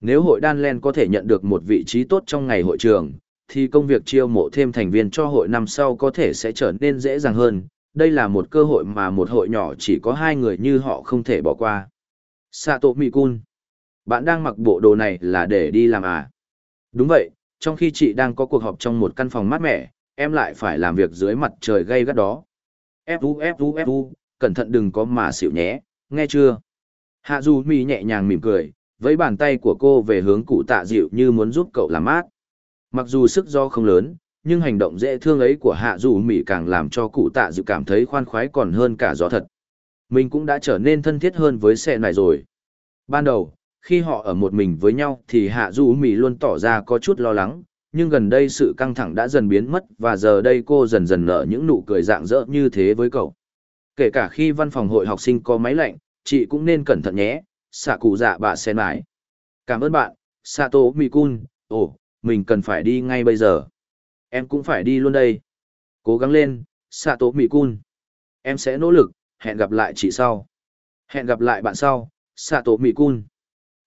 Nếu hội đan len có thể nhận được một vị trí tốt trong ngày hội trường, thì công việc chiêu mộ thêm thành viên cho hội năm sau có thể sẽ trở nên dễ dàng hơn. Đây là một cơ hội mà một hội nhỏ chỉ có hai người như họ không thể bỏ qua. Sato Mikun. Bạn đang mặc bộ đồ này là để đi làm à? Đúng vậy, trong khi chị đang có cuộc họp trong một căn phòng mát mẻ, em lại phải làm việc dưới mặt trời gay gắt đó. Fu Fu Fu, cẩn thận đừng có mà xỉu nhé, nghe chưa? Hạ Du Mi nhẹ nhàng mỉm cười, với bàn tay của cô về hướng cụ tạ dịu như muốn giúp cậu làm mát. Mặc dù sức do không lớn, nhưng hành động dễ thương ấy của Hạ dù Mi càng làm cho cụ tạ dịu cảm thấy khoan khoái còn hơn cả gió thật. Mình cũng đã trở nên thân thiết hơn với xe này rồi. Ban đầu, khi họ ở một mình với nhau thì Hạ dù Mi luôn tỏ ra có chút lo lắng, nhưng gần đây sự căng thẳng đã dần biến mất và giờ đây cô dần dần nở những nụ cười rạng rỡ như thế với cậu. Kể cả khi văn phòng hội học sinh có máy lạnh, chị cũng nên cẩn thận nhé, xạ cụ dạ bà sen mãi. Cảm ơn bạn, Sato Mikun, ồ, mình cần phải đi ngay bây giờ. Em cũng phải đi luôn đây. Cố gắng lên, Sato Mikun. Em sẽ nỗ lực, hẹn gặp lại chị sau. Hẹn gặp lại bạn sau, Sato Mikun.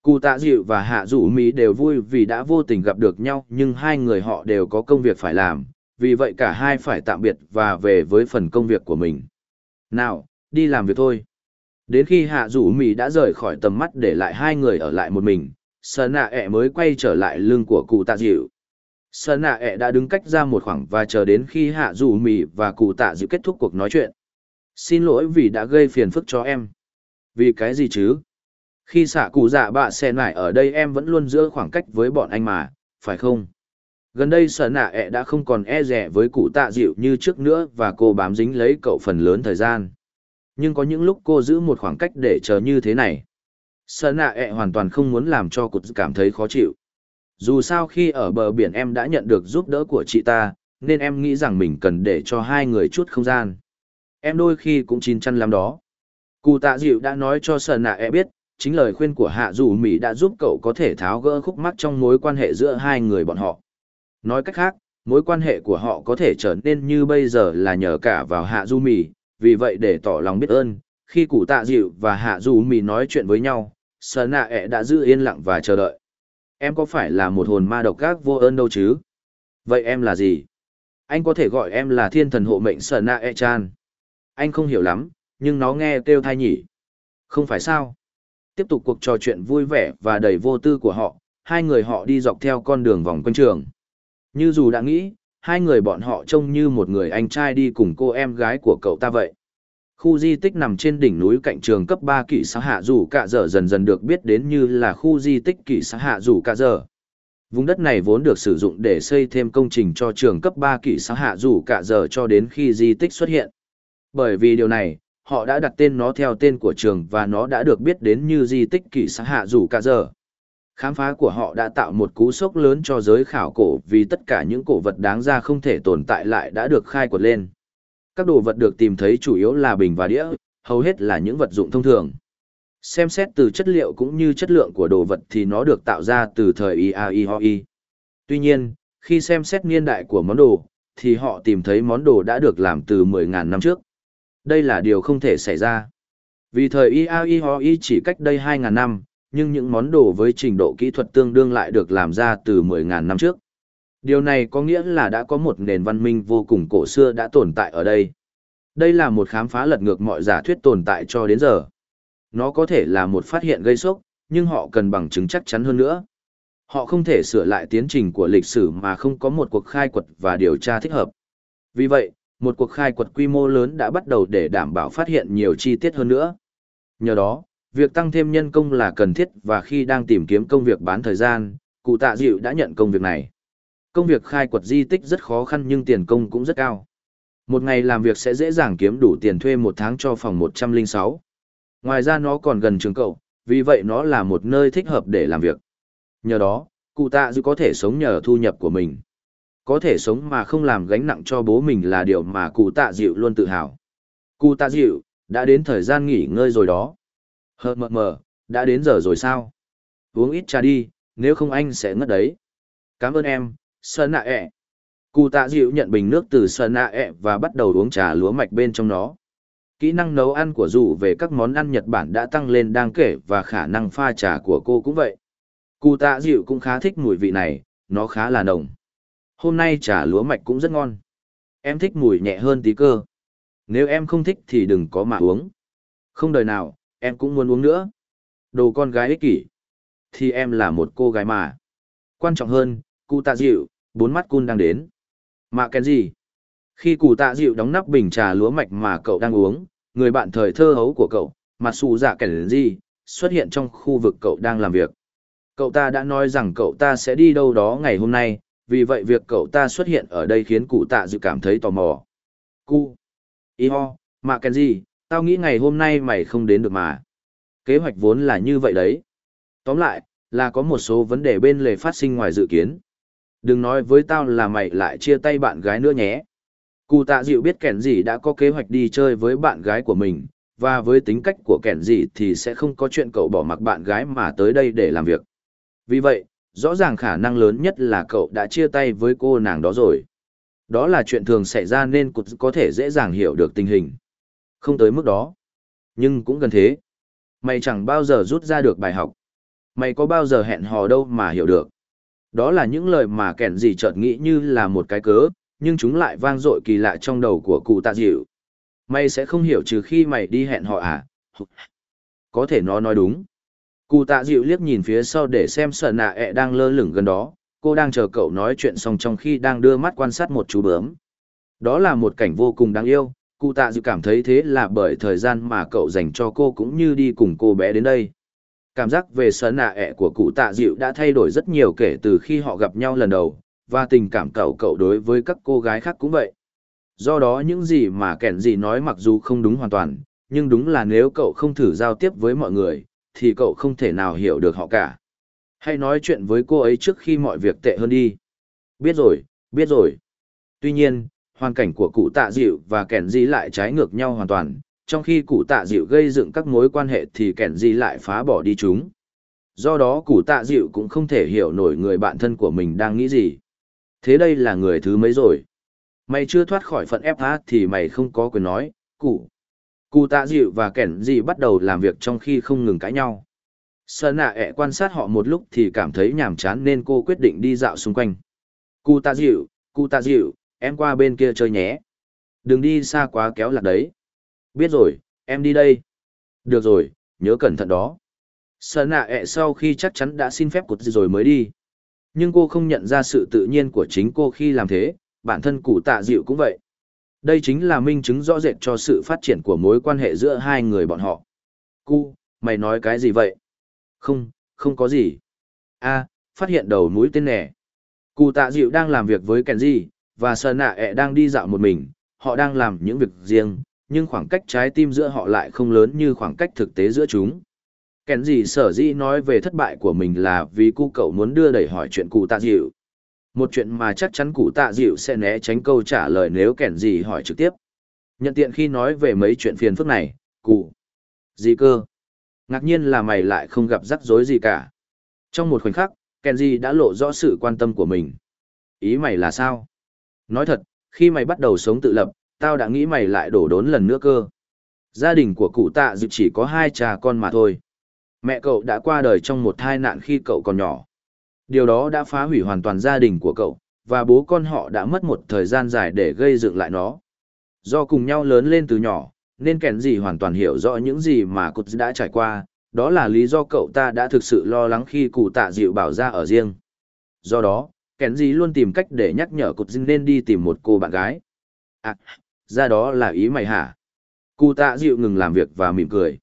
Cụ tạ dịu và hạ rủ mỹ đều vui vì đã vô tình gặp được nhau nhưng hai người họ đều có công việc phải làm, vì vậy cả hai phải tạm biệt và về với phần công việc của mình. Nào, đi làm việc thôi. Đến khi hạ rủ Mị đã rời khỏi tầm mắt để lại hai người ở lại một mình, sờ nạ ẹ mới quay trở lại lưng của cụ tạ dịu. Sờ nạ ẹ đã đứng cách ra một khoảng và chờ đến khi hạ rủ Mị và cụ tạ dịu kết thúc cuộc nói chuyện. Xin lỗi vì đã gây phiền phức cho em. Vì cái gì chứ? Khi xạ cụ dạ bạ xe nải ở đây em vẫn luôn giữ khoảng cách với bọn anh mà, phải không? Gần đây sở nạ ẹ đã không còn e rẻ với cụ tạ dịu như trước nữa và cô bám dính lấy cậu phần lớn thời gian. Nhưng có những lúc cô giữ một khoảng cách để chờ như thế này. sợ nạ ẹ hoàn toàn không muốn làm cho cụt cảm thấy khó chịu. Dù sao khi ở bờ biển em đã nhận được giúp đỡ của chị ta, nên em nghĩ rằng mình cần để cho hai người chút không gian. Em đôi khi cũng chín chăn lắm đó. Cụ tạ dịu đã nói cho sợ nạ ẹ biết, chính lời khuyên của hạ dù mỹ đã giúp cậu có thể tháo gỡ khúc mắc trong mối quan hệ giữa hai người bọn họ nói cách khác mối quan hệ của họ có thể trở nên như bây giờ là nhờ cả vào hạ du mỹ vì vậy để tỏ lòng biết ơn khi cụ tạ dịu và hạ du mì nói chuyện với nhau sờ nạ ẹ đã giữ yên lặng và chờ đợi. Em có phải là một hồn ma độc gác vô ơn đâu chứ? Vậy em là gì? Anh có thể gọi em là thiên thần hộ mệnh sờ nạ ẹ chan. Anh không hiểu lắm nhưng nó nghe kêu thai nhỉ. Không phải sao? Tiếp tục cuộc trò chuyện vui vẻ và đầy vô tư của họ, hai người họ đi dọc theo con đường vòng quanh trường. Như dù đã nghĩ, hai người bọn họ trông như một người anh trai đi cùng cô em gái của cậu ta vậy. Khu di tích nằm trên đỉnh núi cạnh trường cấp ba Kỵ xã hạ dù cả giờ dần dần được biết đến như là khu di tích Kỵ xã hạ dù cả giờ. Vùng đất này vốn được sử dụng để xây thêm công trình cho trường cấp ba Kỵ xã hạ dù cả giờ cho đến khi di tích xuất hiện. Bởi vì điều này, họ đã đặt tên nó theo tên của trường và nó đã được biết đến như di tích Kỵ xã hạ rủ cả giờ. Khám phá của họ đã tạo một cú sốc lớn cho giới khảo cổ vì tất cả những cổ vật đáng ra không thể tồn tại lại đã được khai quật lên. Các đồ vật được tìm thấy chủ yếu là bình và đĩa, hầu hết là những vật dụng thông thường. Xem xét từ chất liệu cũng như chất lượng của đồ vật thì nó được tạo ra từ thời IAIHOI. Tuy nhiên, khi xem xét niên đại của món đồ, thì họ tìm thấy món đồ đã được làm từ 10.000 năm trước. Đây là điều không thể xảy ra. Vì thời IAIHOI chỉ cách đây 2.000 năm, nhưng những món đồ với trình độ kỹ thuật tương đương lại được làm ra từ 10.000 năm trước. Điều này có nghĩa là đã có một nền văn minh vô cùng cổ xưa đã tồn tại ở đây. Đây là một khám phá lật ngược mọi giả thuyết tồn tại cho đến giờ. Nó có thể là một phát hiện gây sốc, nhưng họ cần bằng chứng chắc chắn hơn nữa. Họ không thể sửa lại tiến trình của lịch sử mà không có một cuộc khai quật và điều tra thích hợp. Vì vậy, một cuộc khai quật quy mô lớn đã bắt đầu để đảm bảo phát hiện nhiều chi tiết hơn nữa. Nhờ đó, việc tăng thêm nhân công là cần thiết và khi đang tìm kiếm công việc bán thời gian, cụ tạ dịu đã nhận công việc này. Công việc khai quật di tích rất khó khăn nhưng tiền công cũng rất cao. Một ngày làm việc sẽ dễ dàng kiếm đủ tiền thuê một tháng cho phòng 106. Ngoài ra nó còn gần trường cậu, vì vậy nó là một nơi thích hợp để làm việc. Nhờ đó, cụ tạ dịu có thể sống nhờ thu nhập của mình. Có thể sống mà không làm gánh nặng cho bố mình là điều mà cụ tạ dịu luôn tự hào. Cụ tạ dịu, đã đến thời gian nghỉ ngơi rồi đó. Hờ mờ mờ, đã đến giờ rồi sao? Uống ít trà đi, nếu không anh sẽ ngất đấy. Cảm ơn em, sơn nạ ẹ. Cụ tạ dịu nhận bình nước từ sơn nạ ẹ và bắt đầu uống trà lúa mạch bên trong nó. Kỹ năng nấu ăn của dù về các món ăn Nhật Bản đã tăng lên đáng kể và khả năng pha trà của cô cũng vậy. Cụ tạ dịu cũng khá thích mùi vị này, nó khá là nồng. Hôm nay trà lúa mạch cũng rất ngon. Em thích mùi nhẹ hơn tí cơ. Nếu em không thích thì đừng có mà uống. Không đời nào, em cũng muốn uống nữa. Đồ con gái ích kỷ. Thì em là một cô gái mà. Quan trọng hơn, cụ tạ dịu, bốn mắt cun đang đến. Mà kèn gì? Khi cụ tạ dịu đóng nắp bình trà lúa mạch mà cậu đang uống, người bạn thời thơ hấu của cậu, mặt xù dạ kèn gì, xuất hiện trong khu vực cậu đang làm việc. Cậu ta đã nói rằng cậu ta sẽ đi đâu đó ngày hôm nay, vì vậy việc cậu ta xuất hiện ở đây khiến cụ tạ dịu cảm thấy tò mò. Cụ, y ho, mà kèn gì, tao nghĩ ngày hôm nay mày không đến được mà. Kế hoạch vốn là như vậy đấy. Tóm lại, là có một số vấn đề bên lề phát sinh ngoài dự kiến. Đừng nói với tao là mày lại chia tay bạn gái nữa nhé. Cụ tạ dịu biết kẻn gì đã có kế hoạch đi chơi với bạn gái của mình, và với tính cách của kẻn gì thì sẽ không có chuyện cậu bỏ mặc bạn gái mà tới đây để làm việc. Vì vậy, rõ ràng khả năng lớn nhất là cậu đã chia tay với cô nàng đó rồi. Đó là chuyện thường xảy ra nên cụt có thể dễ dàng hiểu được tình hình. Không tới mức đó. Nhưng cũng gần thế. Mày chẳng bao giờ rút ra được bài học. Mày có bao giờ hẹn hò đâu mà hiểu được. Đó là những lời mà kẻn gì chợt nghĩ như là một cái cớ, nhưng chúng lại vang dội kỳ lạ trong đầu của cụ tạ dịu. Mày sẽ không hiểu trừ khi mày đi hẹn hò à? Có thể nó nói đúng. Cụ tạ dịu liếc nhìn phía sau để xem sợ nạ ẹ đang lơ lửng gần đó, cô đang chờ cậu nói chuyện xong trong khi đang đưa mắt quan sát một chú bướm. Đó là một cảnh vô cùng đáng yêu, cụ tạ dịu cảm thấy thế là bởi thời gian mà cậu dành cho cô cũng như đi cùng cô bé đến đây. Cảm giác về sợ nạ ẹ của cụ tạ dịu đã thay đổi rất nhiều kể từ khi họ gặp nhau lần đầu, và tình cảm cậu cậu đối với các cô gái khác cũng vậy. Do đó những gì mà kẻn gì nói mặc dù không đúng hoàn toàn, nhưng đúng là nếu cậu không thử giao tiếp với mọi người, thì cậu không thể nào hiểu được họ cả. Hãy nói chuyện với cô ấy trước khi mọi việc tệ hơn đi. Biết rồi, biết rồi. Tuy nhiên, hoàn cảnh của cụ tạ dịu và kẻn Di lại trái ngược nhau hoàn toàn, trong khi cụ tạ dịu gây dựng các mối quan hệ thì kẻn Di lại phá bỏ đi chúng. Do đó cụ tạ dịu cũng không thể hiểu nổi người bạn thân của mình đang nghĩ gì. Thế đây là người thứ mấy rồi? Mày chưa thoát khỏi phận ép hát thì mày không có quyền nói, cụ. Cụ tạ dịu và kẻn Di bắt đầu làm việc trong khi không ngừng cãi nhau. Sơn nạ ẹ quan sát họ một lúc thì cảm thấy nhàm chán nên cô quyết định đi dạo xung quanh. Cụ tạ dịu, cụ tạ dịu, em qua bên kia chơi nhé. Đừng đi xa quá kéo lạc đấy. Biết rồi, em đi đây. Được rồi, nhớ cẩn thận đó. Sơn nạ ẹ sau khi chắc chắn đã xin phép của rồi mới đi. Nhưng cô không nhận ra sự tự nhiên của chính cô khi làm thế, bản thân cụ tạ dịu cũng vậy. Đây chính là minh chứng rõ rệt cho sự phát triển của mối quan hệ giữa hai người bọn họ. Cụ, mày nói cái gì vậy? Không, không có gì. a phát hiện đầu mũi tên nè. Cụ tạ dịu đang làm việc với Kenji, và sờ Nạ ẹ đang đi dạo một mình, họ đang làm những việc riêng, nhưng khoảng cách trái tim giữa họ lại không lớn như khoảng cách thực tế giữa chúng. Kenji sở dĩ nói về thất bại của mình là vì cu cậu muốn đưa đẩy hỏi chuyện cụ tạ dịu, một chuyện mà chắc chắn cụ tạ dịu sẽ né tránh câu trả lời nếu kẻn gì hỏi trực tiếp. Nhận tiện khi nói về mấy chuyện phiền phức này, cụ. Gì cơ? Ngạc nhiên là mày lại không gặp rắc rối gì cả. Trong một khoảnh khắc, Kenji đã lộ rõ sự quan tâm của mình. Ý mày là sao? Nói thật, khi mày bắt đầu sống tự lập, tao đã nghĩ mày lại đổ đốn lần nữa cơ. Gia đình của cụ tạ dự chỉ có hai cha con mà thôi. Mẹ cậu đã qua đời trong một tai nạn khi cậu còn nhỏ. Điều đó đã phá hủy hoàn toàn gia đình của cậu, và bố con họ đã mất một thời gian dài để gây dựng lại nó. Do cùng nhau lớn lên từ nhỏ, nên kèn gì hoàn toàn hiểu rõ những gì mà cụt đã trải qua, đó là lý do cậu ta đã thực sự lo lắng khi cụ tạ dịu bảo ra ở riêng. Do đó, kèn gì luôn tìm cách để nhắc nhở cụt nên đi tìm một cô bạn gái. À, ra đó là ý mày hả? Cụ tạ dịu ngừng làm việc và mỉm cười.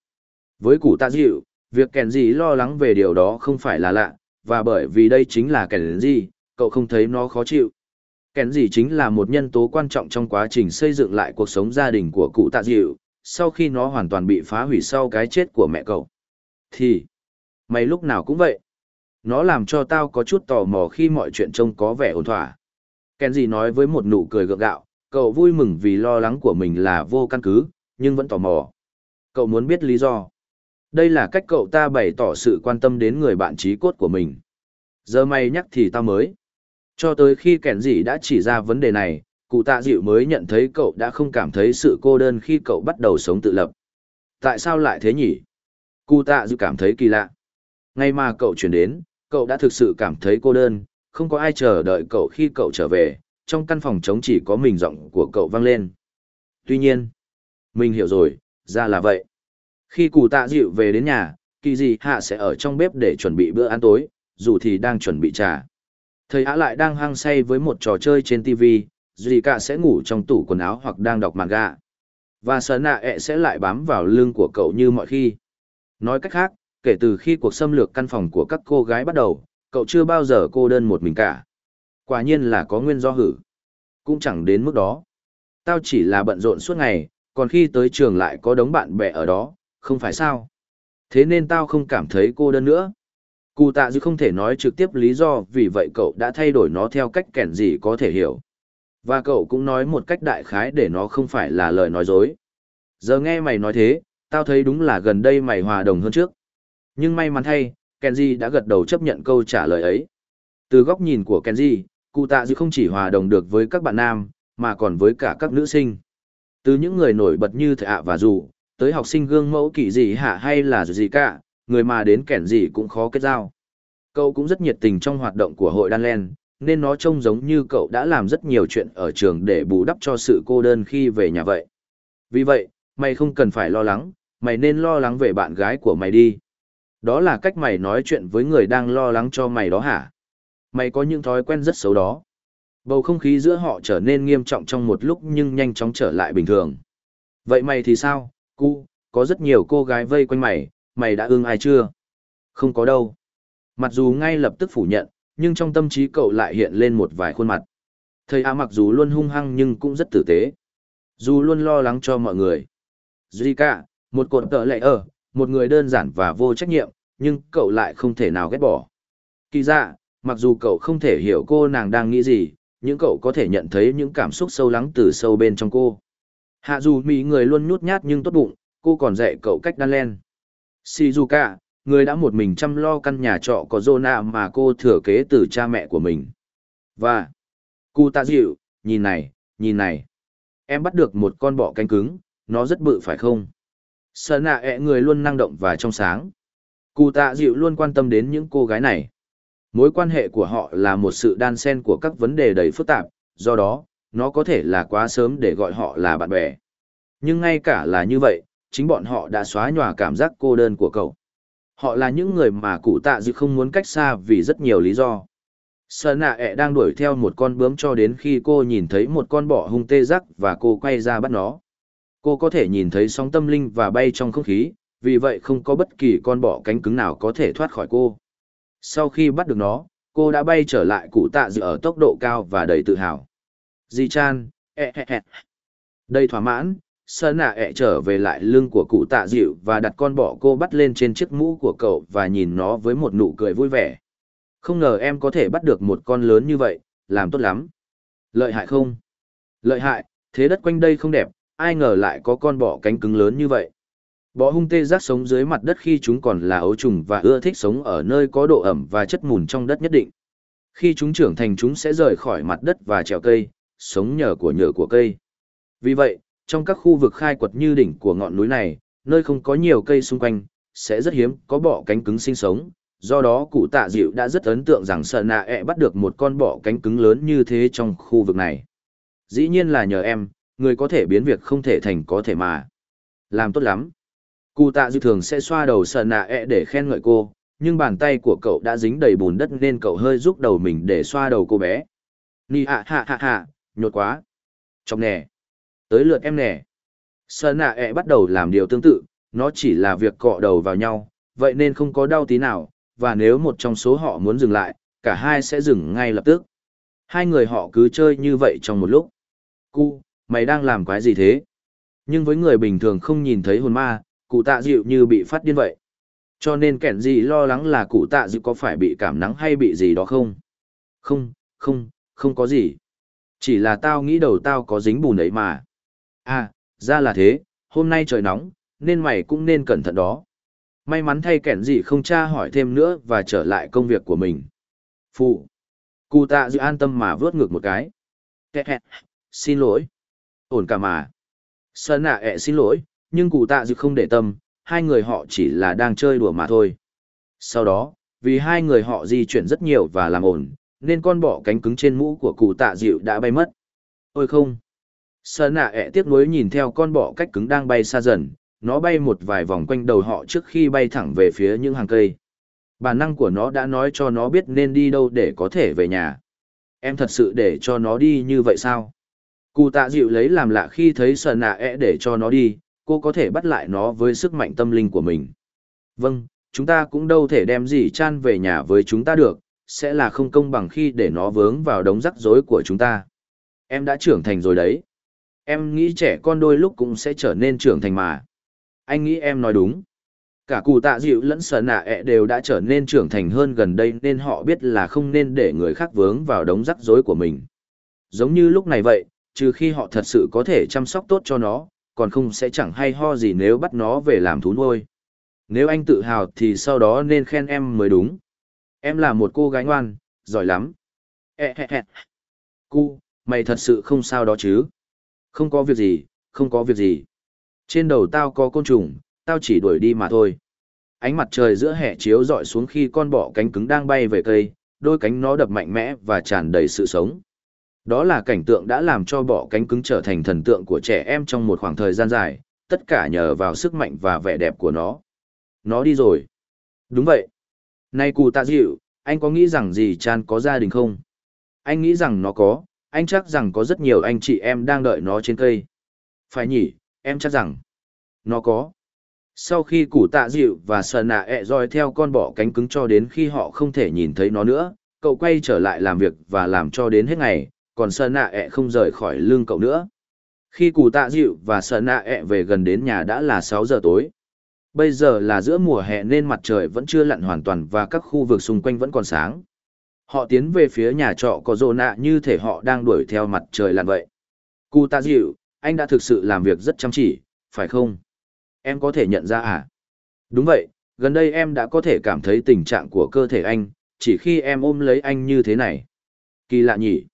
Với cụ tạ dịu, việc kèn gì lo lắng về điều đó không phải là lạ, và bởi vì đây chính là kèn gì, cậu không thấy nó khó chịu. Kèn gì chính là một nhân tố quan trọng trong quá trình xây dựng lại cuộc sống gia đình của cụ tạ dịu, sau khi nó hoàn toàn bị phá hủy sau cái chết của mẹ cậu. Thì, mày lúc nào cũng vậy. Nó làm cho tao có chút tò mò khi mọi chuyện trông có vẻ ổn thỏa. Kèn gì nói với một nụ cười gượng gạo, cậu vui mừng vì lo lắng của mình là vô căn cứ, nhưng vẫn tò mò. Cậu muốn biết lý do. Đây là cách cậu ta bày tỏ sự quan tâm đến người bạn trí cốt của mình. Giờ mày nhắc thì tao mới. Cho tới khi kẻn dị đã chỉ ra vấn đề này, cụ tạ dịu mới nhận thấy cậu đã không cảm thấy sự cô đơn khi cậu bắt đầu sống tự lập. Tại sao lại thế nhỉ? Cụ tạ dịu cảm thấy kỳ lạ. Ngay mà cậu chuyển đến, Cậu đã thực sự cảm thấy cô đơn, không có ai chờ đợi cậu khi cậu trở về, trong căn phòng trống chỉ có mình giọng của cậu vang lên. Tuy nhiên, mình hiểu rồi, ra là vậy. Khi cụ tạ dịu về đến nhà, kỳ dị hạ sẽ ở trong bếp để chuẩn bị bữa ăn tối, dù thì đang chuẩn bị trà. Thầy Á lại đang hăng say với một trò chơi trên TV, dì cả sẽ ngủ trong tủ quần áo hoặc đang đọc manga. Và sở nạ ẹ sẽ lại bám vào lưng của cậu như mọi khi. Nói cách khác, kể từ khi cuộc xâm lược căn phòng của các cô gái bắt đầu, cậu chưa bao giờ cô đơn một mình cả. Quả nhiên là có nguyên do hử. Cũng chẳng đến mức đó. Tao chỉ là bận rộn suốt ngày, còn khi tới trường lại có đống bạn bè ở đó, không phải sao. Thế nên tao không cảm thấy cô đơn nữa. Cụ tạ dư không thể nói trực tiếp lý do vì vậy cậu đã thay đổi nó theo cách kẻn gì có thể hiểu. Và cậu cũng nói một cách đại khái để nó không phải là lời nói dối. Giờ nghe mày nói thế, tao thấy đúng là gần đây mày hòa đồng hơn trước. Nhưng may mắn thay, Kenji đã gật đầu chấp nhận câu trả lời ấy. Từ góc nhìn của Kenji, cụ tạ dư không chỉ hòa đồng được với các bạn nam, mà còn với cả các nữ sinh. Từ những người nổi bật như thạ à và dù, tới học sinh gương mẫu kỳ gì hạ hay là gì cả, người mà đến kẻn gì cũng khó kết giao. Cậu cũng rất nhiệt tình trong hoạt động của hội Đan Len, nên nó trông giống như cậu đã làm rất nhiều chuyện ở trường để bù đắp cho sự cô đơn khi về nhà vậy. Vì vậy, mày không cần phải lo lắng, mày nên lo lắng về bạn gái của mày đi. Đó là cách mày nói chuyện với người đang lo lắng cho mày đó hả? Mày có những thói quen rất xấu đó. Bầu không khí giữa họ trở nên nghiêm trọng trong một lúc nhưng nhanh chóng trở lại bình thường. Vậy mày thì sao, cu, có rất nhiều cô gái vây quanh mày, mày đã ưng ai chưa? Không có đâu. Mặc dù ngay lập tức phủ nhận, nhưng trong tâm trí cậu lại hiện lên một vài khuôn mặt. Thầy A mặc dù luôn hung hăng nhưng cũng rất tử tế. Dù luôn lo lắng cho mọi người. Zika, một cột tợ lệ ở, một người đơn giản và vô trách nhiệm, nhưng cậu lại không thể nào ghét bỏ. Kỳ dạ, mặc dù cậu không thể hiểu cô nàng đang nghĩ gì, nhưng cậu có thể nhận thấy những cảm xúc sâu lắng từ sâu bên trong cô. Hạ dù mỹ người luôn nhút nhát nhưng tốt bụng, cô còn dạy cậu cách đan len. Shizuka, người đã một mình chăm lo căn nhà trọ có Zona mà cô thừa kế từ cha mẹ của mình. Và, cụ tạ dịu, nhìn này, nhìn này. Em bắt được một con bọ cánh cứng, nó rất bự phải không? Sơn nạ ẹ người luôn năng động và trong sáng. Cụ tạ dịu luôn quan tâm đến những cô gái này. Mối quan hệ của họ là một sự đan xen của các vấn đề đầy phức tạp, do đó, nó có thể là quá sớm để gọi họ là bạn bè. Nhưng ngay cả là như vậy, chính bọn họ đã xóa nhòa cảm giác cô đơn của cậu. Họ là những người mà cụ tạ Dịu không muốn cách xa vì rất nhiều lý do. sợ nạ ẹ đang đuổi theo một con bướm cho đến khi cô nhìn thấy một con bọ hung tê giác và cô quay ra bắt nó. Cô có thể nhìn thấy sóng tâm linh và bay trong không khí, vì vậy không có bất kỳ con bọ cánh cứng nào có thể thoát khỏi cô. Sau khi bắt được nó, cô đã bay trở lại cụ tạ dự ở tốc độ cao và đầy tự hào. Di chan, e e e. Đầy thỏa mãn, sơn nạ ẹ trở về lại lưng của cụ tạ dịu và đặt con bọ cô bắt lên trên chiếc mũ của cậu và nhìn nó với một nụ cười vui vẻ không ngờ em có thể bắt được một con lớn như vậy làm tốt lắm lợi hại không lợi hại thế đất quanh đây không đẹp ai ngờ lại có con bọ cánh cứng lớn như vậy bọ hung tê giác sống dưới mặt đất khi chúng còn là ấu trùng và ưa thích sống ở nơi có độ ẩm và chất mùn trong đất nhất định khi chúng trưởng thành chúng sẽ rời khỏi mặt đất và trèo cây sống nhờ của nhựa của cây vì vậy trong các khu vực khai quật như đỉnh của ngọn núi này, nơi không có nhiều cây xung quanh, sẽ rất hiếm có bọ cánh cứng sinh sống. Do đó cụ tạ dịu đã rất ấn tượng rằng sợ nạ ẹ bắt được một con bọ cánh cứng lớn như thế trong khu vực này. Dĩ nhiên là nhờ em, người có thể biến việc không thể thành có thể mà. Làm tốt lắm. Cụ tạ dư thường sẽ xoa đầu sợ nạ ẹ để khen ngợi cô, nhưng bàn tay của cậu đã dính đầy bùn đất nên cậu hơi rút đầu mình để xoa đầu cô bé. Nì hạ hạ hạ hạ, nhột quá. Chọc nè. Tới lượt em nè. Sơn nạ ẹ bắt đầu làm điều tương tự, nó chỉ là việc cọ đầu vào nhau, vậy nên không có đau tí nào, và nếu một trong số họ muốn dừng lại, cả hai sẽ dừng ngay lập tức. Hai người họ cứ chơi như vậy trong một lúc. Cu, mày đang làm quái gì thế? Nhưng với người bình thường không nhìn thấy hồn ma, cụ tạ dịu như bị phát điên vậy. Cho nên kẻn gì lo lắng là cụ tạ dịu có phải bị cảm nắng hay bị gì đó không? Không, không, không có gì. Chỉ là tao nghĩ đầu tao có dính bùn ấy mà. À, ra là thế, hôm nay trời nóng, nên mày cũng nên cẩn thận đó. May mắn thay kẻn gì không tra hỏi thêm nữa và trở lại công việc của mình. Phụ. Cụ tạ Dịu an tâm mà vớt ngược một cái. Kẹt, Xin lỗi. Ổn cả mà. Sơn nạ ẹ xin lỗi, nhưng cụ tạ dự không để tâm, hai người họ chỉ là đang chơi đùa mà thôi. Sau đó, vì hai người họ di chuyển rất nhiều và làm ổn, nên con bọ cánh cứng trên mũ của cụ tạ dịu đã bay mất. Ôi không! Sơn nạ ẹ tiếc nuối nhìn theo con bọ cách cứng đang bay xa dần, nó bay một vài vòng quanh đầu họ trước khi bay thẳng về phía những hàng cây. Bản năng của nó đã nói cho nó biết nên đi đâu để có thể về nhà. Em thật sự để cho nó đi như vậy sao? Cụ tạ dịu lấy làm lạ khi thấy sợ nạ ẹ để cho nó đi, cô có thể bắt lại nó với sức mạnh tâm linh của mình. Vâng, chúng ta cũng đâu thể đem gì chan về nhà với chúng ta được, sẽ là không công bằng khi để nó vướng vào đống rắc rối của chúng ta. Em đã trưởng thành rồi đấy. Em nghĩ trẻ con đôi lúc cũng sẽ trở nên trưởng thành mà. Anh nghĩ em nói đúng. Cả cụ tạ dịu lẫn sở nạ ẹ đều đã trở nên trưởng thành hơn gần đây nên họ biết là không nên để người khác vướng vào đống rắc rối của mình. Giống như lúc này vậy, trừ khi họ thật sự có thể chăm sóc tốt cho nó, còn không sẽ chẳng hay ho gì nếu bắt nó về làm thú nuôi. Nếu anh tự hào thì sau đó nên khen em mới đúng. Em là một cô gái ngoan, giỏi lắm. Ê, hẹ, hẹ. Cu, mày thật sự không sao đó chứ? Không có việc gì, không có việc gì. Trên đầu tao có côn trùng, tao chỉ đuổi đi mà thôi. Ánh mặt trời giữa hè chiếu rọi xuống khi con bọ cánh cứng đang bay về cây, đôi cánh nó đập mạnh mẽ và tràn đầy sự sống. Đó là cảnh tượng đã làm cho bọ cánh cứng trở thành thần tượng của trẻ em trong một khoảng thời gian dài, tất cả nhờ vào sức mạnh và vẻ đẹp của nó. Nó đi rồi. Đúng vậy. Này cụ tạ dịu, anh có nghĩ rằng gì chan có gia đình không? Anh nghĩ rằng nó có, anh chắc rằng có rất nhiều anh chị em đang đợi nó trên cây. Phải nhỉ, em chắc rằng nó có. Sau khi cụ tạ dịu và sờ nạ ẹ roi theo con bọ cánh cứng cho đến khi họ không thể nhìn thấy nó nữa, cậu quay trở lại làm việc và làm cho đến hết ngày, còn sờ nạ ẹ không rời khỏi lưng cậu nữa. Khi cụ tạ dịu và sờ nạ ẹ về gần đến nhà đã là sáu giờ tối. Bây giờ là giữa mùa hè nên mặt trời vẫn chưa lặn hoàn toàn và các khu vực xung quanh vẫn còn sáng. Họ tiến về phía nhà trọ có rộ nạ như thể họ đang đuổi theo mặt trời lặn vậy. Cụ tạ dịu, anh đã thực sự làm việc rất chăm chỉ, phải không? Em có thể nhận ra à? Đúng vậy, gần đây em đã có thể cảm thấy tình trạng của cơ thể anh, chỉ khi em ôm lấy anh như thế này. Kỳ lạ nhỉ?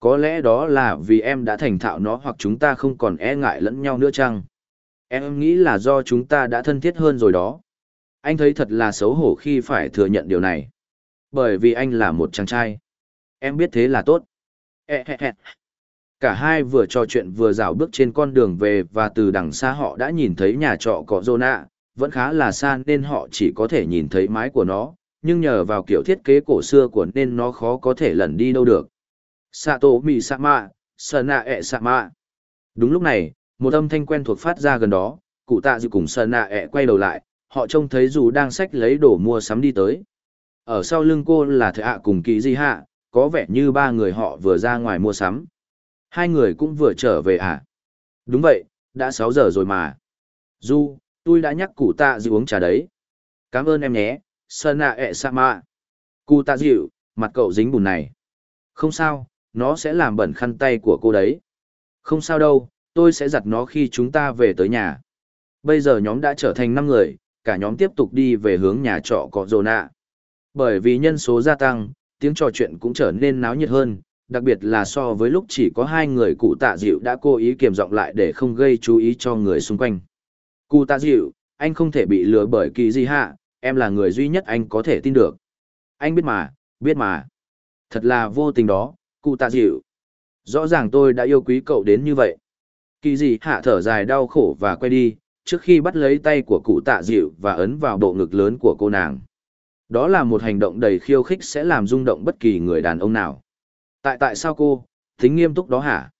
Có lẽ đó là vì em đã thành thạo nó hoặc chúng ta không còn e ngại lẫn nhau nữa chăng? Em nghĩ là do chúng ta đã thân thiết hơn rồi đó. Anh thấy thật là xấu hổ khi phải thừa nhận điều này. Bởi vì anh là một chàng trai. Em biết thế là tốt. Cả hai vừa trò chuyện vừa dạo bước trên con đường về và từ đằng xa họ đã nhìn thấy nhà trọ có Zona, vẫn khá là xa nên họ chỉ có thể nhìn thấy mái của nó, nhưng nhờ vào kiểu thiết kế cổ xưa của nên nó khó có thể lẩn đi đâu được. Sato Mi Sama, Sana E Sama. Đúng lúc này, một âm thanh quen thuộc phát ra gần đó, cụ tạ dự cùng Sana E quay đầu lại, họ trông thấy dù đang xách lấy đồ mua sắm đi tới. Ở sau lưng cô là thợ ạ cùng kỳ di hạ, có vẻ như ba người họ vừa ra ngoài mua sắm. Hai người cũng vừa trở về à? Đúng vậy, đã sáu giờ rồi mà. Du, tôi đã nhắc cụ tạ dịu uống trà đấy. Cảm ơn em nhé, Sana e Sama. Cụ tạ dịu, mặt cậu dính bùn này. Không sao, nó sẽ làm bẩn khăn tay của cô đấy. Không sao đâu, tôi sẽ giặt nó khi chúng ta về tới nhà. Bây giờ nhóm đã trở thành năm người, cả nhóm tiếp tục đi về hướng nhà trọ có rồ nạ. Bởi vì nhân số gia tăng, tiếng trò chuyện cũng trở nên náo nhiệt hơn, đặc biệt là so với lúc chỉ có hai người cụ tạ dịu đã cố ý kiềm giọng lại để không gây chú ý cho người xung quanh. Cụ tạ dịu, anh không thể bị lừa bởi kỳ gì hạ, em là người duy nhất anh có thể tin được. Anh biết mà, biết mà. Thật là vô tình đó, cụ tạ dịu. Rõ ràng tôi đã yêu quý cậu đến như vậy. Kỳ gì hạ thở dài đau khổ và quay đi, trước khi bắt lấy tay của cụ tạ dịu và ấn vào bộ ngực lớn của cô nàng. Đó là một hành động đầy khiêu khích sẽ làm rung động bất kỳ người đàn ông nào. Tại tại sao cô, tính nghiêm túc đó hả?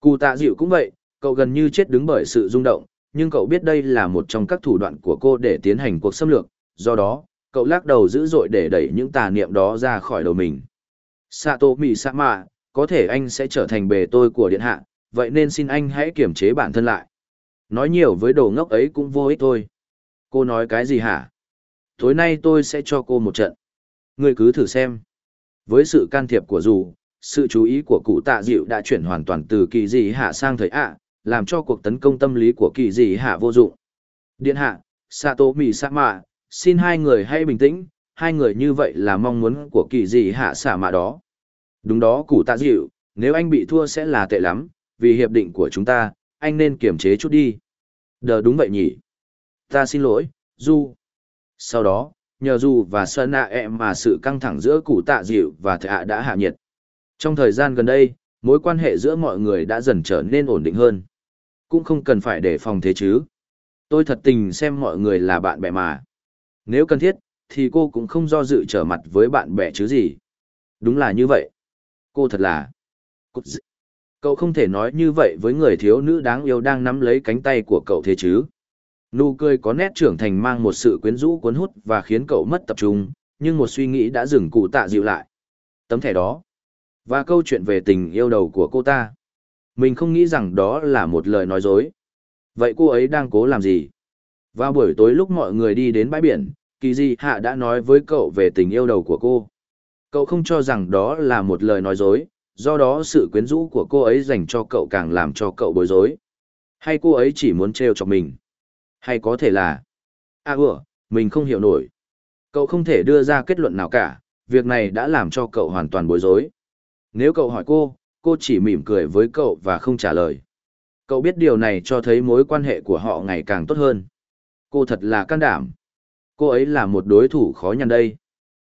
Cụ tạ dịu cũng vậy, cậu gần như chết đứng bởi sự rung động, nhưng cậu biết đây là một trong các thủ đoạn của cô để tiến hành cuộc xâm lược, do đó, cậu lắc đầu dữ dội để đẩy những tà niệm đó ra khỏi đầu mình. Sato Mì mạ, có thể anh sẽ trở thành bề tôi của điện hạ, vậy nên xin anh hãy kiểm chế bản thân lại. Nói nhiều với đồ ngốc ấy cũng vô ích thôi. Cô nói cái gì hả? Tối nay tôi sẽ cho cô một trận. Ngươi cứ thử xem. Với sự can thiệp của dù, sự chú ý của cụ tạ dịu đã chuyển hoàn toàn từ kỳ dị hạ sang thời ạ, làm cho cuộc tấn công tâm lý của kỳ dị hạ vô dụng. Điện hạ, Sato Mì mạ, xin hai người hãy bình tĩnh, hai người như vậy là mong muốn của kỳ dị hạ xả mạ đó. Đúng đó củ tạ dịu, nếu anh bị thua sẽ là tệ lắm, vì hiệp định của chúng ta, anh nên kiềm chế chút đi. Đờ đúng vậy nhỉ. Ta xin lỗi, Du. Sau đó, nhờ du và sơn nạ em mà sự căng thẳng giữa củ tạ dịu và thạ đã hạ nhiệt. Trong thời gian gần đây, mối quan hệ giữa mọi người đã dần trở nên ổn định hơn. Cũng không cần phải đề phòng thế chứ. Tôi thật tình xem mọi người là bạn bè mà. Nếu cần thiết, thì cô cũng không do dự trở mặt với bạn bè chứ gì. Đúng là như vậy. Cô thật là... Cậu không thể nói như vậy với người thiếu nữ đáng yêu đang nắm lấy cánh tay của cậu thế chứ. Nụ cười có nét trưởng thành mang một sự quyến rũ cuốn hút và khiến cậu mất tập trung, nhưng một suy nghĩ đã dừng cụ tạ dịu lại. Tấm thẻ đó. Và câu chuyện về tình yêu đầu của cô ta. Mình không nghĩ rằng đó là một lời nói dối. Vậy cô ấy đang cố làm gì? Vào buổi tối lúc mọi người đi đến bãi biển, kỳ di hạ đã nói với cậu về tình yêu đầu của cô. Cậu không cho rằng đó là một lời nói dối, do đó sự quyến rũ của cô ấy dành cho cậu càng làm cho cậu bối rối. Hay cô ấy chỉ muốn trêu cho mình? Hay có thể là... À ủa, mình không hiểu nổi. Cậu không thể đưa ra kết luận nào cả, việc này đã làm cho cậu hoàn toàn bối rối. Nếu cậu hỏi cô, cô chỉ mỉm cười với cậu và không trả lời. Cậu biết điều này cho thấy mối quan hệ của họ ngày càng tốt hơn. Cô thật là can đảm. Cô ấy là một đối thủ khó nhằn đây.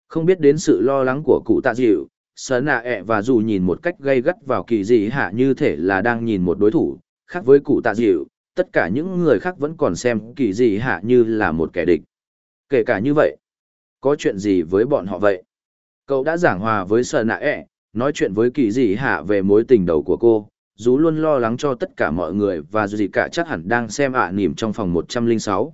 Không biết đến sự lo lắng của cụ tạ dịu, sớ nạ ẹ và dù nhìn một cách gây gắt vào kỳ dị hạ như thể là đang nhìn một đối thủ, khác với cụ tạ dịu, tất cả những người khác vẫn còn xem kỳ dị hạ như là một kẻ địch. Kể cả như vậy, có chuyện gì với bọn họ vậy? Cậu đã giảng hòa với Sơ nạ ẹ, nói chuyện với kỳ dị hạ về mối tình đầu của cô, dù luôn lo lắng cho tất cả mọi người và dù gì cả chắc hẳn đang xem ạ à nỉm trong phòng 106.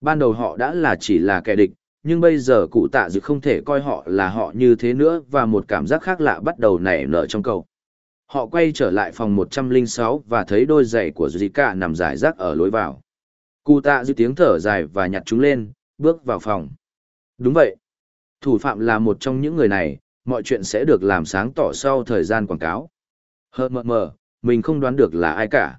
Ban đầu họ đã là chỉ là kẻ địch, nhưng bây giờ cụ tạ dự không thể coi họ là họ như thế nữa và một cảm giác khác lạ bắt đầu nảy nở trong cậu. Họ quay trở lại phòng 106 và thấy đôi giày của Zika nằm rải rác ở lối vào. Cụ tạ dự tiếng thở dài và nhặt chúng lên, bước vào phòng. Đúng vậy. Thủ phạm là một trong những người này, mọi chuyện sẽ được làm sáng tỏ sau thời gian quảng cáo. Hờ mờ mờ, mình không đoán được là ai cả.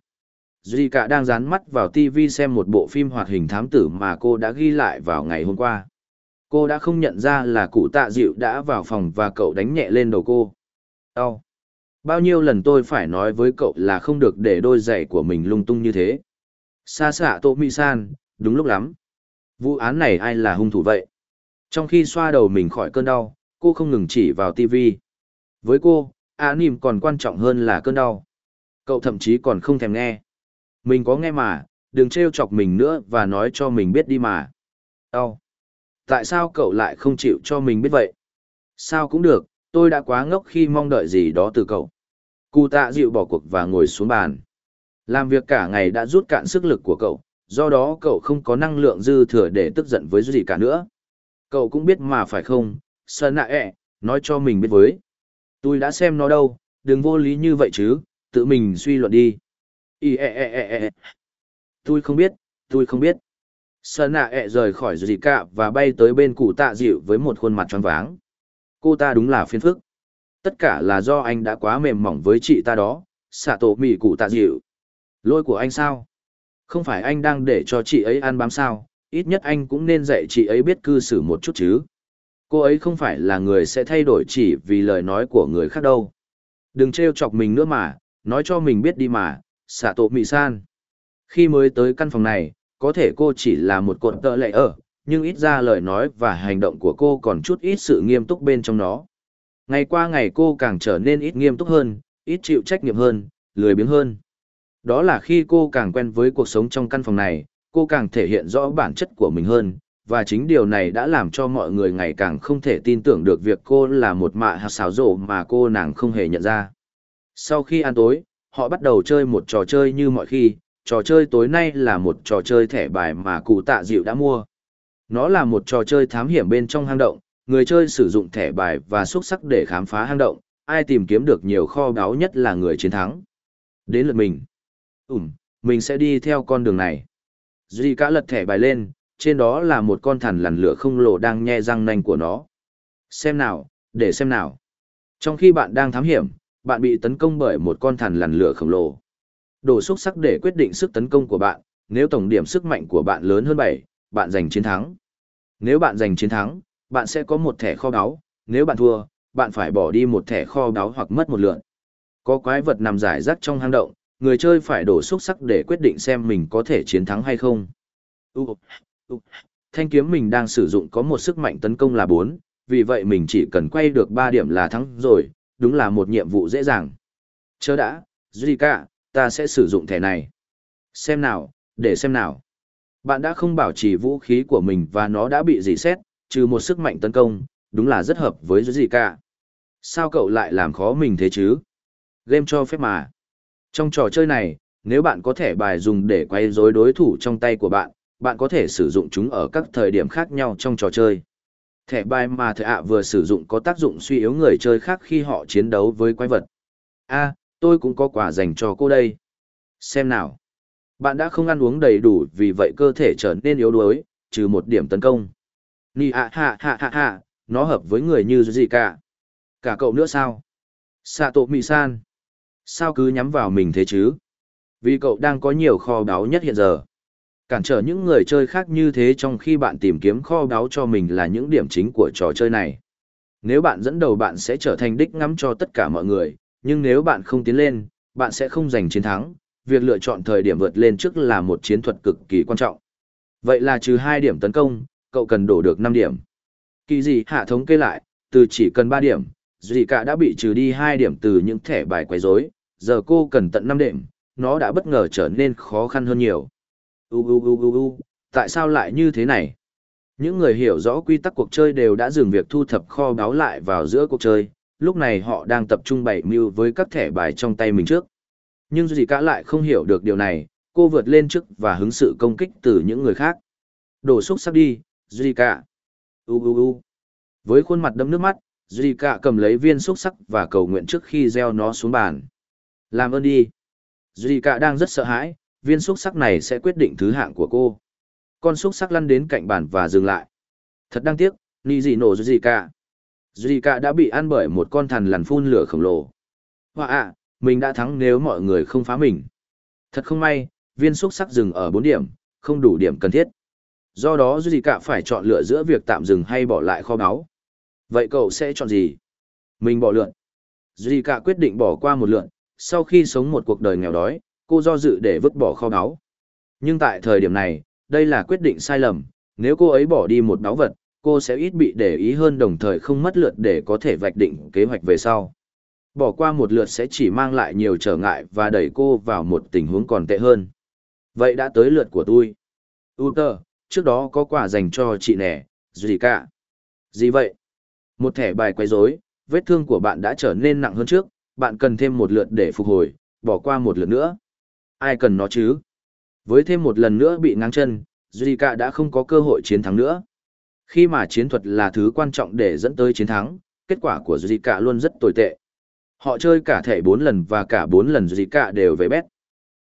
Zika đang dán mắt vào TV xem một bộ phim hoạt hình thám tử mà cô đã ghi lại vào ngày hôm qua. Cô đã không nhận ra là cụ tạ dịu đã vào phòng và cậu đánh nhẹ lên đầu cô. Đau. Bao nhiêu lần tôi phải nói với cậu là không được để đôi giày của mình lung tung như thế. Sa xạ tô mi san, đúng lúc lắm. Vụ án này ai là hung thủ vậy? Trong khi xoa đầu mình khỏi cơn đau, cô không ngừng chỉ vào TV. Với cô, á nìm còn quan trọng hơn là cơn đau. Cậu thậm chí còn không thèm nghe. Mình có nghe mà, đừng trêu chọc mình nữa và nói cho mình biết đi mà. Đau. Tại sao cậu lại không chịu cho mình biết vậy? Sao cũng được, tôi đã quá ngốc khi mong đợi gì đó từ cậu. Cụ tạ dịu bỏ cuộc và ngồi xuống bàn. Làm việc cả ngày đã rút cạn sức lực của cậu, do đó cậu không có năng lượng dư thừa để tức giận với gì cả nữa. Cậu cũng biết mà phải không, sơn nạ ẹ, nói cho mình biết với. Tôi đã xem nó đâu, đừng vô lý như vậy chứ, tự mình suy luận đi. Ý ẹ ẹ ẹ ẹ. Tôi không biết, tôi không biết. Sơn nạ ẹ rời khỏi gì cả và bay tới bên cụ tạ dịu với một khuôn mặt tròn váng. Cô ta đúng là phiền phức. Tất cả là do anh đã quá mềm mỏng với chị ta đó, xạ tổ mỉ cụ tạ dịu. Lôi của anh sao? Không phải anh đang để cho chị ấy ăn bám sao, ít nhất anh cũng nên dạy chị ấy biết cư xử một chút chứ. Cô ấy không phải là người sẽ thay đổi chỉ vì lời nói của người khác đâu. Đừng trêu chọc mình nữa mà, nói cho mình biết đi mà, xạ tổ mì san. Khi mới tới căn phòng này, có thể cô chỉ là một cột tợ lệ ở, nhưng ít ra lời nói và hành động của cô còn chút ít sự nghiêm túc bên trong nó. Ngày qua ngày cô càng trở nên ít nghiêm túc hơn, ít chịu trách nhiệm hơn, lười biếng hơn. Đó là khi cô càng quen với cuộc sống trong căn phòng này, cô càng thể hiện rõ bản chất của mình hơn, và chính điều này đã làm cho mọi người ngày càng không thể tin tưởng được việc cô là một mạ hạt xáo rộ mà cô nàng không hề nhận ra. Sau khi ăn tối, họ bắt đầu chơi một trò chơi như mọi khi, trò chơi tối nay là một trò chơi thẻ bài mà cụ tạ dịu đã mua. Nó là một trò chơi thám hiểm bên trong hang động, người chơi sử dụng thẻ bài và xúc sắc để khám phá hang động, ai tìm kiếm được nhiều kho báu nhất là người chiến thắng. Đến lượt mình. Ừm, mình sẽ đi theo con đường này. Duy cả lật thẻ bài lên, trên đó là một con thằn lằn lửa không lồ đang nhe răng nanh của nó. Xem nào, để xem nào. Trong khi bạn đang thám hiểm, bạn bị tấn công bởi một con thằn lằn lửa khổng lồ. Đổ xúc sắc để quyết định sức tấn công của bạn, nếu tổng điểm sức mạnh của bạn lớn hơn 7, bạn giành chiến thắng. Nếu bạn giành chiến thắng, bạn sẽ có một thẻ kho báu, nếu bạn thua, bạn phải bỏ đi một thẻ kho báu hoặc mất một lượng. Có quái vật nằm rải rác trong hang động, người chơi phải đổ xúc sắc để quyết định xem mình có thể chiến thắng hay không. thanh kiếm mình đang sử dụng có một sức mạnh tấn công là 4, vì vậy mình chỉ cần quay được 3 điểm là thắng rồi, đúng là một nhiệm vụ dễ dàng. Chớ đã, Zika, ta sẽ sử dụng thẻ này. Xem nào, để xem nào. Bạn đã không bảo trì vũ khí của mình và nó đã bị dì xét, trừ một sức mạnh tấn công, đúng là rất hợp với Zika. Sao cậu lại làm khó mình thế chứ? Game cho phép mà. Trong trò chơi này, nếu bạn có thẻ bài dùng để quay rối đối thủ trong tay của bạn, bạn có thể sử dụng chúng ở các thời điểm khác nhau trong trò chơi. Thẻ bài mà thẻ ạ vừa sử dụng có tác dụng suy yếu người chơi khác khi họ chiến đấu với quái vật. A, tôi cũng có quà dành cho cô đây. Xem nào. Bạn đã không ăn uống đầy đủ vì vậy cơ thể trở nên yếu đuối, trừ một điểm tấn công. Nì ạ hạ hạ hạ hạ, nó hợp với người như gì cả. Cả cậu nữa sao? Sato Mì-san. Sao cứ nhắm vào mình thế chứ? Vì cậu đang có nhiều kho báu nhất hiện giờ. Cản trở những người chơi khác như thế trong khi bạn tìm kiếm kho báu cho mình là những điểm chính của trò chơi này. Nếu bạn dẫn đầu bạn sẽ trở thành đích ngắm cho tất cả mọi người, nhưng nếu bạn không tiến lên, bạn sẽ không giành chiến thắng. Việc lựa chọn thời điểm vượt lên trước là một chiến thuật cực kỳ quan trọng. Vậy là trừ 2 điểm tấn công, cậu cần đổ được 5 điểm. Kỳ gì hạ thống kê lại, từ chỉ cần 3 điểm, Dì cả đã bị trừ đi 2 điểm từ những thẻ bài quấy rối, giờ cô cần tận 5 điểm, nó đã bất ngờ trở nên khó khăn hơn nhiều. U u u u u, tại sao lại như thế này? Những người hiểu rõ quy tắc cuộc chơi đều đã dừng việc thu thập kho báu lại vào giữa cuộc chơi, lúc này họ đang tập trung bày mưu với các thẻ bài trong tay mình trước. Nhưng dì cả lại không hiểu được điều này, cô vượt lên trước và hứng sự công kích từ những người khác. Đổ xúc sắp đi, Zika. U u u. Với khuôn mặt đẫm nước mắt, Zika cầm lấy viên xúc sắc và cầu nguyện trước khi gieo nó xuống bàn. Làm ơn đi. Zika đang rất sợ hãi, viên xúc sắc này sẽ quyết định thứ hạng của cô. Con xúc sắc lăn đến cạnh bàn và dừng lại. Thật đáng tiếc, ni gì nổ gì cả đã bị ăn bởi một con thằn lằn phun lửa khổng lồ. Hoa ạ, mình đã thắng nếu mọi người không phá mình. Thật không may, viên xúc sắc dừng ở 4 điểm, không đủ điểm cần thiết. Do đó Zika phải chọn lựa giữa việc tạm dừng hay bỏ lại kho báu. Vậy cậu sẽ chọn gì? Mình bỏ lượn. Zika quyết định bỏ qua một lượn, sau khi sống một cuộc đời nghèo đói, cô do dự để vứt bỏ kho báu. Nhưng tại thời điểm này, đây là quyết định sai lầm, nếu cô ấy bỏ đi một báu vật, cô sẽ ít bị để ý hơn đồng thời không mất lượt để có thể vạch định kế hoạch về sau. Bỏ qua một lượt sẽ chỉ mang lại nhiều trở ngại và đẩy cô vào một tình huống còn tệ hơn. Vậy đã tới lượt của tôi. Uter, trước đó có quà dành cho chị nè, gì cả. Gì vậy? Một thẻ bài quấy rối, vết thương của bạn đã trở nên nặng hơn trước, bạn cần thêm một lượt để phục hồi, bỏ qua một lượt nữa. Ai cần nó chứ? Với thêm một lần nữa bị ngang chân, Zika đã không có cơ hội chiến thắng nữa. Khi mà chiến thuật là thứ quan trọng để dẫn tới chiến thắng, kết quả của Zika luôn rất tồi tệ. Họ chơi cả thể 4 lần và cả 4 lần Zika đều về bét.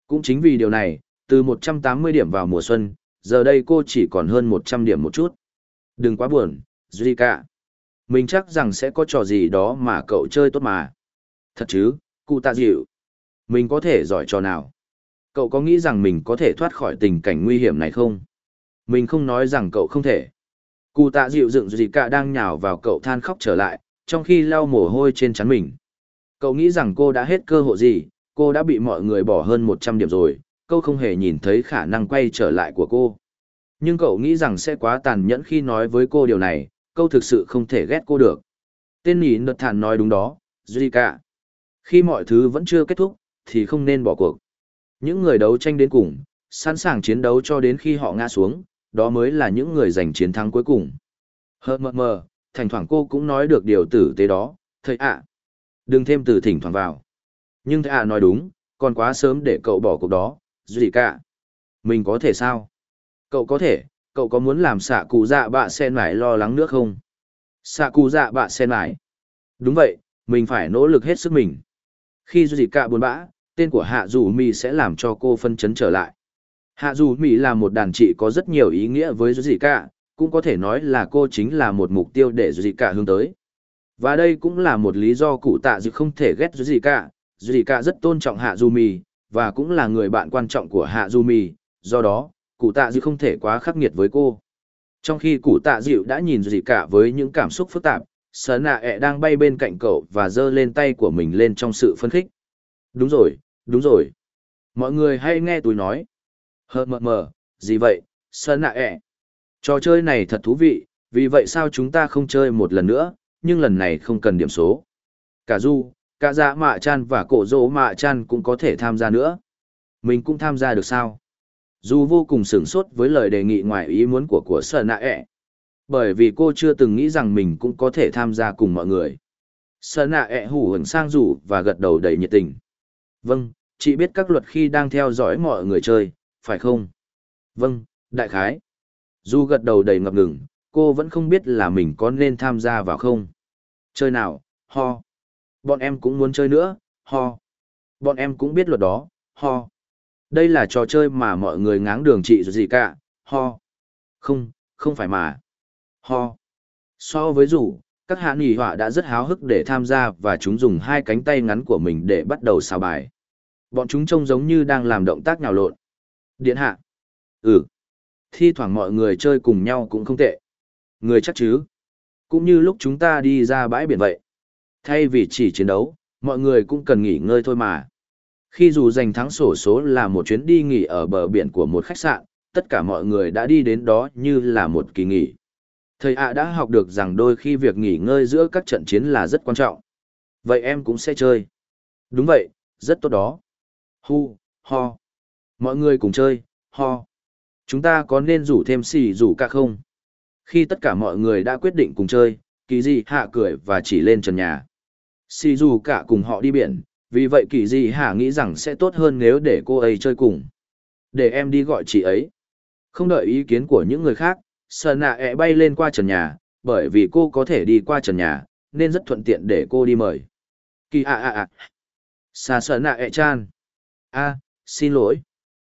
Cũng chính vì điều này, từ 180 điểm vào mùa xuân, giờ đây cô chỉ còn hơn 100 điểm một chút. Đừng quá buồn, Zika. Mình chắc rằng sẽ có trò gì đó mà cậu chơi tốt mà. Thật chứ, cụ tạ dịu. Mình có thể giỏi trò nào? Cậu có nghĩ rằng mình có thể thoát khỏi tình cảnh nguy hiểm này không? Mình không nói rằng cậu không thể. Cụ tạ dịu dựng gì cả đang nhào vào cậu than khóc trở lại, trong khi lau mồ hôi trên trán mình. Cậu nghĩ rằng cô đã hết cơ hội gì, cô đã bị mọi người bỏ hơn 100 điểm rồi, câu không hề nhìn thấy khả năng quay trở lại của cô. Nhưng cậu nghĩ rằng sẽ quá tàn nhẫn khi nói với cô điều này, câu thực sự không thể ghét cô được. Tên nhỉ nợt thản nói đúng đó, Zika. Khi mọi thứ vẫn chưa kết thúc, thì không nên bỏ cuộc. Những người đấu tranh đến cùng, sẵn sàng chiến đấu cho đến khi họ ngã xuống, đó mới là những người giành chiến thắng cuối cùng. Hơ mờ mờ, thỉnh thoảng cô cũng nói được điều tử tế đó, thầy ạ. Đừng thêm từ thỉnh thoảng vào. Nhưng thầy ạ nói đúng, còn quá sớm để cậu bỏ cuộc đó, Zika. Mình có thể sao? Cậu có thể, cậu có muốn làm xạ cụ dạ bạ sen mải lo lắng nữa không? Xạ cụ dạ bạ sen mải. Đúng vậy, mình phải nỗ lực hết sức mình. Khi gì cả buồn bã, tên của Hạ Dù Mì sẽ làm cho cô phân chấn trở lại. Hạ Dù Mì là một đàn chị có rất nhiều ý nghĩa với dù cả, cũng có thể nói là cô chính là một mục tiêu để dù cả hướng tới. Và đây cũng là một lý do cụ tạ dự không thể ghét dù cả, dù cả rất tôn trọng Hạ Dù Mì, và cũng là người bạn quan trọng của Hạ Dù Mì, do đó, cụ tạ dự không thể quá khắc nghiệt với cô. Trong khi cụ tạ dịu đã nhìn Dị cả với những cảm xúc phức tạp, sớ nạ ẹ đang bay bên cạnh cậu và giơ lên tay của mình lên trong sự phấn khích. Đúng rồi, đúng rồi. Mọi người hay nghe tôi nói. Hờ mờ mờ, gì vậy, sơn nạ ẹ. Trò chơi này thật thú vị, vì vậy sao chúng ta không chơi một lần nữa, nhưng lần này không cần điểm số. Cả Du, cả dạ mạ chan và cổ dỗ mạ chan cũng có thể tham gia nữa. Mình cũng tham gia được sao? Dù vô cùng sửng sốt với lời đề nghị ngoài ý muốn của của sợ nạ ẹ. Bởi vì cô chưa từng nghĩ rằng mình cũng có thể tham gia cùng mọi người. sợ nạ ẹ hủ hửng sang rủ và gật đầu đầy nhiệt tình. Vâng, chị biết các luật khi đang theo dõi mọi người chơi, phải không? Vâng, đại khái. Dù gật đầu đầy ngập ngừng, cô vẫn không biết là mình có nên tham gia vào không. Chơi nào, ho. Bọn em cũng muốn chơi nữa, ho. Bọn em cũng biết luật đó, ho. Đây là trò chơi mà mọi người ngáng đường chị rồi gì cả, ho. Không, không phải mà. Ho. So với rủ, các hạ nghỉ họa đã rất háo hức để tham gia và chúng dùng hai cánh tay ngắn của mình để bắt đầu xào bài. Bọn chúng trông giống như đang làm động tác nhào lộn. Điện hạ. Ừ. Thi thoảng mọi người chơi cùng nhau cũng không tệ. Người chắc chứ. Cũng như lúc chúng ta đi ra bãi biển vậy. Thay vì chỉ chiến đấu, mọi người cũng cần nghỉ ngơi thôi mà. Khi dù giành thắng sổ số là một chuyến đi nghỉ ở bờ biển của một khách sạn, tất cả mọi người đã đi đến đó như là một kỳ nghỉ. Thầy ạ đã học được rằng đôi khi việc nghỉ ngơi giữa các trận chiến là rất quan trọng. Vậy em cũng sẽ chơi. Đúng vậy, rất tốt đó. Hu, ho. Mọi người cùng chơi, ho. Chúng ta có nên rủ thêm xì rủ cả không? Khi tất cả mọi người đã quyết định cùng chơi, kỳ dị hạ cười và chỉ lên trần nhà. Xì rủ cả cùng họ đi biển, vì vậy kỳ dị hạ nghĩ rằng sẽ tốt hơn nếu để cô ấy chơi cùng. Để em đi gọi chị ấy. Không đợi ý kiến của những người khác, sờ nạ ẹ bay lên qua trần nhà, bởi vì cô có thể đi qua trần nhà, nên rất thuận tiện để cô đi mời. Kỳ ạ ạ ạ. Xà sờ nạ ẹ chan a, xin lỗi.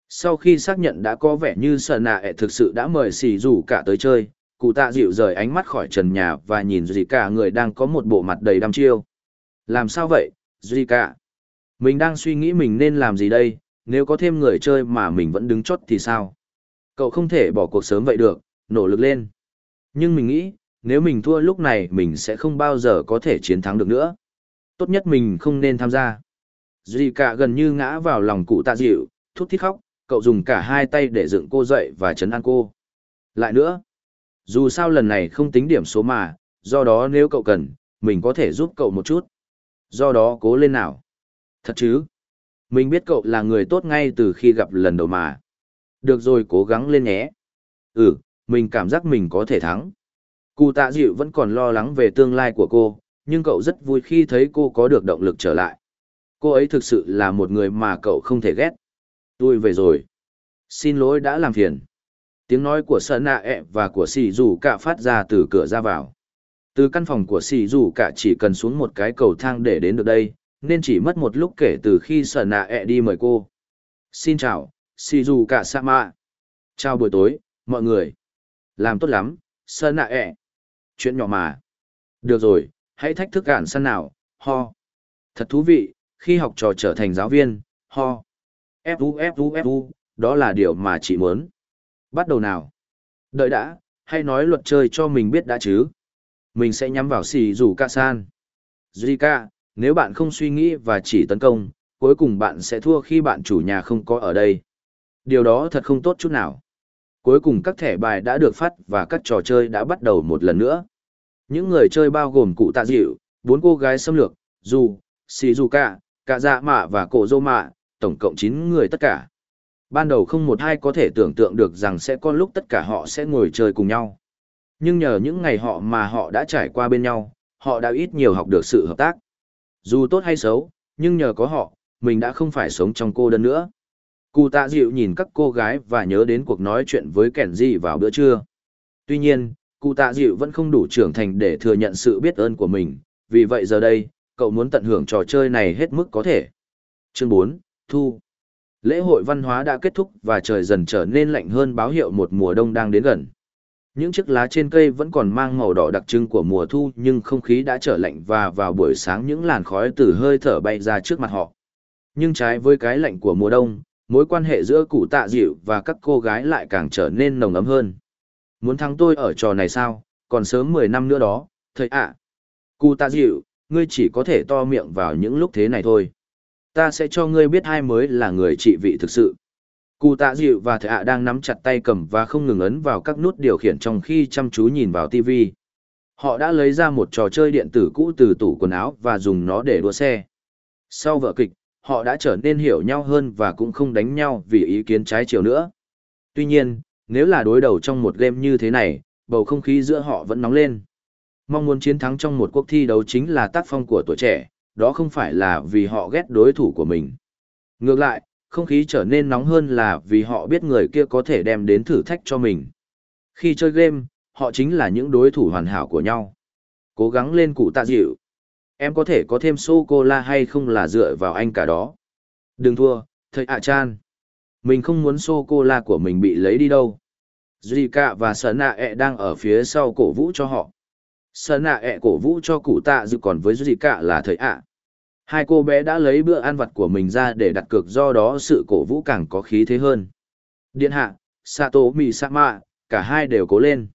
Sau khi xác nhận đã có vẻ như sợ nạ ẹ thực sự đã mời xì dù cả tới chơi, cụ tạ dịu rời ánh mắt khỏi trần nhà và nhìn dì cả người đang có một bộ mặt đầy đăm chiêu. Làm sao vậy, dì cả? Mình đang suy nghĩ mình nên làm gì đây, nếu có thêm người chơi mà mình vẫn đứng chót thì sao? Cậu không thể bỏ cuộc sớm vậy được, nỗ lực lên. Nhưng mình nghĩ, nếu mình thua lúc này mình sẽ không bao giờ có thể chiến thắng được nữa. Tốt nhất mình không nên tham gia dì cả gần như ngã vào lòng cụ tạ dịu thút thít khóc cậu dùng cả hai tay để dựng cô dậy và chấn an cô. Lại nữa, dù sao lần này không tính điểm số mà, do đó nếu cậu cần, mình có thể giúp cậu một chút. Do đó cố lên nào. Thật chứ? Mình biết cậu là người tốt ngay từ khi gặp lần đầu mà. Được rồi cố gắng lên nhé. Ừ, mình cảm giác mình có thể thắng. Cụ tạ dịu vẫn còn lo lắng về tương lai của cô, nhưng cậu rất vui khi thấy cô có được động lực trở lại. Cô ấy thực sự là một người mà cậu không thể ghét. Tôi về rồi. Xin lỗi đã làm phiền. Tiếng nói của sợ nạ ẹ và của xì dù cả phát ra từ cửa ra vào. Từ căn phòng của xì dù cả chỉ cần xuống một cái cầu thang để đến được đây, nên chỉ mất một lúc kể từ khi sợ nạ ẹ đi mời cô. Xin chào, xì dù cả sa. Chào buổi tối, mọi người. Làm tốt lắm, sợ nạ ẹ. Chuyện nhỏ mà. Được rồi, hãy thách thức cản săn nào, ho. Thật thú vị, khi học trò trở thành giáo viên, ho. Fu Fu Fu, đó là điều mà chị muốn. Bắt đầu nào. Đợi đã, hay nói luật chơi cho mình biết đã chứ. Mình sẽ nhắm vào xì rủ ca san. Zika, nếu bạn không suy nghĩ và chỉ tấn công, cuối cùng bạn sẽ thua khi bạn chủ nhà không có ở đây. Điều đó thật không tốt chút nào. Cuối cùng các thẻ bài đã được phát và các trò chơi đã bắt đầu một lần nữa. Những người chơi bao gồm cụ tạ dịu, bốn cô gái xâm lược, dù, Shizuka, cả dạ mạ và cổ dô mạ, tổng cộng 9 người tất cả. Ban đầu không một ai có thể tưởng tượng được rằng sẽ có lúc tất cả họ sẽ ngồi chơi cùng nhau. Nhưng nhờ những ngày họ mà họ đã trải qua bên nhau, họ đã ít nhiều học được sự hợp tác. Dù tốt hay xấu, nhưng nhờ có họ, mình đã không phải sống trong cô đơn nữa. Cụ tạ dịu nhìn các cô gái và nhớ đến cuộc nói chuyện với kẻn gì vào bữa trưa. Tuy nhiên, cụ tạ dịu vẫn không đủ trưởng thành để thừa nhận sự biết ơn của mình, vì vậy giờ đây, cậu muốn tận hưởng trò chơi này hết mức có thể. Chương 4, Thu Lễ hội văn hóa đã kết thúc và trời dần trở nên lạnh hơn báo hiệu một mùa đông đang đến gần. Những chiếc lá trên cây vẫn còn mang màu đỏ đặc trưng của mùa thu nhưng không khí đã trở lạnh và vào buổi sáng những làn khói từ hơi thở bay ra trước mặt họ. Nhưng trái với cái lạnh của mùa đông, mối quan hệ giữa cụ tạ dịu và các cô gái lại càng trở nên nồng ấm hơn. Muốn thắng tôi ở trò này sao, còn sớm 10 năm nữa đó, thầy ạ. Cụ tạ dịu, ngươi chỉ có thể to miệng vào những lúc thế này thôi. Ta sẽ cho ngươi biết ai mới là người trị vị thực sự. Cụ tạ dịu và Thệ ạ đang nắm chặt tay cầm và không ngừng ấn vào các nút điều khiển trong khi chăm chú nhìn vào TV. Họ đã lấy ra một trò chơi điện tử cũ từ tủ quần áo và dùng nó để đua xe. Sau vở kịch, họ đã trở nên hiểu nhau hơn và cũng không đánh nhau vì ý kiến trái chiều nữa. Tuy nhiên, nếu là đối đầu trong một game như thế này, bầu không khí giữa họ vẫn nóng lên. Mong muốn chiến thắng trong một cuộc thi đấu chính là tác phong của tuổi trẻ, đó không phải là vì họ ghét đối thủ của mình. Ngược lại, không khí trở nên nóng hơn là vì họ biết người kia có thể đem đến thử thách cho mình. Khi chơi game, họ chính là những đối thủ hoàn hảo của nhau. Cố gắng lên cụ tạ dịu. Em có thể có thêm sô-cô-la hay không là dựa vào anh cả đó. Đừng thua, thầy ạ chan. Mình không muốn sô-cô-la của mình bị lấy đi đâu. Zika và Sở Nạ e đang ở phía sau cổ vũ cho họ sợ Nạ ẹ cổ vũ cho cụ tạ dự còn với Zika là thầy ạ. Hai cô bé đã lấy bữa ăn vặt của mình ra để đặt cược do đó sự cổ vũ càng có khí thế hơn. Điện hạ, Sato Misama, cả hai đều cố lên.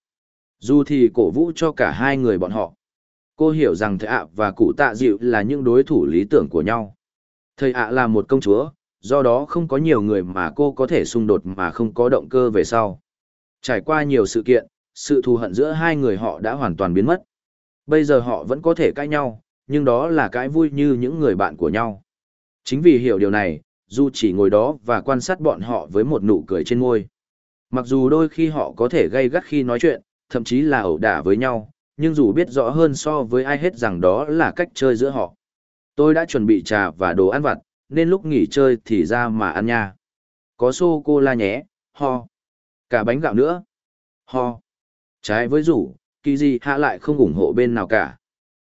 Dù thì cổ vũ cho cả hai người bọn họ. Cô hiểu rằng thầy ạ và cụ tạ dịu là những đối thủ lý tưởng của nhau. Thầy ạ là một công chúa, do đó không có nhiều người mà cô có thể xung đột mà không có động cơ về sau. Trải qua nhiều sự kiện, sự thù hận giữa hai người họ đã hoàn toàn biến mất. Bây giờ họ vẫn có thể cãi nhau, nhưng đó là cái vui như những người bạn của nhau. Chính vì hiểu điều này, Du chỉ ngồi đó và quan sát bọn họ với một nụ cười trên môi. Mặc dù đôi khi họ có thể gây gắt khi nói chuyện, thậm chí là ẩu đả với nhau, nhưng dù biết rõ hơn so với ai hết rằng đó là cách chơi giữa họ. Tôi đã chuẩn bị trà và đồ ăn vặt, nên lúc nghỉ chơi thì ra mà ăn nha. Có sô-cô-la nhé, ho. Cả bánh gạo nữa. Ho. Trái với rủ, kỳ gì hạ lại không ủng hộ bên nào cả.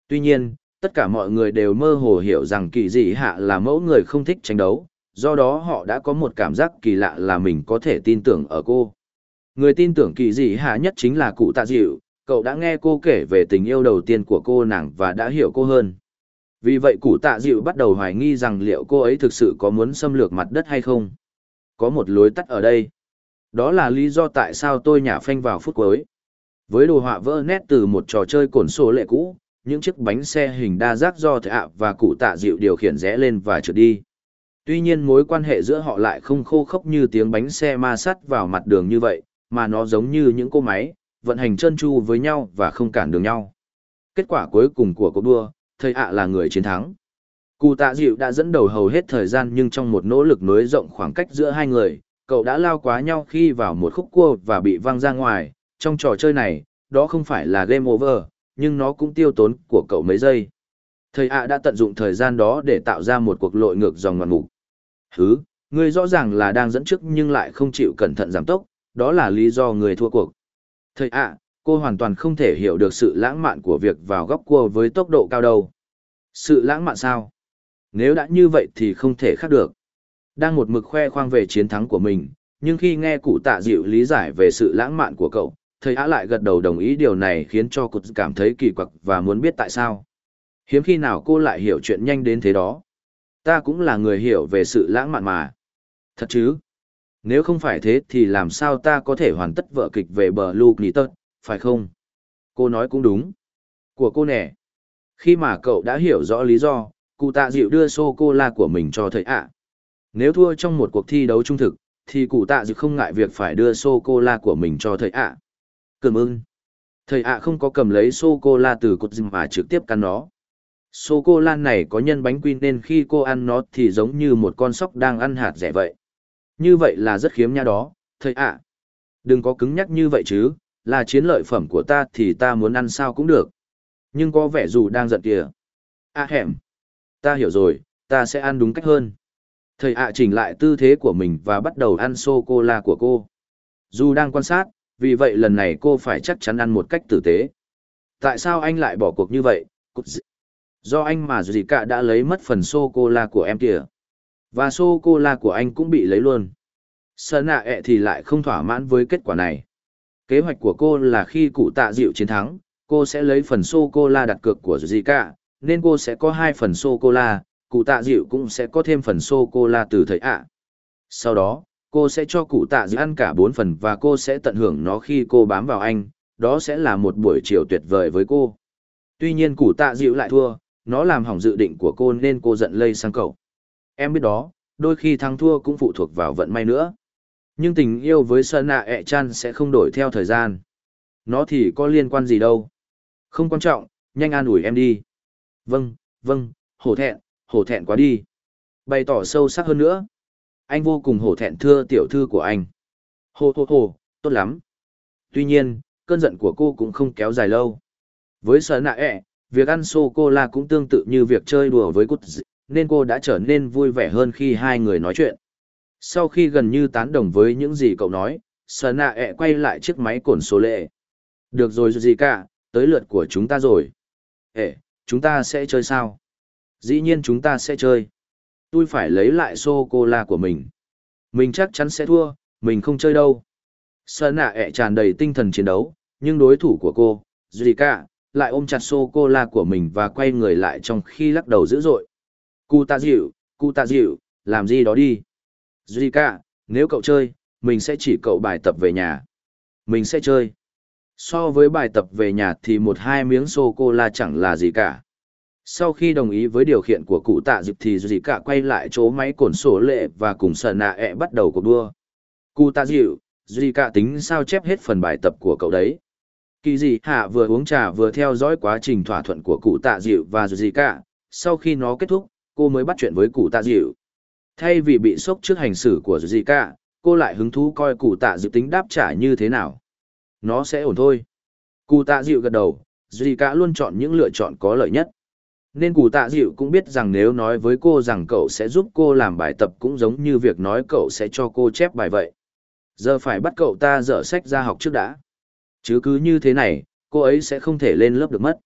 Tuy nhiên, tất cả mọi người đều mơ hồ hiểu rằng kỳ dị hạ là mẫu người không thích tranh đấu, do đó họ đã có một cảm giác kỳ lạ là mình có thể tin tưởng ở cô. Người tin tưởng kỳ dị hạ nhất chính là cụ tạ dịu, cậu đã nghe cô kể về tình yêu đầu tiên của cô nàng và đã hiểu cô hơn. Vì vậy cụ tạ dịu bắt đầu hoài nghi rằng liệu cô ấy thực sự có muốn xâm lược mặt đất hay không. Có một lối tắt ở đây. Đó là lý do tại sao tôi nhả phanh vào phút cuối. Với đồ họa vỡ nét từ một trò chơi cồn sổ lệ cũ, những chiếc bánh xe hình đa giác do thợ ạ và cụ tạ dịu điều khiển rẽ lên và trượt đi. Tuy nhiên mối quan hệ giữa họ lại không khô khốc như tiếng bánh xe ma sắt vào mặt đường như vậy, mà nó giống như những cô máy, vận hành chân chu với nhau và không cản đường nhau. Kết quả cuối cùng của cuộc đua, thầy ạ là người chiến thắng. Cụ tạ dịu đã dẫn đầu hầu hết thời gian nhưng trong một nỗ lực nối rộng khoảng cách giữa hai người, cậu đã lao quá nhau khi vào một khúc cua và bị văng ra ngoài. Trong trò chơi này, đó không phải là game over, nhưng nó cũng tiêu tốn của cậu mấy giây. Thầy ạ đã tận dụng thời gian đó để tạo ra một cuộc lội ngược dòng ngoạn mục. Hứ, ngươi rõ ràng là đang dẫn trước nhưng lại không chịu cẩn thận giảm tốc, đó là lý do người thua cuộc. Thầy ạ, cô hoàn toàn không thể hiểu được sự lãng mạn của việc vào góc cua với tốc độ cao đâu. Sự lãng mạn sao? Nếu đã như vậy thì không thể khác được. Đang một mực khoe khoang về chiến thắng của mình, nhưng khi nghe cụ tạ dịu lý giải về sự lãng mạn của cậu, thầy á lại gật đầu đồng ý điều này khiến cho cụt cảm thấy kỳ quặc và muốn biết tại sao. Hiếm khi nào cô lại hiểu chuyện nhanh đến thế đó. Ta cũng là người hiểu về sự lãng mạn mà. Thật chứ? Nếu không phải thế thì làm sao ta có thể hoàn tất vở kịch về bờ Luke Nitton, phải không? Cô nói cũng đúng. Của cô nè. Khi mà cậu đã hiểu rõ lý do, cụ tạ dịu đưa sô-cô-la của mình cho thầy ạ. Nếu thua trong một cuộc thi đấu trung thực, thì cụ tạ dịu không ngại việc phải đưa sô-cô-la của mình cho thầy ạ. Cảm ơn. Thầy ạ không có cầm lấy sô-cô-la từ cột dìm mà trực tiếp cắn nó. Sô-cô-la này có nhân bánh quy nên khi cô ăn nó thì giống như một con sóc đang ăn hạt rẻ vậy. Như vậy là rất khiếm nha đó, thầy ạ. Đừng có cứng nhắc như vậy chứ, là chiến lợi phẩm của ta thì ta muốn ăn sao cũng được. Nhưng có vẻ dù đang giận kìa. À hẻm. Ta hiểu rồi, ta sẽ ăn đúng cách hơn. Thầy ạ chỉnh lại tư thế của mình và bắt đầu ăn sô-cô-la của cô. Dù đang quan sát, vì vậy lần này cô phải chắc chắn ăn một cách tử tế. Tại sao anh lại bỏ cuộc như vậy? Do anh mà gì cả đã lấy mất phần sô-cô-la của em kìa. Và sô-cô-la của anh cũng bị lấy luôn. Sợ nạ ẹ thì lại không thỏa mãn với kết quả này. Kế hoạch của cô là khi cụ tạ dịu chiến thắng, cô sẽ lấy phần sô-cô-la đặt cược của gì cả, nên cô sẽ có hai phần sô-cô-la, cụ tạ dịu cũng sẽ có thêm phần sô-cô-la từ thầy ạ. Sau đó, cô sẽ cho cụ tạ dịu ăn cả bốn phần và cô sẽ tận hưởng nó khi cô bám vào anh, đó sẽ là một buổi chiều tuyệt vời với cô. Tuy nhiên cụ tạ dịu lại thua, nó làm hỏng dự định của cô nên cô giận lây sang cậu. Em biết đó, đôi khi thắng thua cũng phụ thuộc vào vận may nữa. Nhưng tình yêu với Sơn Nạ ẹ chan sẽ không đổi theo thời gian. Nó thì có liên quan gì đâu. Không quan trọng, nhanh an ủi em đi. Vâng, vâng, hổ thẹn, hổ thẹn quá đi. Bày tỏ sâu sắc hơn nữa. Anh vô cùng hổ thẹn thưa tiểu thư của anh. Hô hô hô, tốt lắm. Tuy nhiên, cơn giận của cô cũng không kéo dài lâu. Với sở nạ ẹ, việc ăn sô-cô-la cũng tương tự như việc chơi đùa với cút dị, nên cô đã trở nên vui vẻ hơn khi hai người nói chuyện. Sau khi gần như tán đồng với những gì cậu nói, sở nạ ẹ quay lại chiếc máy cồn số lệ. Được rồi gì cả, tới lượt của chúng ta rồi. Ê, chúng ta sẽ chơi sao? Dĩ nhiên chúng ta sẽ chơi. Tôi phải lấy lại sô-cô-la của mình. Mình chắc chắn sẽ thua, mình không chơi đâu. Sơn nạ ẹ tràn đầy tinh thần chiến đấu, nhưng đối thủ của cô, Zika, lại ôm chặt sô-cô-la của mình và quay người lại trong khi lắc đầu dữ dội. Cụ tạ dịu, cụ tạ dịu, làm gì đó đi. Zika, nếu cậu chơi, mình sẽ chỉ cậu bài tập về nhà. Mình sẽ chơi. So với bài tập về nhà thì một hai miếng sô-cô-la chẳng là gì cả. Sau khi đồng ý với điều khiển của cụ tạ dịp thì gì cả quay lại chỗ máy cổn sổ lệ và cùng sờ nạ ẹ bắt đầu cuộc đua. Cụ tạ dịu, gì cả tính sao chép hết phần bài tập của cậu đấy. Kỳ dị hạ vừa uống trà vừa theo dõi quá trình thỏa thuận của cụ tạ dịu và gì cả. Sau khi nó kết thúc, cô mới bắt chuyện với cụ tạ dịu. Thay vì bị sốc trước hành xử của gì cả, cô lại hứng thú coi cụ tạ dịu tính đáp trả như thế nào. Nó sẽ ổn thôi. Cụ tạ dịu gật đầu, gì cả luôn chọn những lựa chọn có lợi nhất. Nên cụ tạ dịu cũng biết rằng nếu nói với cô rằng cậu sẽ giúp cô làm bài tập cũng giống như việc nói cậu sẽ cho cô chép bài vậy. Giờ phải bắt cậu ta dở sách ra học trước đã. Chứ cứ như thế này, cô ấy sẽ không thể lên lớp được mất.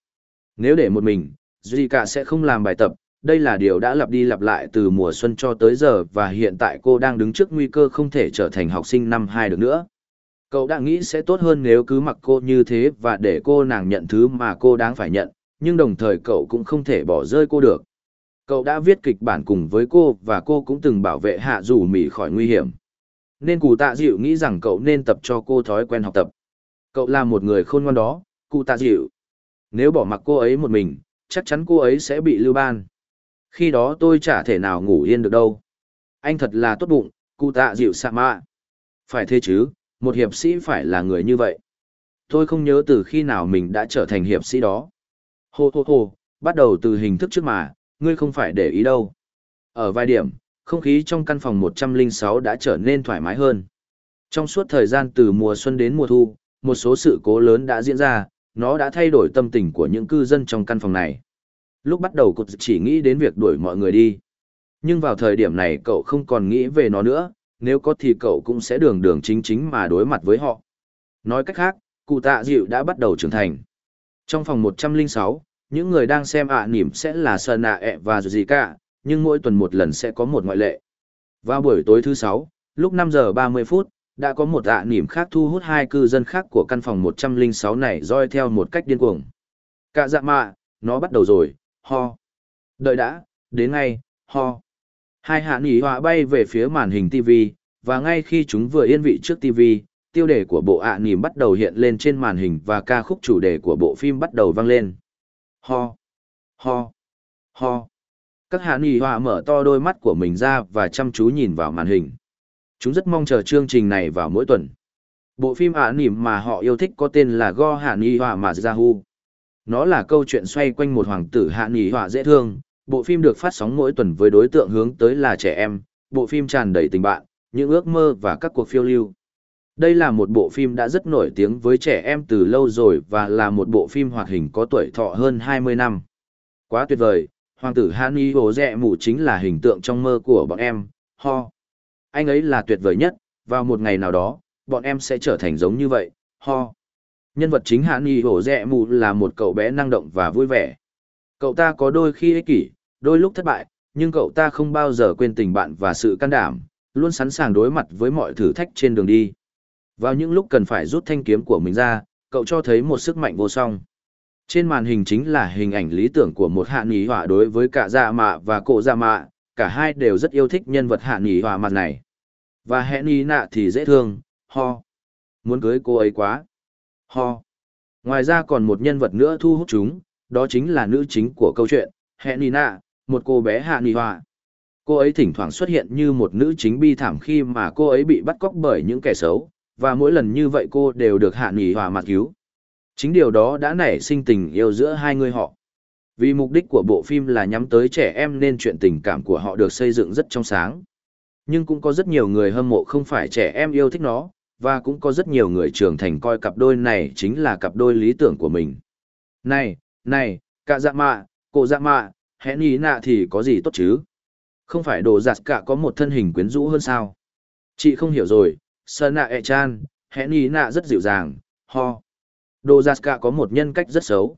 Nếu để một mình, Zika sẽ không làm bài tập, đây là điều đã lặp đi lặp lại từ mùa xuân cho tới giờ và hiện tại cô đang đứng trước nguy cơ không thể trở thành học sinh năm hai được nữa. Cậu đã nghĩ sẽ tốt hơn nếu cứ mặc cô như thế và để cô nàng nhận thứ mà cô đáng phải nhận, nhưng đồng thời cậu cũng không thể bỏ rơi cô được. Cậu đã viết kịch bản cùng với cô và cô cũng từng bảo vệ hạ dù mỉ khỏi nguy hiểm. Nên cụ tạ dịu nghĩ rằng cậu nên tập cho cô thói quen học tập. Cậu là một người khôn ngoan đó, cụ tạ dịu. Nếu bỏ mặc cô ấy một mình, chắc chắn cô ấy sẽ bị lưu ban. Khi đó tôi chả thể nào ngủ yên được đâu. Anh thật là tốt bụng, cụ tạ dịu sạ mạ. Phải thế chứ, một hiệp sĩ phải là người như vậy. Tôi không nhớ từ khi nào mình đã trở thành hiệp sĩ đó. Hô hô hô, bắt đầu từ hình thức trước mà, ngươi không phải để ý đâu. Ở vài điểm, không khí trong căn phòng 106 đã trở nên thoải mái hơn. Trong suốt thời gian từ mùa xuân đến mùa thu, một số sự cố lớn đã diễn ra, nó đã thay đổi tâm tình của những cư dân trong căn phòng này. Lúc bắt đầu cột chỉ nghĩ đến việc đuổi mọi người đi. Nhưng vào thời điểm này cậu không còn nghĩ về nó nữa, nếu có thì cậu cũng sẽ đường đường chính chính mà đối mặt với họ. Nói cách khác, cụ tạ dịu đã bắt đầu trưởng thành. Trong phòng 106, những người đang xem ạ à nỉm sẽ là Sơn ạ e ẹ và gì cả, nhưng mỗi tuần một lần sẽ có một ngoại lệ. Vào buổi tối thứ 6, lúc 5 giờ 30 phút, đã có một ạ à nỉm khác thu hút hai cư dân khác của căn phòng 106 này roi theo một cách điên cuồng. Cả dạ mạ, nó bắt đầu rồi, ho. Đợi đã, đến ngay, ho. Hai hạ nỉ họa bay về phía màn hình TV, và ngay khi chúng vừa yên vị trước TV, tiêu đề của bộ ạ nỉm bắt đầu hiện lên trên màn hình và ca khúc chủ đề của bộ phim bắt đầu vang lên. Ho, ho, ho. Các hạ nỉ họa mở to đôi mắt của mình ra và chăm chú nhìn vào màn hình. Chúng rất mong chờ chương trình này vào mỗi tuần. Bộ phim ạ nỉm mà họ yêu thích có tên là Go Hạ Nỉ Họa Mà Yahoo. Nó là câu chuyện xoay quanh một hoàng tử hạ nỉ họa dễ thương, bộ phim được phát sóng mỗi tuần với đối tượng hướng tới là trẻ em, bộ phim tràn đầy tình bạn, những ước mơ và các cuộc phiêu lưu. Đây là một bộ phim đã rất nổi tiếng với trẻ em từ lâu rồi và là một bộ phim hoạt hình có tuổi thọ hơn 20 năm. Quá tuyệt vời, hoàng tử Hany Hồ Dẹ Mù chính là hình tượng trong mơ của bọn em, ho. Anh ấy là tuyệt vời nhất, vào một ngày nào đó, bọn em sẽ trở thành giống như vậy, ho. Nhân vật chính Hany Hồ Dẹ Mù là một cậu bé năng động và vui vẻ. Cậu ta có đôi khi ích kỷ, đôi lúc thất bại, nhưng cậu ta không bao giờ quên tình bạn và sự can đảm, luôn sẵn sàng đối mặt với mọi thử thách trên đường đi. Vào những lúc cần phải rút thanh kiếm của mình ra, cậu cho thấy một sức mạnh vô song. Trên màn hình chính là hình ảnh lý tưởng của một hạ nghỉ hỏa đối với cả dạ mạ và cổ dạ mạ, cả hai đều rất yêu thích nhân vật hạ nghỉ hỏa mặt này. Và hẹn ý nạ thì dễ thương, ho. Muốn cưới cô ấy quá. Ho. Ngoài ra còn một nhân vật nữa thu hút chúng, đó chính là nữ chính của câu chuyện, hẹn ý nạ, một cô bé hạ nghỉ hỏa Cô ấy thỉnh thoảng xuất hiện như một nữ chính bi thảm khi mà cô ấy bị bắt cóc bởi những kẻ xấu, và mỗi lần như vậy cô đều được hạ nghỉ hòa mặt cứu. Chính điều đó đã nảy sinh tình yêu giữa hai người họ. Vì mục đích của bộ phim là nhắm tới trẻ em nên chuyện tình cảm của họ được xây dựng rất trong sáng. Nhưng cũng có rất nhiều người hâm mộ không phải trẻ em yêu thích nó, và cũng có rất nhiều người trưởng thành coi cặp đôi này chính là cặp đôi lý tưởng của mình. Này, này, cả dạ mạ, cổ dạ mạ, hẹn ý nạ thì có gì tốt chứ? Không phải đồ giặt cả có một thân hình quyến rũ hơn sao? Chị không hiểu rồi, sơn nạ e chan, hẹn ý nạ rất dịu dàng, ho. Đồ giặt cả có một nhân cách rất xấu.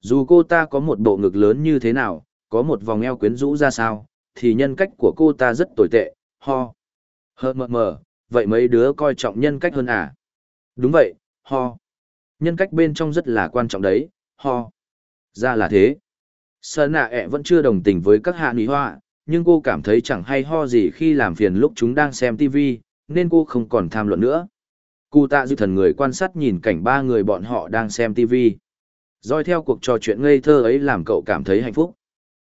Dù cô ta có một bộ ngực lớn như thế nào, có một vòng eo quyến rũ ra sao, thì nhân cách của cô ta rất tồi tệ, ho. Hơ mờ mờ, vậy mấy đứa coi trọng nhân cách hơn à? Đúng vậy, ho. Nhân cách bên trong rất là quan trọng đấy, ho. Ra là thế. Sơn nạ ẹ vẫn chưa đồng tình với các hạ nỉ hoa, nhưng cô cảm thấy chẳng hay ho gì khi làm phiền lúc chúng đang xem TV, nên cô không còn tham luận nữa. Cụ tạ dư thần người quan sát nhìn cảnh ba người bọn họ đang xem TV. Rồi theo cuộc trò chuyện ngây thơ ấy làm cậu cảm thấy hạnh phúc.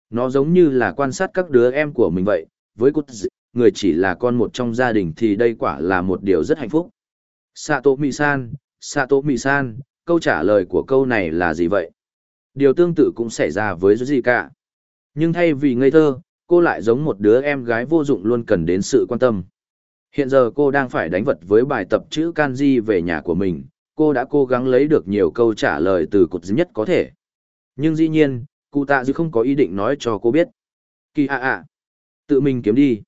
Nó giống như là quan sát các đứa em của mình vậy, với cút người chỉ là con một trong gia đình thì đây quả là một điều rất hạnh phúc. Sato Mi-san, Sato Mi-san, câu trả lời của câu này là gì vậy? Điều tương tự cũng xảy ra với gì cả. Nhưng thay vì ngây thơ, cô lại giống một đứa em gái vô dụng luôn cần đến sự quan tâm. Hiện giờ cô đang phải đánh vật với bài tập chữ kanji về nhà của mình, cô đã cố gắng lấy được nhiều câu trả lời từ cột nhất có thể. Nhưng dĩ nhiên, cụ tạ dịu không có ý định nói cho cô biết. Kỳ ạ ạ, tự mình kiếm đi.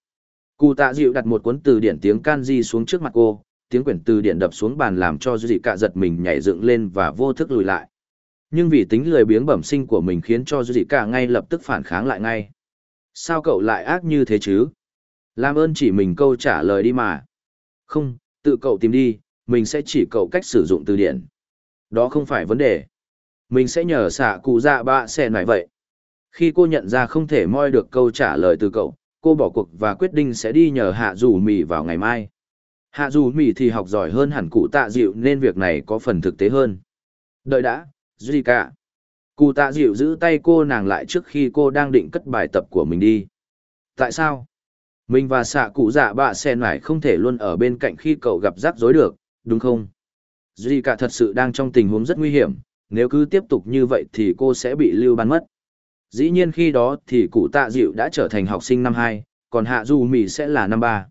Cụ tạ dịu đặt một cuốn từ điển tiếng kanji xuống trước mặt cô, tiếng quyển từ điển đập xuống bàn làm cho dị cạ giật mình nhảy dựng lên và vô thức lùi lại. Nhưng vì tính lười biếng bẩm sinh của mình khiến cho dị cạ ngay lập tức phản kháng lại ngay. Sao cậu lại ác như thế chứ? Làm ơn chỉ mình câu trả lời đi mà. Không, tự cậu tìm đi, mình sẽ chỉ cậu cách sử dụng từ điển. Đó không phải vấn đề. Mình sẽ nhờ xạ cụ dạ bạ sẽ nói vậy. Khi cô nhận ra không thể moi được câu trả lời từ cậu, cô bỏ cuộc và quyết định sẽ đi nhờ hạ dù mì vào ngày mai. Hạ dù mì thì học giỏi hơn hẳn cụ tạ dịu nên việc này có phần thực tế hơn. Đợi đã, Duy cả. Cụ tạ dịu giữ tay cô nàng lại trước khi cô đang định cất bài tập của mình đi. Tại sao? Mình và xạ cụ dạ bạ sen lại không thể luôn ở bên cạnh khi cậu gặp rắc rối được, đúng không? Duy cả thật sự đang trong tình huống rất nguy hiểm, nếu cứ tiếp tục như vậy thì cô sẽ bị lưu ban mất. Dĩ nhiên khi đó thì cụ tạ dịu đã trở thành học sinh năm hai, còn hạ dù mỹ sẽ là năm ba.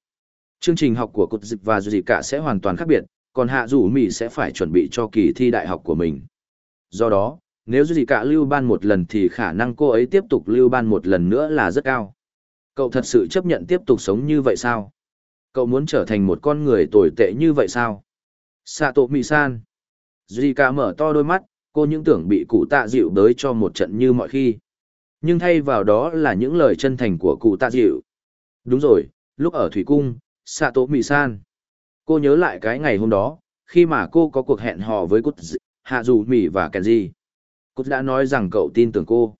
Chương trình học của cụt dịch và Duy cả sẽ hoàn toàn khác biệt, còn hạ dù mỹ sẽ phải chuẩn bị cho kỳ thi đại học của mình. Do đó, nếu Duy cả lưu ban một lần thì khả năng cô ấy tiếp tục lưu ban một lần nữa là rất cao. Cậu thật sự chấp nhận tiếp tục sống như vậy sao? Cậu muốn trở thành một con người tồi tệ như vậy sao? Sato Mi-san. Zika mở to đôi mắt, cô những tưởng bị cụ tạ dịu đới cho một trận như mọi khi. Nhưng thay vào đó là những lời chân thành của cụ tạ dịu. Đúng rồi, lúc ở Thủy Cung, Sato Mi-san. Cô nhớ lại cái ngày hôm đó, khi mà cô có cuộc hẹn hò với Cút Hạ Dù Mì và Kenji. Cút đã nói rằng cậu tin tưởng cô.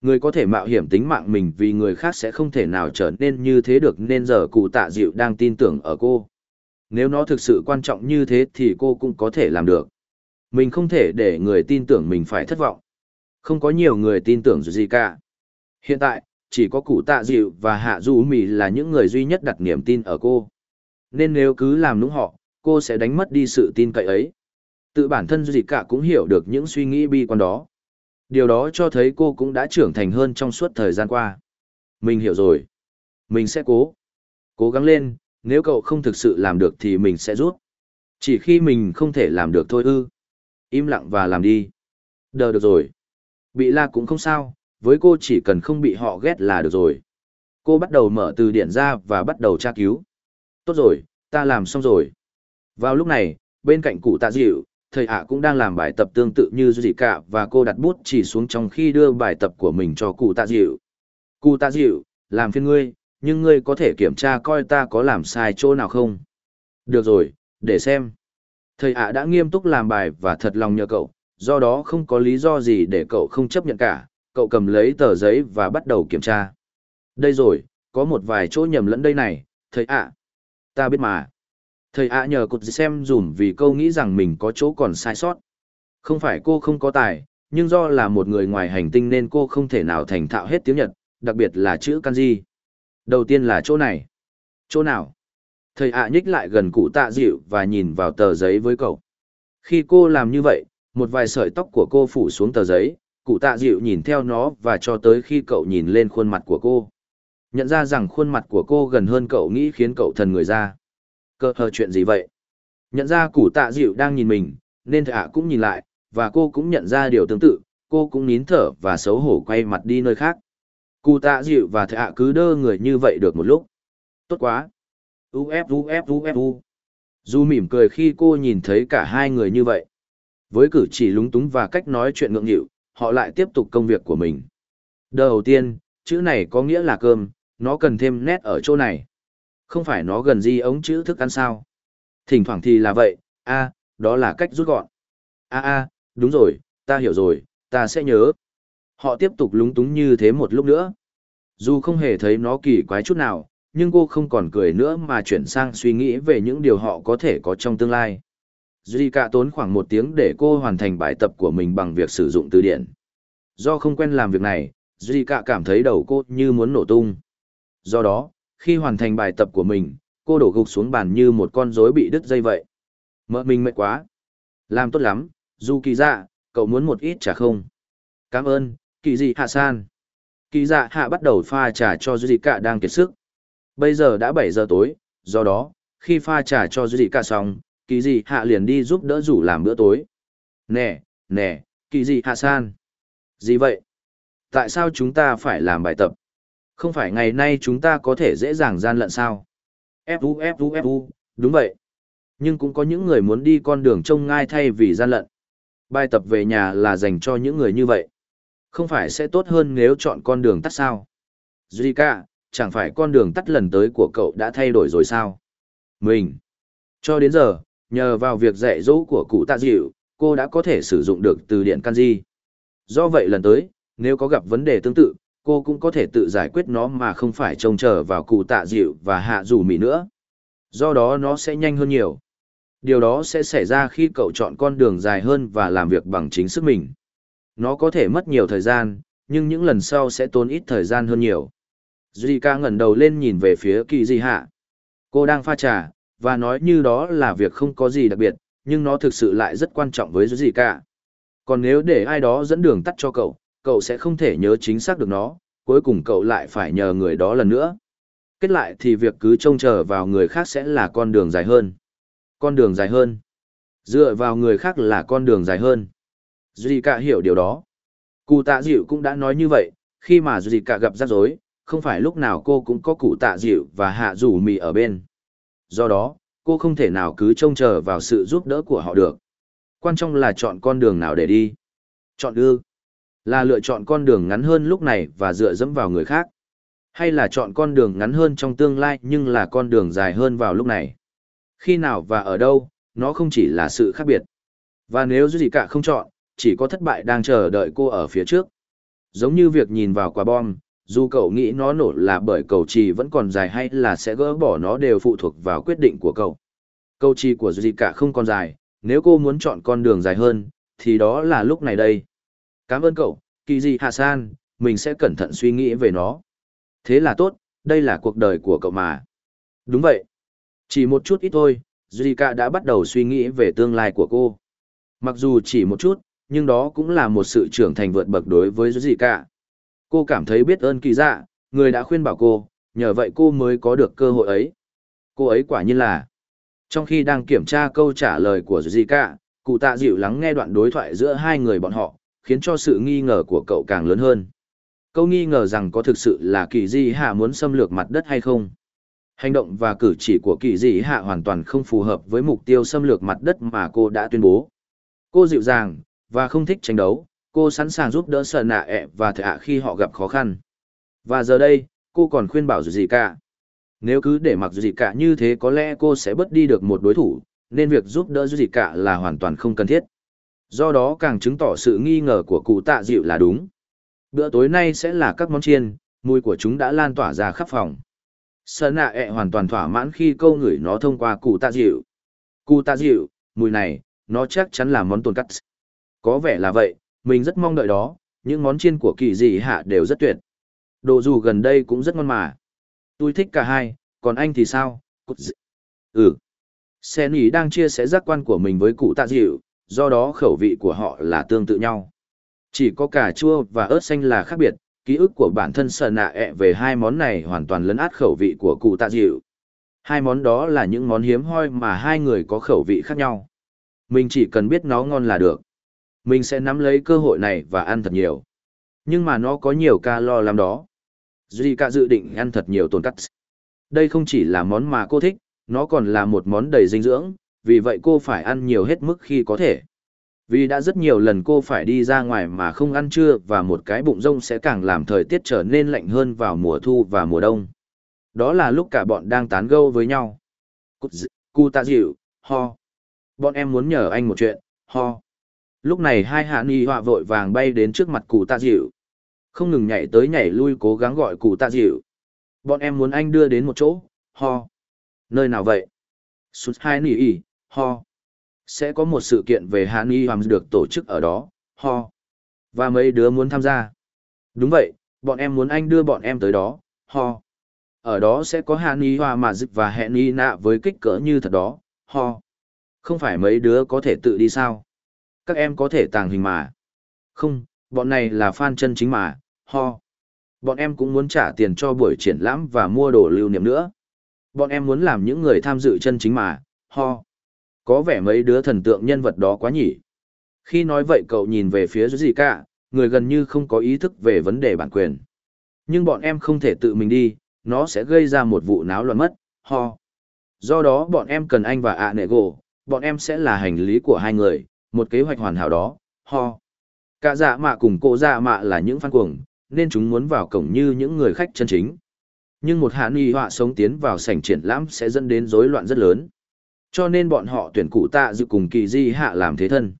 Người có thể mạo hiểm tính mạng mình vì người khác sẽ không thể nào trở nên như thế được nên giờ cụ tạ dịu đang tin tưởng ở cô. Nếu nó thực sự quan trọng như thế thì cô cũng có thể làm được. Mình không thể để người tin tưởng mình phải thất vọng. Không có nhiều người tin tưởng gì cả. Hiện tại, chỉ có cụ tạ dịu và hạ du mì là những người duy nhất đặt niềm tin ở cô. Nên nếu cứ làm nũng họ, cô sẽ đánh mất đi sự tin cậy ấy. Tự bản thân gì cả cũng hiểu được những suy nghĩ bi quan đó. Điều đó cho thấy cô cũng đã trưởng thành hơn trong suốt thời gian qua. Mình hiểu rồi. Mình sẽ cố. Cố gắng lên, nếu cậu không thực sự làm được thì mình sẽ rút. Chỉ khi mình không thể làm được thôi ư. Im lặng và làm đi. Đờ được rồi. Bị la cũng không sao, với cô chỉ cần không bị họ ghét là được rồi. Cô bắt đầu mở từ điển ra và bắt đầu tra cứu. Tốt rồi, ta làm xong rồi. Vào lúc này, bên cạnh cụ tạ dịu, thầy ạ cũng đang làm bài tập tương tự như gì cả và cô đặt bút chỉ xuống trong khi đưa bài tập của mình cho cụ tạ dịu. Cụ tạ dịu, làm phiên ngươi, nhưng ngươi có thể kiểm tra coi ta có làm sai chỗ nào không? Được rồi, để xem. Thầy ạ đã nghiêm túc làm bài và thật lòng nhờ cậu, do đó không có lý do gì để cậu không chấp nhận cả, cậu cầm lấy tờ giấy và bắt đầu kiểm tra. Đây rồi, có một vài chỗ nhầm lẫn đây này, thầy ạ. Ta biết mà. Thầy ạ nhờ cụt xem dùm vì câu nghĩ rằng mình có chỗ còn sai sót. Không phải cô không có tài, nhưng do là một người ngoài hành tinh nên cô không thể nào thành thạo hết tiếng Nhật, đặc biệt là chữ kanji. Đầu tiên là chỗ này. Chỗ nào? Thầy ạ nhích lại gần cụ tạ dịu và nhìn vào tờ giấy với cậu. Khi cô làm như vậy, một vài sợi tóc của cô phủ xuống tờ giấy, cụ tạ dịu nhìn theo nó và cho tới khi cậu nhìn lên khuôn mặt của cô. Nhận ra rằng khuôn mặt của cô gần hơn cậu nghĩ khiến cậu thần người ra. Cơ hờ chuyện gì vậy? Nhận ra củ tạ dịu đang nhìn mình, nên thạ cũng nhìn lại, và cô cũng nhận ra điều tương tự, cô cũng nín thở và xấu hổ quay mặt đi nơi khác. Cụ tạ dịu và thạ cứ đơ người như vậy được một lúc. Tốt quá. Uf uf uf u. Du mỉm cười khi cô nhìn thấy cả hai người như vậy. Với cử chỉ lúng túng và cách nói chuyện ngượng nghịu, họ lại tiếp tục công việc của mình. Đầu tiên, chữ này có nghĩa là cơm, nó cần thêm nét ở chỗ này. Không phải nó gần gì ống chữ thức ăn sao. Thỉnh thoảng thì là vậy, a, đó là cách rút gọn. a a, đúng rồi, ta hiểu rồi, ta sẽ nhớ. Họ tiếp tục lúng túng như thế một lúc nữa. Dù không hề thấy nó kỳ quái chút nào, nhưng cô không còn cười nữa mà chuyển sang suy nghĩ về những điều họ có thể có trong tương lai. Zika tốn khoảng một tiếng để cô hoàn thành bài tập của mình bằng việc sử dụng từ điển. Do không quen làm việc này, Zika cảm thấy đầu cô như muốn nổ tung. Do đó, khi hoàn thành bài tập của mình, cô đổ gục xuống bàn như một con rối bị đứt dây vậy. Mợ mình mệt quá. Làm tốt lắm, dù kỳ dạ, cậu muốn một ít trà không? Cảm ơn, kỳ dị hạ san. Kỳ dạ hạ bắt đầu pha trà cho Zika đang kiệt sức. Bây giờ đã 7 giờ tối, do đó, khi pha trà cho Zika xong, kỳ dị hạ liền đi giúp đỡ rủ làm bữa tối. Nè, nè, kỳ dị hạ san. Gì vậy? Tại sao chúng ta phải làm bài tập? Không phải ngày nay chúng ta có thể dễ dàng gian lận sao? Fu Fu Fu, đúng vậy. Nhưng cũng có những người muốn đi con đường trông ngai thay vì gian lận. Bài tập về nhà là dành cho những người như vậy. Không phải sẽ tốt hơn nếu chọn con đường tắt sao? Zika, chẳng phải con đường tắt lần tới của cậu đã thay đổi rồi sao? Mình. Cho đến giờ, nhờ vào việc dạy dỗ của cụ tạ dịu, cô đã có thể sử dụng được từ điển kanji. Do vậy lần tới, nếu có gặp vấn đề tương tự, cô cũng có thể tự giải quyết nó mà không phải trông chờ vào cụ tạ dịu và hạ Dù mì nữa. Do đó nó sẽ nhanh hơn nhiều. Điều đó sẽ xảy ra khi cậu chọn con đường dài hơn và làm việc bằng chính sức mình. Nó có thể mất nhiều thời gian, nhưng những lần sau sẽ tốn ít thời gian hơn nhiều. Zika ngẩng đầu lên nhìn về phía kỳ di hạ. Cô đang pha trà, và nói như đó là việc không có gì đặc biệt, nhưng nó thực sự lại rất quan trọng với Zika. Còn nếu để ai đó dẫn đường tắt cho cậu, cậu sẽ không thể nhớ chính xác được nó, cuối cùng cậu lại phải nhờ người đó lần nữa. Kết lại thì việc cứ trông chờ vào người khác sẽ là con đường dài hơn. Con đường dài hơn. Dựa vào người khác là con đường dài hơn. Zika hiểu điều đó. Cụ tạ dịu cũng đã nói như vậy, khi mà Zika gặp rắc rối, không phải lúc nào cô cũng có cụ tạ dịu và hạ rủ mì ở bên. Do đó, cô không thể nào cứ trông chờ vào sự giúp đỡ của họ được. Quan trọng là chọn con đường nào để đi. Chọn ư. Là lựa chọn con đường ngắn hơn lúc này và dựa dẫm vào người khác. Hay là chọn con đường ngắn hơn trong tương lai nhưng là con đường dài hơn vào lúc này. Khi nào và ở đâu, nó không chỉ là sự khác biệt. Và nếu gì cả không chọn, chỉ có thất bại đang chờ đợi cô ở phía trước. Giống như việc nhìn vào quả bom, dù cậu nghĩ nó nổ là bởi cầu trì vẫn còn dài hay là sẽ gỡ bỏ nó đều phụ thuộc vào quyết định của cậu. Cầu trì của gì cả không còn dài, nếu cô muốn chọn con đường dài hơn, thì đó là lúc này đây. Cảm ơn cậu, kỳ gì hạ san, mình sẽ cẩn thận suy nghĩ về nó. Thế là tốt, đây là cuộc đời của cậu mà. Đúng vậy. Chỉ một chút ít thôi, Zika đã bắt đầu suy nghĩ về tương lai của cô. Mặc dù chỉ một chút, nhưng đó cũng là một sự trưởng thành vượt bậc đối với Zika. Cô cảm thấy biết ơn kỳ dạ, người đã khuyên bảo cô, nhờ vậy cô mới có được cơ hội ấy. Cô ấy quả nhiên là. Trong khi đang kiểm tra câu trả lời của Zika, cụ tạ dịu lắng nghe đoạn đối thoại giữa hai người bọn họ, khiến cho sự nghi ngờ của cậu càng lớn hơn. Câu nghi ngờ rằng có thực sự là kỳ di hạ muốn xâm lược mặt đất hay không. Hành động và cử chỉ của kỳ di hạ hoàn toàn không phù hợp với mục tiêu xâm lược mặt đất mà cô đã tuyên bố. Cô dịu dàng, và không thích tranh đấu, cô sẵn sàng giúp đỡ sợ nạ ẹ và thệ ạ khi họ gặp khó khăn. Và giờ đây, cô còn khuyên bảo gì cả. Nếu cứ để mặc gì cả như thế có lẽ cô sẽ bớt đi được một đối thủ, nên việc giúp đỡ gì cả là hoàn toàn không cần thiết. Do đó càng chứng tỏ sự nghi ngờ của cụ tạ dịu là đúng. Bữa tối nay sẽ là các món chiên, mùi của chúng đã lan tỏa ra khắp phòng. Sợ nạ ẹ hoàn toàn thỏa mãn khi câu ngửi nó thông qua cụ tạ dịu. Cụ tạ dịu, mùi này, nó chắc chắn là món tồn cắt. Có vẻ là vậy, mình rất mong đợi đó, những món chiên của kỳ dị hạ đều rất tuyệt. Đồ dù gần đây cũng rất ngon mà. Tôi thích cả hai, còn anh thì sao? Ừ. Sen ý đang chia sẻ giác quan của mình với cụ tạ dịu, do đó khẩu vị của họ là tương tự nhau. Chỉ có cà chua và ớt xanh là khác biệt, ký ức của bản thân sợ nạ ẹ về hai món này hoàn toàn lấn át khẩu vị của cụ tạ dịu. Hai món đó là những món hiếm hoi mà hai người có khẩu vị khác nhau. Mình chỉ cần biết nó ngon là được. Mình sẽ nắm lấy cơ hội này và ăn thật nhiều. Nhưng mà nó có nhiều calo lắm đó. Duy cả dự định ăn thật nhiều tồn cắt. Đây không chỉ là món mà cô thích, nó còn là một món đầy dinh dưỡng, vì vậy cô phải ăn nhiều hết mức khi có thể. Vì đã rất nhiều lần cô phải đi ra ngoài mà không ăn trưa và một cái bụng rông sẽ càng làm thời tiết trở nên lạnh hơn vào mùa thu và mùa đông. Đó là lúc cả bọn đang tán gẫu với nhau. Cụ tạ dịu, ho. Bọn em muốn nhờ anh một chuyện, ho. Lúc này hai hạ ni họa vội vàng bay đến trước mặt cụ tạ dịu. Không ngừng nhảy tới nhảy lui cố gắng gọi cụ tạ dịu. Bọn em muốn anh đưa đến một chỗ, ho. Nơi nào vậy? Sụt hai nỉ ỉ, ho. Sẽ có một sự kiện về Hàn Y Hoàng được tổ chức ở đó, ho. Và mấy đứa muốn tham gia. Đúng vậy, bọn em muốn anh đưa bọn em tới đó, ho. Ở đó sẽ có Hàn Y hoa mà dịch và hẹn Y nạ với kích cỡ như thật đó, ho. Không phải mấy đứa có thể tự đi sao? Các em có thể tàng hình mà. Không, bọn này là fan chân chính mà, ho. Bọn em cũng muốn trả tiền cho buổi triển lãm và mua đồ lưu niệm nữa. Bọn em muốn làm những người tham dự chân chính mà, ho. Có vẻ mấy đứa thần tượng nhân vật đó quá nhỉ. Khi nói vậy cậu nhìn về phía gì cả, người gần như không có ý thức về vấn đề bản quyền. Nhưng bọn em không thể tự mình đi, nó sẽ gây ra một vụ náo loạn mất, ho. Do đó bọn em cần anh và ạ nệ gỗ, bọn em sẽ là hành lý của hai người, một kế hoạch hoàn hảo đó, ho. Cả dạ mạ cùng cô dạ mạ là những fan cuồng, nên chúng muốn vào cổng như những người khách chân chính. Nhưng một hạ nghi họa sống tiến vào sảnh triển lãm sẽ dẫn đến rối loạn rất lớn. Cho nên bọn họ tuyển cụ tạ dự cùng kỳ di hạ làm thế thân.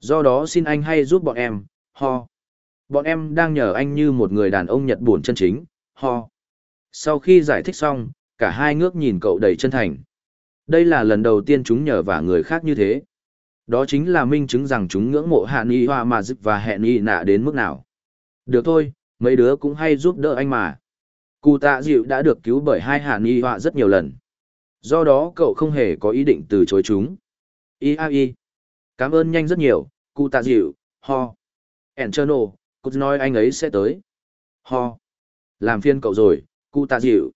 Do đó xin anh hay giúp bọn em, ho. Bọn em đang nhờ anh như một người đàn ông Nhật buồn chân chính, ho. Sau khi giải thích xong, cả hai ngước nhìn cậu đầy chân thành. Đây là lần đầu tiên chúng nhờ vả người khác như thế. Đó chính là minh chứng rằng chúng ngưỡng mộ hạ nghi hoa mà giúp và hẹn nghi nạ đến mức nào. Được thôi, mấy đứa cũng hay giúp đỡ anh mà. Cụ tạ dịu đã được cứu bởi hai hạ nghi hoa rất nhiều lần. Do đó cậu không hề có ý định từ chối chúng. I a i. Cảm ơn nhanh rất nhiều, cụ tạ dịu, ho. Encherno, cụ nói anh ấy sẽ tới. Ho. Làm phiên cậu rồi, cụ tạ dịu.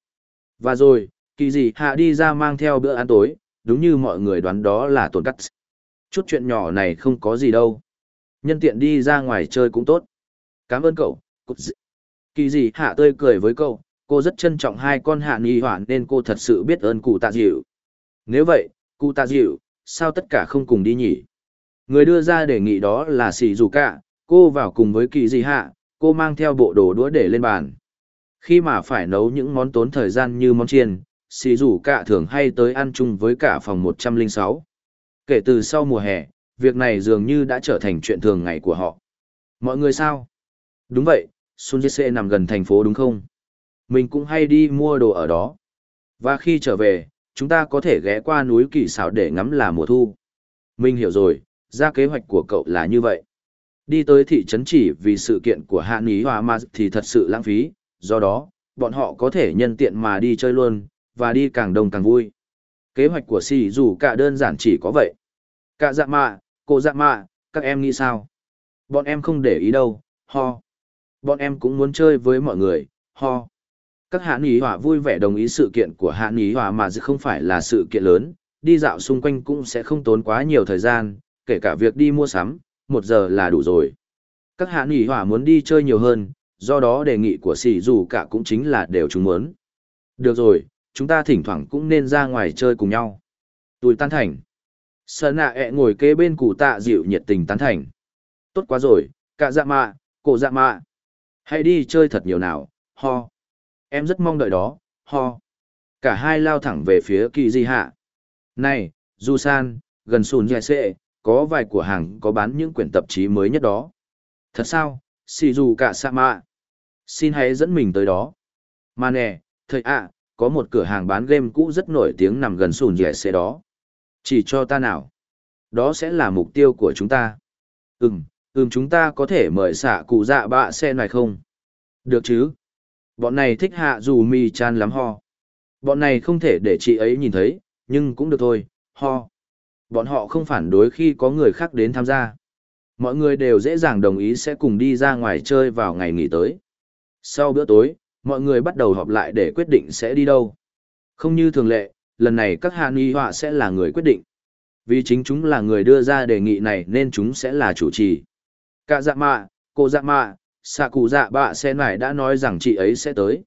Và rồi, kỳ gì hạ đi ra mang theo bữa ăn tối, đúng như mọi người đoán đó là tổn cắt. Chút chuyện nhỏ này không có gì đâu. Nhân tiện đi ra ngoài chơi cũng tốt. Cảm ơn cậu, cụ Kỳ gì hạ tươi cười với cậu, cô rất trân trọng hai con hạ nghi hoạn nên cô thật sự biết ơn cụ tạ dịu. Nếu vậy, cụ tạ dịu, sao tất cả không cùng đi nhỉ? Người đưa ra đề nghị đó là xì dù cả, cô vào cùng với kỳ gì hạ, cô mang theo bộ đồ đũa để lên bàn. Khi mà phải nấu những món tốn thời gian như món chiên, xì dù cả thường hay tới ăn chung với cả phòng 106. Kể từ sau mùa hè, việc này dường như đã trở thành chuyện thường ngày của họ. Mọi người sao? Đúng vậy, Sun Jesse nằm gần thành phố đúng không? Mình cũng hay đi mua đồ ở đó. Và khi trở về, chúng ta có thể ghé qua núi kỳ xảo để ngắm là mùa thu. Mình hiểu rồi, ra kế hoạch của cậu là như vậy. Đi tới thị trấn chỉ vì sự kiện của Hạ Ní Hòa Ma thì thật sự lãng phí, do đó, bọn họ có thể nhân tiện mà đi chơi luôn, và đi càng đông càng vui. Kế hoạch của si dù cả đơn giản chỉ có vậy. Cả dạ mạ, cô dạ mạ, các em nghĩ sao? Bọn em không để ý đâu, ho. Bọn em cũng muốn chơi với mọi người, ho. Các hạ nghỉ hỏa vui vẻ đồng ý sự kiện của hạ nghỉ hỏa mà không phải là sự kiện lớn, đi dạo xung quanh cũng sẽ không tốn quá nhiều thời gian, kể cả việc đi mua sắm, một giờ là đủ rồi. Các hạ nghỉ hỏa muốn đi chơi nhiều hơn, do đó đề nghị của sỉ dù cả cũng chính là đều chúng muốn. Được rồi, chúng ta thỉnh thoảng cũng nên ra ngoài chơi cùng nhau. Tôi tán thành. sợ nạ ẹ ngồi kế bên cụ tạ dịu nhiệt tình tán thành. Tốt quá rồi, cả dạ mạ, cổ dạ mạ. Hãy đi chơi thật nhiều nào, ho. Em rất mong đợi đó, ho. Cả hai lao thẳng về phía kỳ di hạ. Này, Du San, gần sùn dài sệ có vài cửa hàng có bán những quyển tạp chí mới nhất đó. Thật sao, xì dù cả sa mạ. Xin hãy dẫn mình tới đó. Mà nè, thầy ạ, có một cửa hàng bán game cũ rất nổi tiếng nằm gần sùn dài sệ đó. Chỉ cho ta nào. Đó sẽ là mục tiêu của chúng ta. Ừm, ừm chúng ta có thể mời xạ cụ dạ bạ xe này không? Được chứ? Bọn này thích hạ dù mì chan lắm ho. Bọn này không thể để chị ấy nhìn thấy, nhưng cũng được thôi, ho. Bọn họ không phản đối khi có người khác đến tham gia. Mọi người đều dễ dàng đồng ý sẽ cùng đi ra ngoài chơi vào ngày nghỉ tới. Sau bữa tối, mọi người bắt đầu họp lại để quyết định sẽ đi đâu. Không như thường lệ, lần này các hạ nghi họa sẽ là người quyết định. Vì chính chúng là người đưa ra đề nghị này nên chúng sẽ là chủ trì. Cả dạ mạ, cô dạ mạ, xạ cụ dạ bạ xe nải đã nói rằng chị ấy sẽ tới.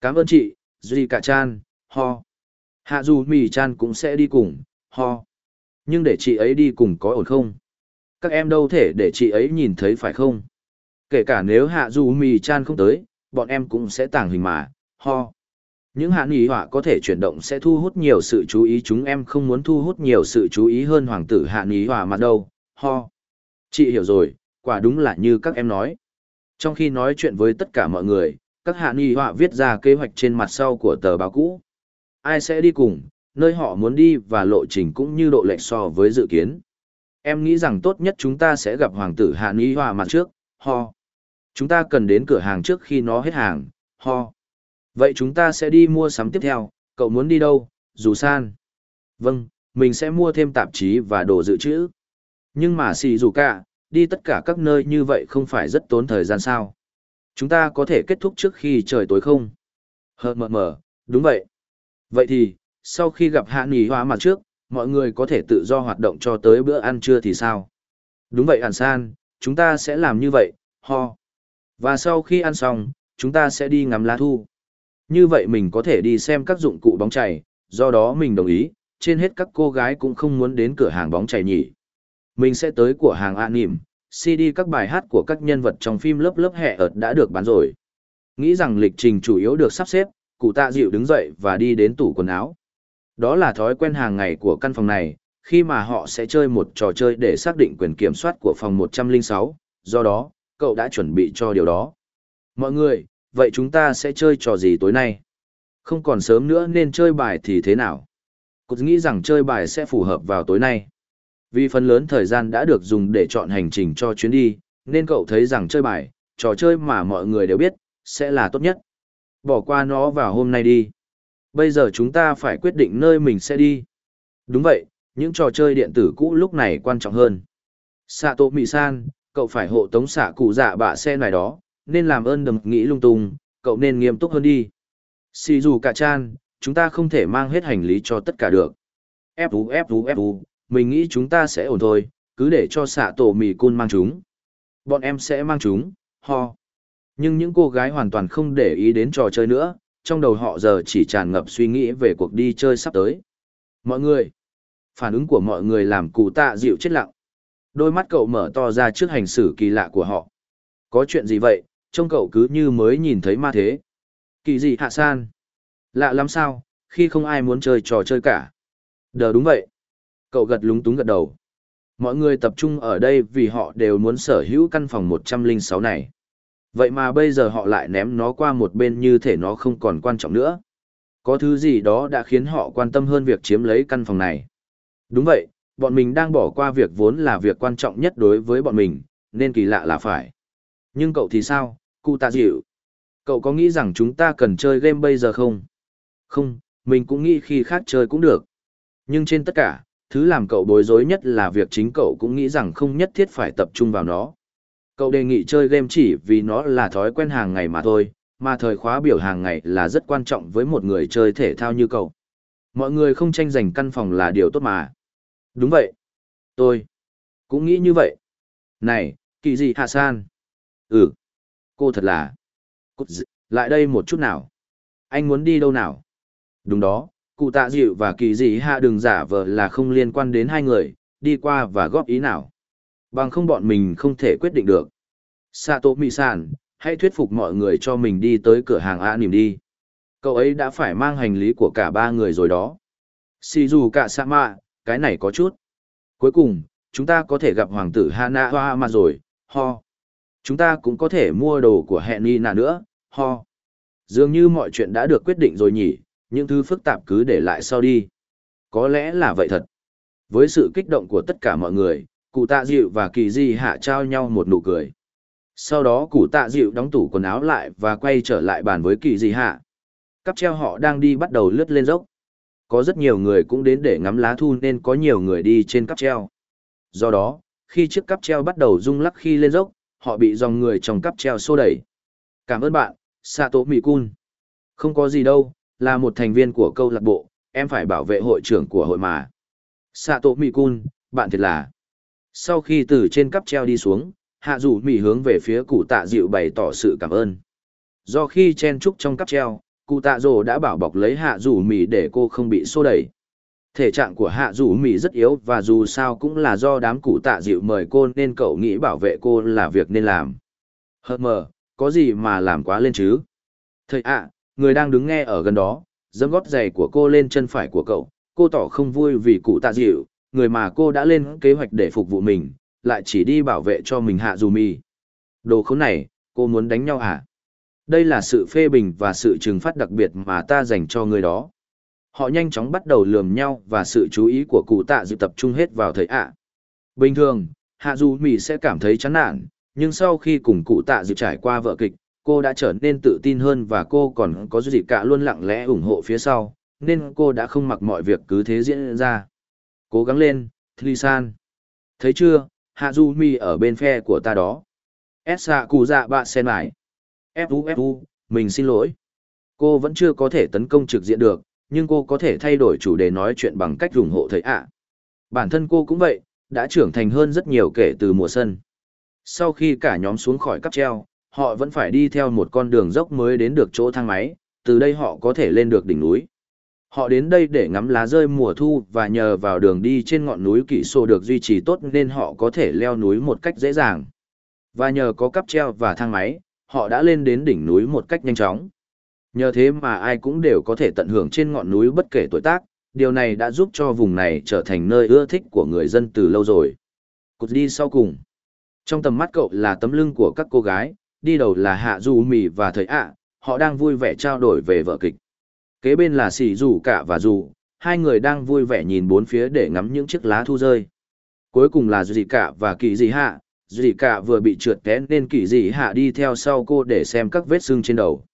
Cảm ơn chị, Duy Cả Chan, ho. Hạ dù mì chan cũng sẽ đi cùng, ho. Nhưng để chị ấy đi cùng có ổn không? Các em đâu thể để chị ấy nhìn thấy phải không? Kể cả nếu hạ dù mì chan không tới, bọn em cũng sẽ tàng hình mà, ho. Những hạ Ý họa có thể chuyển động sẽ thu hút nhiều sự chú ý chúng em không muốn thu hút nhiều sự chú ý hơn hoàng tử hạ Ý họa mặt đâu, ho. Chị hiểu rồi, quả đúng là như các em nói. Trong khi nói chuyện với tất cả mọi người, các hạ Nghi họa viết ra kế hoạch trên mặt sau của tờ báo cũ. Ai sẽ đi cùng, nơi họ muốn đi và lộ trình cũng như độ lệch so với dự kiến. Em nghĩ rằng tốt nhất chúng ta sẽ gặp hoàng tử hạ Nghi họa mặt trước, ho. Chúng ta cần đến cửa hàng trước khi nó hết hàng, ho. Vậy chúng ta sẽ đi mua sắm tiếp theo, cậu muốn đi đâu, dù san? Vâng, mình sẽ mua thêm tạp chí và đồ dự trữ. Nhưng mà xì dù cả, đi tất cả các nơi như vậy không phải rất tốn thời gian sao? Chúng ta có thể kết thúc trước khi trời tối không? Hờ mờ mờ, đúng vậy. Vậy thì, sau khi gặp hạ nghỉ hóa mặt trước, mọi người có thể tự do hoạt động cho tới bữa ăn trưa thì sao? Đúng vậy hàn san, chúng ta sẽ làm như vậy, ho. Và sau khi ăn xong, chúng ta sẽ đi ngắm lá thu. Như vậy mình có thể đi xem các dụng cụ bóng chảy, do đó mình đồng ý, trên hết các cô gái cũng không muốn đến cửa hàng bóng chảy nhỉ. Mình sẽ tới của hàng an nỉm, CD các bài hát của các nhân vật trong phim lớp lớp hẹ ợt đã được bán rồi. Nghĩ rằng lịch trình chủ yếu được sắp xếp, cụ tạ dịu đứng dậy và đi đến tủ quần áo. Đó là thói quen hàng ngày của căn phòng này, khi mà họ sẽ chơi một trò chơi để xác định quyền kiểm soát của phòng 106, do đó, cậu đã chuẩn bị cho điều đó. Mọi người, vậy chúng ta sẽ chơi trò gì tối nay? Không còn sớm nữa nên chơi bài thì thế nào? Cột nghĩ rằng chơi bài sẽ phù hợp vào tối nay. Vì phần lớn thời gian đã được dùng để chọn hành trình cho chuyến đi, nên cậu thấy rằng chơi bài, trò chơi mà mọi người đều biết, sẽ là tốt nhất. Bỏ qua nó vào hôm nay đi. Bây giờ chúng ta phải quyết định nơi mình sẽ đi. Đúng vậy, những trò chơi điện tử cũ lúc này quan trọng hơn. Sato Mị-san, cậu phải hộ tống xạ cụ dạ bạ xe này đó, nên làm ơn đừng nghĩ lung tung, cậu nên nghiêm túc hơn đi. Xì dù cả chan, chúng ta không thể mang hết hành lý cho tất cả được. Ép ú ép ú ép ú, mình nghĩ chúng ta sẽ ổn thôi, cứ để cho xạ tổ mì cun mang chúng. Bọn em sẽ mang chúng, ho. Nhưng những cô gái hoàn toàn không để ý đến trò chơi nữa, trong đầu họ giờ chỉ tràn ngập suy nghĩ về cuộc đi chơi sắp tới. Mọi người, phản ứng của mọi người làm cụ tạ dịu chết lặng. Đôi mắt cậu mở to ra trước hành xử kỳ lạ của họ. Có chuyện gì vậy, trông cậu cứ như mới nhìn thấy ma thế. Kỳ gì hạ san? Lạ lắm sao, khi không ai muốn chơi trò chơi cả. Đờ đúng vậy. Cậu gật lúng túng gật đầu. Mọi người tập trung ở đây vì họ đều muốn sở hữu căn phòng 106 này. Vậy mà bây giờ họ lại ném nó qua một bên như thể nó không còn quan trọng nữa. Có thứ gì đó đã khiến họ quan tâm hơn việc chiếm lấy căn phòng này. Đúng vậy, bọn mình đang bỏ qua việc vốn là việc quan trọng nhất đối với bọn mình, nên kỳ lạ là phải. Nhưng cậu thì sao, cụ tạ dịu? Cậu có nghĩ rằng chúng ta cần chơi game bây giờ không? Không, mình cũng nghĩ khi khác chơi cũng được. Nhưng trên tất cả, thứ làm cậu bối rối nhất là việc chính cậu cũng nghĩ rằng không nhất thiết phải tập trung vào nó. Cậu đề nghị chơi game chỉ vì nó là thói quen hàng ngày mà thôi, mà thời khóa biểu hàng ngày là rất quan trọng với một người chơi thể thao như cậu. Mọi người không tranh giành căn phòng là điều tốt mà. Đúng vậy. Tôi cũng nghĩ như vậy. Này, kỳ gì Hạ San? Ừ. Cô thật là... Cút lại đây một chút nào. Anh muốn đi đâu nào? Đúng đó, cụ tạ dịu và kỳ dị hạ đừng giả vờ là không liên quan đến hai người, đi qua và góp ý nào. Bằng không bọn mình không thể quyết định được. Sato Mì-san, hãy thuyết phục mọi người cho mình đi tới cửa hàng A Nìm đi. Cậu ấy đã phải mang hành lý của cả ba người rồi đó. Xì dù cả sa mạ, cái này có chút. Cuối cùng, chúng ta có thể gặp hoàng tử Hana Hoa mà rồi, ho. Chúng ta cũng có thể mua đồ của hẹn Nina nữa, ho. Dường như mọi chuyện đã được quyết định rồi nhỉ, những thứ phức tạp cứ để lại sau đi. Có lẽ là vậy thật. Với sự kích động của tất cả mọi người, cụ tạ dịu và kỳ di hạ trao nhau một nụ cười. Sau đó cụ tạ dịu đóng tủ quần áo lại và quay trở lại bàn với kỳ Di hạ. Cắp treo họ đang đi bắt đầu lướt lên dốc. Có rất nhiều người cũng đến để ngắm lá thu nên có nhiều người đi trên cắp treo. Do đó, khi chiếc cắp treo bắt đầu rung lắc khi lên dốc, họ bị dòng người trong cắp treo xô đẩy. Cảm ơn bạn, Sato Mikun. Không có gì đâu, là một thành viên của câu lạc bộ, em phải bảo vệ hội trưởng của hội mà. Sato Mikun, bạn thiệt là. Sau khi từ trên cắp treo đi xuống, hạ dù mì hướng về phía cụ tạ dịu bày tỏ sự cảm ơn. Do khi chen trúc trong cắp treo, cụ tạ rồ đã bảo bọc lấy hạ dù mì để cô không bị xô đẩy. Thể trạng của hạ dù mì rất yếu và dù sao cũng là do đám cụ tạ dịu mời cô nên cậu nghĩ bảo vệ cô là việc nên làm. Hờ mờ, có gì mà làm quá lên chứ? Thầy ạ, người đang đứng nghe ở gần đó, dẫm gót giày của cô lên chân phải của cậu, cô tỏ không vui vì cụ tạ dịu, người mà cô đã lên kế hoạch để phục vụ mình, lại chỉ đi bảo vệ cho mình hạ dù mì. Đồ khốn này, cô muốn đánh nhau hả? Đây là sự phê bình và sự trừng phạt đặc biệt mà ta dành cho người đó. Họ nhanh chóng bắt đầu lườm nhau và sự chú ý của cụ tạ dịu tập trung hết vào thầy ạ. Bình thường, hạ dù mì sẽ cảm thấy chán nản, nhưng sau khi cùng cụ tạ dịu trải qua vợ kịch, cô đã trở nên tự tin hơn và cô còn có gì cả luôn lặng lẽ ủng hộ phía sau, nên cô đã không mặc mọi việc cứ thế diễn ra. Cố gắng lên, Thlisan. Thấy chưa, Hạ Du Mi ở bên phe của ta đó. Esa cụ dạ bạ sen mải. Fu Fu, mình xin lỗi. Cô vẫn chưa có thể tấn công trực diện được, nhưng cô có thể thay đổi chủ đề nói chuyện bằng cách ủng hộ thầy ạ. Bản thân cô cũng vậy, đã trưởng thành hơn rất nhiều kể từ mùa sân. Sau khi cả nhóm xuống khỏi cắp treo, họ vẫn phải đi theo một con đường dốc mới đến được chỗ thang máy, từ đây họ có thể lên được đỉnh núi. Họ đến đây để ngắm lá rơi mùa thu và nhờ vào đường đi trên ngọn núi kỷ sô được duy trì tốt nên họ có thể leo núi một cách dễ dàng. Và nhờ có cắp treo và thang máy, họ đã lên đến đỉnh núi một cách nhanh chóng. Nhờ thế mà ai cũng đều có thể tận hưởng trên ngọn núi bất kể tuổi tác, điều này đã giúp cho vùng này trở thành nơi ưa thích của người dân từ lâu rồi. Cụt đi sau cùng. Trong tầm mắt cậu là tấm lưng của các cô gái, đi đầu là Hạ Du Mì và Thời ạ, họ đang vui vẻ trao đổi về vợ kịch. Kế bên là xì Dù Cả và Dù, hai người đang vui vẻ nhìn bốn phía để ngắm những chiếc lá thu rơi. Cuối cùng là Dì Cả và Kỳ Dì Hạ, Dì Cả vừa bị trượt té nên Kỳ Dì Hạ đi theo sau cô để xem các vết sưng trên đầu.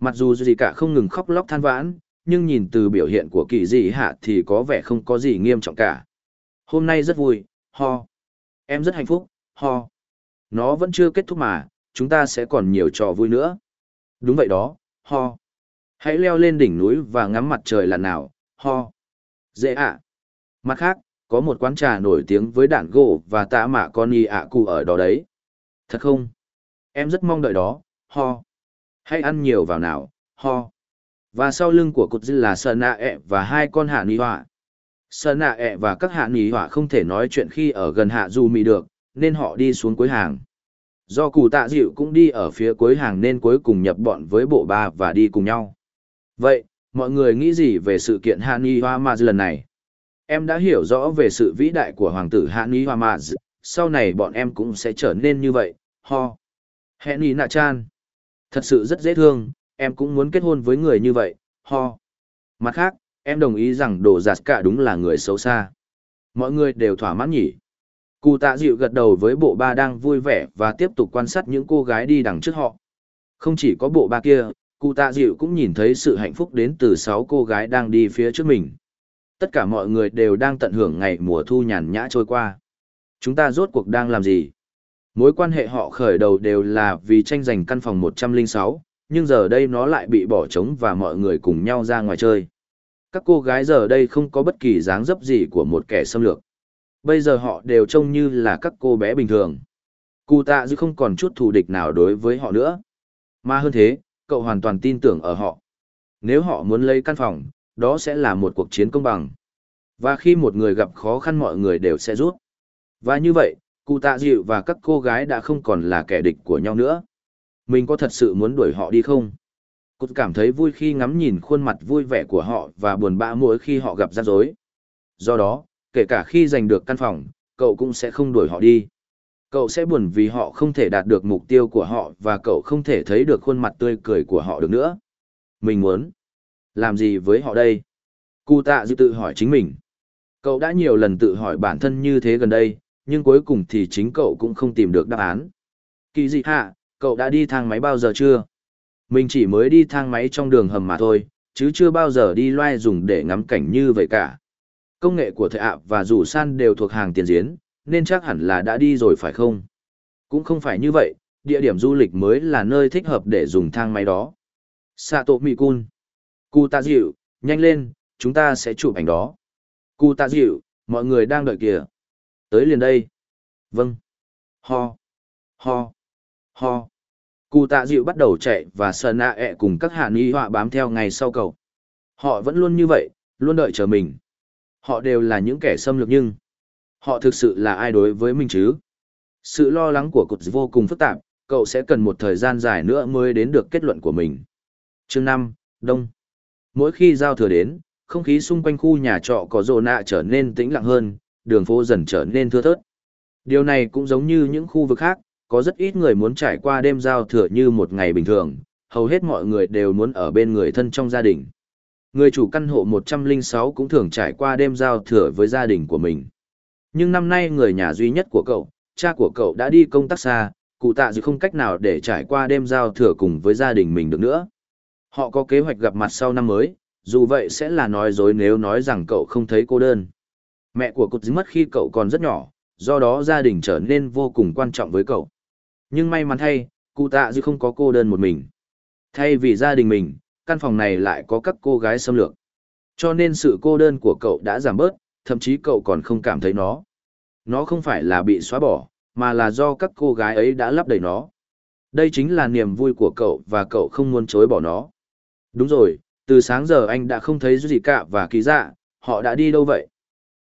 Mặc dù Dì Cả không ngừng khóc lóc than vãn, nhưng nhìn từ biểu hiện của Kỳ Dì Hạ thì có vẻ không có gì nghiêm trọng cả. Hôm nay rất vui, ho. Em rất hạnh phúc, ho. Nó vẫn chưa kết thúc mà, chúng ta sẽ còn nhiều trò vui nữa. Đúng vậy đó, ho. Hãy leo lên đỉnh núi và ngắm mặt trời lần nào, ho. Dễ ạ. Mặt khác, có một quán trà nổi tiếng với đạn gỗ và tạ mạ con y ạ cụ ở đó đấy. Thật không? Em rất mong đợi đó, ho. Hãy ăn nhiều vào nào, ho. Và sau lưng của cụt dư là sơn nạ ẹ và hai con hạ ní họa. sơn nạ ẹ và các hạ ní họa không thể nói chuyện khi ở gần hạ dù mì được, nên họ đi xuống cuối hàng. Do cụ tạ dịu cũng đi ở phía cuối hàng nên cuối cùng nhập bọn với bộ ba và đi cùng nhau. Vậy, mọi người nghĩ gì về sự kiện Hani Hamaz lần này? Em đã hiểu rõ về sự vĩ đại của hoàng tử Hani Hamaz, sau này bọn em cũng sẽ trở nên như vậy, ho. Henny Nạ Chan. Thật sự rất dễ thương, em cũng muốn kết hôn với người như vậy, ho. Mặt khác, em đồng ý rằng đồ giặt cả đúng là người xấu xa. Mọi người đều thỏa mãn nhỉ. Cụ tạ dịu gật đầu với bộ ba đang vui vẻ và tiếp tục quan sát những cô gái đi đằng trước họ. Không chỉ có bộ ba kia, cụ tạ dịu cũng nhìn thấy sự hạnh phúc đến từ sáu cô gái đang đi phía trước mình. Tất cả mọi người đều đang tận hưởng ngày mùa thu nhàn nhã trôi qua. Chúng ta rốt cuộc đang làm gì? Mối quan hệ họ khởi đầu đều là vì tranh giành căn phòng 106, nhưng giờ đây nó lại bị bỏ trống và mọi người cùng nhau ra ngoài chơi. Các cô gái giờ đây không có bất kỳ dáng dấp gì của một kẻ xâm lược. Bây giờ họ đều trông như là các cô bé bình thường. Cụ tạ dư không còn chút thù địch nào đối với họ nữa. Mà hơn thế, cậu hoàn toàn tin tưởng ở họ. Nếu họ muốn lấy căn phòng, đó sẽ là một cuộc chiến công bằng. Và khi một người gặp khó khăn mọi người đều sẽ giúp. Và như vậy, cụ tạ dịu và các cô gái đã không còn là kẻ địch của nhau nữa. Mình có thật sự muốn đuổi họ đi không? Cô cảm thấy vui khi ngắm nhìn khuôn mặt vui vẻ của họ và buồn bã mỗi khi họ gặp rắc rối. Do đó, kể cả khi giành được căn phòng, cậu cũng sẽ không đuổi họ đi. Cậu sẽ buồn vì họ không thể đạt được mục tiêu của họ và cậu không thể thấy được khuôn mặt tươi cười của họ được nữa. Mình muốn làm gì với họ đây? Cụ tạ dự tự hỏi chính mình. Cậu đã nhiều lần tự hỏi bản thân như thế gần đây, nhưng cuối cùng thì chính cậu cũng không tìm được đáp án. Kỳ dị hạ, cậu đã đi thang máy bao giờ chưa? Mình chỉ mới đi thang máy trong đường hầm mà thôi, chứ chưa bao giờ đi loai dùng để ngắm cảnh như vậy cả. Công nghệ của thợ ạ và rủ san đều thuộc hàng tiền diễn, nên chắc hẳn là đã đi rồi phải không? Cũng không phải như vậy, địa điểm du lịch mới là nơi thích hợp để dùng thang máy đó. Sato Mikun. Cụ tạ dịu, nhanh lên, chúng ta sẽ chụp ảnh đó. Cụ tạ dịu, mọi người đang đợi kìa. Tới liền đây. Vâng. Ho. Ho. Ho. Cụ tạ dịu bắt đầu chạy và sờ nạ ẹ cùng các hạ ni họa bám theo ngay sau cậu. Họ vẫn luôn như vậy, luôn đợi chờ mình. Họ đều là những kẻ xâm lược nhưng họ thực sự là ai đối với mình chứ? Sự lo lắng của cụt vô cùng phức tạp, cậu sẽ cần một thời gian dài nữa mới đến được kết luận của mình. Chương năm Đông Mỗi khi giao thừa đến, không khí xung quanh khu nhà trọ có rồ nạ trở nên tĩnh lặng hơn, đường phố dần trở nên thưa thớt. Điều này cũng giống như những khu vực khác, có rất ít người muốn trải qua đêm giao thừa như một ngày bình thường, hầu hết mọi người đều muốn ở bên người thân trong gia đình. Người chủ căn hộ 106 cũng thường trải qua đêm giao thừa với gia đình của mình. Nhưng năm nay người nhà duy nhất của cậu, cha của cậu đã đi công tác xa, cụ tạ dự không cách nào để trải qua đêm giao thừa cùng với gia đình mình được nữa. Họ có kế hoạch gặp mặt sau năm mới, dù vậy sẽ là nói dối nếu nói rằng cậu không thấy cô đơn. Mẹ của cụt mất khi cậu còn rất nhỏ, do đó gia đình trở nên vô cùng quan trọng với cậu. Nhưng may mắn thay, cụ tạ dư không có cô đơn một mình. Thay vì gia đình mình, căn phòng này lại có các cô gái xâm lược. Cho nên sự cô đơn của cậu đã giảm bớt, thậm chí cậu còn không cảm thấy nó. Nó không phải là bị xóa bỏ, mà là do các cô gái ấy đã lấp đầy nó. Đây chính là niềm vui của cậu và cậu không muốn chối bỏ nó. Đúng rồi, từ sáng giờ anh đã không thấy Duy và Ký Dạ, họ đã đi đâu vậy?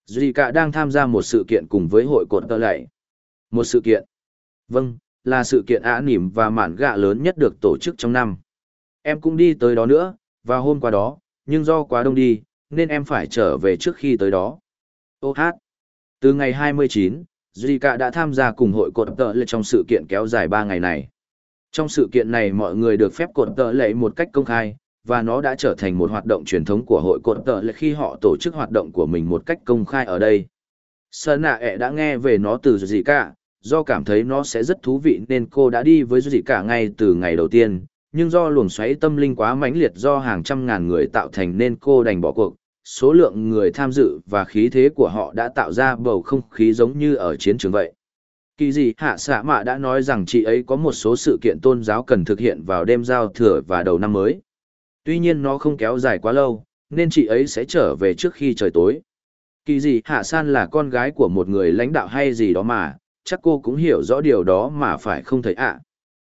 Duy đang tham gia một sự kiện cùng với hội cột tơ lạy. Một sự kiện? Vâng, là sự kiện ả nỉm và mản gạ lớn nhất được tổ chức trong năm. Em cũng đi tới đó nữa, và hôm qua đó, nhưng do quá đông đi, nên em phải trở về trước khi tới đó. Ô hát! Từ ngày 29, Zika đã tham gia cùng hội cột tợ lệ trong sự kiện kéo dài 3 ngày này. Trong sự kiện này mọi người được phép cột tợ lệ một cách công khai, và nó đã trở thành một hoạt động truyền thống của hội cột tợ lệ khi họ tổ chức hoạt động của mình một cách công khai ở đây. Sơn nạ ẹ đã nghe về nó từ Zika, do cảm thấy nó sẽ rất thú vị nên cô đã đi với Zika ngay từ ngày đầu tiên, nhưng do luồng xoáy tâm linh quá mãnh liệt do hàng trăm ngàn người tạo thành nên cô đành bỏ cuộc, số lượng người tham dự và khí thế của họ đã tạo ra bầu không khí giống như ở chiến trường vậy. Kỳ gì hạ xạ mạ đã nói rằng chị ấy có một số sự kiện tôn giáo cần thực hiện vào đêm giao thừa và đầu năm mới. Tuy nhiên nó không kéo dài quá lâu, nên chị ấy sẽ trở về trước khi trời tối. Kỳ gì hạ san là con gái của một người lãnh đạo hay gì đó mà, chắc cô cũng hiểu rõ điều đó mà phải không thấy ạ.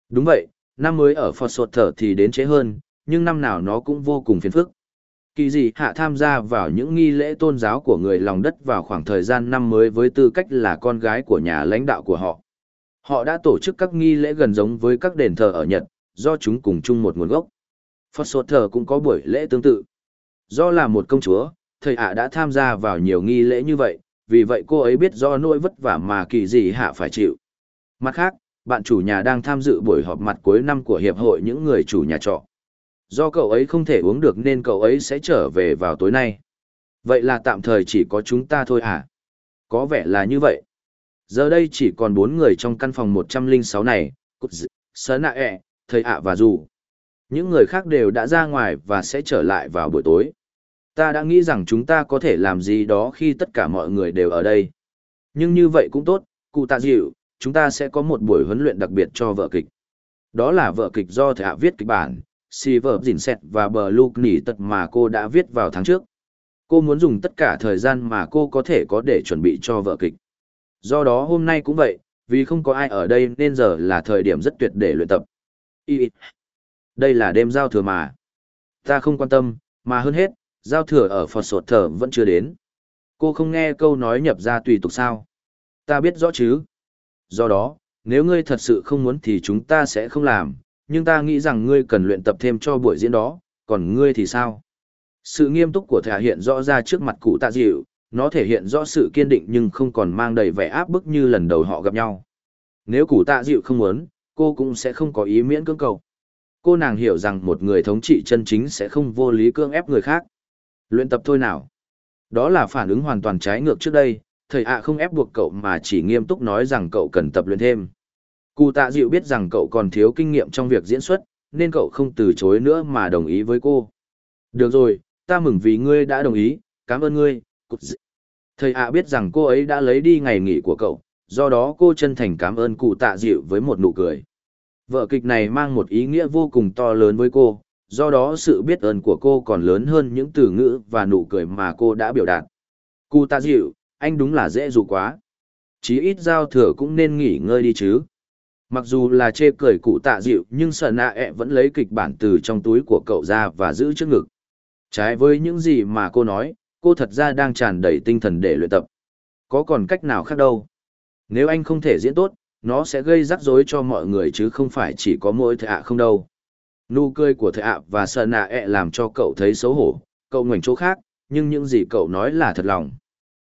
Đúng vậy, năm mới ở Phật Sột Thở thì đến chế hơn, nhưng năm nào nó cũng vô cùng phiền phức kỳ dị hạ tham gia vào những nghi lễ tôn giáo của người lòng đất vào khoảng thời gian năm mới với tư cách là con gái của nhà lãnh đạo của họ. Họ đã tổ chức các nghi lễ gần giống với các đền thờ ở Nhật, do chúng cùng chung một nguồn gốc. Phật sột Thở cũng có buổi lễ tương tự. Do là một công chúa, thầy hạ đã tham gia vào nhiều nghi lễ như vậy, vì vậy cô ấy biết do nỗi vất vả mà kỳ dị hạ phải chịu. Mặt khác, bạn chủ nhà đang tham dự buổi họp mặt cuối năm của Hiệp hội những người chủ nhà trọ. Do cậu ấy không thể uống được nên cậu ấy sẽ trở về vào tối nay. Vậy là tạm thời chỉ có chúng ta thôi à? Có vẻ là như vậy. Giờ đây chỉ còn bốn người trong căn phòng 106 này, Cút Dị, Sớ Nạ ẹ, Thầy ạ và Dù. Những người khác đều đã ra ngoài và sẽ trở lại vào buổi tối. Ta đã nghĩ rằng chúng ta có thể làm gì đó khi tất cả mọi người đều ở đây. Nhưng như vậy cũng tốt, cụ tạ dịu, chúng ta sẽ có một buổi huấn luyện đặc biệt cho vợ kịch. Đó là vợ kịch do thầy viết kịch bản, Silver Dìn Sẹt và Bờ Luke nỉ tật mà cô đã viết vào tháng trước. Cô muốn dùng tất cả thời gian mà cô có thể có để chuẩn bị cho vợ kịch. Do đó hôm nay cũng vậy, vì không có ai ở đây nên giờ là thời điểm rất tuyệt để luyện tập. Y Đây là đêm giao thừa mà. Ta không quan tâm, mà hơn hết, giao thừa ở Phật Sột Thở vẫn chưa đến. Cô không nghe câu nói nhập ra tùy tục sao. Ta biết rõ chứ. Do đó, nếu ngươi thật sự không muốn thì chúng ta sẽ không làm, nhưng ta nghĩ rằng ngươi cần luyện tập thêm cho buổi diễn đó, còn ngươi thì sao? Sự nghiêm túc của thả hiện rõ ra trước mặt cụ tạ dịu, nó thể hiện rõ sự kiên định nhưng không còn mang đầy vẻ áp bức như lần đầu họ gặp nhau. Nếu cụ tạ dịu không muốn, cô cũng sẽ không có ý miễn cưỡng cầu. Cô nàng hiểu rằng một người thống trị chân chính sẽ không vô lý cưỡng ép người khác. Luyện tập thôi nào. Đó là phản ứng hoàn toàn trái ngược trước đây, thầy ạ không ép buộc cậu mà chỉ nghiêm túc nói rằng cậu cần tập luyện thêm. Cụ tạ dịu biết rằng cậu còn thiếu kinh nghiệm trong việc diễn xuất, nên cậu không từ chối nữa mà đồng ý với cô. Được rồi, ta mừng vì ngươi đã đồng ý, cảm ơn ngươi. Thầy ạ biết rằng cô ấy đã lấy đi ngày nghỉ của cậu, do đó cô chân thành cảm ơn cụ tạ dịu với một nụ cười. Vở kịch này mang một ý nghĩa vô cùng to lớn với cô, do đó sự biết ơn của cô còn lớn hơn những từ ngữ và nụ cười mà cô đã biểu đạt. Cụ tạ dịu, anh đúng là dễ dụ quá. Chí ít giao thừa cũng nên nghỉ ngơi đi chứ. Mặc dù là chê cười cụ tạ dịu nhưng sợ nạ ẹ vẫn lấy kịch bản từ trong túi của cậu ra và giữ trước ngực. Trái với những gì mà cô nói, cô thật ra đang tràn đầy tinh thần để luyện tập. Có còn cách nào khác đâu. Nếu anh không thể diễn tốt, nó sẽ gây rắc rối cho mọi người chứ không phải chỉ có mỗi thệ ạ không đâu. Nụ cười của thệ ạ và sợ nạ ẹ làm cho cậu thấy xấu hổ, cậu ngoảnh chỗ khác, nhưng những gì cậu nói là thật lòng.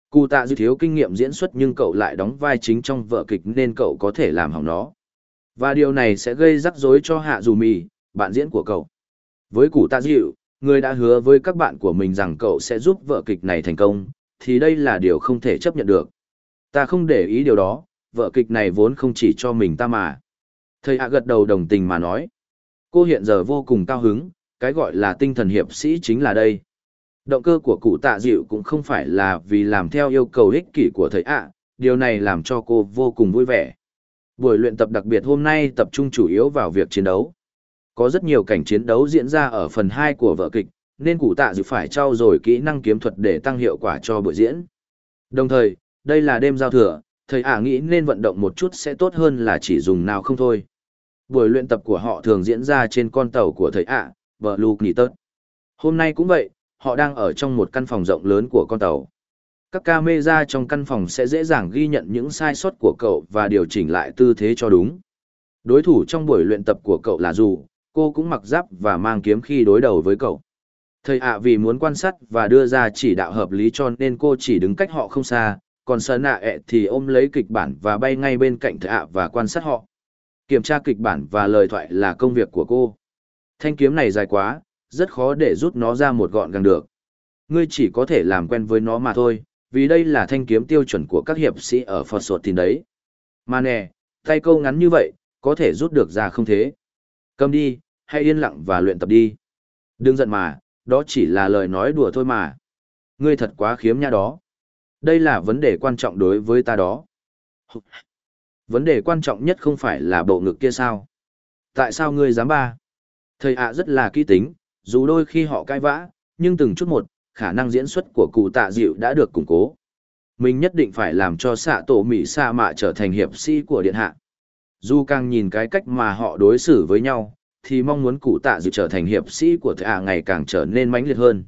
Cụ tạ dư thiếu kinh nghiệm diễn xuất nhưng cậu lại đóng vai chính trong vở kịch nên cậu có thể làm hỏng nó. Và điều này sẽ gây rắc rối cho hạ dù mì, bạn diễn của cậu. Với cụ tạ dịu, người đã hứa với các bạn của mình rằng cậu sẽ giúp vở kịch này thành công, thì đây là điều không thể chấp nhận được. Ta không để ý điều đó, vở kịch này vốn không chỉ cho mình ta mà. Thầy hạ gật đầu đồng tình mà nói. Cô hiện giờ vô cùng cao hứng, cái gọi là tinh thần hiệp sĩ chính là đây. Động cơ của cụ tạ dịu cũng không phải là vì làm theo yêu cầu ích kỷ của thầy ạ, điều này làm cho cô vô cùng vui vẻ. Buổi luyện tập đặc biệt hôm nay tập trung chủ yếu vào việc chiến đấu. Có rất nhiều cảnh chiến đấu diễn ra ở phần 2 của vở kịch, nên cụ tạ dịu phải trau dồi kỹ năng kiếm thuật để tăng hiệu quả cho buổi diễn. Đồng thời, đây là đêm giao thừa, thầy ả nghĩ nên vận động một chút sẽ tốt hơn là chỉ dùng nào không thôi. Buổi luyện tập của họ thường diễn ra trên con tàu của thầy ả, vợ Luke Tớt. Hôm nay cũng vậy, họ đang ở trong một căn phòng rộng lớn của con tàu. Các camera trong căn phòng sẽ dễ dàng ghi nhận những sai sót của cậu và điều chỉnh lại tư thế cho đúng. Đối thủ trong buổi luyện tập của cậu là dù, cô cũng mặc giáp và mang kiếm khi đối đầu với cậu. Thầy ạ vì muốn quan sát và đưa ra chỉ đạo hợp lý cho nên cô chỉ đứng cách họ không xa, còn sơn ạ ẹ thì ôm lấy kịch bản và bay ngay bên cạnh thầy ạ và quan sát họ. Kiểm tra kịch bản và lời thoại là công việc của cô. Thanh kiếm này dài quá, rất khó để rút nó ra một gọn gàng được. Ngươi chỉ có thể làm quen với nó mà thôi, vì đây là thanh kiếm tiêu chuẩn của các hiệp sĩ ở Phật Sột Tín đấy. Mà nè, tay câu ngắn như vậy, có thể rút được ra không thế? Cầm đi, hãy yên lặng và luyện tập đi. Đừng giận mà, đó chỉ là lời nói đùa thôi mà. Ngươi thật quá khiếm nha đó. Đây là vấn đề quan trọng đối với ta đó. Vấn đề quan trọng nhất không phải là bộ ngực kia sao? Tại sao ngươi dám ba? Thầy ạ rất là kỹ tính, dù đôi khi họ cãi vã, nhưng từng chút một, khả năng diễn xuất của cụ tạ dịu đã được củng cố. Mình nhất định phải làm cho xạ tổ Mỹ Sa Mạ trở thành hiệp sĩ của điện hạ. Dù càng nhìn cái cách mà họ đối xử với nhau, thì mong muốn cụ tạ dịu trở thành hiệp sĩ của thạ ngày càng trở nên mãnh liệt hơn.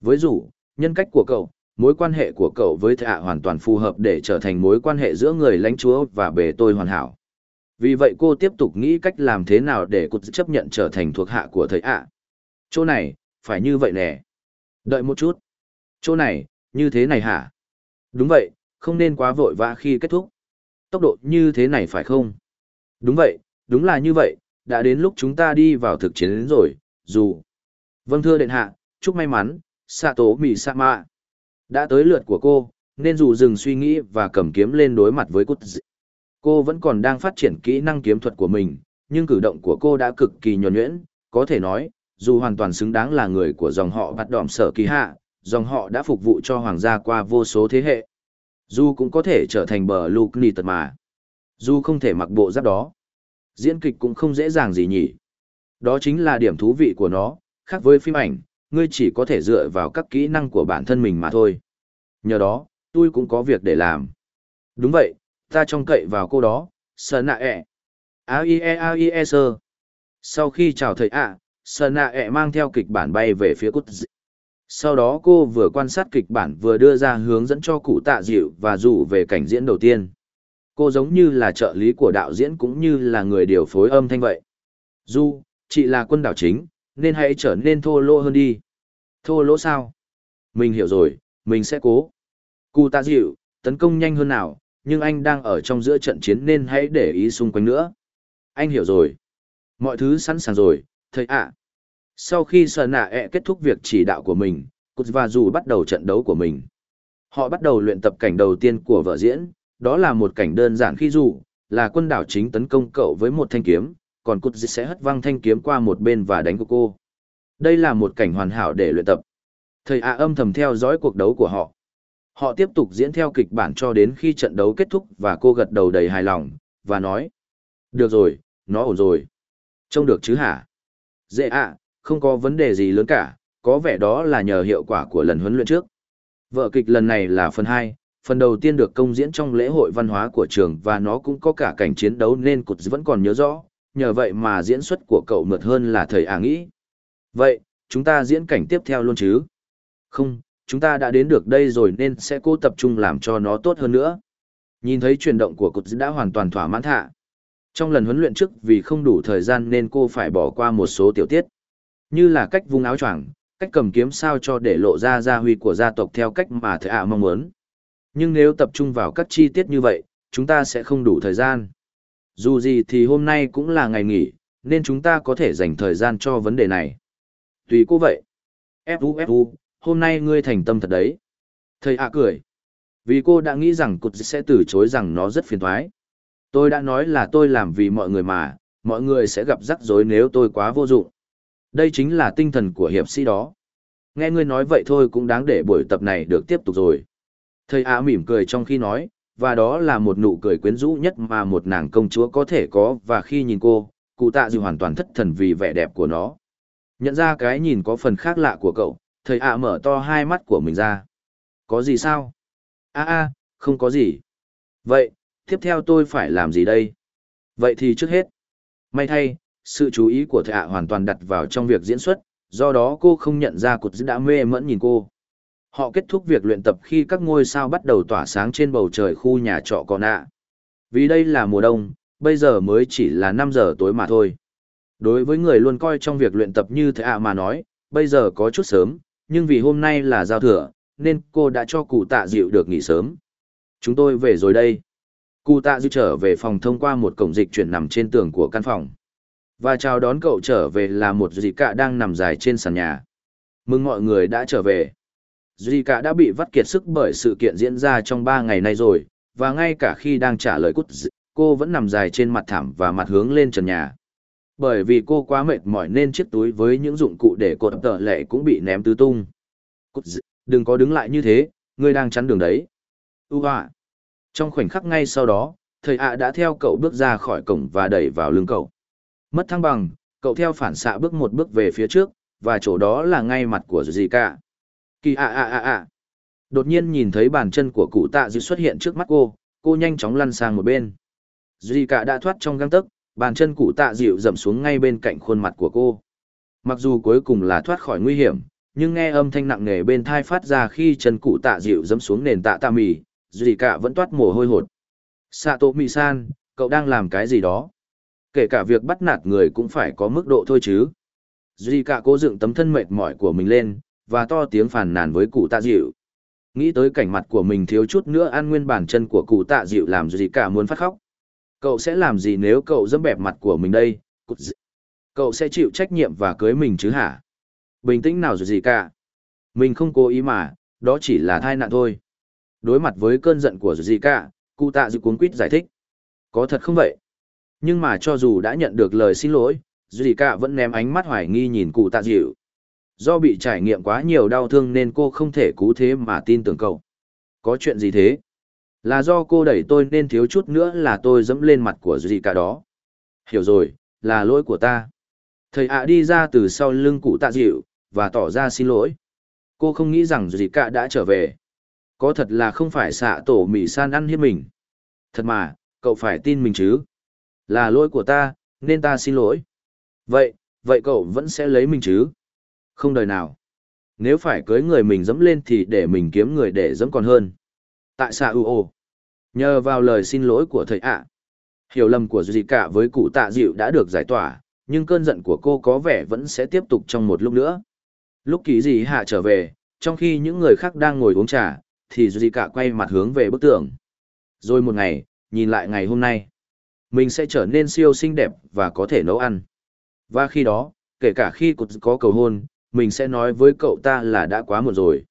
Với dù, nhân cách của cậu, mối quan hệ của cậu với thạ hoàn toàn phù hợp để trở thành mối quan hệ giữa người lãnh chúa và bề tôi hoàn hảo. Vì vậy cô tiếp tục nghĩ cách làm thế nào để cụt chấp nhận trở thành thuộc hạ của thầy ạ. Chỗ này, phải như vậy nè. Đợi một chút. Chỗ này, như thế này hả? Đúng vậy, không nên quá vội vã khi kết thúc. Tốc độ như thế này phải không? Đúng vậy, đúng là như vậy, đã đến lúc chúng ta đi vào thực chiến đến rồi, dù. Vâng thưa điện hạ, chúc may mắn, xạ tố mì xạ mạ. Đã tới lượt của cô, nên dù dừng suy nghĩ và cầm kiếm lên đối mặt với cút dị. Cô vẫn còn đang phát triển kỹ năng kiếm thuật của mình, nhưng cử động của cô đã cực kỳ nhuần nhuyễn, có thể nói, dù hoàn toàn xứng đáng là người của dòng họ bắt đỏm sở kỳ hạ, dòng họ đã phục vụ cho hoàng gia qua vô số thế hệ. Dù cũng có thể trở thành bờ lục nì tật mà. Dù không thể mặc bộ giáp đó. Diễn kịch cũng không dễ dàng gì nhỉ. Đó chính là điểm thú vị của nó, khác với phim ảnh, ngươi chỉ có thể dựa vào các kỹ năng của bản thân mình mà thôi. Nhờ đó, tôi cũng có việc để làm. Đúng vậy, ta trông cậy vào cô đó, Sợ nạ ẹ. a i e a i e sơ. Sau khi chào thầy ạ, Sơn nạ ẹ e mang theo kịch bản bay về phía cút dị. Sau đó cô vừa quan sát kịch bản vừa đưa ra hướng dẫn cho cụ tạ dịu và rủ về cảnh diễn đầu tiên. Cô giống như là trợ lý của đạo diễn cũng như là người điều phối âm thanh vậy. Du, chị là quân đảo chính, nên hãy trở nên thô lỗ hơn đi. Thô lỗ sao? Mình hiểu rồi, mình sẽ cố. Cụ tạ dịu, tấn công nhanh hơn nào, nhưng anh đang ở trong giữa trận chiến nên hãy để ý xung quanh nữa. Anh hiểu rồi. Mọi thứ sẵn sàng rồi, thầy ạ. Sau khi sờ nạ ẹ kết thúc việc chỉ đạo của mình, Cút và Dù bắt đầu trận đấu của mình. Họ bắt đầu luyện tập cảnh đầu tiên của vở diễn, đó là một cảnh đơn giản khi dù, là quân đảo chính tấn công cậu với một thanh kiếm, còn cút sẽ hất văng thanh kiếm qua một bên và đánh của cô. Đây là một cảnh hoàn hảo để luyện tập. Thầy ạ âm thầm theo dõi cuộc đấu của họ. Họ tiếp tục diễn theo kịch bản cho đến khi trận đấu kết thúc và cô gật đầu đầy hài lòng, và nói. Được rồi, nó ổn rồi. Trông được chứ hả? Dễ ạ, không có vấn đề gì lớn cả, có vẻ đó là nhờ hiệu quả của lần huấn luyện trước. Vở kịch lần này là phần 2, phần đầu tiên được công diễn trong lễ hội văn hóa của trường và nó cũng có cả cảnh chiến đấu nên cụt vẫn còn nhớ rõ, nhờ vậy mà diễn xuất của cậu mượt hơn là thầy à nghĩ. Vậy, chúng ta diễn cảnh tiếp theo luôn chứ? Không, chúng ta đã đến được đây rồi nên sẽ cố tập trung làm cho nó tốt hơn nữa. Nhìn thấy chuyển động của cụt đã hoàn toàn thỏa mãn thạ. Trong lần huấn luyện trước vì không đủ thời gian nên cô phải bỏ qua một số tiểu tiết. Như là cách vung áo choàng, cách cầm kiếm sao cho để lộ ra gia huy của gia tộc theo cách mà thầy ạ mong muốn. Nhưng nếu tập trung vào các chi tiết như vậy, chúng ta sẽ không đủ thời gian. Dù gì thì hôm nay cũng là ngày nghỉ, nên chúng ta có thể dành thời gian cho vấn đề này. Tùy cô vậy. Fu Fu, hôm nay ngươi thành tâm thật đấy. Thầy ạ cười. Vì cô đã nghĩ rằng cụt sẽ từ chối rằng nó rất phiền thoái. Tôi đã nói là tôi làm vì mọi người mà, mọi người sẽ gặp rắc rối nếu tôi quá vô dụng. Đây chính là tinh thần của hiệp sĩ đó. Nghe ngươi nói vậy thôi cũng đáng để buổi tập này được tiếp tục rồi. Thầy Á mỉm cười trong khi nói, và đó là một nụ cười quyến rũ nhất mà một nàng công chúa có thể có và khi nhìn cô, cụ tạ dịu hoàn toàn thất thần vì vẻ đẹp của nó. Nhận ra cái nhìn có phần khác lạ của cậu, thầy ạ mở to hai mắt của mình ra. Có gì sao? a a không có gì. Vậy, tiếp theo tôi phải làm gì đây? Vậy thì trước hết, may thay, sự chú ý của thạ hoàn toàn đặt vào trong việc diễn xuất, do đó cô không nhận ra cột đã mê mẫn nhìn cô. Họ kết thúc việc luyện tập khi các ngôi sao bắt đầu tỏa sáng trên bầu trời khu nhà trọ còn ạ. Vì đây là mùa đông, bây giờ mới chỉ là 5 giờ tối mà thôi. Đối với người luôn coi trong việc luyện tập như thế ạ mà nói, bây giờ có chút sớm, nhưng vì hôm nay là giao thừa, nên cô đã cho cụ tạ dịu được nghỉ sớm. Chúng tôi về rồi đây. Cụ tạ dịu trở về phòng thông qua một cổng dịch chuyển nằm trên tường của căn phòng. Và chào đón cậu trở về là một dì cạ đang nằm dài trên sàn nhà. Mừng mọi người đã trở về. Dì cạ đã bị vắt kiệt sức bởi sự kiện diễn ra trong ba ngày nay rồi, và ngay cả khi đang trả lời cút cô vẫn nằm dài trên mặt thảm và mặt hướng lên trần nhà. Bởi vì cô quá mệt mỏi nên chiếc túi với những dụng cụ để cột tờ lệ cũng bị ném tứ tung. Cút đừng có đứng lại như thế, ngươi đang chắn đường đấy. Ú à. Trong khoảnh khắc ngay sau đó, thầy ạ đã theo cậu bước ra khỏi cổng và đẩy vào lưng cậu. Mất thăng bằng, cậu theo phản xạ bước một bước về phía trước, và chỗ đó là ngay mặt của gì cả. Kỳ ạ ạ ạ ạ. Đột nhiên nhìn thấy bàn chân của cụ tạ dư xuất hiện trước mắt cô, cô nhanh chóng lăn sang một bên. Duy cả đã thoát trong găng tấc, bàn chân cụ tạ dịu dầm xuống ngay bên cạnh khuôn mặt của cô. Mặc dù cuối cùng là thoát khỏi nguy hiểm, nhưng nghe âm thanh nặng nề bên thai phát ra khi chân cụ tạ dịu dẫm xuống nền tạ tạ mì, Duy cả vẫn toát mồ hôi hột. Sato Mì-san, cậu đang làm cái gì đó? Kể cả việc bắt nạt người cũng phải có mức độ thôi chứ. Duy cả cố dựng tấm thân mệt mỏi của mình lên, và to tiếng phàn nàn với cụ tạ dịu. Nghĩ tới cảnh mặt của mình thiếu chút nữa ăn nguyên bản chân của cụ tạ dịu làm gì cả muốn phát khóc. Cậu sẽ làm gì nếu cậu dẫm bẹp mặt của mình đây? Cậu sẽ chịu trách nhiệm và cưới mình chứ hả? Bình tĩnh nào rồi gì cả. Mình không cố ý mà, đó chỉ là thai nạn thôi. Đối mặt với cơn giận của gì cả, cụ tạ dịu cuốn quýt giải thích. Có thật không vậy? Nhưng mà cho dù đã nhận được lời xin lỗi, Duy Cả vẫn ném ánh mắt hoài nghi nhìn cụ tạ dịu. Do bị trải nghiệm quá nhiều đau thương nên cô không thể cú thế mà tin tưởng cậu. Có chuyện gì thế? Là do cô đẩy tôi nên thiếu chút nữa là tôi dẫm lên mặt của Duy Cả đó. Hiểu rồi, là lỗi của ta. Thầy ạ đi ra từ sau lưng cụ tạ dịu, và tỏ ra xin lỗi. Cô không nghĩ rằng Duy Cả đã trở về. Có thật là không phải xạ tổ mì san ăn hiếp mình. Thật mà, cậu phải tin mình chứ. Là lỗi của ta, nên ta xin lỗi. Vậy, vậy cậu vẫn sẽ lấy mình chứ? Không đời nào. Nếu phải cưới người mình dẫm lên thì để mình kiếm người để dẫm còn hơn. Tại sao ưu Nhờ vào lời xin lỗi của thầy ạ. Hiểu lầm của dì cả với cụ tạ dịu đã được giải tỏa, nhưng cơn giận của cô có vẻ vẫn sẽ tiếp tục trong một lúc nữa. Lúc kỳ dì hạ trở về, trong khi những người khác đang ngồi uống trà, thì dì cả quay mặt hướng về bức tường. Rồi một ngày, nhìn lại ngày hôm nay mình sẽ trở nên siêu xinh đẹp và có thể nấu ăn. Và khi đó, kể cả khi có cầu hôn, mình sẽ nói với cậu ta là đã quá muộn rồi.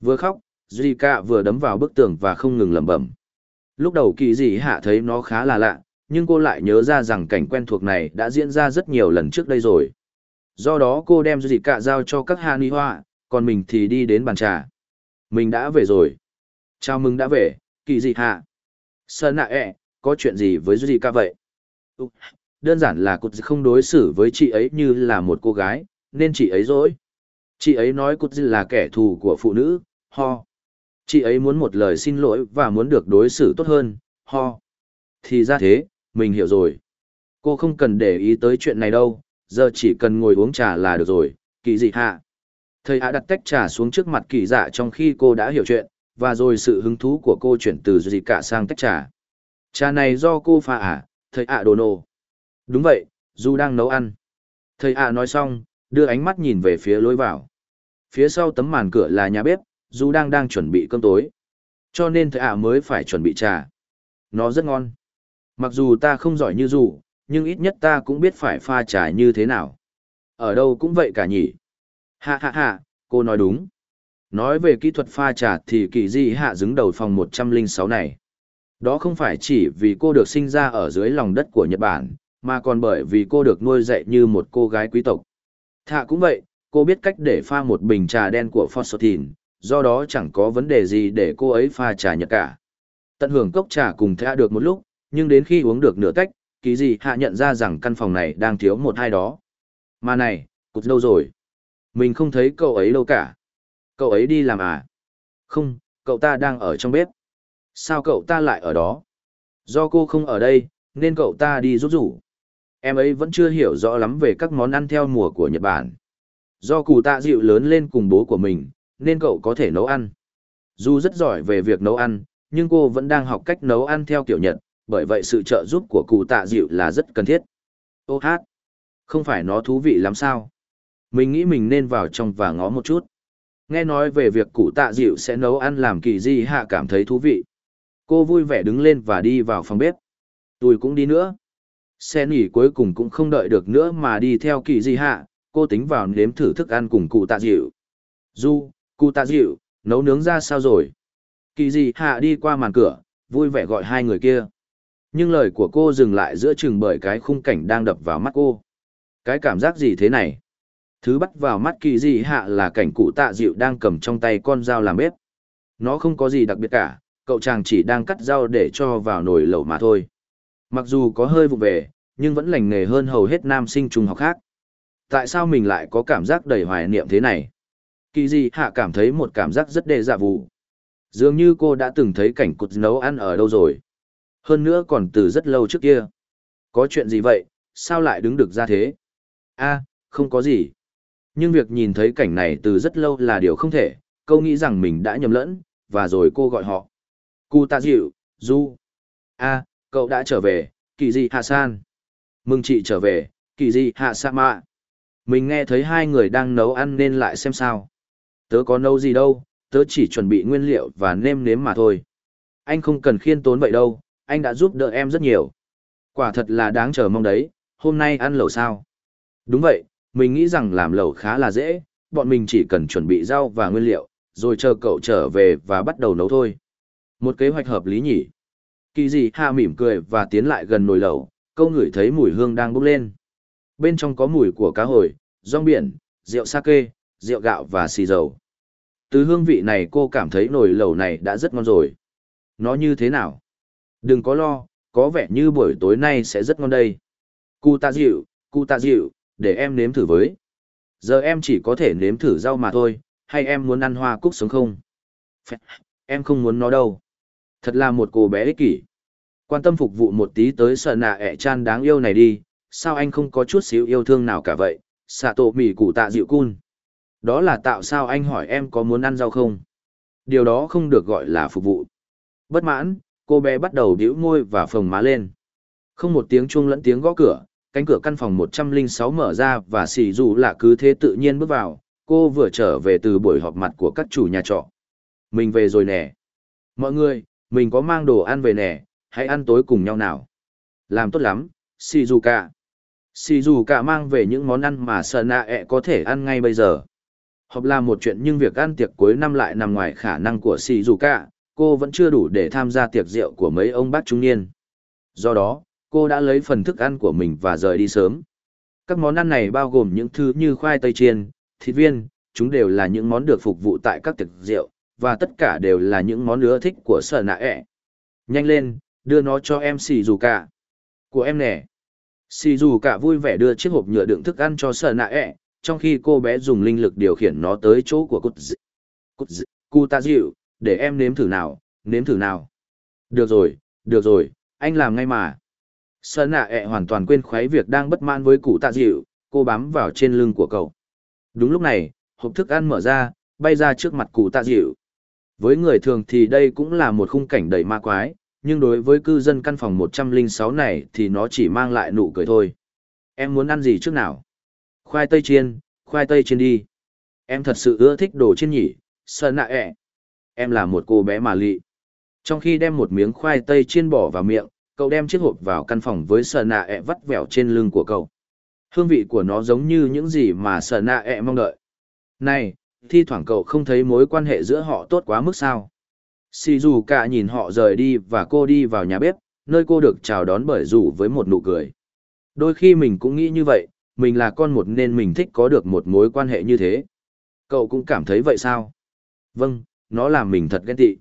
Vừa khóc, Zika vừa đấm vào bức tường và không ngừng lẩm bẩm. Lúc đầu kỳ dị hạ thấy nó khá là lạ, nhưng cô lại nhớ ra rằng cảnh quen thuộc này đã diễn ra rất nhiều lần trước đây rồi. Do đó cô đem Zika giao cho các Hany Hoa, còn mình thì đi đến bàn trà. Mình đã về rồi. Chào mừng đã về, kỳ dị hạ. Sơn nạ ẹ, có chuyện gì với duy ca vậy? Ừ, đơn giản là cụt không đối xử với chị ấy như là một cô gái, nên chị ấy dỗi. Chị ấy nói cụt là kẻ thù của phụ nữ, ho. Chị ấy muốn một lời xin lỗi và muốn được đối xử tốt hơn, ho. Thì ra thế, mình hiểu rồi. Cô không cần để ý tới chuyện này đâu, giờ chỉ cần ngồi uống trà là được rồi, kỳ dị hạ. Thầy hạ đặt tách trà xuống trước mặt kỳ dạ trong khi cô đã hiểu chuyện, và rồi sự hứng thú của cô chuyển từ gì cả sang tách trà. Trà này do cô pha à, thầy ạ đồ nổ. Đúng vậy, Du đang nấu ăn. Thầy ạ nói xong, đưa ánh mắt nhìn về phía lối vào. Phía sau tấm màn cửa là nhà bếp, Du đang đang chuẩn bị cơm tối. Cho nên thầy ạ mới phải chuẩn bị trà. Nó rất ngon. Mặc dù ta không giỏi như dù, nhưng ít nhất ta cũng biết phải pha trà như thế nào. Ở đâu cũng vậy cả nhỉ. Hạ hạ hạ, cô nói đúng. Nói về kỹ thuật pha trà thì kỳ di hạ đứng đầu phòng 106 này. Đó không phải chỉ vì cô được sinh ra ở dưới lòng đất của Nhật Bản, mà còn bởi vì cô được nuôi dạy như một cô gái quý tộc. Thạ cũng vậy, cô biết cách để pha một bình trà đen của Phosphatin, do đó chẳng có vấn đề gì để cô ấy pha trà Nhật cả. Tận hưởng cốc trà cùng Thạ được một lúc, nhưng đến khi uống được nửa cách, kỳ gì hạ nhận ra rằng căn phòng này đang thiếu một hai đó. Mà này, cụt lâu rồi. Mình không thấy cậu ấy lâu cả. Cậu ấy đi làm à? Không, cậu ta đang ở trong bếp. Sao cậu ta lại ở đó? Do cô không ở đây, nên cậu ta đi giúp rủ. Em ấy vẫn chưa hiểu rõ lắm về các món ăn theo mùa của Nhật Bản. Do cụ tạ dịu lớn lên cùng bố của mình, nên cậu có thể nấu ăn. Dù rất giỏi về việc nấu ăn, nhưng cô vẫn đang học cách nấu ăn theo kiểu Nhật, bởi vậy sự trợ giúp của cụ tạ dịu là rất cần thiết. Ô hát! Không phải nó thú vị lắm sao? Mình nghĩ mình nên vào trong và ngó một chút. Nghe nói về việc cụ tạ dịu sẽ nấu ăn làm kỳ di hạ cảm thấy thú vị. Cô vui vẻ đứng lên và đi vào phòng bếp. Tôi cũng đi nữa. Xe nỉ cuối cùng cũng không đợi được nữa mà đi theo kỳ di hạ, cô tính vào nếm thử thức ăn cùng cụ tạ dịu. Du, cụ tạ dịu, nấu nướng ra sao rồi? Kỳ di hạ đi qua màn cửa, vui vẻ gọi hai người kia. Nhưng lời của cô dừng lại giữa chừng bởi cái khung cảnh đang đập vào mắt cô. Cái cảm giác gì thế này? Thứ bắt vào mắt kỳ dị hạ là cảnh cụ tạ dịu đang cầm trong tay con dao làm bếp. Nó không có gì đặc biệt cả, cậu chàng chỉ đang cắt rau để cho vào nồi lẩu mà thôi. Mặc dù có hơi vụ về, nhưng vẫn lành nghề hơn hầu hết nam sinh trung học khác. Tại sao mình lại có cảm giác đầy hoài niệm thế này? Kỳ gì hạ cảm thấy một cảm giác rất đề dạ vụ. Dường như cô đã từng thấy cảnh cụt nấu ăn ở đâu rồi. Hơn nữa còn từ rất lâu trước kia. Có chuyện gì vậy, sao lại đứng được ra thế? a không có gì. Nhưng việc nhìn thấy cảnh này từ rất lâu là điều không thể, câu nghĩ rằng mình đã nhầm lẫn, và rồi cô gọi họ. Cụ tạ dịu, Du. a cậu đã trở về, kỳ dị hạ san. Mừng chị trở về, kỳ dị hạ sa mạ. Mình nghe thấy hai người đang nấu ăn nên lại xem sao. Tớ có nấu gì đâu, tớ chỉ chuẩn bị nguyên liệu và nêm nếm mà thôi. Anh không cần khiên tốn vậy đâu, anh đã giúp đỡ em rất nhiều. Quả thật là đáng chờ mong đấy, hôm nay ăn lẩu sao? Đúng vậy, mình nghĩ rằng làm lẩu khá là dễ, bọn mình chỉ cần chuẩn bị rau và nguyên liệu, rồi chờ cậu trở về và bắt đầu nấu thôi. Một kế hoạch hợp lý nhỉ? Kỳ dị hạ mỉm cười và tiến lại gần nồi lẩu, câu ngửi thấy mùi hương đang bốc lên. Bên trong có mùi của cá hồi, rong biển, rượu sake, rượu gạo và xì dầu. Từ hương vị này cô cảm thấy nồi lẩu này đã rất ngon rồi. Nó như thế nào? Đừng có lo, có vẻ như buổi tối nay sẽ rất ngon đây. Cụ tạ dịu, cụ tạ dịu, để em nếm thử với. Giờ em chỉ có thể nếm thử rau mà thôi, hay em muốn ăn hoa cúc sống không? Em không muốn nó đâu. Thật là một cô bé ích kỷ. Quan tâm phục vụ một tí tới sợ nạ ẹ chan đáng yêu này đi, sao anh không có chút xíu yêu thương nào cả vậy? Xạ tổ mỉ cụ tạ dịu cun. Đó là tạo sao anh hỏi em có muốn ăn rau không? Điều đó không được gọi là phục vụ. Bất mãn, cô bé bắt đầu đĩu môi và phồng má lên. Không một tiếng chuông lẫn tiếng gõ cửa, cánh cửa căn phòng 106 mở ra và xì dù là cứ thế tự nhiên bước vào, cô vừa trở về từ buổi họp mặt của các chủ nhà trọ. Mình về rồi nè. Mọi người, mình có mang đồ ăn về nè, hãy ăn tối cùng nhau nào. Làm tốt lắm, xì dù cả. Xì dù cả mang về những món ăn mà sợ nạ ẹ có thể ăn ngay bây giờ. Họp là một chuyện nhưng việc ăn tiệc cuối năm lại nằm ngoài khả năng của xì dù cả, cô vẫn chưa đủ để tham gia tiệc rượu của mấy ông bác trung niên. Do đó, cô đã lấy phần thức ăn của mình và rời đi sớm. Các món ăn này bao gồm những thứ như khoai tây chiên, thịt viên, chúng đều là những món được phục vụ tại các tiệc rượu, và tất cả đều là những món ưa thích của sở nạ ẹ. Nhanh lên, đưa nó cho em xì dù cả. Của em nè. Xì dù cả vui vẻ đưa chiếc hộp nhựa đựng thức ăn cho sở nạ ẹ, trong khi cô bé dùng linh lực điều khiển nó tới chỗ của cút dị. Cút dị, cu ta dịu, để em nếm thử nào, nếm thử nào. Được rồi, được rồi, anh làm ngay mà. Sở nạ ẹ hoàn toàn quên khuấy việc đang bất mãn với cụ tạ dịu, cô bám vào trên lưng của cậu. Đúng lúc này, hộp thức ăn mở ra, bay ra trước mặt cụ tạ dịu. Với người thường thì đây cũng là một khung cảnh đầy ma quái, nhưng đối với cư dân căn phòng 106 này thì nó chỉ mang lại nụ cười thôi. Em muốn ăn gì trước nào? Khoai tây chiên, khoai tây chiên đi. Em thật sự ưa thích đồ chiên nhỉ, sợ nạ ẹ. Em là một cô bé mà lị. Trong khi đem một miếng khoai tây chiên bỏ vào miệng, cậu đem chiếc hộp vào căn phòng với sợ nạ ẹ vắt vẻo trên lưng của cậu. Hương vị của nó giống như những gì mà sợ nạ ẹ mong đợi. Này, thi thoảng cậu không thấy mối quan hệ giữa họ tốt quá mức sao? Sì dù cả nhìn họ rời đi và cô đi vào nhà bếp, nơi cô được chào đón bởi rủ với một nụ cười. Đôi khi mình cũng nghĩ như vậy, mình là con một nên mình thích có được một mối quan hệ như thế. Cậu cũng cảm thấy vậy sao? Vâng, nó làm mình thật ghen tị.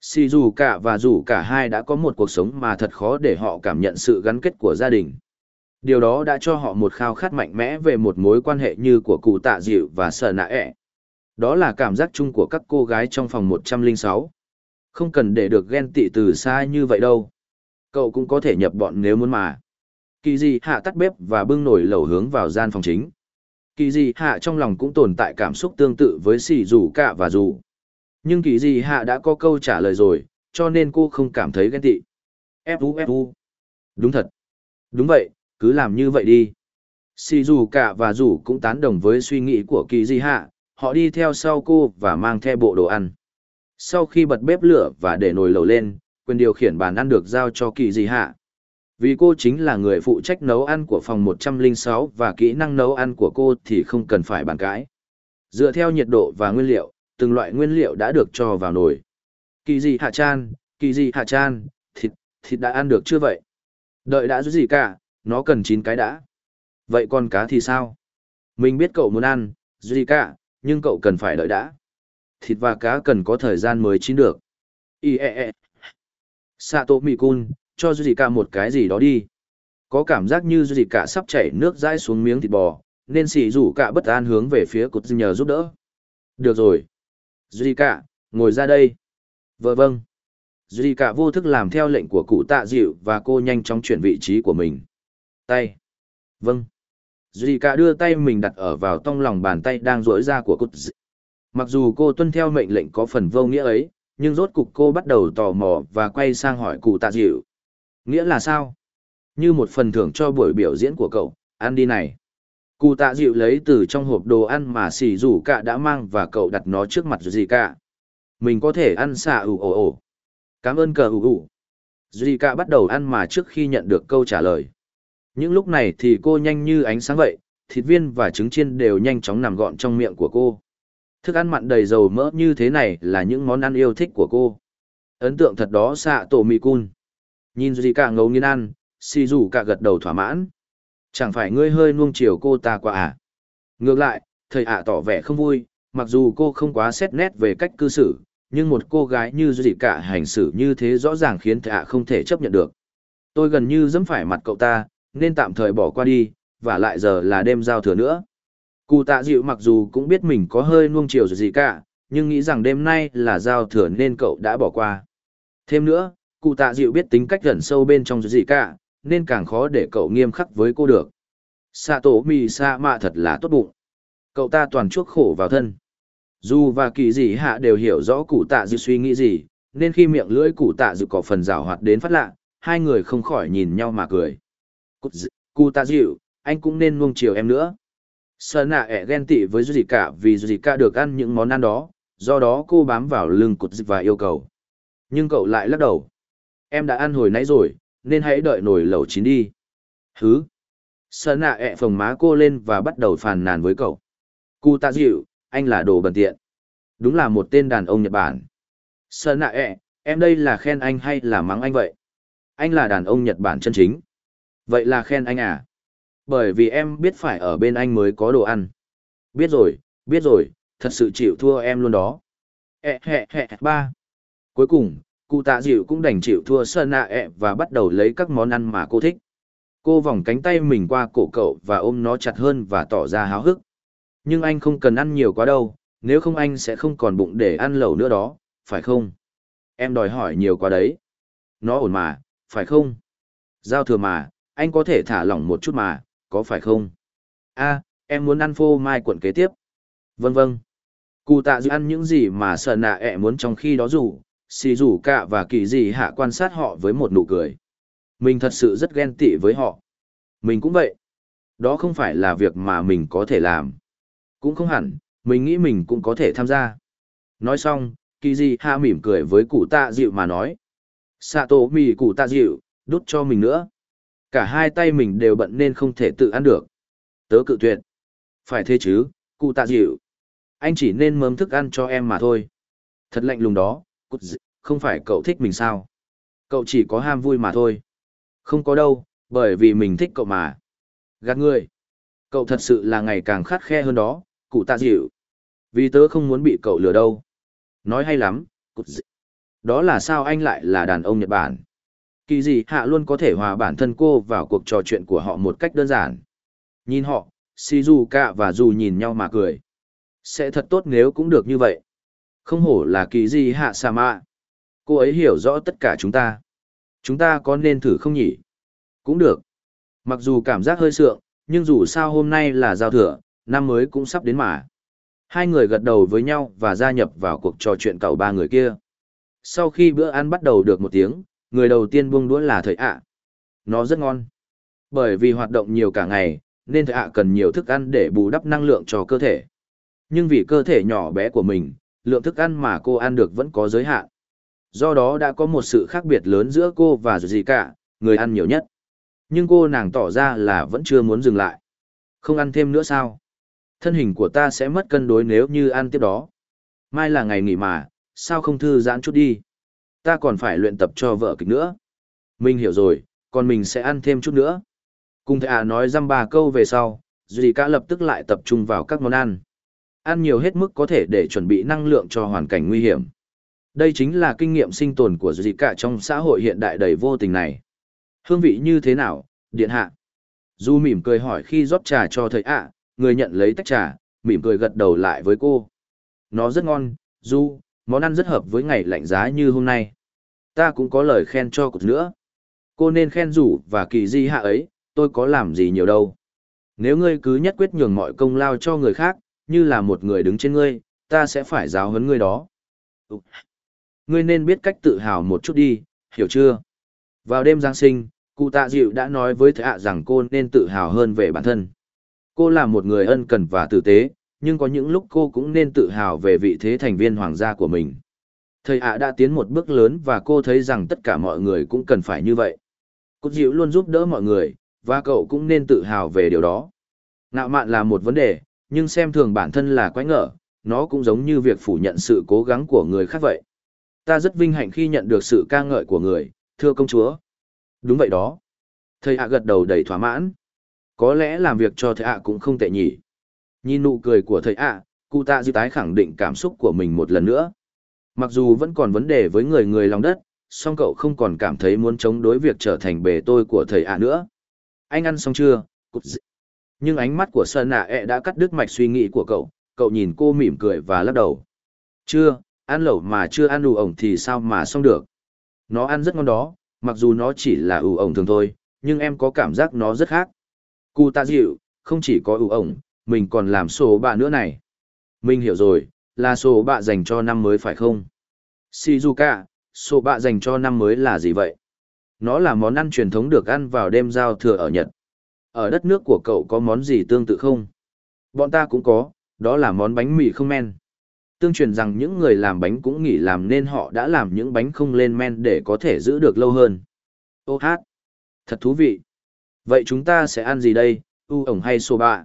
Sì dù cả và dù cả hai đã có một cuộc sống mà thật khó để họ cảm nhận sự gắn kết của gia đình. Điều đó đã cho họ một khao khát mạnh mẽ về một mối quan hệ như của cụ tạ dịu và sợ nạ ẹ. Đó là cảm giác chung của các cô gái trong phòng 106. Không cần để được ghen tị từ xa như vậy đâu. Cậu cũng có thể nhập bọn nếu muốn mà. Kỳ gì hạ tắt bếp và bưng nồi lẩu hướng vào gian phòng chính. Kỳ gì hạ trong lòng cũng tồn tại cảm xúc tương tự với xì rủ cả và rủ. Nhưng kỳ gì hạ đã có câu trả lời rồi, cho nên cô không cảm thấy ghen tị. Fu fu. Đúng thật. Đúng vậy, cứ làm như vậy đi. Xì Dù cả và Dù cũng tán đồng với suy nghĩ của kỳ di hạ, họ đi theo sau cô và mang theo bộ đồ ăn. Sau khi bật bếp lửa và để nồi lẩu lên, quyền điều khiển bàn ăn được giao cho kỳ gì hạ. Vì cô chính là người phụ trách nấu ăn của phòng 106 và kỹ năng nấu ăn của cô thì không cần phải bàn cãi. Dựa theo nhiệt độ và nguyên liệu, từng loại nguyên liệu đã được cho vào nồi. Kỳ gì hạ chan, kỳ gì hạ chan, thịt, thịt đã ăn được chưa vậy? Đợi đã gì cả, nó cần chín cái đã. Vậy còn cá thì sao? Mình biết cậu muốn ăn, gì cả, nhưng cậu cần phải đợi đã. Thịt và cá cần có thời gian mới chín được. Ý e e. Sato Mikun, cho gì cả một cái gì đó đi. Có cảm giác như gì cả sắp chảy nước dãi xuống miếng thịt bò, nên xì rủ cả bất an hướng về phía cột nhờ giúp đỡ. Được rồi. Duy cả, ngồi ra đây. Vợ vâng. Duy cả vô thức làm theo lệnh của cụ tạ dịu và cô nhanh chóng chuyển vị trí của mình. Tay. Vâng. Duy cả đưa tay mình đặt ở vào trong lòng bàn tay đang rỗi ra của cụt dị. Mặc dù cô tuân theo mệnh lệnh có phần vô nghĩa ấy, nhưng rốt cục cô bắt đầu tò mò và quay sang hỏi cụ tạ dịu. Nghĩa là sao? Như một phần thưởng cho buổi biểu diễn của cậu, ăn đi này. Cụ tạ dịu lấy từ trong hộp đồ ăn mà xì rủ cả đã mang và cậu đặt nó trước mặt gì cả. Mình có thể ăn xạ ủ ồ ồ. Cảm ơn cờ ủ ủ. Duy cả bắt đầu ăn mà trước khi nhận được câu trả lời. Những lúc này thì cô nhanh như ánh sáng vậy, thịt viên và trứng chiên đều nhanh chóng nằm gọn trong miệng của cô. Thức ăn mặn đầy dầu mỡ như thế này là những món ăn yêu thích của cô. Ấn tượng thật đó xạ tổ mì cun. Nhìn Duy cả ngấu nghiến ăn, si rủ cả gật đầu thỏa mãn. Chẳng phải ngươi hơi nuông chiều cô ta quá à? Ngược lại, thầy ạ tỏ vẻ không vui, mặc dù cô không quá xét nét về cách cư xử, nhưng một cô gái như Duy cả hành xử như thế rõ ràng khiến thầy ạ không thể chấp nhận được. Tôi gần như dẫm phải mặt cậu ta, nên tạm thời bỏ qua đi, và lại giờ là đêm giao thừa nữa. Cụ tạ dịu mặc dù cũng biết mình có hơi nuông chiều gì cả, nhưng nghĩ rằng đêm nay là giao thừa nên cậu đã bỏ qua. Thêm nữa, cụ tạ dịu biết tính cách gần sâu bên trong gì cả, nên càng khó để cậu nghiêm khắc với cô được. Sạ tổ mì sa mạ thật là tốt bụng. Cậu ta toàn chuốc khổ vào thân. Dù và kỳ gì hạ đều hiểu rõ cụ tạ dịu suy nghĩ gì, nên khi miệng lưỡi cụ tạ dịu có phần rào hoạt đến phát lạ, hai người không khỏi nhìn nhau mà cười. Cụ tạ dịu, anh cũng nên nuông chiều em nữa. Sợ nạ ẹ ghen tị với gì cả vì gì cả được ăn những món ăn đó, do đó cô bám vào lưng cụt và yêu cầu. Nhưng cậu lại lắc đầu. Em đã ăn hồi nãy rồi, nên hãy đợi nồi lẩu chín đi. Hứ. Sợ nạ ẹ phồng má cô lên và bắt đầu phàn nàn với cậu. Cụ tạ dịu, anh là đồ bẩn tiện. Đúng là một tên đàn ông Nhật Bản. Sợ nạ ẹ, em đây là khen anh hay là mắng anh vậy? Anh là đàn ông Nhật Bản chân chính. Vậy là khen anh à? Bởi vì em biết phải ở bên anh mới có đồ ăn. Biết rồi, biết rồi, thật sự chịu thua em luôn đó. Ê hẹ hẹ ba. Cuối cùng, cụ tạ dịu cũng đành chịu thua sơn nạ ẹ và bắt đầu lấy các món ăn mà cô thích. Cô vòng cánh tay mình qua cổ cậu và ôm nó chặt hơn và tỏ ra háo hức. Nhưng anh không cần ăn nhiều quá đâu, nếu không anh sẽ không còn bụng để ăn lẩu nữa đó, phải không? Em đòi hỏi nhiều quá đấy. Nó ổn mà, phải không? Giao thừa mà, anh có thể thả lỏng một chút mà, có phải không? a em muốn ăn phô mai cuộn kế tiếp. Vâng vâng. Cụ tạ dự ăn những gì mà sợ nạ ẹ muốn trong khi đó rủ, xì rủ cả và kỳ gì hạ quan sát họ với một nụ cười. Mình thật sự rất ghen tị với họ. Mình cũng vậy. Đó không phải là việc mà mình có thể làm. Cũng không hẳn, mình nghĩ mình cũng có thể tham gia. Nói xong, kỳ gì hạ mỉm cười với cụ tạ dịu mà nói. Sato mì cụ tạ dịu, đút cho mình nữa. Cả hai tay mình đều bận nên không thể tự ăn được. Tớ cự tuyệt. Phải thế chứ, cụ tạ dịu. Anh chỉ nên mớm thức ăn cho em mà thôi. Thật lạnh lùng đó, cút dị, không phải cậu thích mình sao? Cậu chỉ có ham vui mà thôi. Không có đâu, bởi vì mình thích cậu mà. Gạt người. Cậu thật sự là ngày càng khát khe hơn đó, cụ tạ dịu. Vì tớ không muốn bị cậu lừa đâu. Nói hay lắm, cút dị. Đó là sao anh lại là đàn ông Nhật Bản? Kỳ gì hạ luôn có thể hòa bản thân cô vào cuộc trò chuyện của họ một cách đơn giản. Nhìn họ, Shizuka và Dù nhìn nhau mà cười. Sẽ thật tốt nếu cũng được như vậy. Không hổ là kỳ gì hạ sa mạ. Cô ấy hiểu rõ tất cả chúng ta. Chúng ta có nên thử không nhỉ? Cũng được. Mặc dù cảm giác hơi sượng, nhưng dù sao hôm nay là giao thừa, năm mới cũng sắp đến mà. Hai người gật đầu với nhau và gia nhập vào cuộc trò chuyện cậu ba người kia. Sau khi bữa ăn bắt đầu được một tiếng, người đầu tiên buông đũa là thời ạ. Nó rất ngon. Bởi vì hoạt động nhiều cả ngày, nên thời ạ cần nhiều thức ăn để bù đắp năng lượng cho cơ thể. Nhưng vì cơ thể nhỏ bé của mình, lượng thức ăn mà cô ăn được vẫn có giới hạn. Do đó đã có một sự khác biệt lớn giữa cô và gì cả, người ăn nhiều nhất. Nhưng cô nàng tỏ ra là vẫn chưa muốn dừng lại. Không ăn thêm nữa sao? Thân hình của ta sẽ mất cân đối nếu như ăn tiếp đó. Mai là ngày nghỉ mà, sao không thư giãn chút đi? Ta còn phải luyện tập cho vợ kịch nữa. Mình hiểu rồi, còn mình sẽ ăn thêm chút nữa. Cùng thầy à nói dăm ba câu về sau, Duy cả lập tức lại tập trung vào các món ăn. Ăn nhiều hết mức có thể để chuẩn bị năng lượng cho hoàn cảnh nguy hiểm. Đây chính là kinh nghiệm sinh tồn của Duy cả trong xã hội hiện đại đầy vô tình này. Hương vị như thế nào, điện hạ? Du mỉm cười hỏi khi rót trà cho thầy ạ, người nhận lấy tách trà, mỉm cười gật đầu lại với cô. Nó rất ngon, Du, món ăn rất hợp với ngày lạnh giá như hôm nay. Ta cũng có lời khen cho cục nữa. Cô nên khen rủ và kỳ di hạ ấy, tôi có làm gì nhiều đâu. Nếu ngươi cứ nhất quyết nhường mọi công lao cho người khác, như là một người đứng trên ngươi, ta sẽ phải giáo huấn ngươi đó. Ngươi nên biết cách tự hào một chút đi, hiểu chưa? Vào đêm Giáng sinh, cụ tạ dịu đã nói với thầy ạ rằng cô nên tự hào hơn về bản thân. Cô là một người ân cần và tử tế, nhưng có những lúc cô cũng nên tự hào về vị thế thành viên hoàng gia của mình. Thầy ạ đã tiến một bước lớn và cô thấy rằng tất cả mọi người cũng cần phải như vậy. Cút dịu luôn giúp đỡ mọi người, và cậu cũng nên tự hào về điều đó. Ngạo mạn là một vấn đề, nhưng xem thường bản thân là quái ngờ, nó cũng giống như việc phủ nhận sự cố gắng của người khác vậy. Ta rất vinh hạnh khi nhận được sự ca ngợi của người, thưa công chúa. Đúng vậy đó. Thầy ạ gật đầu đầy thỏa mãn. Có lẽ làm việc cho thầy ạ cũng không tệ nhỉ. Nhìn nụ cười của thầy ạ, cụ tạ dư tái khẳng định cảm xúc của mình một lần nữa. Mặc dù vẫn còn vấn đề với người người lòng đất, song cậu không còn cảm thấy muốn chống đối việc trở thành bề tôi của thầy ạ nữa. Anh ăn xong chưa? Cụt dị. Nhưng ánh mắt của Sơn Nạ ẹ đã cắt đứt mạch suy nghĩ của cậu, cậu nhìn cô mỉm cười và lắc đầu. Chưa, ăn lẩu mà chưa ăn ủ ổng thì sao mà xong được. Nó ăn rất ngon đó, mặc dù nó chỉ là ủ ổng thường thôi, nhưng em có cảm giác nó rất khác. Cụ ta dịu, không chỉ có ủ ổng, mình còn làm sổ bạn nữa này. Mình hiểu rồi, là sổ bạ dành cho năm mới phải không? Shizuka, sổ bạ dành cho năm mới là gì vậy? Nó là món ăn truyền thống được ăn vào đêm giao thừa ở Nhật. Ở đất nước của cậu có món gì tương tự không? Bọn ta cũng có, đó là món bánh mì không men. Tương truyền rằng những người làm bánh cũng nghỉ làm nên họ đã làm những bánh không lên men để có thể giữ được lâu hơn. Ô hát! Thật thú vị! Vậy chúng ta sẽ ăn gì đây, u ổng hay sô bạ?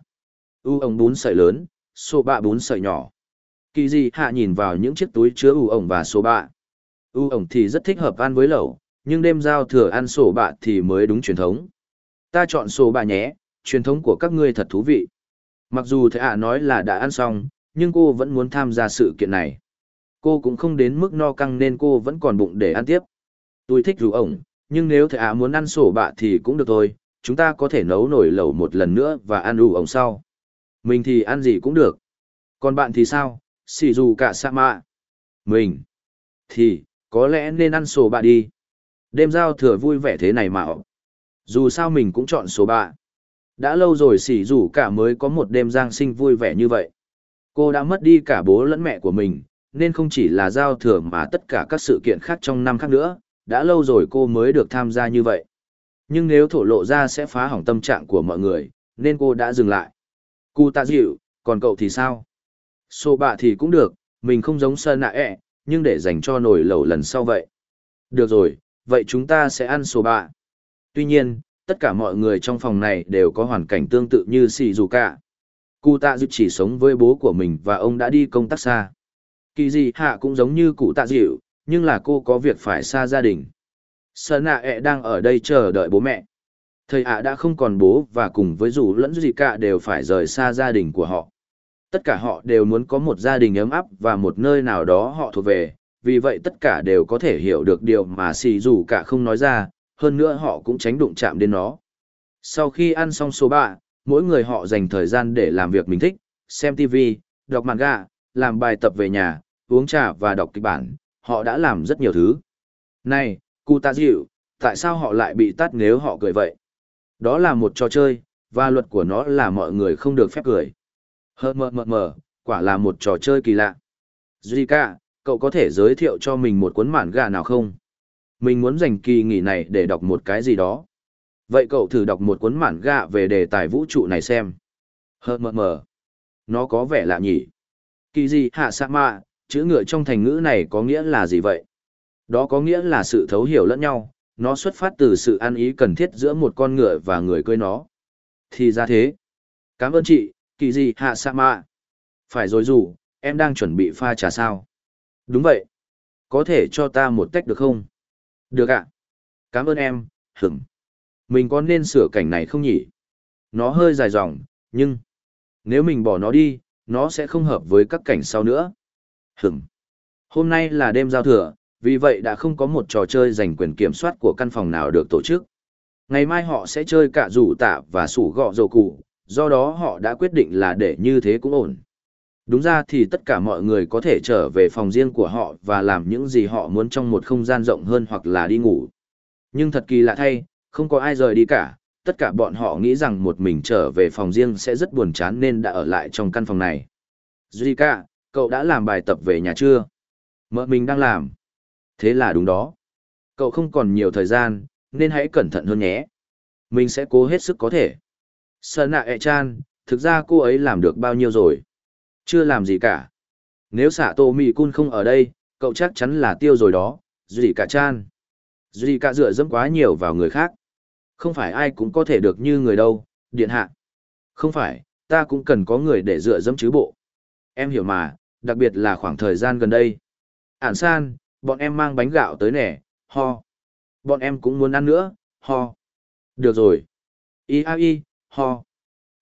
U ổng bún sợi lớn, sô bạ bún sợi nhỏ. Kỳ gì hạ nhìn vào những chiếc túi chứa u ổng và sổ bạ. U ổng thì rất thích hợp ăn với lẩu, nhưng đêm giao thừa ăn sổ bạ thì mới đúng truyền thống. Ta chọn sổ bạ nhé, truyền thống của các ngươi thật thú vị. Mặc dù thầy ạ nói là đã ăn xong, nhưng cô vẫn muốn tham gia sự kiện này. Cô cũng không đến mức no căng nên cô vẫn còn bụng để ăn tiếp. Tôi thích rủ ổng, nhưng nếu thầy ạ muốn ăn sổ bạ thì cũng được thôi, chúng ta có thể nấu nổi lẩu một lần nữa và ăn ủ ổng sau. Mình thì ăn gì cũng được. Còn bạn thì sao? Xì dù cả sa mạ. Mình. Thì, có lẽ nên ăn sổ bạ đi. Đêm giao thừa vui vẻ thế này mà. Dù sao mình cũng chọn số bạ. Đã lâu rồi xì dù cả mới có một đêm giang sinh vui vẻ như vậy. Cô đã mất đi cả bố lẫn mẹ của mình, nên không chỉ là giao thừa mà tất cả các sự kiện khác trong năm khác nữa, đã lâu rồi cô mới được tham gia như vậy. Nhưng nếu thổ lộ ra sẽ phá hỏng tâm trạng của mọi người, nên cô đã dừng lại. Cụ tạ dịu, còn cậu thì sao? Sô bạ thì cũng được, mình không giống sơn nạ ẹ, nhưng để dành cho nồi lẩu lần sau vậy. Được rồi, vậy chúng ta sẽ ăn sô bạ. Tuy nhiên, tất cả mọi người trong phòng này đều có hoàn cảnh tương tự như xì dù cả. Cụ tạ dịu chỉ sống với bố của mình và ông đã đi công tác xa. Kỳ gì hạ cũng giống như cụ tạ dịu, nhưng là cô có việc phải xa gia đình. Sơn nạ ẹ đang ở đây chờ đợi bố mẹ. Thầy ạ đã không còn bố và cùng với dù lẫn gì cả đều phải rời xa gia đình của họ. Tất cả họ đều muốn có một gia đình ấm áp và một nơi nào đó họ thuộc về, vì vậy tất cả đều có thể hiểu được điều mà xì dù cả không nói ra, hơn nữa họ cũng tránh đụng chạm đến nó. Sau khi ăn xong số bạ, mỗi người họ dành thời gian để làm việc mình thích, xem TV, đọc manga, làm bài tập về nhà, uống trà và đọc kịch bản, họ đã làm rất nhiều thứ. Này, cụ ta dịu, tại sao họ lại bị tắt nếu họ cười vậy? Đó là một trò chơi, và luật của nó là mọi người không được phép cười. Hơ mờ mờ mờ, quả là một trò chơi kỳ lạ. Zika, cậu có thể giới thiệu cho mình một cuốn mản gà nào không? Mình muốn dành kỳ nghỉ này để đọc một cái gì đó. Vậy cậu thử đọc một cuốn mản gà về đề tài vũ trụ này xem. Hơ mờ mờ. Nó có vẻ lạ nhỉ. Kỳ gì hạ sa mạ, chữ ngựa trong thành ngữ này có nghĩa là gì vậy? Đó có nghĩa là sự thấu hiểu lẫn nhau, nó xuất phát từ sự ăn ý cần thiết giữa một con ngựa và người cưới nó. Thì ra thế. Cảm ơn chị, kỳ gì hạ sa mạ. Phải rồi dù, em đang chuẩn bị pha trà sao? Đúng vậy. Có thể cho ta một tách được không? Được ạ. Cảm ơn em, hửng. Mình có nên sửa cảnh này không nhỉ? Nó hơi dài dòng, nhưng... Nếu mình bỏ nó đi, nó sẽ không hợp với các cảnh sau nữa. Hửng. Hôm nay là đêm giao thừa, vì vậy đã không có một trò chơi giành quyền kiểm soát của căn phòng nào được tổ chức. Ngày mai họ sẽ chơi cả rủ tạ và sủ gọ dầu cụ, do đó họ đã quyết định là để như thế cũng ổn. Đúng ra thì tất cả mọi người có thể trở về phòng riêng của họ và làm những gì họ muốn trong một không gian rộng hơn hoặc là đi ngủ. Nhưng thật kỳ lạ thay, không có ai rời đi cả, tất cả bọn họ nghĩ rằng một mình trở về phòng riêng sẽ rất buồn chán nên đã ở lại trong căn phòng này. Zika, cậu đã làm bài tập về nhà chưa? Mợ mình đang làm. Thế là đúng đó. Cậu không còn nhiều thời gian, nên hãy cẩn thận hơn nhé. Mình sẽ cố hết sức có thể. Sợ nạ ẹ chan, thực ra cô ấy làm được bao nhiêu rồi? Chưa làm gì cả. Nếu xạ tổ mì cun không ở đây, cậu chắc chắn là tiêu rồi đó, Duy cả chan. Duy cả dựa dẫm quá nhiều vào người khác. Không phải ai cũng có thể được như người đâu, điện hạ. Không phải, ta cũng cần có người để dựa dẫm chứ bộ. Em hiểu mà, đặc biệt là khoảng thời gian gần đây. Ản san, bọn em mang bánh gạo tới nè, ho. Bọn em cũng muốn ăn nữa, ho. Được rồi. Y a y, ho.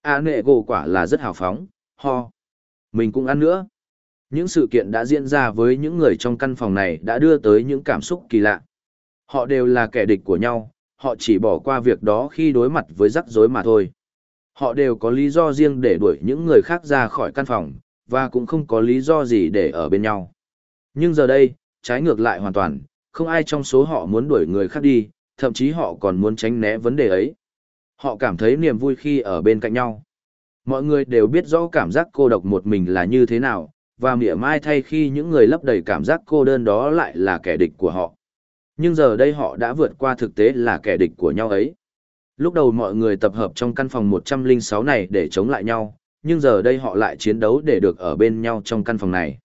A nệ gồ quả là rất hào phóng, ho. Mình cũng ăn nữa. Những sự kiện đã diễn ra với những người trong căn phòng này đã đưa tới những cảm xúc kỳ lạ. Họ đều là kẻ địch của nhau, họ chỉ bỏ qua việc đó khi đối mặt với rắc rối mà thôi. Họ đều có lý do riêng để đuổi những người khác ra khỏi căn phòng, và cũng không có lý do gì để ở bên nhau. Nhưng giờ đây, trái ngược lại hoàn toàn, không ai trong số họ muốn đuổi người khác đi, thậm chí họ còn muốn tránh né vấn đề ấy. Họ cảm thấy niềm vui khi ở bên cạnh nhau. Mọi người đều biết rõ cảm giác cô độc một mình là như thế nào, và mỉa mai thay khi những người lấp đầy cảm giác cô đơn đó lại là kẻ địch của họ. Nhưng giờ đây họ đã vượt qua thực tế là kẻ địch của nhau ấy. Lúc đầu mọi người tập hợp trong căn phòng 106 này để chống lại nhau, nhưng giờ đây họ lại chiến đấu để được ở bên nhau trong căn phòng này.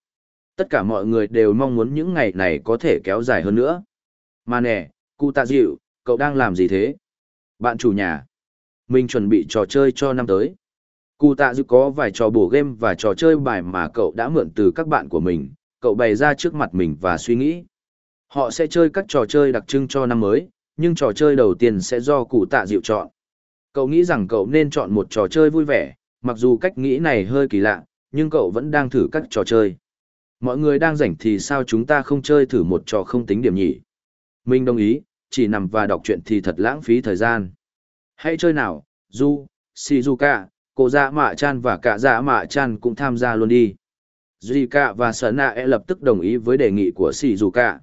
Tất cả mọi người đều mong muốn những ngày này có thể kéo dài hơn nữa. Mà nè, cụ tạ dịu, cậu đang làm gì thế? Bạn chủ nhà. Mình chuẩn bị trò chơi cho năm tới. Cụ tạ dự có vài trò bổ game và trò chơi bài mà cậu đã mượn từ các bạn của mình, cậu bày ra trước mặt mình và suy nghĩ. Họ sẽ chơi các trò chơi đặc trưng cho năm mới, nhưng trò chơi đầu tiên sẽ do cụ tạ dịu chọn. Cậu nghĩ rằng cậu nên chọn một trò chơi vui vẻ, mặc dù cách nghĩ này hơi kỳ lạ, nhưng cậu vẫn đang thử các trò chơi. Mọi người đang rảnh thì sao chúng ta không chơi thử một trò không tính điểm nhỉ? Minh đồng ý, chỉ nằm và đọc truyện thì thật lãng phí thời gian. Hãy chơi nào, Du, Shizuka, cô dạ mạ chan và cả dạ mạ chan cũng tham gia luôn đi. Zika và Sở e lập tức đồng ý với đề nghị của Shizuka.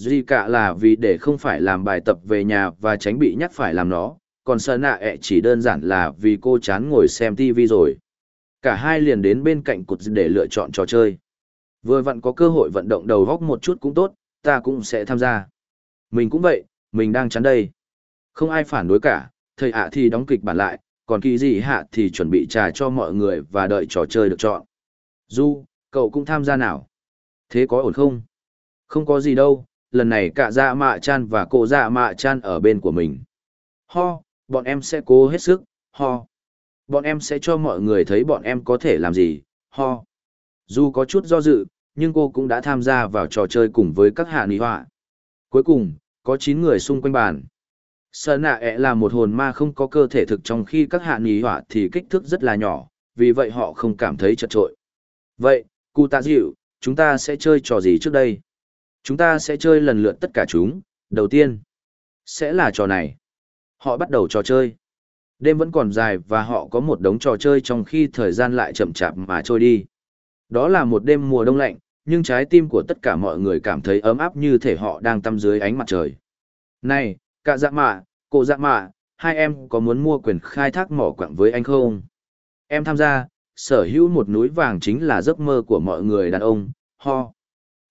Zika là vì để không phải làm bài tập về nhà và tránh bị nhắc phải làm nó, còn Sở e chỉ đơn giản là vì cô chán ngồi xem TV rồi. Cả hai liền đến bên cạnh cụt để lựa chọn trò chơi. Vừa vặn có cơ hội vận động đầu góc một chút cũng tốt, ta cũng sẽ tham gia. Mình cũng vậy, mình đang chán đây. Không ai phản đối cả, thầy ạ thì đóng kịch bản lại, còn kỳ gì hạ thì chuẩn bị trà cho mọi người và đợi trò chơi được chọn. Du, cậu cũng tham gia nào? Thế có ổn không? Không có gì đâu, lần này cả dạ mạ chan và cô dạ mạ chan ở bên của mình. Ho, bọn em sẽ cố hết sức, ho. Bọn em sẽ cho mọi người thấy bọn em có thể làm gì, ho. Dù có chút do dự, nhưng cô cũng đã tham gia vào trò chơi cùng với các hạ nị họa. Cuối cùng, có 9 người xung quanh bàn. Sở nạ ẹ là một hồn ma không có cơ thể thực trong khi các hạ nghỉ hỏa thì kích thước rất là nhỏ, vì vậy họ không cảm thấy chật trội. Vậy, cụ tạ dịu, chúng ta sẽ chơi trò gì trước đây? Chúng ta sẽ chơi lần lượt tất cả chúng, đầu tiên, sẽ là trò này. Họ bắt đầu trò chơi. Đêm vẫn còn dài và họ có một đống trò chơi trong khi thời gian lại chậm chạp mà trôi đi. Đó là một đêm mùa đông lạnh, nhưng trái tim của tất cả mọi người cảm thấy ấm áp như thể họ đang tắm dưới ánh mặt trời. Này, cả dạ mạ, cô dạ mạ, hai em có muốn mua quyền khai thác mỏ quặng với anh không? Em tham gia, sở hữu một núi vàng chính là giấc mơ của mọi người đàn ông, ho.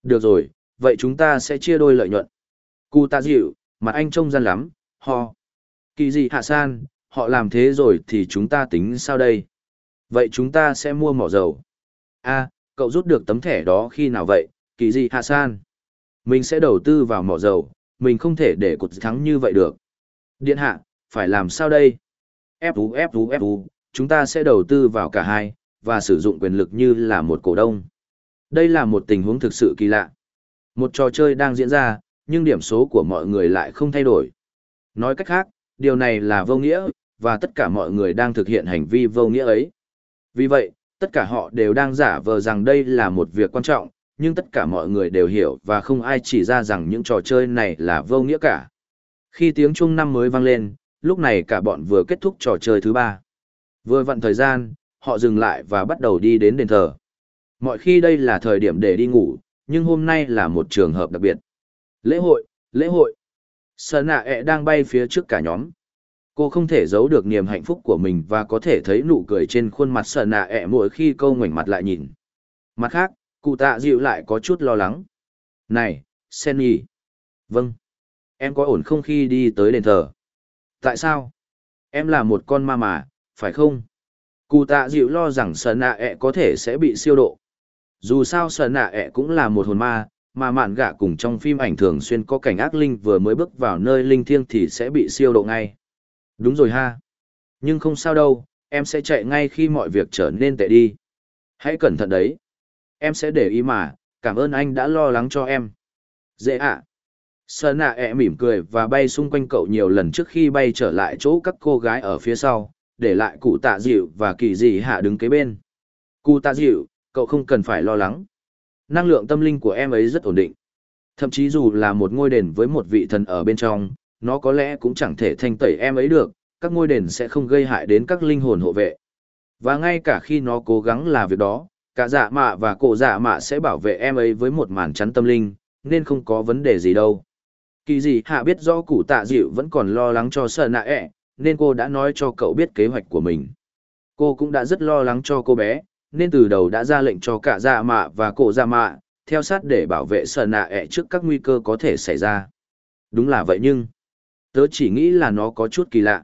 Được rồi, vậy chúng ta sẽ chia đôi lợi nhuận. Cụ tạ dịu, mặt anh trông gian lắm, ho. Kỳ gì hạ san, họ làm thế rồi thì chúng ta tính sao đây? Vậy chúng ta sẽ mua mỏ dầu. a cậu rút được tấm thẻ đó khi nào vậy, kỳ gì hạ san? Mình sẽ đầu tư vào mỏ dầu, mình không thể để cột thắng như vậy được. Điện hạ, phải làm sao đây? Fu Fu Fu, chúng ta sẽ đầu tư vào cả hai, và sử dụng quyền lực như là một cổ đông. Đây là một tình huống thực sự kỳ lạ. Một trò chơi đang diễn ra, nhưng điểm số của mọi người lại không thay đổi. Nói cách khác, điều này là vô nghĩa, và tất cả mọi người đang thực hiện hành vi vô nghĩa ấy. Vì vậy, tất cả họ đều đang giả vờ rằng đây là một việc quan trọng, nhưng tất cả mọi người đều hiểu và không ai chỉ ra rằng những trò chơi này là vô nghĩa cả. Khi tiếng chuông năm mới vang lên, lúc này cả bọn vừa kết thúc trò chơi thứ ba. Vừa vặn thời gian, họ dừng lại và bắt đầu đi đến đền thờ. Mọi khi đây là thời điểm để đi ngủ, nhưng hôm nay là một trường hợp đặc biệt. Lễ hội, lễ hội. Sở nạ ẹ đang bay phía trước cả nhóm. Cô không thể giấu được niềm hạnh phúc của mình và có thể thấy nụ cười trên khuôn mặt sở nạ ẹ mỗi khi câu ngoảnh mặt lại nhìn. Mặt khác, cụ tạ dịu lại có chút lo lắng. Này, Sen Nhi. Vâng. Em có ổn không khi đi tới đền thờ? Tại sao? Em là một con ma mà, phải không? Cụ tạ dịu lo rằng sở nạ ẹ có thể sẽ bị siêu độ. Dù sao sở nạ ẹ cũng là một hồn ma, mà mạn gạ cùng trong phim ảnh thường xuyên có cảnh ác linh vừa mới bước vào nơi linh thiêng thì sẽ bị siêu độ ngay. Đúng rồi ha. Nhưng không sao đâu, em sẽ chạy ngay khi mọi việc trở nên tệ đi. Hãy cẩn thận đấy. Em sẽ để ý mà, cảm ơn anh đã lo lắng cho em. Dễ ạ. À. Sơn nạ ẹ mỉm cười và bay xung quanh cậu nhiều lần trước khi bay trở lại chỗ các cô gái ở phía sau, để lại cụ tạ dịu và kỳ dị hạ đứng kế bên. Cụ tạ dịu, cậu không cần phải lo lắng. Năng lượng tâm linh của em ấy rất ổn định. Thậm chí dù là một ngôi đền với một vị thần ở bên trong, nó có lẽ cũng chẳng thể thanh tẩy em ấy được, các ngôi đền sẽ không gây hại đến các linh hồn hộ vệ. Và ngay cả khi nó cố gắng làm việc đó, cả dạ mạ và cổ dạ mạ sẽ bảo vệ em ấy với một màn chắn tâm linh, nên không có vấn đề gì đâu. Kỳ dị hạ biết rõ cụ tạ dịu vẫn còn lo lắng cho sợ nạ ẹ, nên cô đã nói cho cậu biết kế hoạch của mình. Cô cũng đã rất lo lắng cho cô bé, nên từ đầu đã ra lệnh cho cả dạ mạ và cổ dạ mạ, theo sát để bảo vệ sợ nạ ẹ trước các nguy cơ có thể xảy ra. Đúng là vậy nhưng, tớ chỉ nghĩ là nó có chút kỳ lạ.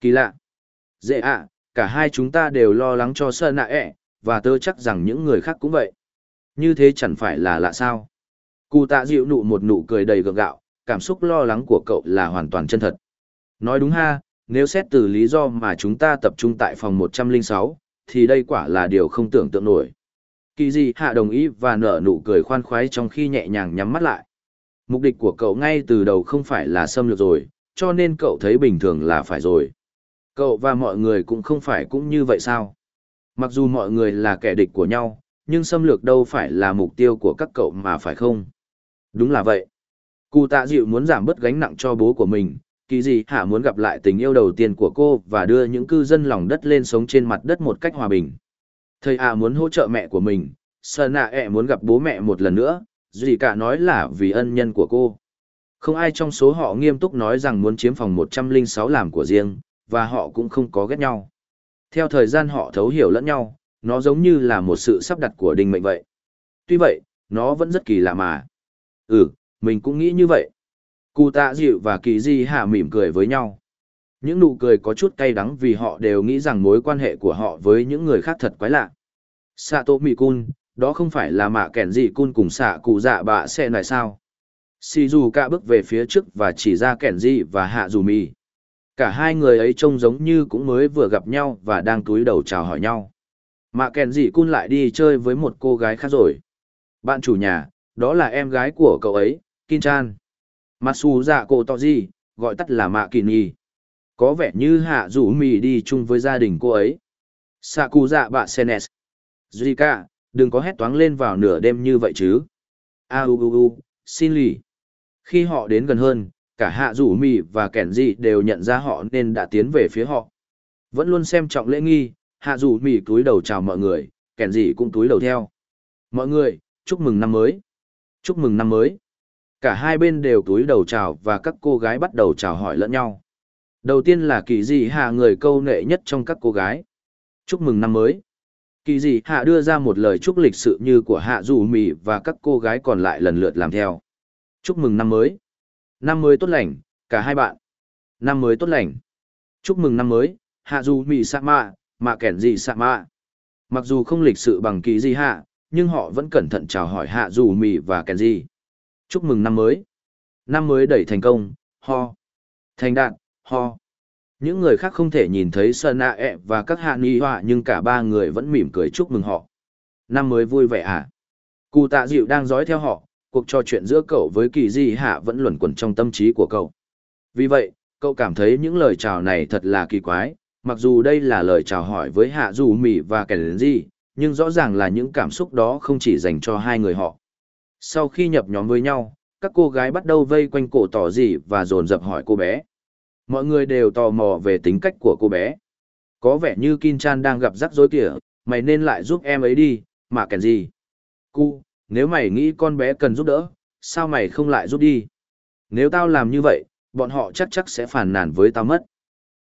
Kỳ lạ. Dễ ạ, cả hai chúng ta đều lo lắng cho sợ nạ ẹ, và tớ chắc rằng những người khác cũng vậy. Như thế chẳng phải là lạ sao. Cụ tạ dịu nụ một nụ cười đầy gượng gạo, cảm xúc lo lắng của cậu là hoàn toàn chân thật. Nói đúng ha, nếu xét từ lý do mà chúng ta tập trung tại phòng 106, thì đây quả là điều không tưởng tượng nổi. Kỳ gì hạ đồng ý và nở nụ cười khoan khoái trong khi nhẹ nhàng nhắm mắt lại. Mục đích của cậu ngay từ đầu không phải là xâm lược rồi, cho nên cậu thấy bình thường là phải rồi. Cậu và mọi người cũng không phải cũng như vậy sao? Mặc dù mọi người là kẻ địch của nhau, nhưng xâm lược đâu phải là mục tiêu của các cậu mà phải không? Đúng là vậy. Cụ tạ dịu muốn giảm bớt gánh nặng cho bố của mình, kỳ gì hạ muốn gặp lại tình yêu đầu tiên của cô và đưa những cư dân lòng đất lên sống trên mặt đất một cách hòa bình. Thầy ạ muốn hỗ trợ mẹ của mình, Sơn nạ ẹ muốn gặp bố mẹ một lần nữa, gì cả nói là vì ân nhân của cô. Không ai trong số họ nghiêm túc nói rằng muốn chiếm phòng 106 làm của riêng, và họ cũng không có ghét nhau. Theo thời gian họ thấu hiểu lẫn nhau, nó giống như là một sự sắp đặt của đình mệnh vậy. Tuy vậy, nó vẫn rất kỳ lạ mà. Ừ, mình cũng nghĩ như vậy. Cụ tạ dịu và kỳ di hạ mỉm cười với nhau. Những nụ cười có chút cay đắng vì họ đều nghĩ rằng mối quan hệ của họ với những người khác thật quái lạ. Sato Mikun, đó không phải là mạ kẻn gì cun cùng xạ cụ dạ bạ xe này sao? Shizuka bước về phía trước và chỉ ra kẻn gì và hạ dù mì. Cả hai người ấy trông giống như cũng mới vừa gặp nhau và đang túi đầu chào hỏi nhau. Mạ kèn dị cun lại đi chơi với một cô gái khác rồi. Bạn chủ nhà, đó là em gái của cậu ấy, Kin Chan. Masu dạ cổ tỏ gì, gọi tắt là Mạ Kỳ Nhi. Có vẻ như hạ rủ mì đi chung với gia đình cô ấy. Saku dạ bạ Senes. Zika, đừng có hét toáng lên vào nửa đêm như vậy chứ. A u u u, xin lì. Khi họ đến gần hơn, cả hạ rủ mì và kẻn gì đều nhận ra họ nên đã tiến về phía họ. Vẫn luôn xem trọng lễ nghi, hạ rủ mì túi đầu chào mọi người, kẻn gì cũng túi đầu theo. Mọi người, chúc mừng năm mới. Chúc mừng năm mới. Cả hai bên đều túi đầu chào và các cô gái bắt đầu chào hỏi lẫn nhau. Đầu tiên là kỳ dị hạ người câu nệ nhất trong các cô gái. Chúc mừng năm mới. Kỳ dị hạ đưa ra một lời chúc lịch sự như của hạ dù mì và các cô gái còn lại lần lượt làm theo. Chúc mừng năm mới. Năm mới tốt lành, cả hai bạn. Năm mới tốt lành. Chúc mừng năm mới, hạ dù mỹ sa mạ, mạ kẻn gì sa mạ. Mặc dù không lịch sự bằng kỳ gì hạ, nhưng họ vẫn cẩn thận chào hỏi hạ dù mỹ và kẻn gì. Chúc mừng năm mới. Năm mới đẩy thành công, ho. Thành đạt. ho. Những người khác không thể nhìn thấy Sơn A ẹ e và các hạ ni họa nhưng cả ba người vẫn mỉm cười chúc mừng họ. Năm mới vui vẻ à? Cụ tạ dịu đang dõi theo họ, cuộc trò chuyện giữa cậu với kỳ di hạ vẫn luẩn quẩn trong tâm trí của cậu. Vì vậy, cậu cảm thấy những lời chào này thật là kỳ quái, mặc dù đây là lời chào hỏi với hạ dù mỉ và kẻ đến gì, nhưng rõ ràng là những cảm xúc đó không chỉ dành cho hai người họ. Sau khi nhập nhóm với nhau, các cô gái bắt đầu vây quanh cổ tỏ gì và dồn dập hỏi cô bé. Mọi người đều tò mò về tính cách của cô bé. Có vẻ như Kin Chan đang gặp rắc rối kìa, mày nên lại giúp em ấy đi, mà kèn gì. Cu, nếu mày nghĩ con bé cần giúp đỡ, sao mày không lại giúp đi? Nếu tao làm như vậy, bọn họ chắc chắc sẽ phản nàn với tao mất.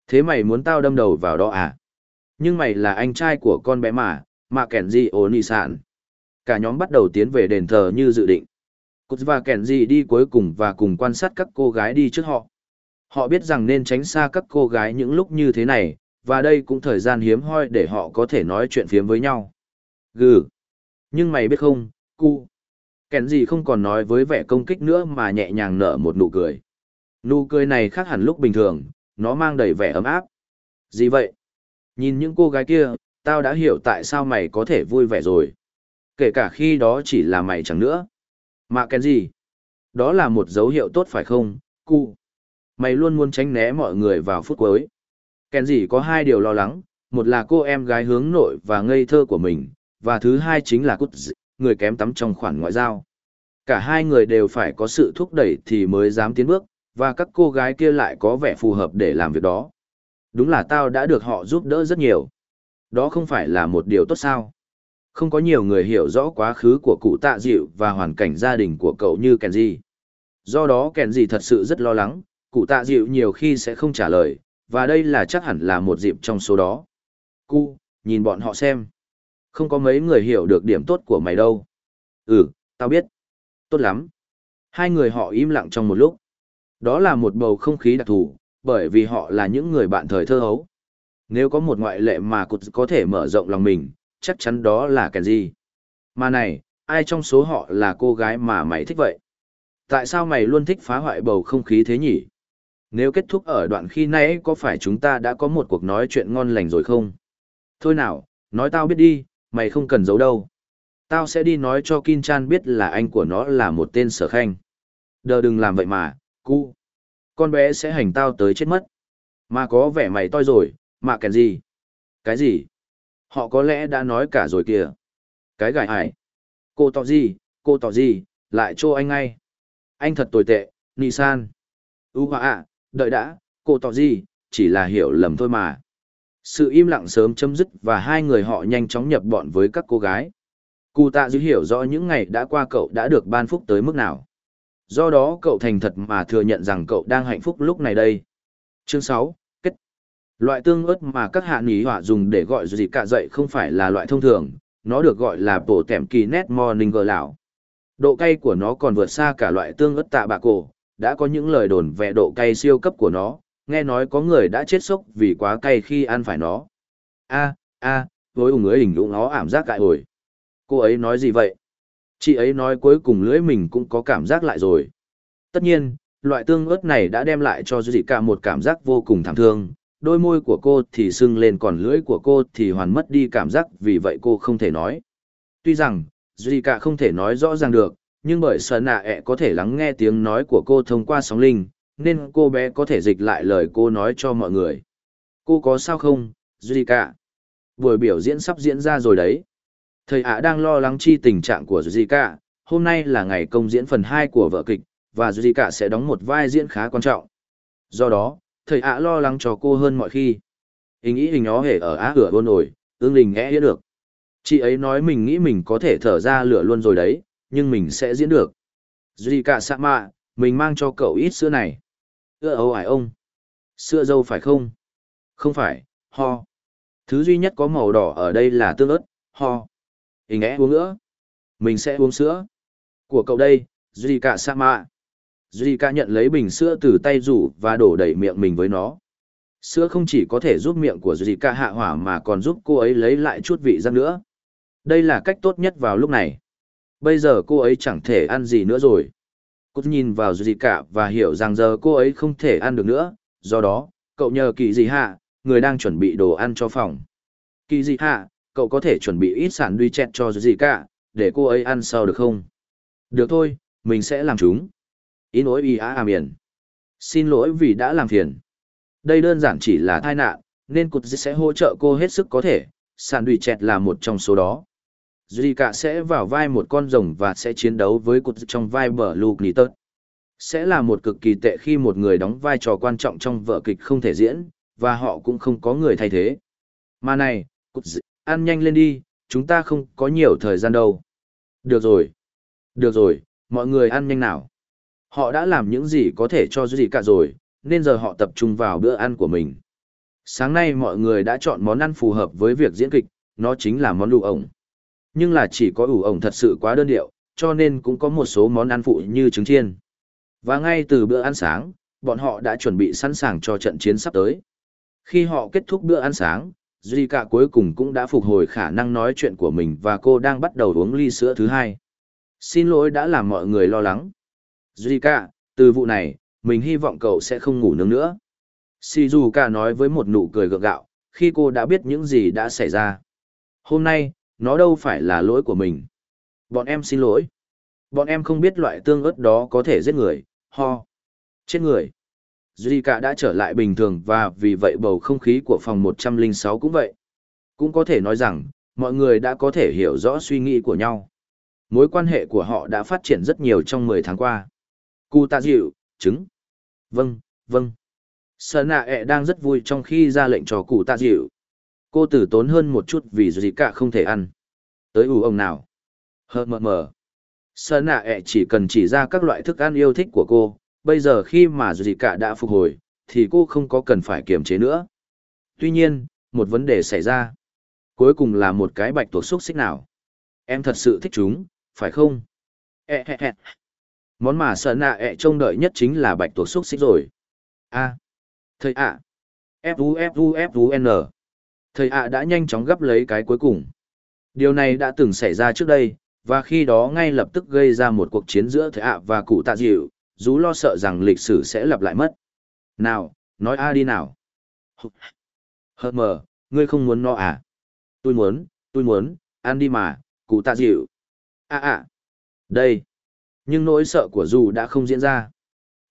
Thế mày muốn tao đâm đầu vào đó à? Nhưng mày là anh trai của con bé mà, mà kẻn gì ổn nì sạn. Cả nhóm bắt đầu tiến về đền thờ như dự định. Cút và kẻn gì đi cuối cùng và cùng quan sát các cô gái đi trước họ. Họ biết rằng nên tránh xa các cô gái những lúc như thế này, và đây cũng thời gian hiếm hoi để họ có thể nói chuyện phiếm với nhau. Gừ. Nhưng mày biết không, cu. Kèn gì không còn nói với vẻ công kích nữa mà nhẹ nhàng nở một nụ cười. Nụ cười này khác hẳn lúc bình thường, nó mang đầy vẻ ấm áp. Gì vậy? Nhìn những cô gái kia, tao đã hiểu tại sao mày có thể vui vẻ rồi. Kể cả khi đó chỉ là mày chẳng nữa. Mà kèn gì? Đó là một dấu hiệu tốt phải không, cu? Mày luôn muốn tránh né mọi người vào phút cuối. Kèn gì có hai điều lo lắng, một là cô em gái hướng nội và ngây thơ của mình, và thứ hai chính là cút dị, người kém tắm trong khoản ngoại giao. Cả hai người đều phải có sự thúc đẩy thì mới dám tiến bước, và các cô gái kia lại có vẻ phù hợp để làm việc đó. Đúng là tao đã được họ giúp đỡ rất nhiều. Đó không phải là một điều tốt sao. Không có nhiều người hiểu rõ quá khứ của cụ tạ dịu và hoàn cảnh gia đình của cậu như Kenji. Do đó Kenji thật sự rất lo lắng, cụ tạ dịu nhiều khi sẽ không trả lời, và đây là chắc hẳn là một dịp trong số đó. Cụ, nhìn bọn họ xem. Không có mấy người hiểu được điểm tốt của mày đâu. Ừ, tao biết. Tốt lắm. Hai người họ im lặng trong một lúc. Đó là một bầu không khí đặc thù, bởi vì họ là những người bạn thời thơ hấu. Nếu có một ngoại lệ mà cụt có thể mở rộng lòng mình, chắc chắn đó là Kenji. Mà này, ai trong số họ là cô gái mà mày thích vậy? Tại sao mày luôn thích phá hoại bầu không khí thế nhỉ? Nếu kết thúc ở đoạn khi nãy có phải chúng ta đã có một cuộc nói chuyện ngon lành rồi không? Thôi nào, nói tao biết đi, mày không cần giấu đâu. Tao sẽ đi nói cho Kim Chan biết là anh của nó là một tên sở khanh. Đờ đừng làm vậy mà, cu. Con bé sẽ hành tao tới chết mất. Mà có vẻ mày toi rồi, mà kèn gì? Cái gì? Họ có lẽ đã nói cả rồi kìa. Cái gài ải. Cô tỏ gì, cô tỏ gì, lại cho anh ngay. Anh thật tồi tệ, Nisan. Ú hoa ạ, đợi đã, cô tỏ gì, chỉ là hiểu lầm thôi mà. Sự im lặng sớm chấm dứt và hai người họ nhanh chóng nhập bọn với các cô gái. Cụ tạ dữ hiểu rõ những ngày đã qua cậu đã được ban phúc tới mức nào. Do đó cậu thành thật mà thừa nhận rằng cậu đang hạnh phúc lúc này đây. Chương sáu Kết Loại tương ớt mà các hạ ní họa dùng để gọi gì cả dậy không phải là loại thông thường, nó được gọi là bổ tẻm kỳ nét morning lão. Độ cay của nó còn vượt xa cả loại tương ớt tạ bạc cổ, đã có những lời đồn về độ cay siêu cấp của nó, nghe nói có người đã chết sốc vì quá cay khi ăn phải nó. A, a, với ủng ứa hình lũng nó ảm giác cại hồi. Cô ấy nói gì vậy? Chị ấy nói cuối cùng lưỡi mình cũng có cảm giác lại rồi. Tất nhiên, loại tương ớt này đã đem lại cho Duy cả một cảm giác vô cùng thảm thương. Đôi môi của cô thì sưng lên còn lưỡi của cô thì hoàn mất đi cảm giác vì vậy cô không thể nói. Tuy rằng, Duy cả không thể nói rõ ràng được, nhưng bởi sợ nạ ẹ có thể lắng nghe tiếng nói của cô thông qua sóng linh, nên cô bé có thể dịch lại lời cô nói cho mọi người. Cô có sao không, Zika? Buổi biểu diễn sắp diễn ra rồi đấy. Thầy ạ đang lo lắng chi tình trạng của Zika, hôm nay là ngày công diễn phần 2 của vở kịch, và Zika sẽ đóng một vai diễn khá quan trọng. Do đó, thầy ạ lo lắng cho cô hơn mọi khi. Hình ý hình nó hề ở á hửa luôn ổi, ương lình nghe được. Chị ấy nói mình nghĩ mình có thể thở ra lửa luôn rồi đấy, nhưng mình sẽ diễn được. Zika Sama, mình mang cho cậu ít sữa này. Ưa ấu ải ông. Sữa dâu phải không? Không phải, ho. Thứ duy nhất có màu đỏ ở đây là tương ớt, ho. Hình ẽ uống nữa. Mình sẽ uống sữa. Của cậu đây, Zika Sama. cả nhận lấy bình sữa từ tay rủ và đổ đầy miệng mình với nó. Sữa không chỉ có thể giúp miệng của Zika hạ hỏa mà còn giúp cô ấy lấy lại chút vị giác nữa. Đây là cách tốt nhất vào lúc này. Bây giờ cô ấy chẳng thể ăn gì nữa rồi. Cô nhìn vào Zika và hiểu rằng giờ cô ấy không thể ăn được nữa, do đó, cậu nhờ kỳ gì hạ, người đang chuẩn bị đồ ăn cho phòng. Kỳ gì hạ, cậu có thể chuẩn bị ít sản đuôi chẹt cho gì cả, để cô ấy ăn sau được không? Được thôi, mình sẽ làm chúng. Ý nỗi y á à miền. Xin lỗi vì đã làm phiền. Đây đơn giản chỉ là tai nạn, nên cụt sẽ hỗ trợ cô hết sức có thể, sản đuôi chẹt là một trong số đó. Zika sẽ vào vai một con rồng và sẽ chiến đấu với cụt trong vai bờ Luke Nitter. Sẽ là một cực kỳ tệ khi một người đóng vai trò quan trọng trong vở kịch không thể diễn, và họ cũng không có người thay thế. Mà này, cụt ăn nhanh lên đi, chúng ta không có nhiều thời gian đâu. Được rồi. Được rồi, mọi người ăn nhanh nào. Họ đã làm những gì có thể cho Duy cả rồi, nên giờ họ tập trung vào bữa ăn của mình. Sáng nay mọi người đã chọn món ăn phù hợp với việc diễn kịch, nó chính là món lụ ổng. Nhưng là chỉ có ủ ổng thật sự quá đơn điệu, cho nên cũng có một số món ăn phụ như trứng chiên. Và ngay từ bữa ăn sáng, bọn họ đã chuẩn bị sẵn sàng cho trận chiến sắp tới. Khi họ kết thúc bữa ăn sáng, Zika cuối cùng cũng đã phục hồi khả năng nói chuyện của mình và cô đang bắt đầu uống ly sữa thứ hai. Xin lỗi đã làm mọi người lo lắng. Zika, từ vụ này, mình hy vọng cậu sẽ không ngủ nướng nữa. Shizuka nói với một nụ cười gượng gạo, khi cô đã biết những gì đã xảy ra. Hôm nay, nó đâu phải là lỗi của mình. Bọn em xin lỗi. Bọn em không biết loại tương ớt đó có thể giết người, ho. Chết người. Zika đã trở lại bình thường và vì vậy bầu không khí của phòng 106 cũng vậy. Cũng có thể nói rằng, mọi người đã có thể hiểu rõ suy nghĩ của nhau. Mối quan hệ của họ đã phát triển rất nhiều trong 10 tháng qua. Cụ tạ dịu, chứng. Vâng, vâng. Sơn nạ ẹ đang rất vui trong khi ra lệnh cho cụ tạ dịu. Cô tử tốn hơn một chút vì gì cả không thể ăn. Tới ủ ông nào. Hờ mờ mờ. Sơn nạ ẹ chỉ cần chỉ ra các loại thức ăn yêu thích của cô, bây giờ khi mà gì cả đã phục hồi, thì cô không có cần phải kiềm chế nữa. Tuy nhiên, một vấn đề xảy ra. Cuối cùng là một cái bạch tuộc xúc xích nào. Em thật sự thích chúng, phải không? ẹ -he -he. Món mà sợ nạ ẹ trông đợi nhất chính là bạch tuộc xúc xích rồi. A. Thầy ạ. F U F U F U N. Thầy ạ đã nhanh chóng gấp lấy cái cuối cùng. Điều này đã từng xảy ra trước đây, và khi đó ngay lập tức gây ra một cuộc chiến giữa thầy ạ và cụ tạ dịu, dù lo sợ rằng lịch sử sẽ lặp lại mất. Nào, nói a đi nào. Hờ mờ, ngươi không muốn no à? Tôi muốn, tôi muốn, ăn đi mà, cụ tạ dịu. À à, đây. Nhưng nỗi sợ của dù đã không diễn ra.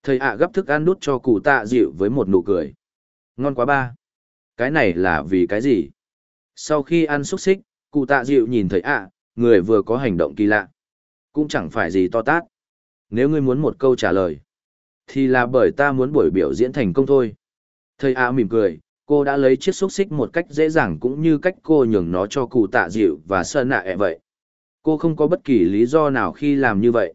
Thầy ạ gấp thức ăn đút cho cụ tạ dịu với một nụ cười. Ngon quá ba. Cái này là vì cái gì? Sau khi ăn xúc xích, cụ tạ dịu nhìn thấy ạ, người vừa có hành động kỳ lạ. Cũng chẳng phải gì to tát. Nếu ngươi muốn một câu trả lời, thì là bởi ta muốn buổi biểu diễn thành công thôi. Thầy ạ mỉm cười, cô đã lấy chiếc xúc xích một cách dễ dàng cũng như cách cô nhường nó cho cụ tạ dịu và sơn nạ ẹ vậy. Cô không có bất kỳ lý do nào khi làm như vậy.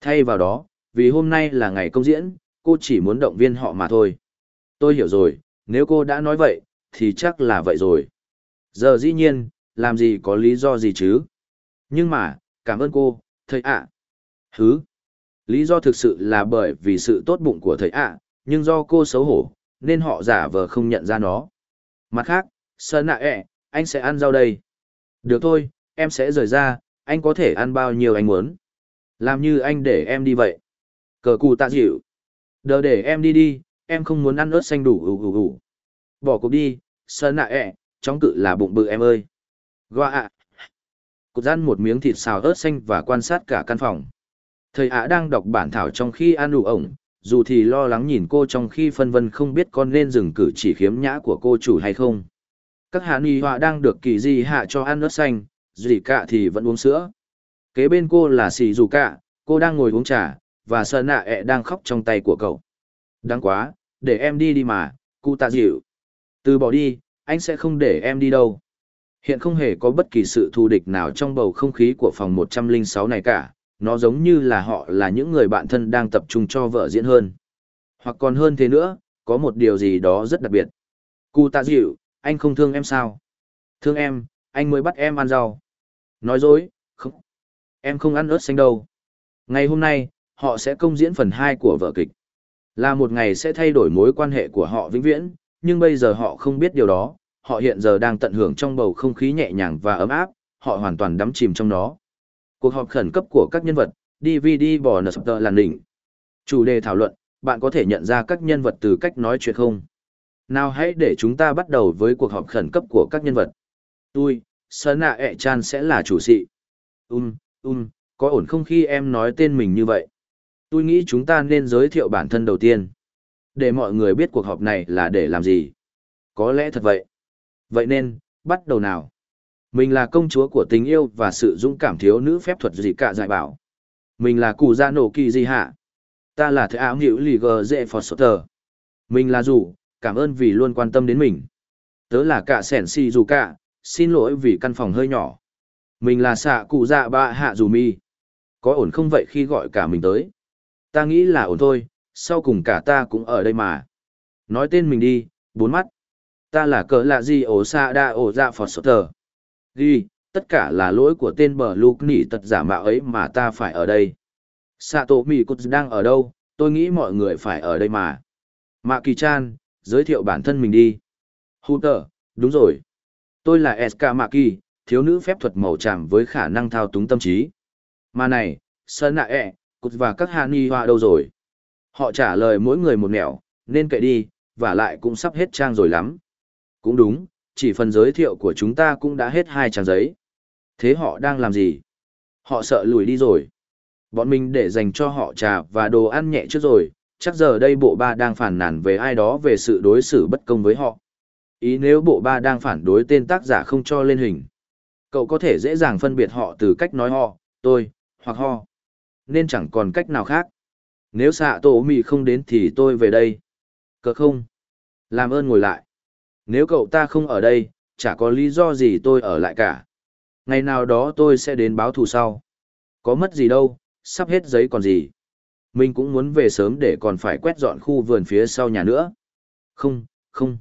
Thay vào đó, vì hôm nay là ngày công diễn, cô chỉ muốn động viên họ mà thôi. Tôi hiểu rồi, nếu cô đã nói vậy, thì chắc là vậy rồi. Giờ dĩ nhiên, làm gì có lý do gì chứ? Nhưng mà, cảm ơn cô, thầy ạ. À. Hứ. Lý do thực sự là bởi vì sự tốt bụng của thầy ạ, nhưng do cô xấu hổ, nên họ giả vờ không nhận ra nó. Mặt khác, sơn nạ ẹ, anh sẽ ăn rau đây. Được thôi, em sẽ rời ra, anh có thể ăn bao nhiêu anh muốn. Làm như anh để em đi vậy. Cờ cụ tạ dịu. Đờ để em đi đi, em không muốn ăn ớt xanh đủ ủ ủ ủ. Bỏ cuộc đi, sơn nạ ẹ, chóng cự là bụng bự em ơi. Goa ạ. Cụt ăn một miếng thịt xào ớt xanh và quan sát cả căn phòng. Thầy ạ đang đọc bản thảo trong khi ăn đủ ổng, dù thì lo lắng nhìn cô trong khi phân vân không biết con nên dừng cử chỉ khiếm nhã của cô chủ hay không. Các hạ ni họa đang được kỳ di hạ cho ăn ớt xanh, gì cả thì vẫn uống sữa. Kế bên cô là xì dù cả, cô đang ngồi uống trà, và sơn nạ ẹ đang khóc trong tay của cậu. Đáng quá, để em đi đi mà, cụ tạ dịu. Từ bỏ đi, anh sẽ không để em đi đâu. Hiện không hề có bất kỳ sự thù địch nào trong bầu không khí của phòng 106 này cả, nó giống như là họ là những người bạn thân đang tập trung cho vợ diễn hơn. Hoặc còn hơn thế nữa, có một điều gì đó rất đặc biệt. Cụ tạ dịu, anh không thương em sao? Thương em, anh mới bắt em ăn rau. Nói dối, không. Em không ăn ớt xanh đâu. Ngày hôm nay, họ sẽ công diễn phần 2 của vở kịch. Là một ngày sẽ thay đổi mối quan hệ của họ vĩnh viễn, nhưng bây giờ họ không biết điều đó, họ hiện giờ đang tận hưởng trong bầu không khí nhẹ nhàng và ấm áp, họ hoàn toàn đắm chìm trong nó. Cuộc họp khẩn cấp của các nhân vật, DVD bò nở sập tờ làn đỉnh. Chủ đề thảo luận, bạn có thể nhận ra các nhân vật từ cách nói chuyện không? Nào hãy để chúng ta bắt đầu với cuộc họp khẩn cấp của các nhân vật. Tôi, Sơn Nạ ẹ chan sẽ là chủ sĩ. Um, um, có ổn không khi em nói tên mình như vậy? Tôi nghĩ chúng ta nên giới thiệu bản thân đầu tiên. Để mọi người biết cuộc họp này là để làm gì. Có lẽ thật vậy. Vậy nên, bắt đầu nào. Mình là công chúa của tình yêu và sự dũng cảm thiếu nữ phép thuật gì cả giải bảo. Mình là cụ gia nổ kỳ gì hạ. Ta là thế áo hiệu lì gờ dễ phò sốt tờ. Mình là dù, cảm ơn vì luôn quan tâm đến mình. Tớ là cả sẻn si dù cả, xin lỗi vì căn phòng hơi nhỏ. Mình là xạ cụ dạ bạ hạ dù mi. Có ổn không vậy khi gọi cả mình tới? Ta nghĩ là ổn thôi, sau cùng cả ta cũng ở đây mà. Nói tên mình đi, bốn mắt. Ta là cỡ lạ gì ổ xa đa ổ dạ phọt sốt tờ. Ghi, tất cả là lỗi của tên bờ lục nỉ tật giả mạo ấy mà ta phải ở đây. Sato cút đang ở đâu, tôi nghĩ mọi người phải ở đây mà. Mạ Kỳ Chan, giới thiệu bản thân mình đi. Hooter, đúng rồi. Tôi là SK Mạ Kỳ, thiếu nữ phép thuật màu tràm với khả năng thao túng tâm trí. Mà này, Sơn Nạ ẹ, cụt và các Hạ Ni Hoa đâu rồi? Họ trả lời mỗi người một nẻo, nên kệ đi, và lại cũng sắp hết trang rồi lắm. Cũng đúng, chỉ phần giới thiệu của chúng ta cũng đã hết hai trang giấy. Thế họ đang làm gì? Họ sợ lùi đi rồi. Bọn mình để dành cho họ trà và đồ ăn nhẹ trước rồi, chắc giờ đây bộ ba đang phản nản về ai đó về sự đối xử bất công với họ. Ý nếu bộ ba đang phản đối tên tác giả không cho lên hình. Cậu có thể dễ dàng phân biệt họ từ cách nói họ, tôi, hoặc ho. Nên chẳng còn cách nào khác. Nếu xạ tổ mì không đến thì tôi về đây. Cờ không? Làm ơn ngồi lại. Nếu cậu ta không ở đây, chả có lý do gì tôi ở lại cả. Ngày nào đó tôi sẽ đến báo thù sau. Có mất gì đâu, sắp hết giấy còn gì. Mình cũng muốn về sớm để còn phải quét dọn khu vườn phía sau nhà nữa. Không, không.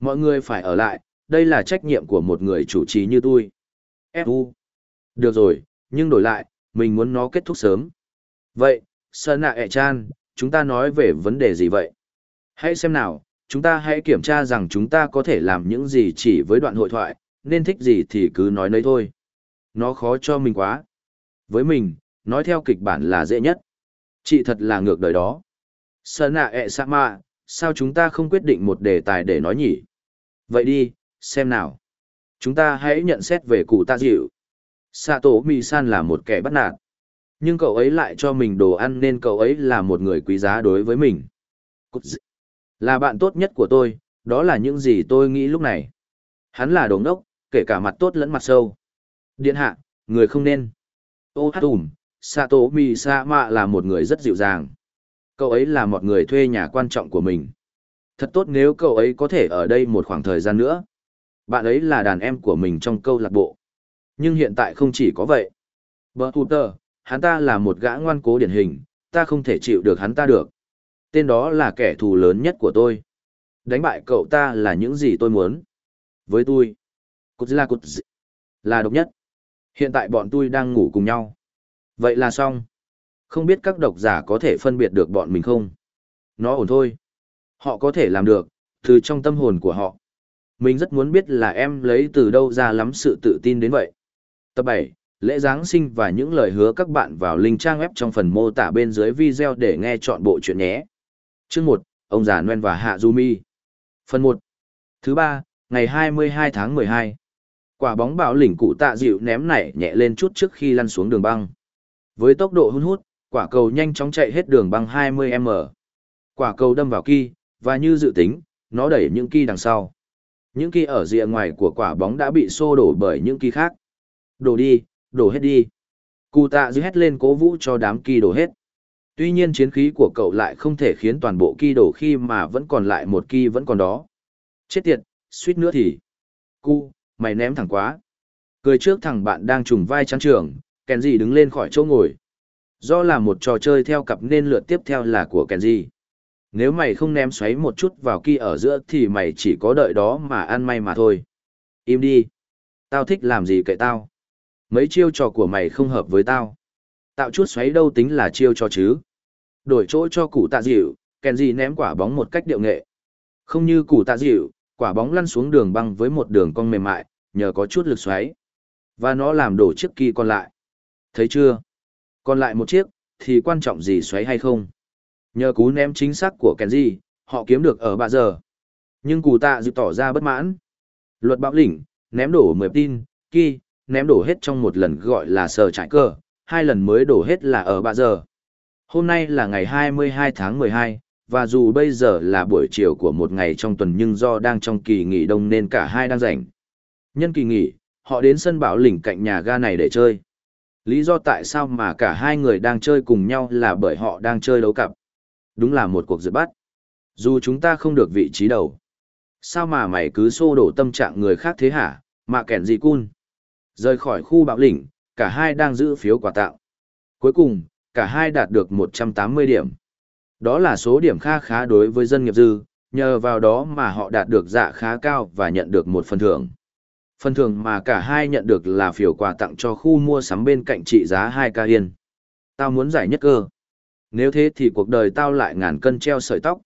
Mọi người phải ở lại, đây là trách nhiệm của một người chủ trì như tôi. Fu. Được rồi, nhưng đổi lại, mình muốn nó kết thúc sớm. Vậy, Sơn Nạ ẹ chan, chúng ta nói về vấn đề gì vậy? Hãy xem nào, chúng ta hãy kiểm tra rằng chúng ta có thể làm những gì chỉ với đoạn hội thoại, nên thích gì thì cứ nói nấy thôi. Nó khó cho mình quá. Với mình, nói theo kịch bản là dễ nhất. Chị thật là ngược đời đó. Sơn nạ ẹ sa mạ, sao chúng ta không quyết định một đề tài để nói nhỉ? Vậy đi, xem nào. Chúng ta hãy nhận xét về cụ ta dịu. Sato Mi-san là một kẻ bắt nạt. Nhưng cậu ấy lại cho mình đồ ăn nên cậu ấy là một người quý giá đối với mình. Là bạn tốt nhất của tôi, đó là những gì tôi nghĩ lúc này. Hắn là đồ ngốc, kể cả mặt tốt lẫn mặt sâu. Điện hạ, người không nên. Ô hát ủm, Sato Mi Sa Mạ là một người rất dịu dàng. Cậu ấy là một người thuê nhà quan trọng của mình. Thật tốt nếu cậu ấy có thể ở đây một khoảng thời gian nữa. Bạn ấy là đàn em của mình trong câu lạc bộ. Nhưng hiện tại không chỉ có vậy. Bờ thủ tờ, hắn ta là một gã ngoan cố điển hình, ta không thể chịu được hắn ta được. Tên đó là kẻ thù lớn nhất của tôi. Đánh bại cậu ta là những gì tôi muốn. Với tôi, cụt là cụt là độc nhất. Hiện tại bọn tôi đang ngủ cùng nhau. Vậy là xong. Không biết các độc giả có thể phân biệt được bọn mình không? Nó ổn thôi. Họ có thể làm được, từ trong tâm hồn của họ. Mình rất muốn biết là em lấy từ đâu ra lắm sự tự tin đến vậy. Tập 7, lễ Giáng sinh và những lời hứa các bạn vào link trang web trong phần mô tả bên dưới video để nghe chọn bộ chuyện nhé. Chương 1, ông già Noel và Hạ Jumi. Phần 1. Thứ ba, ngày 22 tháng 12. Quả bóng bão lỉnh cụ tạ dịu ném nảy nhẹ lên chút trước khi lăn xuống đường băng. Với tốc độ hun hút, quả cầu nhanh chóng chạy hết đường băng 20m. Quả cầu đâm vào kỳ, và như dự tính, nó đẩy những kỳ đằng sau. Những kỳ ở rìa ngoài của quả bóng đã bị xô đổ bởi những kỳ khác. Đổ đi, đổ hết đi. Cụ tạ dư hét lên cố vũ cho đám kỳ đổ hết. Tuy nhiên chiến khí của cậu lại không thể khiến toàn bộ kỳ đổ khi mà vẫn còn lại một kỳ vẫn còn đó. Chết tiệt, suýt nữa thì. Cụ, mày ném thẳng quá. Cười trước thằng bạn đang trùng vai trắng trường, Kenji đứng lên khỏi chỗ ngồi. Do là một trò chơi theo cặp nên lượt tiếp theo là của Kenji. Nếu mày không ném xoáy một chút vào kia ở giữa thì mày chỉ có đợi đó mà ăn may mà thôi. Im đi. Tao thích làm gì kệ tao. Mấy chiêu trò của mày không hợp với tao. Tạo chút xoáy đâu tính là chiêu trò chứ. Đổi chỗ cho củ tạ dịu, Kenji ném quả bóng một cách điệu nghệ. Không như củ tạ dịu, quả bóng lăn xuống đường băng với một đường cong mềm mại, nhờ có chút lực xoáy. Và nó làm đổ chiếc kỳ còn lại. Thấy chưa? Còn lại một chiếc, thì quan trọng gì xoáy hay không? Nhờ cú ném chính xác của Kenji, họ kiếm được ở bạ giờ. Nhưng cù tạ dịu tỏ ra bất mãn. Luật bạo lĩnh, ném đổ 10 tin, kỳ, ném đổ hết trong một lần gọi là sờ trải cơ, hai lần mới đổ hết là ở bạ giờ. Hôm nay là ngày 22 tháng 12, và dù bây giờ là buổi chiều của một ngày trong tuần nhưng do đang trong kỳ nghỉ đông nên cả hai đang rảnh. Nhân kỳ nghỉ, họ đến sân bảo lỉnh cạnh nhà ga này để chơi. Lý do tại sao mà cả hai người đang chơi cùng nhau là bởi họ đang chơi đấu cặp. Đúng là một cuộc giật bắt. Dù chúng ta không được vị trí đầu. Sao mà mày cứ xô đổ tâm trạng người khác thế hả, mà kẻn gì cun. Rời khỏi khu bạo lĩnh, cả hai đang giữ phiếu quà tặng. Cuối cùng, cả hai đạt được 180 điểm. Đó là số điểm kha khá đối với dân nghiệp dư, nhờ vào đó mà họ đạt được dạ khá cao và nhận được một phần thưởng. Phần thưởng mà cả hai nhận được là phiếu quà tặng cho khu mua sắm bên cạnh trị giá 2 ca yên. Tao muốn giải nhất cơ. Nếu thế thì cuộc đời tao lại ngàn cân treo sợi tóc.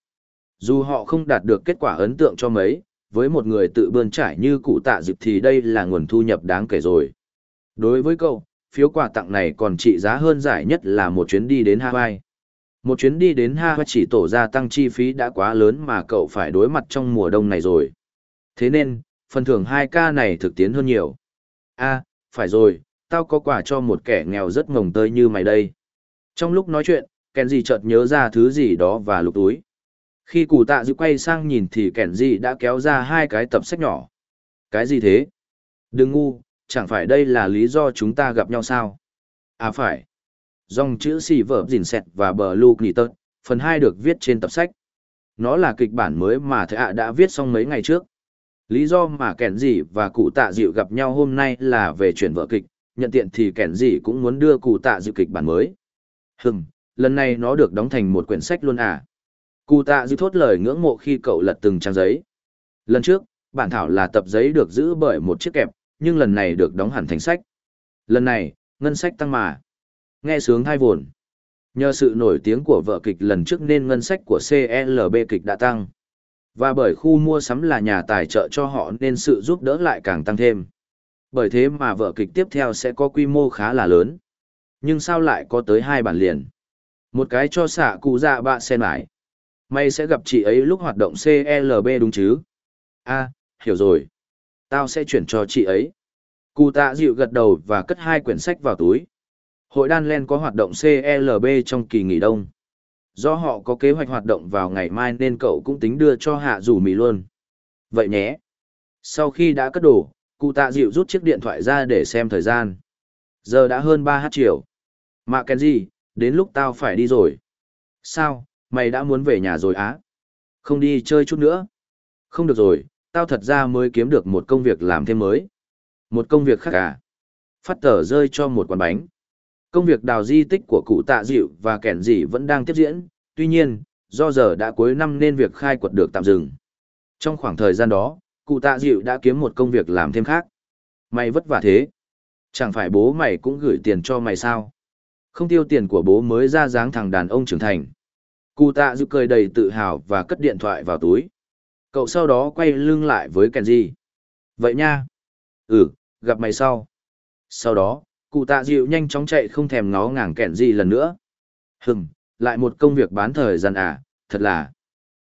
Dù họ không đạt được kết quả ấn tượng cho mấy, với một người tự bươn trải như cụ tạ dịp thì đây là nguồn thu nhập đáng kể rồi. Đối với cậu, phiếu quà tặng này còn trị giá hơn giải nhất là một chuyến đi đến Hawaii. Một chuyến đi đến Hawaii chỉ tổ ra tăng chi phí đã quá lớn mà cậu phải đối mặt trong mùa đông này rồi. Thế nên, phần thưởng 2K này thực tiến hơn nhiều. a phải rồi, tao có quà cho một kẻ nghèo rất ngồng tơi như mày đây. Trong lúc nói chuyện, Kenji chợt nhớ ra thứ gì đó và lục túi. Khi cụ tạ dịu quay sang nhìn thì Kẻn gì đã kéo ra hai cái tập sách nhỏ. Cái gì thế? Đừng ngu, chẳng phải đây là lý do chúng ta gặp nhau sao? À phải. Dòng chữ xì vở dìn xẹt và bờ lu nghỉ tớt, phần hai được viết trên tập sách. Nó là kịch bản mới mà thầy ạ đã viết xong mấy ngày trước. Lý do mà kẻn gì và cụ tạ dịu gặp nhau hôm nay là về chuyển vở kịch, nhận tiện thì kẻn gì cũng muốn đưa cụ tạ dịu kịch bản mới. Hừm, lần này nó được đóng thành một quyển sách luôn à. Cụ tạ dư thốt lời ngưỡng mộ khi cậu lật từng trang giấy. Lần trước, bản thảo là tập giấy được giữ bởi một chiếc kẹp, nhưng lần này được đóng hẳn thành sách. Lần này, ngân sách tăng mà. Nghe sướng thai vồn. Nhờ sự nổi tiếng của vợ kịch lần trước nên ngân sách của CLB kịch đã tăng. Và bởi khu mua sắm là nhà tài trợ cho họ nên sự giúp đỡ lại càng tăng thêm. Bởi thế mà vợ kịch tiếp theo sẽ có quy mô khá là lớn. Nhưng sao lại có tới hai bản liền? Một cái cho xạ cụ dạ bạ sen lại. Mày sẽ gặp chị ấy lúc hoạt động CLB đúng chứ? a hiểu rồi. Tao sẽ chuyển cho chị ấy. Cụ tạ dịu gật đầu và cất hai quyển sách vào túi. Hội đan len có hoạt động CLB trong kỳ nghỉ đông. Do họ có kế hoạch hoạt động vào ngày mai nên cậu cũng tính đưa cho hạ rủ mì luôn. Vậy nhé. Sau khi đã cất đồ, cụ tạ dịu rút chiếc điện thoại ra để xem thời gian. Giờ đã hơn 3 h chiều. Mạ Kenji, đến lúc tao phải đi rồi. Sao, mày đã muốn về nhà rồi á? Không đi chơi chút nữa. Không được rồi, tao thật ra mới kiếm được một công việc làm thêm mới. Một công việc khác à? Phát tờ rơi cho một quán bánh. Công việc đào di tích của cụ tạ dịu và kẻn dị vẫn đang tiếp diễn, tuy nhiên, do giờ đã cuối năm nên việc khai quật được tạm dừng. Trong khoảng thời gian đó, cụ tạ dịu đã kiếm một công việc làm thêm khác. Mày vất vả thế. Chẳng phải bố mày cũng gửi tiền cho mày sao? Không tiêu tiền của bố mới ra dáng thằng đàn ông trưởng thành. Cụ tạ dịu cười đầy tự hào và cất điện thoại vào túi. Cậu sau đó quay lưng lại với Kenji. Vậy nha. Ừ, gặp mày sau. Sau đó, cụ tạ dịu nhanh chóng chạy không thèm ngó ngàng Kenji lần nữa. Hừm, lại một công việc bán thời gian à, thật là.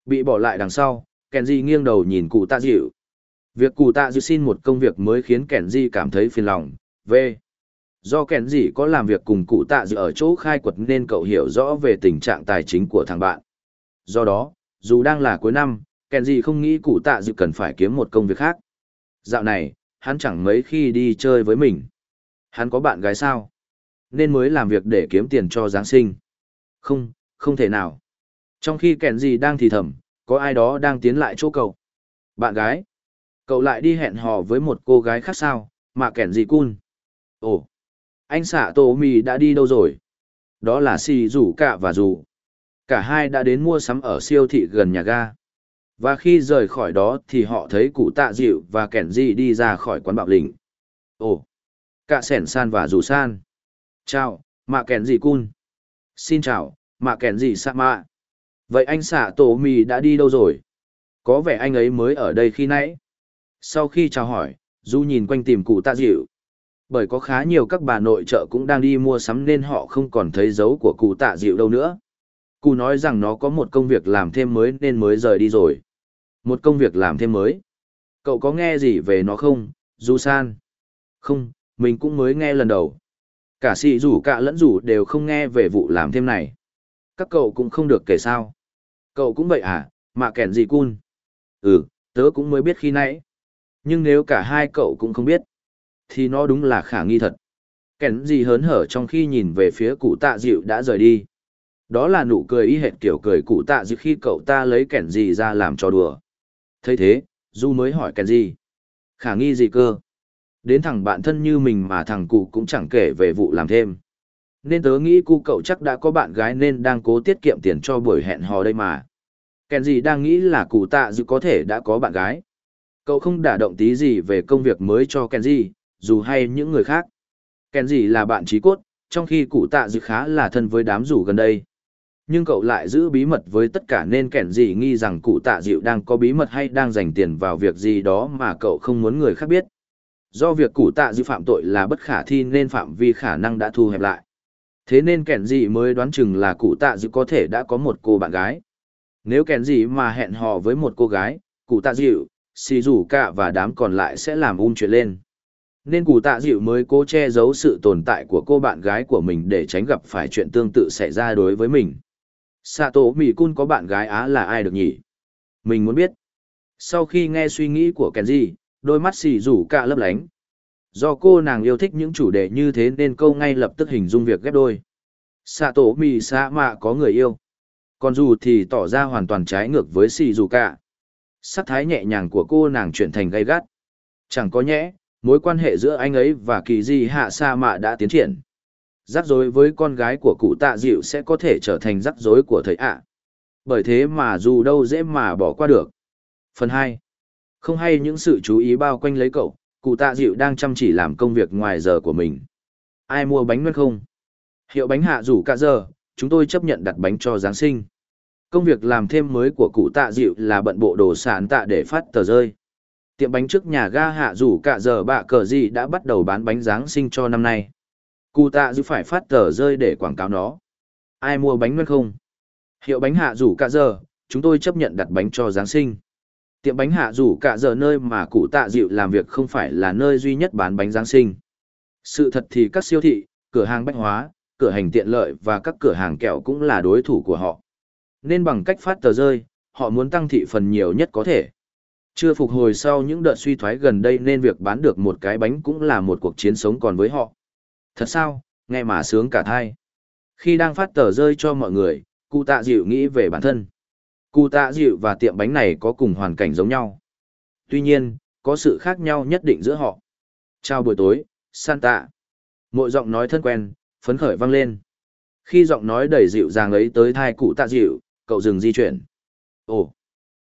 Bị bỏ lại đằng sau, Kenji nghiêng đầu nhìn cụ tạ dịu. Việc cụ tạ dịu xin một công việc mới khiến Kenji cảm thấy phiền lòng. V. Do Kenji có làm việc cùng cụ tạ dự ở chỗ khai quật nên cậu hiểu rõ về tình trạng tài chính của thằng bạn. Do đó, dù đang là cuối năm, Kenji không nghĩ cụ tạ dự cần phải kiếm một công việc khác. Dạo này, hắn chẳng mấy khi đi chơi với mình. Hắn có bạn gái sao? Nên mới làm việc để kiếm tiền cho Giáng sinh. Không, không thể nào. Trong khi Kenji đang thì thầm, có ai đó đang tiến lại chỗ cậu. Bạn gái? Cậu lại đi hẹn hò với một cô gái khác sao, mà Kenji cun. Ồ, anh xạ tổ mì đã đi đâu rồi? Đó là si rủ Cạ và rủ. Cả hai đã đến mua sắm ở siêu thị gần nhà ga. Và khi rời khỏi đó thì họ thấy cụ tạ dịu và kẻn di đi ra khỏi quán bạo lĩnh. Ồ, Cạ sẻn san và dù san. Chào, mạ kẻn Di cun. Xin chào, mạ kẻn Di sa mạ. Vậy anh xạ tổ mì đã đi đâu rồi? Có vẻ anh ấy mới ở đây khi nãy. Sau khi chào hỏi, Du nhìn quanh tìm cụ tạ dịu. Bởi có khá nhiều các bà nội trợ cũng đang đi mua sắm nên họ không còn thấy dấu của cụ tạ dịu đâu nữa. Cụ nói rằng nó có một công việc làm thêm mới nên mới rời đi rồi. Một công việc làm thêm mới. Cậu có nghe gì về nó không, Du San? Không, mình cũng mới nghe lần đầu. Cả sĩ rủ cả lẫn rủ đều không nghe về vụ làm thêm này. Các cậu cũng không được kể sao. Cậu cũng vậy à, mà kẻn gì cun. Ừ, tớ cũng mới biết khi nãy. Nhưng nếu cả hai cậu cũng không biết, thì nó đúng là khả nghi thật. Kẻn gì hớn hở trong khi nhìn về phía cụ tạ dịu đã rời đi. Đó là nụ cười y hệt kiểu cười cụ tạ dịu khi cậu ta lấy kẻn gì ra làm trò đùa. Thấy thế, du mới hỏi kẻn gì? Khả nghi gì cơ? Đến thằng bạn thân như mình mà thằng cụ cũng chẳng kể về vụ làm thêm. Nên tớ nghĩ cu cậu chắc đã có bạn gái nên đang cố tiết kiệm tiền cho buổi hẹn hò đây mà. Kèn gì đang nghĩ là cụ tạ dự có thể đã có bạn gái. Cậu không đả động tí gì về công việc mới cho kèn gì dù hay những người khác. Kèn gì là bạn trí cốt, trong khi cụ tạ dự khá là thân với đám rủ gần đây. Nhưng cậu lại giữ bí mật với tất cả nên kẻn gì nghi rằng cụ tạ dịu đang có bí mật hay đang dành tiền vào việc gì đó mà cậu không muốn người khác biết. Do việc cụ tạ dịu phạm tội là bất khả thi nên phạm vi khả năng đã thu hẹp lại. Thế nên kẻn gì mới đoán chừng là cụ tạ dịu có thể đã có một cô bạn gái. Nếu kẻn gì mà hẹn hò với một cô gái, cụ tạ dịu, xì rủ cả và đám còn lại sẽ làm um chuyện lên nên cụ tạ dịu mới cố che giấu sự tồn tại của cô bạn gái của mình để tránh gặp phải chuyện tương tự xảy ra đối với mình. Xạ tổ mỹ cun có bạn gái á là ai được nhỉ? Mình muốn biết. Sau khi nghe suy nghĩ của kenji, đôi mắt xì rủ cả lấp lánh. Do cô nàng yêu thích những chủ đề như thế nên câu ngay lập tức hình dung việc ghép đôi. Xạ tổ mỹ xạ mạ có người yêu. Còn dù thì tỏ ra hoàn toàn trái ngược với xì rủ cả sắc thái nhẹ nhàng của cô nàng chuyển thành gay gắt. Chẳng có nhẽ mối quan hệ giữa anh ấy và kỳ di hạ sa mạ đã tiến triển rắc rối với con gái của cụ tạ dịu sẽ có thể trở thành rắc rối của thầy ạ. Bởi thế mà dù đâu dễ mà bỏ qua được. Phần hai, Không hay những sự chú ý bao quanh lấy cậu, cụ tạ dịu đang chăm chỉ làm công việc ngoài giờ của mình. Ai mua bánh nguyên không? Hiệu bánh hạ rủ cả giờ, chúng tôi chấp nhận đặt bánh cho Giáng sinh. Công việc làm thêm mới của cụ tạ dịu là bận bộ đồ sản tạ để phát tờ rơi. Tiệm bánh trước nhà ga hạ rủ cả giờ bạ cờ gì đã bắt đầu bán bánh Giáng sinh cho năm nay. Cụ tạ dư phải phát tờ rơi để quảng cáo nó. Ai mua bánh nguyên không? Hiệu bánh hạ rủ cả giờ, chúng tôi chấp nhận đặt bánh cho Giáng sinh. Tiệm bánh hạ rủ cả giờ nơi mà cụ tạ dịu làm việc không phải là nơi duy nhất bán bánh Giáng sinh. Sự thật thì các siêu thị, cửa hàng bách hóa, cửa hàng tiện lợi và các cửa hàng kẹo cũng là đối thủ của họ. Nên bằng cách phát tờ rơi, họ muốn tăng thị phần nhiều nhất có thể. Chưa phục hồi sau những đợt suy thoái gần đây nên việc bán được một cái bánh cũng là một cuộc chiến sống còn với họ. Thật sao, nghe mà sướng cả thai. Khi đang phát tờ rơi cho mọi người, cụ tạ dịu nghĩ về bản thân. Cụ tạ dịu và tiệm bánh này có cùng hoàn cảnh giống nhau. Tuy nhiên, có sự khác nhau nhất định giữa họ. Chào buổi tối, Santa. Mỗi giọng nói thân quen, phấn khởi vang lên. Khi giọng nói đầy dịu dàng ấy tới thai cụ tạ dịu, cậu dừng di chuyển. Ồ,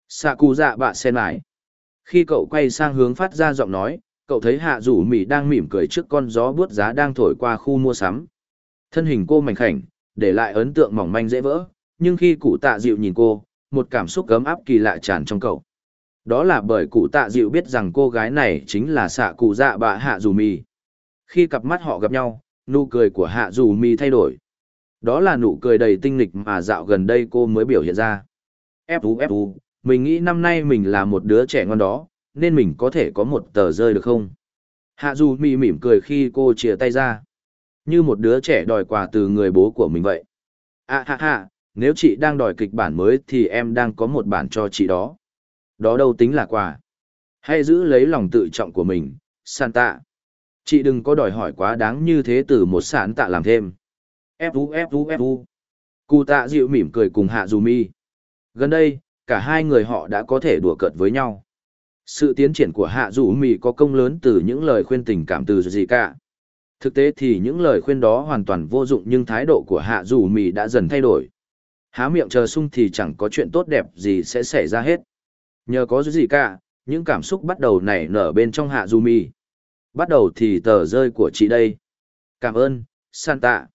xạ cụ dạ bạ sen lại. Khi cậu quay sang hướng phát ra giọng nói, cậu thấy hạ rủ mỉ đang mỉm cười trước con gió buốt giá đang thổi qua khu mua sắm. Thân hình cô mảnh khảnh, để lại ấn tượng mỏng manh dễ vỡ, nhưng khi cụ tạ dịu nhìn cô, một cảm xúc gấm áp kỳ lạ tràn trong cậu. Đó là bởi cụ tạ dịu biết rằng cô gái này chính là xạ cụ dạ bạ hạ Dù mì. Khi cặp mắt họ gặp nhau, nụ cười của hạ Dù mì thay đổi. Đó là nụ cười đầy tinh lịch mà dạo gần đây cô mới biểu hiện ra. Fu Fu, mình nghĩ năm nay mình là một đứa trẻ ngon đó, nên mình có thể có một tờ rơi được không? Hạ dù mì mỉm cười khi cô chia tay ra. Như một đứa trẻ đòi quà từ người bố của mình vậy. À ha ha, nếu chị đang đòi kịch bản mới thì em đang có một bản cho chị đó. Đó đâu tính là quà. Hãy giữ lấy lòng tự trọng của mình, Santa. Chị đừng có đòi hỏi quá đáng như thế từ một sản tạ làm thêm. Fu Fu Fu. Cụ tạ dịu mỉm cười cùng Hạ Dù Mi. Gần đây, cả hai người họ đã có thể đùa cợt với nhau. Sự tiến triển của Hạ Dù Mi có công lớn từ những lời khuyên tình cảm từ gì cả. Thực tế thì những lời khuyên đó hoàn toàn vô dụng nhưng thái độ của Hạ Dù Mi đã dần thay đổi. Há miệng chờ sung thì chẳng có chuyện tốt đẹp gì sẽ xảy ra hết. Nhờ có gì cả, những cảm xúc bắt đầu nảy nở bên trong Hạ Dù Mi. Bắt đầu thì tờ rơi của chị đây. Cảm ơn, Santa.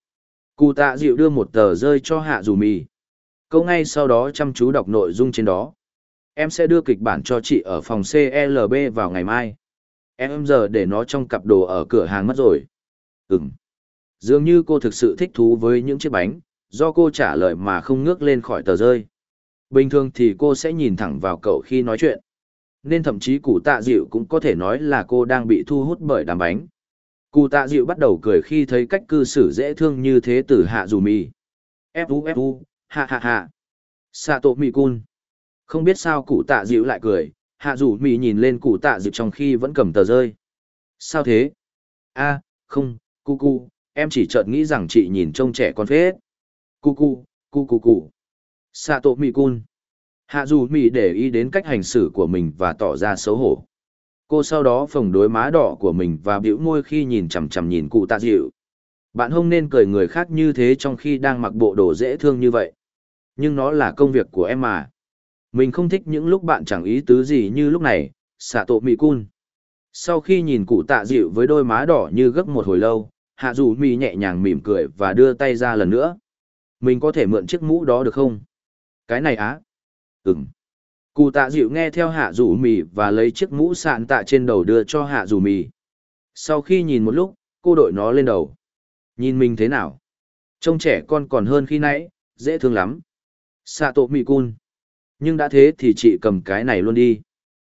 Cụ tạ dịu đưa một tờ rơi cho Hạ Dù Mi. Câu ngay sau đó chăm chú đọc nội dung trên đó. Em sẽ đưa kịch bản cho chị ở phòng CLB vào ngày mai. Em giờ để nó trong cặp đồ ở cửa hàng mất rồi. Ừm. Dường như cô thực sự thích thú với những chiếc bánh, do cô trả lời mà không ngước lên khỏi tờ rơi. Bình thường thì cô sẽ nhìn thẳng vào cậu khi nói chuyện. Nên thậm chí cụ tạ dịu cũng có thể nói là cô đang bị thu hút bởi đám bánh. Cụ tạ dịu bắt đầu cười khi thấy cách cư xử dễ thương như thế từ hạ dù mì. Fu fu, ha ha ha. Sato mì cun. Không biết sao cụ tạ dịu lại cười, hạ dù mì nhìn lên cụ tạ dịu trong khi vẫn cầm tờ rơi. Sao thế? a không, cu cu, em chỉ chợt nghĩ rằng chị nhìn trông trẻ con phết. Cu cu, cu cu cu. Sato mì cun. Hạ dù mì để ý đến cách hành xử của mình và tỏ ra xấu hổ. Cô sau đó phồng đối má đỏ của mình và bĩu môi khi nhìn chằm chằm nhìn cụ tạ dịu. Bạn không nên cười người khác như thế trong khi đang mặc bộ đồ dễ thương như vậy. Nhưng nó là công việc của em mà. Mình không thích những lúc bạn chẳng ý tứ gì như lúc này, xạ tổ mì cun. Sau khi nhìn cụ tạ dịu với đôi má đỏ như gấp một hồi lâu, hạ dù mì nhẹ nhàng mỉm cười và đưa tay ra lần nữa. Mình có thể mượn chiếc mũ đó được không? Cái này á? Ừm. Cụ tạ dịu nghe theo hạ dù mì và lấy chiếc mũ sạn tạ trên đầu đưa cho hạ dù mì. Sau khi nhìn một lúc, cô đội nó lên đầu. Nhìn mình thế nào? Trông trẻ con còn hơn khi nãy, dễ thương lắm. Sạ tổ mì cun. Nhưng đã thế thì chị cầm cái này luôn đi.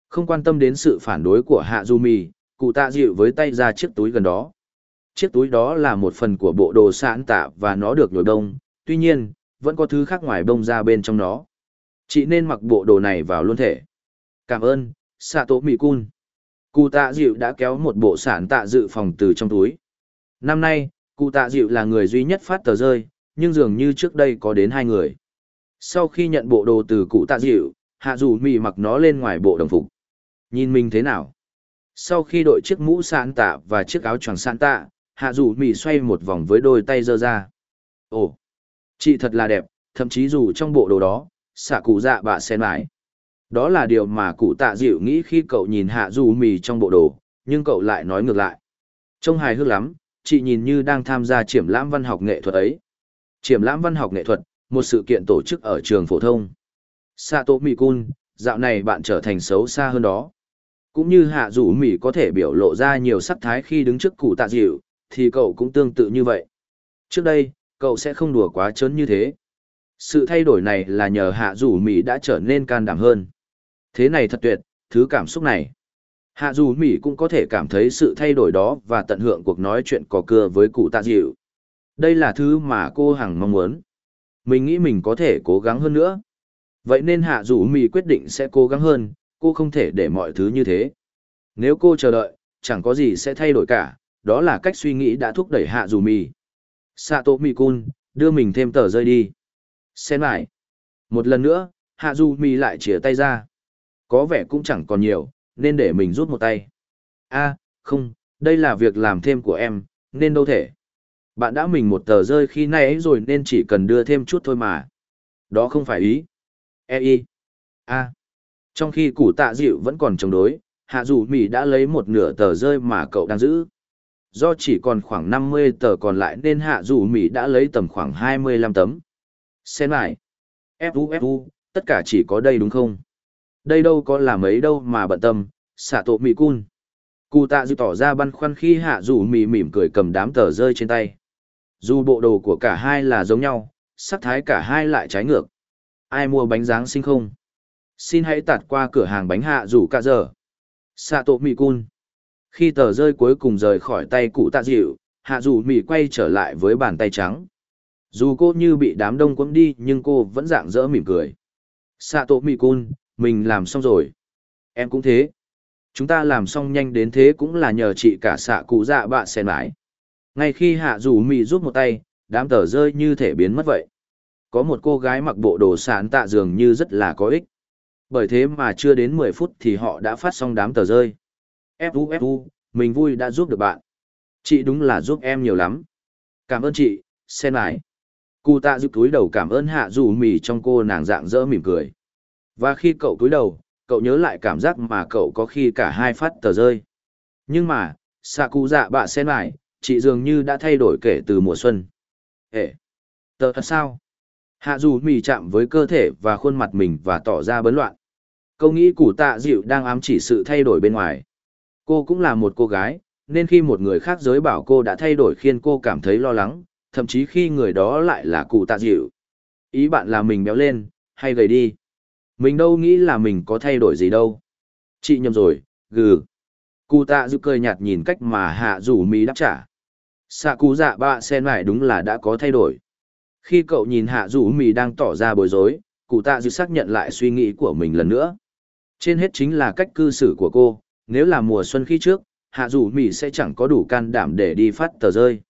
Không quan tâm đến sự phản đối của hạ Du mì, cụ tạ dịu với tay ra chiếc túi gần đó. Chiếc túi đó là một phần của bộ đồ sạn tạ và nó được nhồi bông, tuy nhiên, vẫn có thứ khác ngoài bông ra bên trong nó. Chị nên mặc bộ đồ này vào luôn thể. Cảm ơn, Sato Mikun. Cụ tạ dịu đã kéo một bộ sản tạ dự phòng từ trong túi. Năm nay, cụ tạ dịu là người duy nhất phát tờ rơi, nhưng dường như trước đây có đến hai người. Sau khi nhận bộ đồ từ cụ tạ dịu, hạ dù mì mặc nó lên ngoài bộ đồng phục. Nhìn mình thế nào? Sau khi đội chiếc mũ sản tạ và chiếc áo choàng sản tạ, hạ dù mì xoay một vòng với đôi tay giơ ra. Ồ, chị thật là đẹp, thậm chí dù trong bộ đồ đó, xạ cụ dạ bạ sen mãi. Đó là điều mà cụ tạ dịu nghĩ khi cậu nhìn hạ dù mì trong bộ đồ, nhưng cậu lại nói ngược lại. Trông hài hước lắm, chị nhìn như đang tham gia triển lãm văn học nghệ thuật ấy. Triển lãm văn học nghệ thuật, một sự kiện tổ chức ở trường phổ thông. Sato Mikun, dạo này bạn trở thành xấu xa hơn đó. Cũng như hạ rủ mỉ có thể biểu lộ ra nhiều sắc thái khi đứng trước cụ tạ dịu, thì cậu cũng tương tự như vậy. Trước đây, cậu sẽ không đùa quá trớn như thế. Sự thay đổi này là nhờ hạ rủ Mỹ đã trở nên can đảm hơn. Thế này thật tuyệt, thứ cảm xúc này. Hạ dù Mỹ cũng có thể cảm thấy sự thay đổi đó và tận hưởng cuộc nói chuyện cò cưa với cụ tạ dịu. Đây là thứ mà cô hằng mong muốn. Mình nghĩ mình có thể cố gắng hơn nữa. Vậy nên hạ dù Mì quyết định sẽ cố gắng hơn, cô không thể để mọi thứ như thế. Nếu cô chờ đợi, chẳng có gì sẽ thay đổi cả, đó là cách suy nghĩ đã thúc đẩy hạ dù mì. Sato Mikun, đưa mình thêm tờ rơi đi. Xem lại. Một lần nữa, hạ dù mì lại chìa tay ra. Có vẻ cũng chẳng còn nhiều, nên để mình rút một tay. a không, đây là việc làm thêm của em, nên đâu thể. Bạn đã mình một tờ rơi khi nay ấy rồi nên chỉ cần đưa thêm chút thôi mà. Đó không phải ý. E y. A. Trong khi củ tạ dịu vẫn còn chống đối, hạ dù mì đã lấy một nửa tờ rơi mà cậu đang giữ. Do chỉ còn khoảng 50 tờ còn lại nên hạ dù mì đã lấy tầm khoảng 25 tấm. Xem lại. Fu Fu, tất cả chỉ có đây đúng không? Đây đâu có là mấy đâu mà bận tâm, xạ tổ mì cun. Cụ tạ dịu tỏ ra băn khoăn khi hạ dù mì mỉm cười cầm đám tờ rơi trên tay. Dù bộ đồ của cả hai là giống nhau, sắc thái cả hai lại trái ngược. Ai mua bánh Giáng sinh không? Xin hãy tạt qua cửa hàng bánh hạ rủ cả giờ. Sato Mikun. Khi tờ rơi cuối cùng rời khỏi tay cụ tạ dịu, hạ rủ mì quay trở lại với bàn tay trắng. Dù cô như bị đám đông quẫm đi nhưng cô vẫn dạng dỡ mỉm cười. Sato Mikun, mình làm xong rồi. Em cũng thế. Chúng ta làm xong nhanh đến thế cũng là nhờ chị cả xạ cụ dạ bạ sen mãi. Ngay khi hạ Dù mì rút một tay, đám tờ rơi như thể biến mất vậy. Có một cô gái mặc bộ đồ sán tạ dường như rất là có ích. Bởi thế mà chưa đến mười phút thì họ đã phát xong đám tờ rơi. Fu Fu, mình vui đã giúp được bạn. Chị đúng là giúp em nhiều lắm. Cảm ơn chị, sen lại Cụ tạ giúp túi đầu cảm ơn hạ Dù mì trong cô nàng dạng dỡ mỉm cười. Và khi cậu túi đầu, cậu nhớ lại cảm giác mà cậu có khi cả hai phát tờ rơi. Nhưng mà, xạ cụ dạ bạ sen lại chị dường như đã thay đổi kể từ mùa xuân. Ê! Tờ thật sao? Hạ dù mì chạm với cơ thể và khuôn mặt mình và tỏ ra bấn loạn. Câu nghĩ củ tạ dịu đang ám chỉ sự thay đổi bên ngoài. Cô cũng là một cô gái, nên khi một người khác giới bảo cô đã thay đổi khiến cô cảm thấy lo lắng, thậm chí khi người đó lại là cụ tạ dịu. Ý bạn là mình béo lên, hay gầy đi. Mình đâu nghĩ là mình có thay đổi gì đâu. Chị nhầm rồi, gừ. Cụ tạ dịu cười nhạt nhìn cách mà hạ rủ mỹ đáp trả. Sạ cụ dạ bạ sen lại đúng là đã có thay đổi. Khi cậu nhìn hạ rủ mì đang tỏ ra bối rối, cụ tạ dịu xác nhận lại suy nghĩ của mình lần nữa. Trên hết chính là cách cư xử của cô, nếu là mùa xuân khi trước, hạ rủ mì sẽ chẳng có đủ can đảm để đi phát tờ rơi.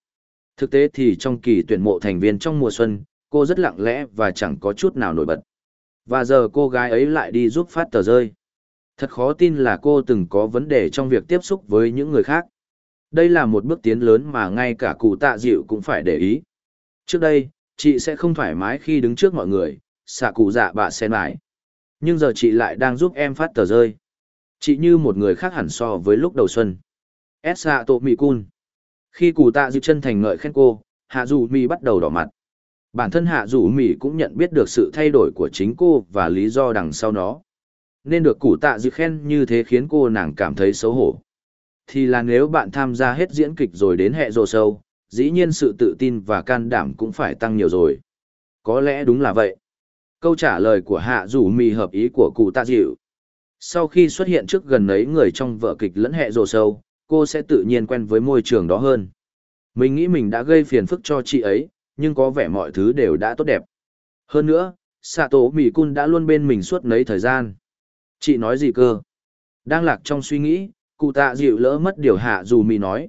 Thực tế thì trong kỳ tuyển mộ thành viên trong mùa xuân, cô rất lặng lẽ và chẳng có chút nào nổi bật. Và giờ cô gái ấy lại đi giúp phát tờ rơi. Thật khó tin là cô từng có vấn đề trong việc tiếp xúc với những người khác. Đây là một bước tiến lớn mà ngay cả cụ tạ dịu cũng phải để ý. Trước đây, chị sẽ không thoải mái khi đứng trước mọi người, xạ cụ dạ bà sen mãi. Nhưng giờ chị lại đang giúp em phát tờ rơi. Chị như một người khác hẳn so với lúc đầu xuân. Esa Tô Mì Cun. Khi cụ tạ dịu chân thành ngợi khen cô, Hạ Dù Mì bắt đầu đỏ mặt. Bản thân Hạ Dù Mì cũng nhận biết được sự thay đổi của chính cô và lý do đằng sau nó. Nên được cụ tạ dịu khen như thế khiến cô nàng cảm thấy xấu hổ. Thì là nếu bạn tham gia hết diễn kịch rồi đến hệ rồ sâu, dĩ nhiên sự tự tin và can đảm cũng phải tăng nhiều rồi. Có lẽ đúng là vậy. Câu trả lời của Hạ Dù Mì hợp ý của cụ tạ dịu. Sau khi xuất hiện trước gần ấy người trong vở kịch lẫn hệ rồ sâu, cô sẽ tự nhiên quen với môi trường đó hơn. Mình nghĩ mình đã gây phiền phức cho chị ấy, nhưng có vẻ mọi thứ đều đã tốt đẹp. Hơn nữa, Sato Mì Cun đã luôn bên mình suốt nấy thời gian. Chị nói gì cơ? Đang lạc trong suy nghĩ, cụ tạ dịu lỡ mất điều hạ dù mì nói.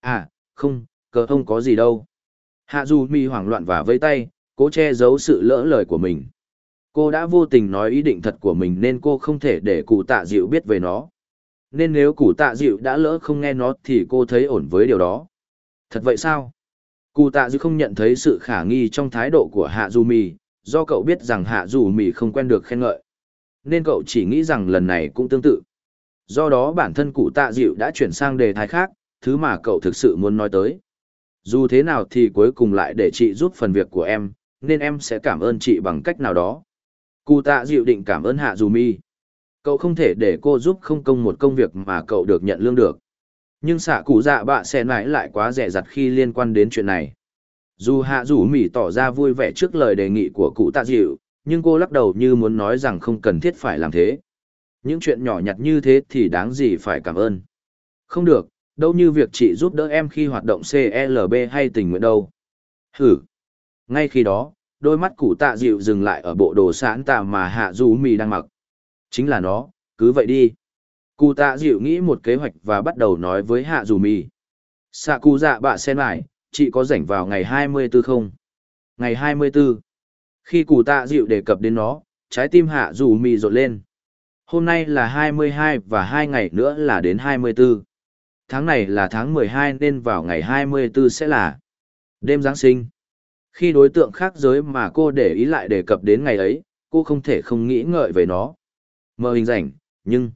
À, không, cờ không có gì đâu. Hạ dù mì hoảng loạn và vây tay, cố che giấu sự lỡ lời của mình. Cô đã vô tình nói ý định thật của mình nên cô không thể để cụ tạ dịu biết về nó. Nên nếu cụ tạ dịu đã lỡ không nghe nó thì cô thấy ổn với điều đó. Thật vậy sao? Cụ tạ dịu không nhận thấy sự khả nghi trong thái độ của hạ dù mì, do cậu biết rằng hạ dù mì không quen được khen ngợi. Nên cậu chỉ nghĩ rằng lần này cũng tương tự. Do đó bản thân cụ tạ dịu đã chuyển sang đề tài khác, thứ mà cậu thực sự muốn nói tới. Dù thế nào thì cuối cùng lại để chị giúp phần việc của em, nên em sẽ cảm ơn chị bằng cách nào đó. Cụ tạ dịu định cảm ơn hạ dù mi. Cậu không thể để cô giúp không công một công việc mà cậu được nhận lương được. Nhưng xạ cụ dạ bạ xe nãi lại quá rẻ rặt khi liên quan đến chuyện này. Dù hạ dù Mi tỏ ra vui vẻ trước lời đề nghị của cụ tạ dịu, nhưng cô lắc đầu như muốn nói rằng không cần thiết phải làm thế. Những chuyện nhỏ nhặt như thế thì đáng gì phải cảm ơn. Không được, đâu như việc chị giúp đỡ em khi hoạt động CLB hay tình nguyện đâu. Hử. Ngay khi đó, đôi mắt cụ tạ dịu dừng lại ở bộ đồ sẵn tạ mà hạ dù mì đang mặc. Chính là nó, cứ vậy đi. Cụ tạ dịu nghĩ một kế hoạch và bắt đầu nói với hạ dù mì. Sạ cụ dạ bạ sen lại, chị có rảnh vào ngày 24 không? Ngày 24. Khi cụ tạ dịu đề cập đến nó, trái tim hạ dù mì rột lên. Hôm nay là 22 và hai ngày nữa là đến 24. Tháng này là tháng 12 nên vào ngày 24 sẽ là đêm Giáng sinh. Khi đối tượng khác giới mà cô để ý lại đề cập đến ngày ấy, cô không thể không nghĩ ngợi về nó. Mơ hình rảnh, nhưng...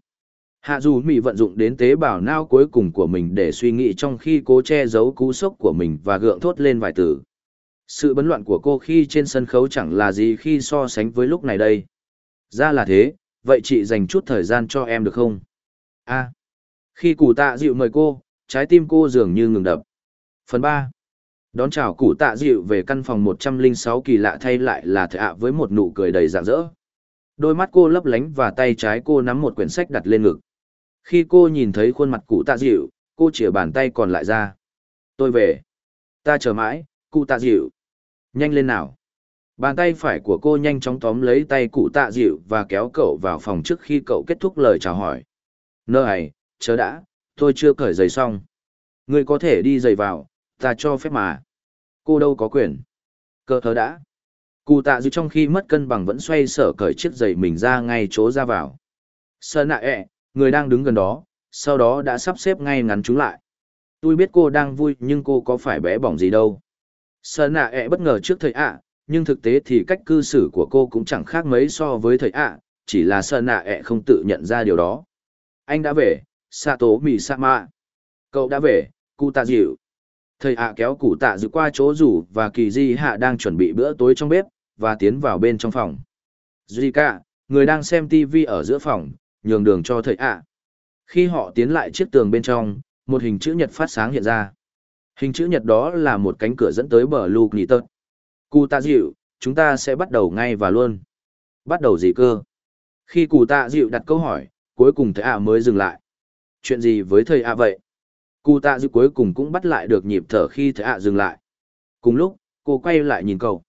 Hạ dù Mỹ vận dụng đến tế bào não cuối cùng của mình để suy nghĩ trong khi cố che giấu cú sốc của mình và gượng thốt lên vài từ. Sự bấn loạn của cô khi trên sân khấu chẳng là gì khi so sánh với lúc này đây. Ra là thế, vậy chị dành chút thời gian cho em được không? a khi cụ tạ dịu mời cô, trái tim cô dường như ngừng đập. Phần ba Đón chào cụ tạ dịu về căn phòng một trăm linh sáu kỳ lạ thay lại là thạ ạ với một nụ cười đầy rạng rỡ. Đôi mắt cô lấp lánh và tay trái cô nắm một quyển sách đặt lên ngực. Khi cô nhìn thấy khuôn mặt cụ tạ dịu, cô chìa bàn tay còn lại ra. Tôi về. Ta chờ mãi, cụ tạ dịu. Nhanh lên nào. Bàn tay phải của cô nhanh chóng tóm lấy tay cụ tạ dịu và kéo cậu vào phòng trước khi cậu kết thúc lời chào hỏi. Nơ này, chớ đã, tôi chưa cởi giày xong. Ngươi có thể đi giày vào, ta cho phép mà. Cô đâu có quyền. Cơ thớ đã. Cụ tạ dịu trong khi mất cân bằng vẫn xoay sở cởi chiếc giày mình ra ngay chỗ ra vào. Sơ nạ ẹ, người đang đứng gần đó, sau đó đã sắp xếp ngay ngắn chúng lại. Tôi biết cô đang vui nhưng cô có phải bé bỏng gì đâu. Sơ nạ ẹ bất ngờ trước thầy ạ, nhưng thực tế thì cách cư xử của cô cũng chẳng khác mấy so với thầy ạ, chỉ là Sơn nạ ẹ không tự nhận ra điều đó. Anh đã về, Sato Mì Sama. Cậu đã về, cụ tạ dịu. Thầy ạ kéo cụ tạ dịu qua chỗ rủ và kỳ di hạ đang chuẩn bị bữa tối trong bếp, và tiến vào bên trong phòng. jica người đang xem TV ở giữa phòng, nhường đường cho thầy ạ. Khi họ tiến lại chiếc tường bên trong, một hình chữ nhật phát sáng hiện ra. Hình chữ nhật đó là một cánh cửa dẫn tới bờ lục nỉ tật. Cụ tạ dịu, chúng ta sẽ bắt đầu ngay và luôn. Bắt đầu gì cơ? Khi cụ tạ dịu đặt câu hỏi, cuối cùng thầy ạ mới dừng lại. Chuyện gì với thầy ạ vậy? Cụ tạ dịu cuối cùng cũng bắt lại được nhịp thở khi thầy ạ dừng lại. Cùng lúc, cô quay lại nhìn cậu.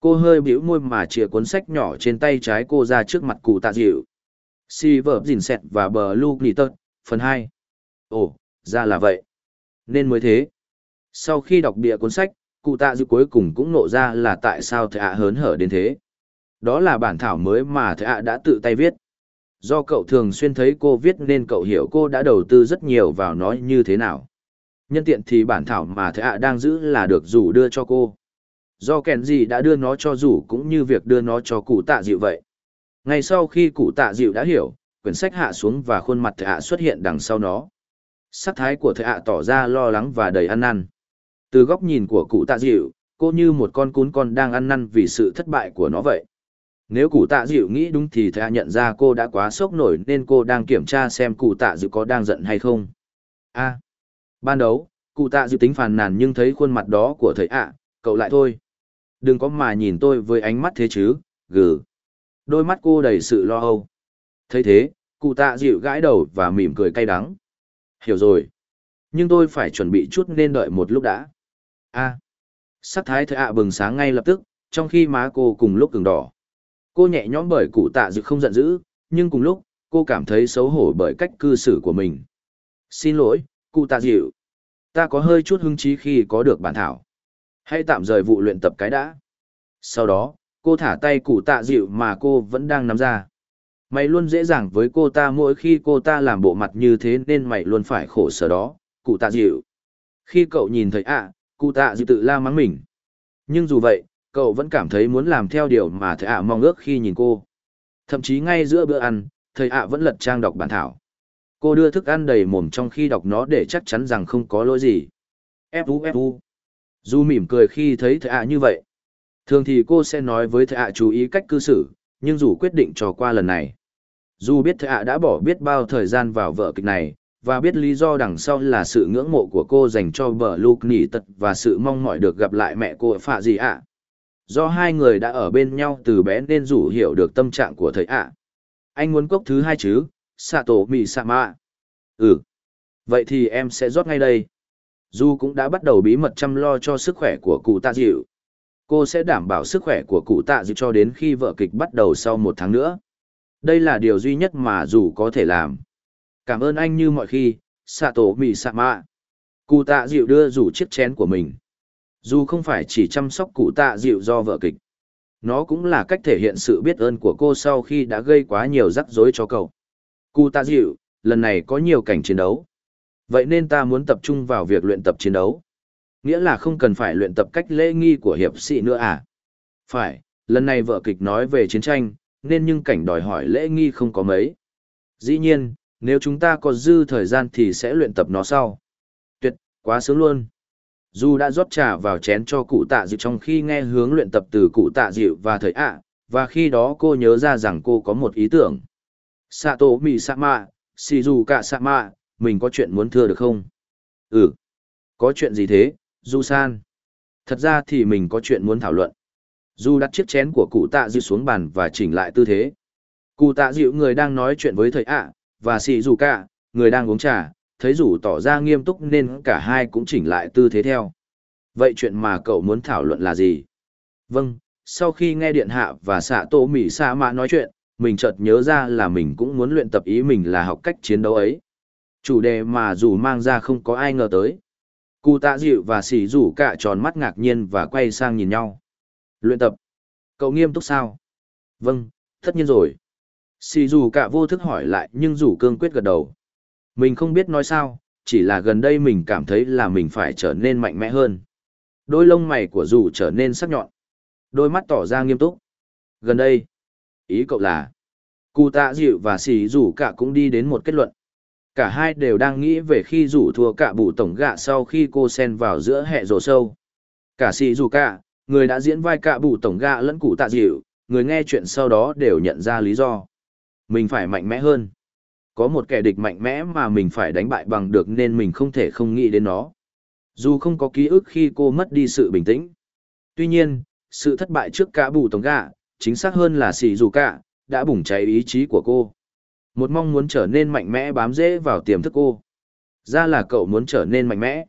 Cô hơi bĩu môi mà chìa cuốn sách nhỏ trên tay trái cô ra trước mặt cụ tạ dịu. Si vợ dìn xẹt và bờ lu nỉ tật, phần hai. Ồ, ra là vậy. Nên mới thế. Sau khi đọc địa cuốn sách, cụ tạ dịu cuối cùng cũng nộ ra là tại sao thầy ạ hớn hở đến thế. Đó là bản thảo mới mà thầy ạ đã tự tay viết. Do cậu thường xuyên thấy cô viết nên cậu hiểu cô đã đầu tư rất nhiều vào nó như thế nào. Nhân tiện thì bản thảo mà thầy ạ đang giữ là được rủ đưa cho cô. Do kèn gì đã đưa nó cho rủ cũng như việc đưa nó cho cụ tạ dịu vậy. Ngay sau khi cụ tạ dịu đã hiểu, quyển sách hạ xuống và khuôn mặt thầy ạ xuất hiện đằng sau nó. Sắc thái của thầy ạ tỏ ra lo lắng và đầy ăn năn. Từ góc nhìn của cụ tạ dịu, cô như một con cún con đang ăn năn vì sự thất bại của nó vậy. Nếu cụ tạ dịu nghĩ đúng thì thầy nhận ra cô đã quá sốc nổi nên cô đang kiểm tra xem cụ tạ dịu có đang giận hay không. a ban đầu, cụ tạ dịu tính phàn nàn nhưng thấy khuôn mặt đó của thầy ạ, cậu lại thôi. Đừng có mà nhìn tôi với ánh mắt thế chứ, gừ. Đôi mắt cô đầy sự lo âu. thấy thế, cụ tạ dịu gãi đầu và mỉm cười cay đắng. Hiểu rồi. Nhưng tôi phải chuẩn bị chút nên đợi một lúc đã a sắc thái thợ ạ bừng sáng ngay lập tức, trong khi má cô cùng lúc cường đỏ. Cô nhẹ nhõm bởi cụ tạ dịu không giận dữ, nhưng cùng lúc, cô cảm thấy xấu hổ bởi cách cư xử của mình. Xin lỗi, cụ tạ dịu. Ta có hơi chút hứng chí khi có được bản thảo. Hãy tạm rời vụ luyện tập cái đã. Sau đó, cô thả tay cụ tạ dịu mà cô vẫn đang nắm ra. Mày luôn dễ dàng với cô ta mỗi khi cô ta làm bộ mặt như thế nên mày luôn phải khổ sở đó, cụ tạ dịu. Khi cậu nhìn thấy ạ, cụ tạ dịu tự la mắng mình. Nhưng dù vậy, cậu vẫn cảm thấy muốn làm theo điều mà thầy ạ mong ước khi nhìn cô. Thậm chí ngay giữa bữa ăn, thầy ạ vẫn lật trang đọc bản thảo. Cô đưa thức ăn đầy mồm trong khi đọc nó để chắc chắn rằng không có lỗi gì. Fu fu. Du mỉm cười khi thấy thầy ạ như vậy. Thường thì cô sẽ nói với thầy ạ chú ý cách cư xử, nhưng dù quyết định trò qua lần này. Dù biết thầy ạ đã bỏ biết bao thời gian vào vở kịch này, và biết lý do đằng sau là sự ngưỡng mộ của cô dành cho bờ lục nỉ tật và sự mong mỏi được gặp lại mẹ cô phạ gì ạ. Do hai người đã ở bên nhau từ bé nên rủ hiểu được tâm trạng của thầy ạ. Anh muốn cốc thứ hai chứ, Sato Mì Sama. Ừ. Vậy thì em sẽ rót ngay đây. Du cũng đã bắt đầu bí mật chăm lo cho sức khỏe của cụ tạ dịu. Cô sẽ đảm bảo sức khỏe của cụ tạ dịu cho đến khi vợ kịch bắt đầu sau một tháng nữa. Đây là điều duy nhất mà dù có thể làm. Cảm ơn anh như mọi khi, xạ tổ mỹ xạ mạ. Cụ tạ dịu đưa rủ chiếc chén của mình. Dù không phải chỉ chăm sóc cụ tạ dịu do vợ kịch. Nó cũng là cách thể hiện sự biết ơn của cô sau khi đã gây quá nhiều rắc rối cho cậu. Cụ tạ dịu, lần này có nhiều cảnh chiến đấu. Vậy nên ta muốn tập trung vào việc luyện tập chiến đấu. Nghĩa là không cần phải luyện tập cách lễ nghi của hiệp sĩ nữa à? Phải, lần này vợ kịch nói về chiến tranh, nên nhưng cảnh đòi hỏi lễ nghi không có mấy. Dĩ nhiên, nếu chúng ta có dư thời gian thì sẽ luyện tập nó sau. Tuyệt, quá sướng luôn. Dù đã rót trà vào chén cho cụ tạ dịu trong khi nghe hướng luyện tập từ cụ tạ dịu và thời ạ, và khi đó cô nhớ ra rằng cô có một ý tưởng. Sato Mi Sama, Shizuka Sama, mình có chuyện muốn thưa được không? Ừ. Có chuyện gì thế, Du San? Thật ra thì mình có chuyện muốn thảo luận. Du đặt chiếc chén của cụ tạ dịu xuống bàn và chỉnh lại tư thế. Cụ tạ dịu người đang nói chuyện với thầy ạ, và xì dù cả, người đang uống trà, thấy rủ tỏ ra nghiêm túc nên cả hai cũng chỉnh lại tư thế theo. Vậy chuyện mà cậu muốn thảo luận là gì? Vâng, sau khi nghe điện hạ và xạ tổ mỉ xạ mạ nói chuyện, mình chợt nhớ ra là mình cũng muốn luyện tập ý mình là học cách chiến đấu ấy. Chủ đề mà dù mang ra không có ai ngờ tới. Cụ tạ dịu và xì rủ cả tròn mắt ngạc nhiên và quay sang nhìn nhau. Luyện tập. Cậu nghiêm túc sao? Vâng, tất nhiên rồi. Xì dù cả vô thức hỏi lại nhưng rủ cương quyết gật đầu. Mình không biết nói sao, chỉ là gần đây mình cảm thấy là mình phải trở nên mạnh mẽ hơn. Đôi lông mày của rủ trở nên sắc nhọn. Đôi mắt tỏ ra nghiêm túc. Gần đây, ý cậu là, cụ tạ dịu và xì dù cả cũng đi đến một kết luận. Cả hai đều đang nghĩ về khi rủ thua cả bụ tổng gạ sau khi cô sen vào giữa hệ rổ sâu. Cả xì dù cả, người đã diễn vai cả bụ tổng gạ lẫn cụ tạ dịu, người nghe chuyện sau đó đều nhận ra lý do. Mình phải mạnh mẽ hơn. Có một kẻ địch mạnh mẽ mà mình phải đánh bại bằng được nên mình không thể không nghĩ đến nó. Dù không có ký ức khi cô mất đi sự bình tĩnh. Tuy nhiên, sự thất bại trước cả bù tổng gạ, chính xác hơn là xì dù cả, đã bùng cháy ý chí của cô. Một mong muốn trở nên mạnh mẽ bám rễ vào tiềm thức cô. Ra là cậu muốn trở nên mạnh mẽ.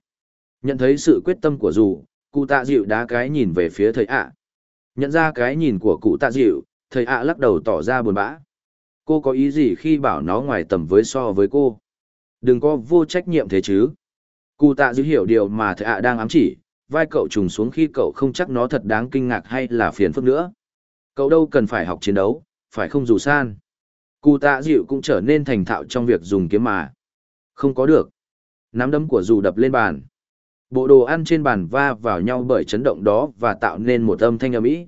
Nhận thấy sự quyết tâm của dù, cụ tạ dịu đá cái nhìn về phía thầy ạ. Nhận ra cái nhìn của cụ tạ dịu, thầy ạ lắc đầu tỏ ra buồn bã. Cô có ý gì khi bảo nó ngoài tầm với so với cô? Đừng có vô trách nhiệm thế chứ. Cụ tạ dữ hiểu điều mà thầy ạ đang ám chỉ, vai cậu trùng xuống khi cậu không chắc nó thật đáng kinh ngạc hay là phiền phức nữa. Cậu đâu cần phải học chiến đấu, phải không dù san. Cụ tạ dịu cũng trở nên thành thạo trong việc dùng kiếm mà. Không có được. Nắm đấm của dù đập lên bàn. Bộ đồ ăn trên bàn va vào nhau bởi chấn động đó và tạo nên một âm thanh ầm ĩ.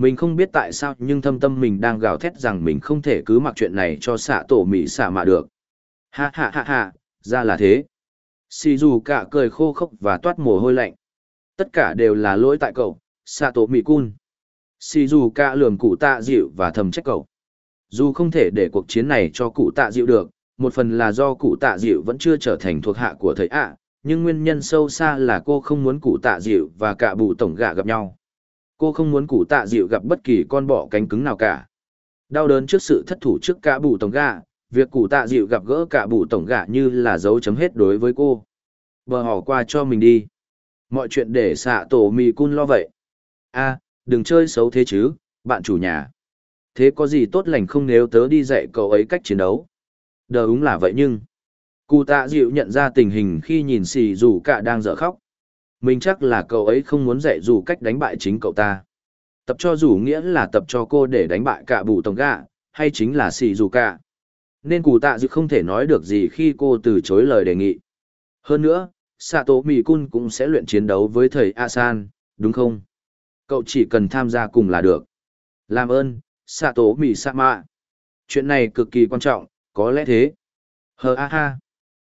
Mình không biết tại sao nhưng thâm tâm mình đang gào thét rằng mình không thể cứ mặc chuyện này cho xạ tổ mỹ xạ mạ được. Ha ha ha ha, ra là thế. Xì dù cả cười khô khốc và toát mồ hôi lạnh. Tất cả đều là lỗi tại cậu, xạ tổ mỹ cun. Xì dù cả lườm cụ tạ dịu và thầm trách cậu. Dù không thể để cuộc chiến này cho cụ tạ dịu được, một phần là do cụ tạ dịu vẫn chưa trở thành thuộc hạ của thầy ạ, nhưng nguyên nhân sâu xa là cô không muốn cụ tạ dịu và cả bù tổng gạ gặp nhau. Cô không muốn cụ tạ dịu gặp bất kỳ con bọ cánh cứng nào cả. Đau đớn trước sự thất thủ trước cả bù tổng gạ, việc cụ tạ dịu gặp gỡ cả bù tổng gạ như là dấu chấm hết đối với cô. Bờ hỏi qua cho mình đi. Mọi chuyện để xạ tổ mì cun lo vậy. a đừng chơi xấu thế chứ, bạn chủ nhà. Thế có gì tốt lành không nếu tớ đi dạy cậu ấy cách chiến đấu? Đờ đúng là vậy nhưng... Cụ tạ dịu nhận ra tình hình khi nhìn xì dù cả đang dở khóc. Mình chắc là cậu ấy không muốn dạy dù cách đánh bại chính cậu ta. Tập cho dù nghĩa là tập cho cô để đánh bại cả bù tổng gạ, hay chính là xì dù cả. Nên cụ tạ dự không thể nói được gì khi cô từ chối lời đề nghị. Hơn nữa, Sato cun cũng sẽ luyện chiến đấu với thầy Asan, đúng không? Cậu chỉ cần tham gia cùng là được. Làm ơn, Sato Misama. Chuyện này cực kỳ quan trọng, có lẽ thế. Hờ a ha.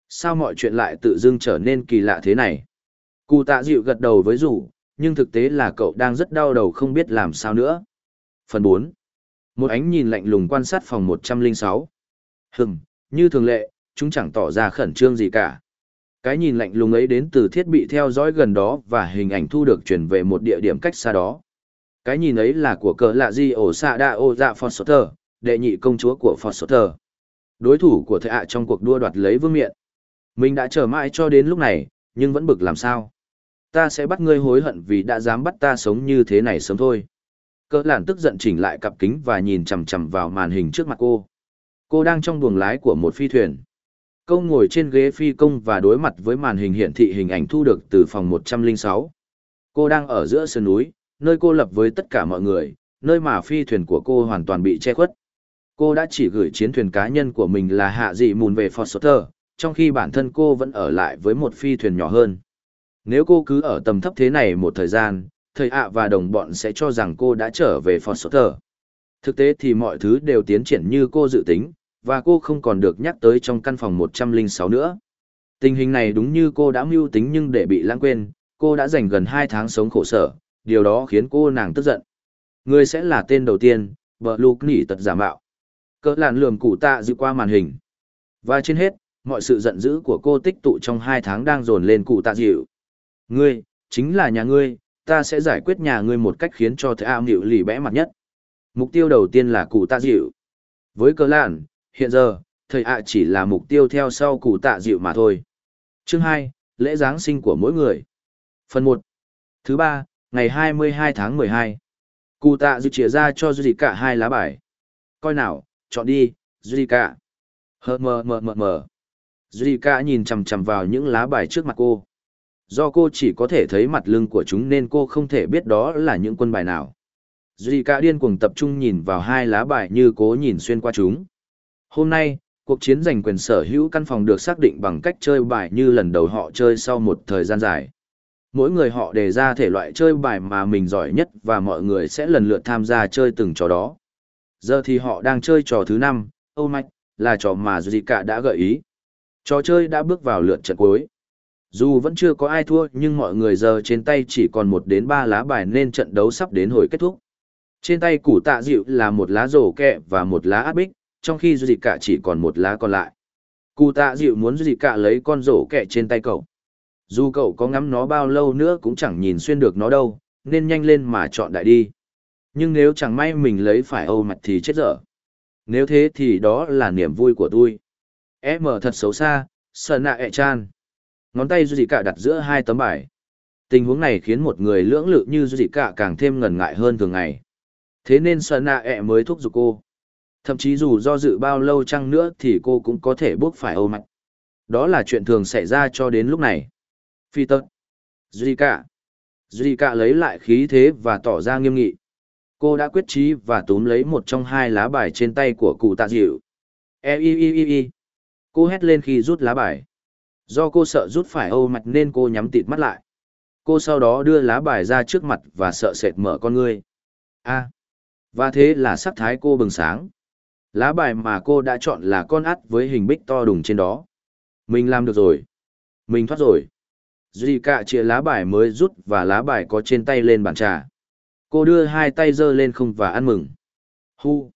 Sao mọi chuyện lại tự dưng trở nên kỳ lạ thế này? Cụ tạ dịu gật đầu với rủ, nhưng thực tế là cậu đang rất đau đầu không biết làm sao nữa. Phần 4. Một ánh nhìn lạnh lùng quan sát phòng 106. Hừm, như thường lệ, chúng chẳng tỏ ra khẩn trương gì cả. Cái nhìn lạnh lùng ấy đến từ thiết bị theo dõi gần đó và hình ảnh thu được truyền về một địa điểm cách xa đó. Cái nhìn ấy là của cờ lạ di ổ xạ đa ô dạ Foster, đệ nhị công chúa của Foster. Đối thủ của thệ ạ trong cuộc đua đoạt lấy vương miện. Mình đã chờ mãi cho đến lúc này, nhưng vẫn bực làm sao. Ta sẽ bắt ngươi hối hận vì đã dám bắt ta sống như thế này sớm thôi. Cỡ làn tức giận chỉnh lại cặp kính và nhìn chằm chằm vào màn hình trước mặt cô. Cô đang trong buồng lái của một phi thuyền. Câu ngồi trên ghế phi công và đối mặt với màn hình hiển thị hình ảnh thu được từ phòng 106. Cô đang ở giữa sườn núi, nơi cô lập với tất cả mọi người, nơi mà phi thuyền của cô hoàn toàn bị che khuất. Cô đã chỉ gửi chiến thuyền cá nhân của mình là hạ dị mùn về Foster, trong khi bản thân cô vẫn ở lại với một phi thuyền nhỏ hơn. Nếu cô cứ ở tầm thấp thế này một thời gian, thầy ạ và đồng bọn sẽ cho rằng cô đã trở về Foster. Thực tế thì mọi thứ đều tiến triển như cô dự tính, và cô không còn được nhắc tới trong căn phòng 106 nữa. Tình hình này đúng như cô đã mưu tính nhưng để bị lãng quên, cô đã dành gần hai tháng sống khổ sở, điều đó khiến cô nàng tức giận. Người sẽ là tên đầu tiên, vợ lục nỉ tật giả mạo. Cỡ làn lườm cụ tạ dự qua màn hình. Và trên hết, mọi sự giận dữ của cô tích tụ trong hai tháng đang dồn lên cụ tạ dịu. Ngươi, chính là nhà ngươi, ta sẽ giải quyết nhà ngươi một cách khiến cho thầy am hiệu lì bẽ mặt nhất. Mục tiêu đầu tiên là cụ tạ dịu. Với cơ lạn hiện giờ, thầy ạ chỉ là mục tiêu theo sau cụ tạ dịu mà thôi. Chương 2, lễ Giáng sinh của mỗi người. Phần 1. Thứ ba, ngày 22 tháng 12. Cụ tạ dịu chia ra cho Duy cả hai lá bài. Coi nào, chọn đi, Duy cả. Hờ mờ mờ mờ mờ. Duy cả nhìn chằm chằm vào những lá bài trước mặt cô. Do cô chỉ có thể thấy mặt lưng của chúng nên cô không thể biết đó là những quân bài nào. Duy cả điên cuồng tập trung nhìn vào hai lá bài như cố nhìn xuyên qua chúng. Hôm nay, cuộc chiến giành quyền sở hữu căn phòng được xác định bằng cách chơi bài như lần đầu họ chơi sau một thời gian dài. Mỗi người họ đề ra thể loại chơi bài mà mình giỏi nhất và mọi người sẽ lần lượt tham gia chơi từng trò đó. Giờ thì họ đang chơi trò thứ năm, âu My, là trò mà Zika đã gợi ý. Trò chơi đã bước vào lượt trận cuối. Dù vẫn chưa có ai thua nhưng mọi người giờ trên tay chỉ còn một đến ba lá bài nên trận đấu sắp đến hồi kết thúc. Trên tay củ tạ dịu là một lá rổ kẹ và một lá áp bích, trong khi Duy Cả chỉ còn một lá còn lại. Cụ tạ dịu muốn Duy Cả lấy con rổ kẹ trên tay cậu. Dù cậu có ngắm nó bao lâu nữa cũng chẳng nhìn xuyên được nó đâu, nên nhanh lên mà chọn đại đi. Nhưng nếu chẳng may mình lấy phải âu mặt thì chết dở. Nếu thế thì đó là niềm vui của tôi. Em mở thật xấu xa, sợ nạ ẹ chan. Ngón tay Duy Cả đặt giữa hai tấm bài. Tình huống này khiến một người lưỡng lự như Duy Cả càng thêm ngần ngại hơn thường ngày. Thế nên sợ ẹ e mới thúc giục cô. Thậm chí dù do dự bao lâu chăng nữa thì cô cũng có thể bước phải âu mạch. Đó là chuyện thường xảy ra cho đến lúc này. Phi tật. Duy Zika lấy lại khí thế và tỏ ra nghiêm nghị. Cô đã quyết chí và túm lấy một trong hai lá bài trên tay của cụ tạ dịu. E i i i i. Cô hét lên khi rút lá bài. Do cô sợ rút phải âu mạch nên cô nhắm tịt mắt lại. Cô sau đó đưa lá bài ra trước mặt và sợ sệt mở con ngươi. A. Và thế là sắc thái cô bừng sáng. Lá bài mà cô đã chọn là con át với hình bích to đùng trên đó. Mình làm được rồi. Mình thoát rồi. Duy cả chia lá bài mới rút và lá bài có trên tay lên bàn trà. Cô đưa hai tay giơ lên không và ăn mừng. Hu.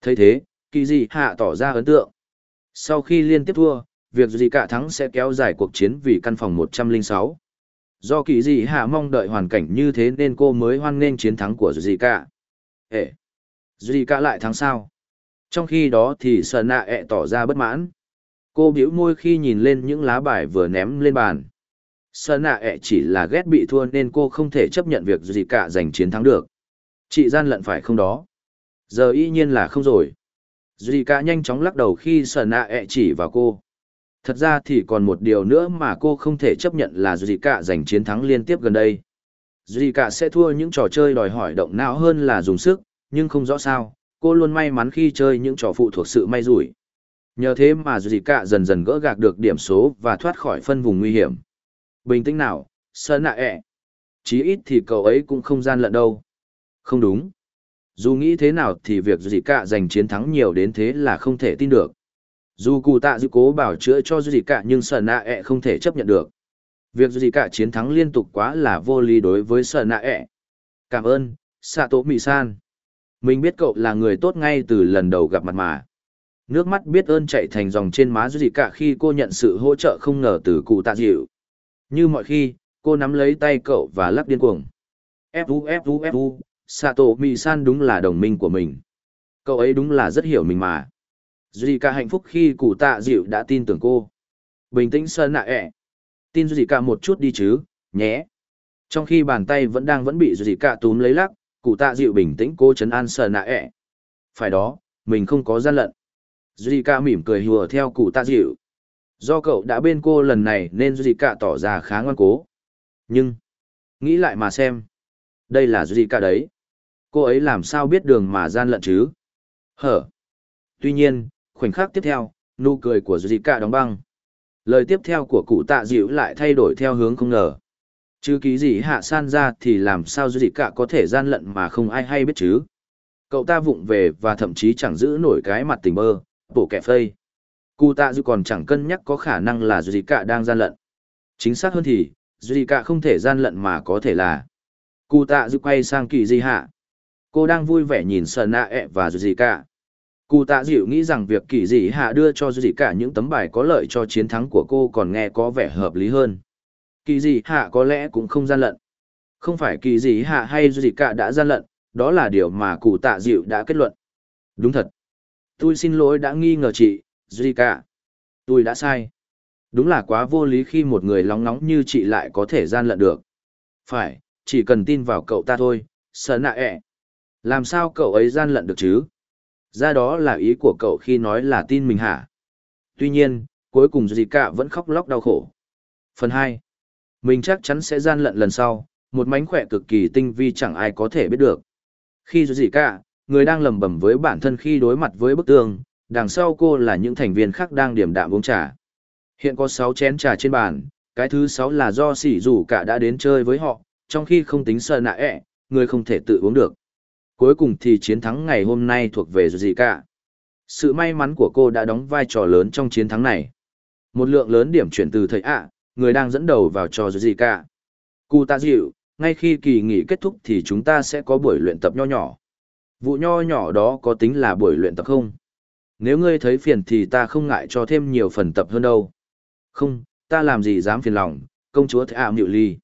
thấy thế, kỳ dị hạ tỏ ra ấn tượng. Sau khi liên tiếp thua, việc gì cả thắng sẽ kéo dài cuộc chiến vì căn phòng 106. Do kỳ gì hạ mong đợi hoàn cảnh như thế nên cô mới hoan nghênh chiến thắng của gì cả. Ê! Gì cả lại thắng sao? Trong khi đó thì sợ nạ ẹ tỏ ra bất mãn. Cô biểu môi khi nhìn lên những lá bài vừa ném lên bàn. Sợ nạ ẹ chỉ là ghét bị thua nên cô không thể chấp nhận việc gì cả giành chiến thắng được. Chị gian lận phải không đó? Giờ y nhiên là không rồi. Dì cả nhanh chóng lắc đầu khi sợ nạ ẹ chỉ vào cô. Thật ra thì còn một điều nữa mà cô không thể chấp nhận là Duy cả giành chiến thắng liên tiếp gần đây. Duy cả sẽ thua những trò chơi đòi hỏi động não hơn là dùng sức, nhưng không rõ sao, cô luôn may mắn khi chơi những trò phụ thuộc sự may rủi. Nhờ thế mà Duy Cả dần dần gỡ gạc được điểm số và thoát khỏi phân vùng nguy hiểm. Bình tĩnh nào, sơn nạ ẹ. Chí ít thì cậu ấy cũng không gian lận đâu. Không đúng. Dù nghĩ thế nào thì việc Duy Cả giành chiến thắng nhiều đến thế là không thể tin được. Dù cụ tạ dự cố bảo chữa cho Duy Cả nhưng sơn nạ ẹ không thể chấp nhận được. Việc Duy Cả chiến thắng liên tục quá là vô lý đối với sơn nạ ẹ. Cảm ơn, Sato Mì-san. Mình biết cậu là người tốt ngay từ lần đầu gặp mặt mà. Nước mắt biết ơn chạy thành dòng trên má gì cả khi cô nhận sự hỗ trợ không ngờ từ cụ tạ dịu. Như mọi khi, cô nắm lấy tay cậu và lắc điên cuồng. Fu Fu Fu, Sato Mi-san đúng là đồng minh của mình. Cậu ấy đúng là rất hiểu mình mà. Cả hạnh phúc khi cụ tạ dịu đã tin tưởng cô. Bình tĩnh sơn nạ ẹ. Tin Cả một chút đi chứ, nhé. Trong khi bàn tay vẫn đang vẫn bị Cả túm lấy lắc, cụ tạ dịu bình tĩnh cô chấn an sơn nạ ẹ. Phải đó, mình không có gian lận. Zika mỉm cười hùa theo cụ tạ dịu. Do cậu đã bên cô lần này nên Zika tỏ ra khá ngoan cố. Nhưng, nghĩ lại mà xem. Đây là Zika đấy. Cô ấy làm sao biết đường mà gian lận chứ? Hở. Tuy nhiên, khoảnh khắc tiếp theo, nụ cười của Zika đóng băng. Lời tiếp theo của cụ tạ dịu lại thay đổi theo hướng không ngờ. Chứ ký gì hạ san ra thì làm sao Zika có thể gian lận mà không ai hay biết chứ? Cậu ta vụng về và thậm chí chẳng giữ nổi cái mặt tình bơ, bổ kẻ phây. Cụ tạ dịu còn chẳng cân nhắc có khả năng là Zika đang gian lận. Chính xác hơn thì, Zika không thể gian lận mà có thể là. Cụ tạ dịu quay sang kỳ di hạ. Cô đang vui vẻ nhìn Sơn Nạ ẹ e và Zika. Cụ tạ dịu nghĩ rằng việc kỳ dị hạ đưa cho dị cả những tấm bài có lợi cho chiến thắng của cô còn nghe có vẻ hợp lý hơn. Kỳ dị hạ có lẽ cũng không gian lận. Không phải kỳ dị hạ hay dị cả đã gian lận, đó là điều mà cụ tạ dịu đã kết luận. Đúng thật. Tôi xin lỗi đã nghi ngờ chị, dị cả. Tôi đã sai. Đúng là quá vô lý khi một người lóng nóng như chị lại có thể gian lận được. Phải, chỉ cần tin vào cậu ta thôi, sợ nạ ẹ. Làm sao cậu ấy gian lận được chứ? Ra đó là ý của cậu khi nói là tin mình hả? Tuy nhiên, cuối cùng Zika vẫn khóc lóc đau khổ. Phần 2. Mình chắc chắn sẽ gian lận lần sau, một mánh khỏe cực kỳ tinh vi chẳng ai có thể biết được. Khi Zika, người đang lầm bầm với bản thân khi đối mặt với bức tường, đằng sau cô là những thành viên khác đang điểm đạm uống trà. Hiện có 6 chén trà trên bàn, cái thứ 6 là do sỉ rủ cả đã đến chơi với họ, trong khi không tính sợ nạ ẹ, người không thể tự uống được. Cuối cùng thì chiến thắng ngày hôm nay thuộc về gì cả. Sự may mắn của cô đã đóng vai trò lớn trong chiến thắng này. Một lượng lớn điểm chuyển từ thầy ạ, người đang dẫn đầu vào trò gì cả. Cụ ta dịu, ngay khi kỳ nghỉ kết thúc thì chúng ta sẽ có buổi luyện tập nho nhỏ. Vụ nho nhỏ đó có tính là buổi luyện tập không? Nếu ngươi thấy phiền thì ta không ngại cho thêm nhiều phần tập hơn đâu. Không, ta làm gì dám phiền lòng, công chúa thạ mịu ly.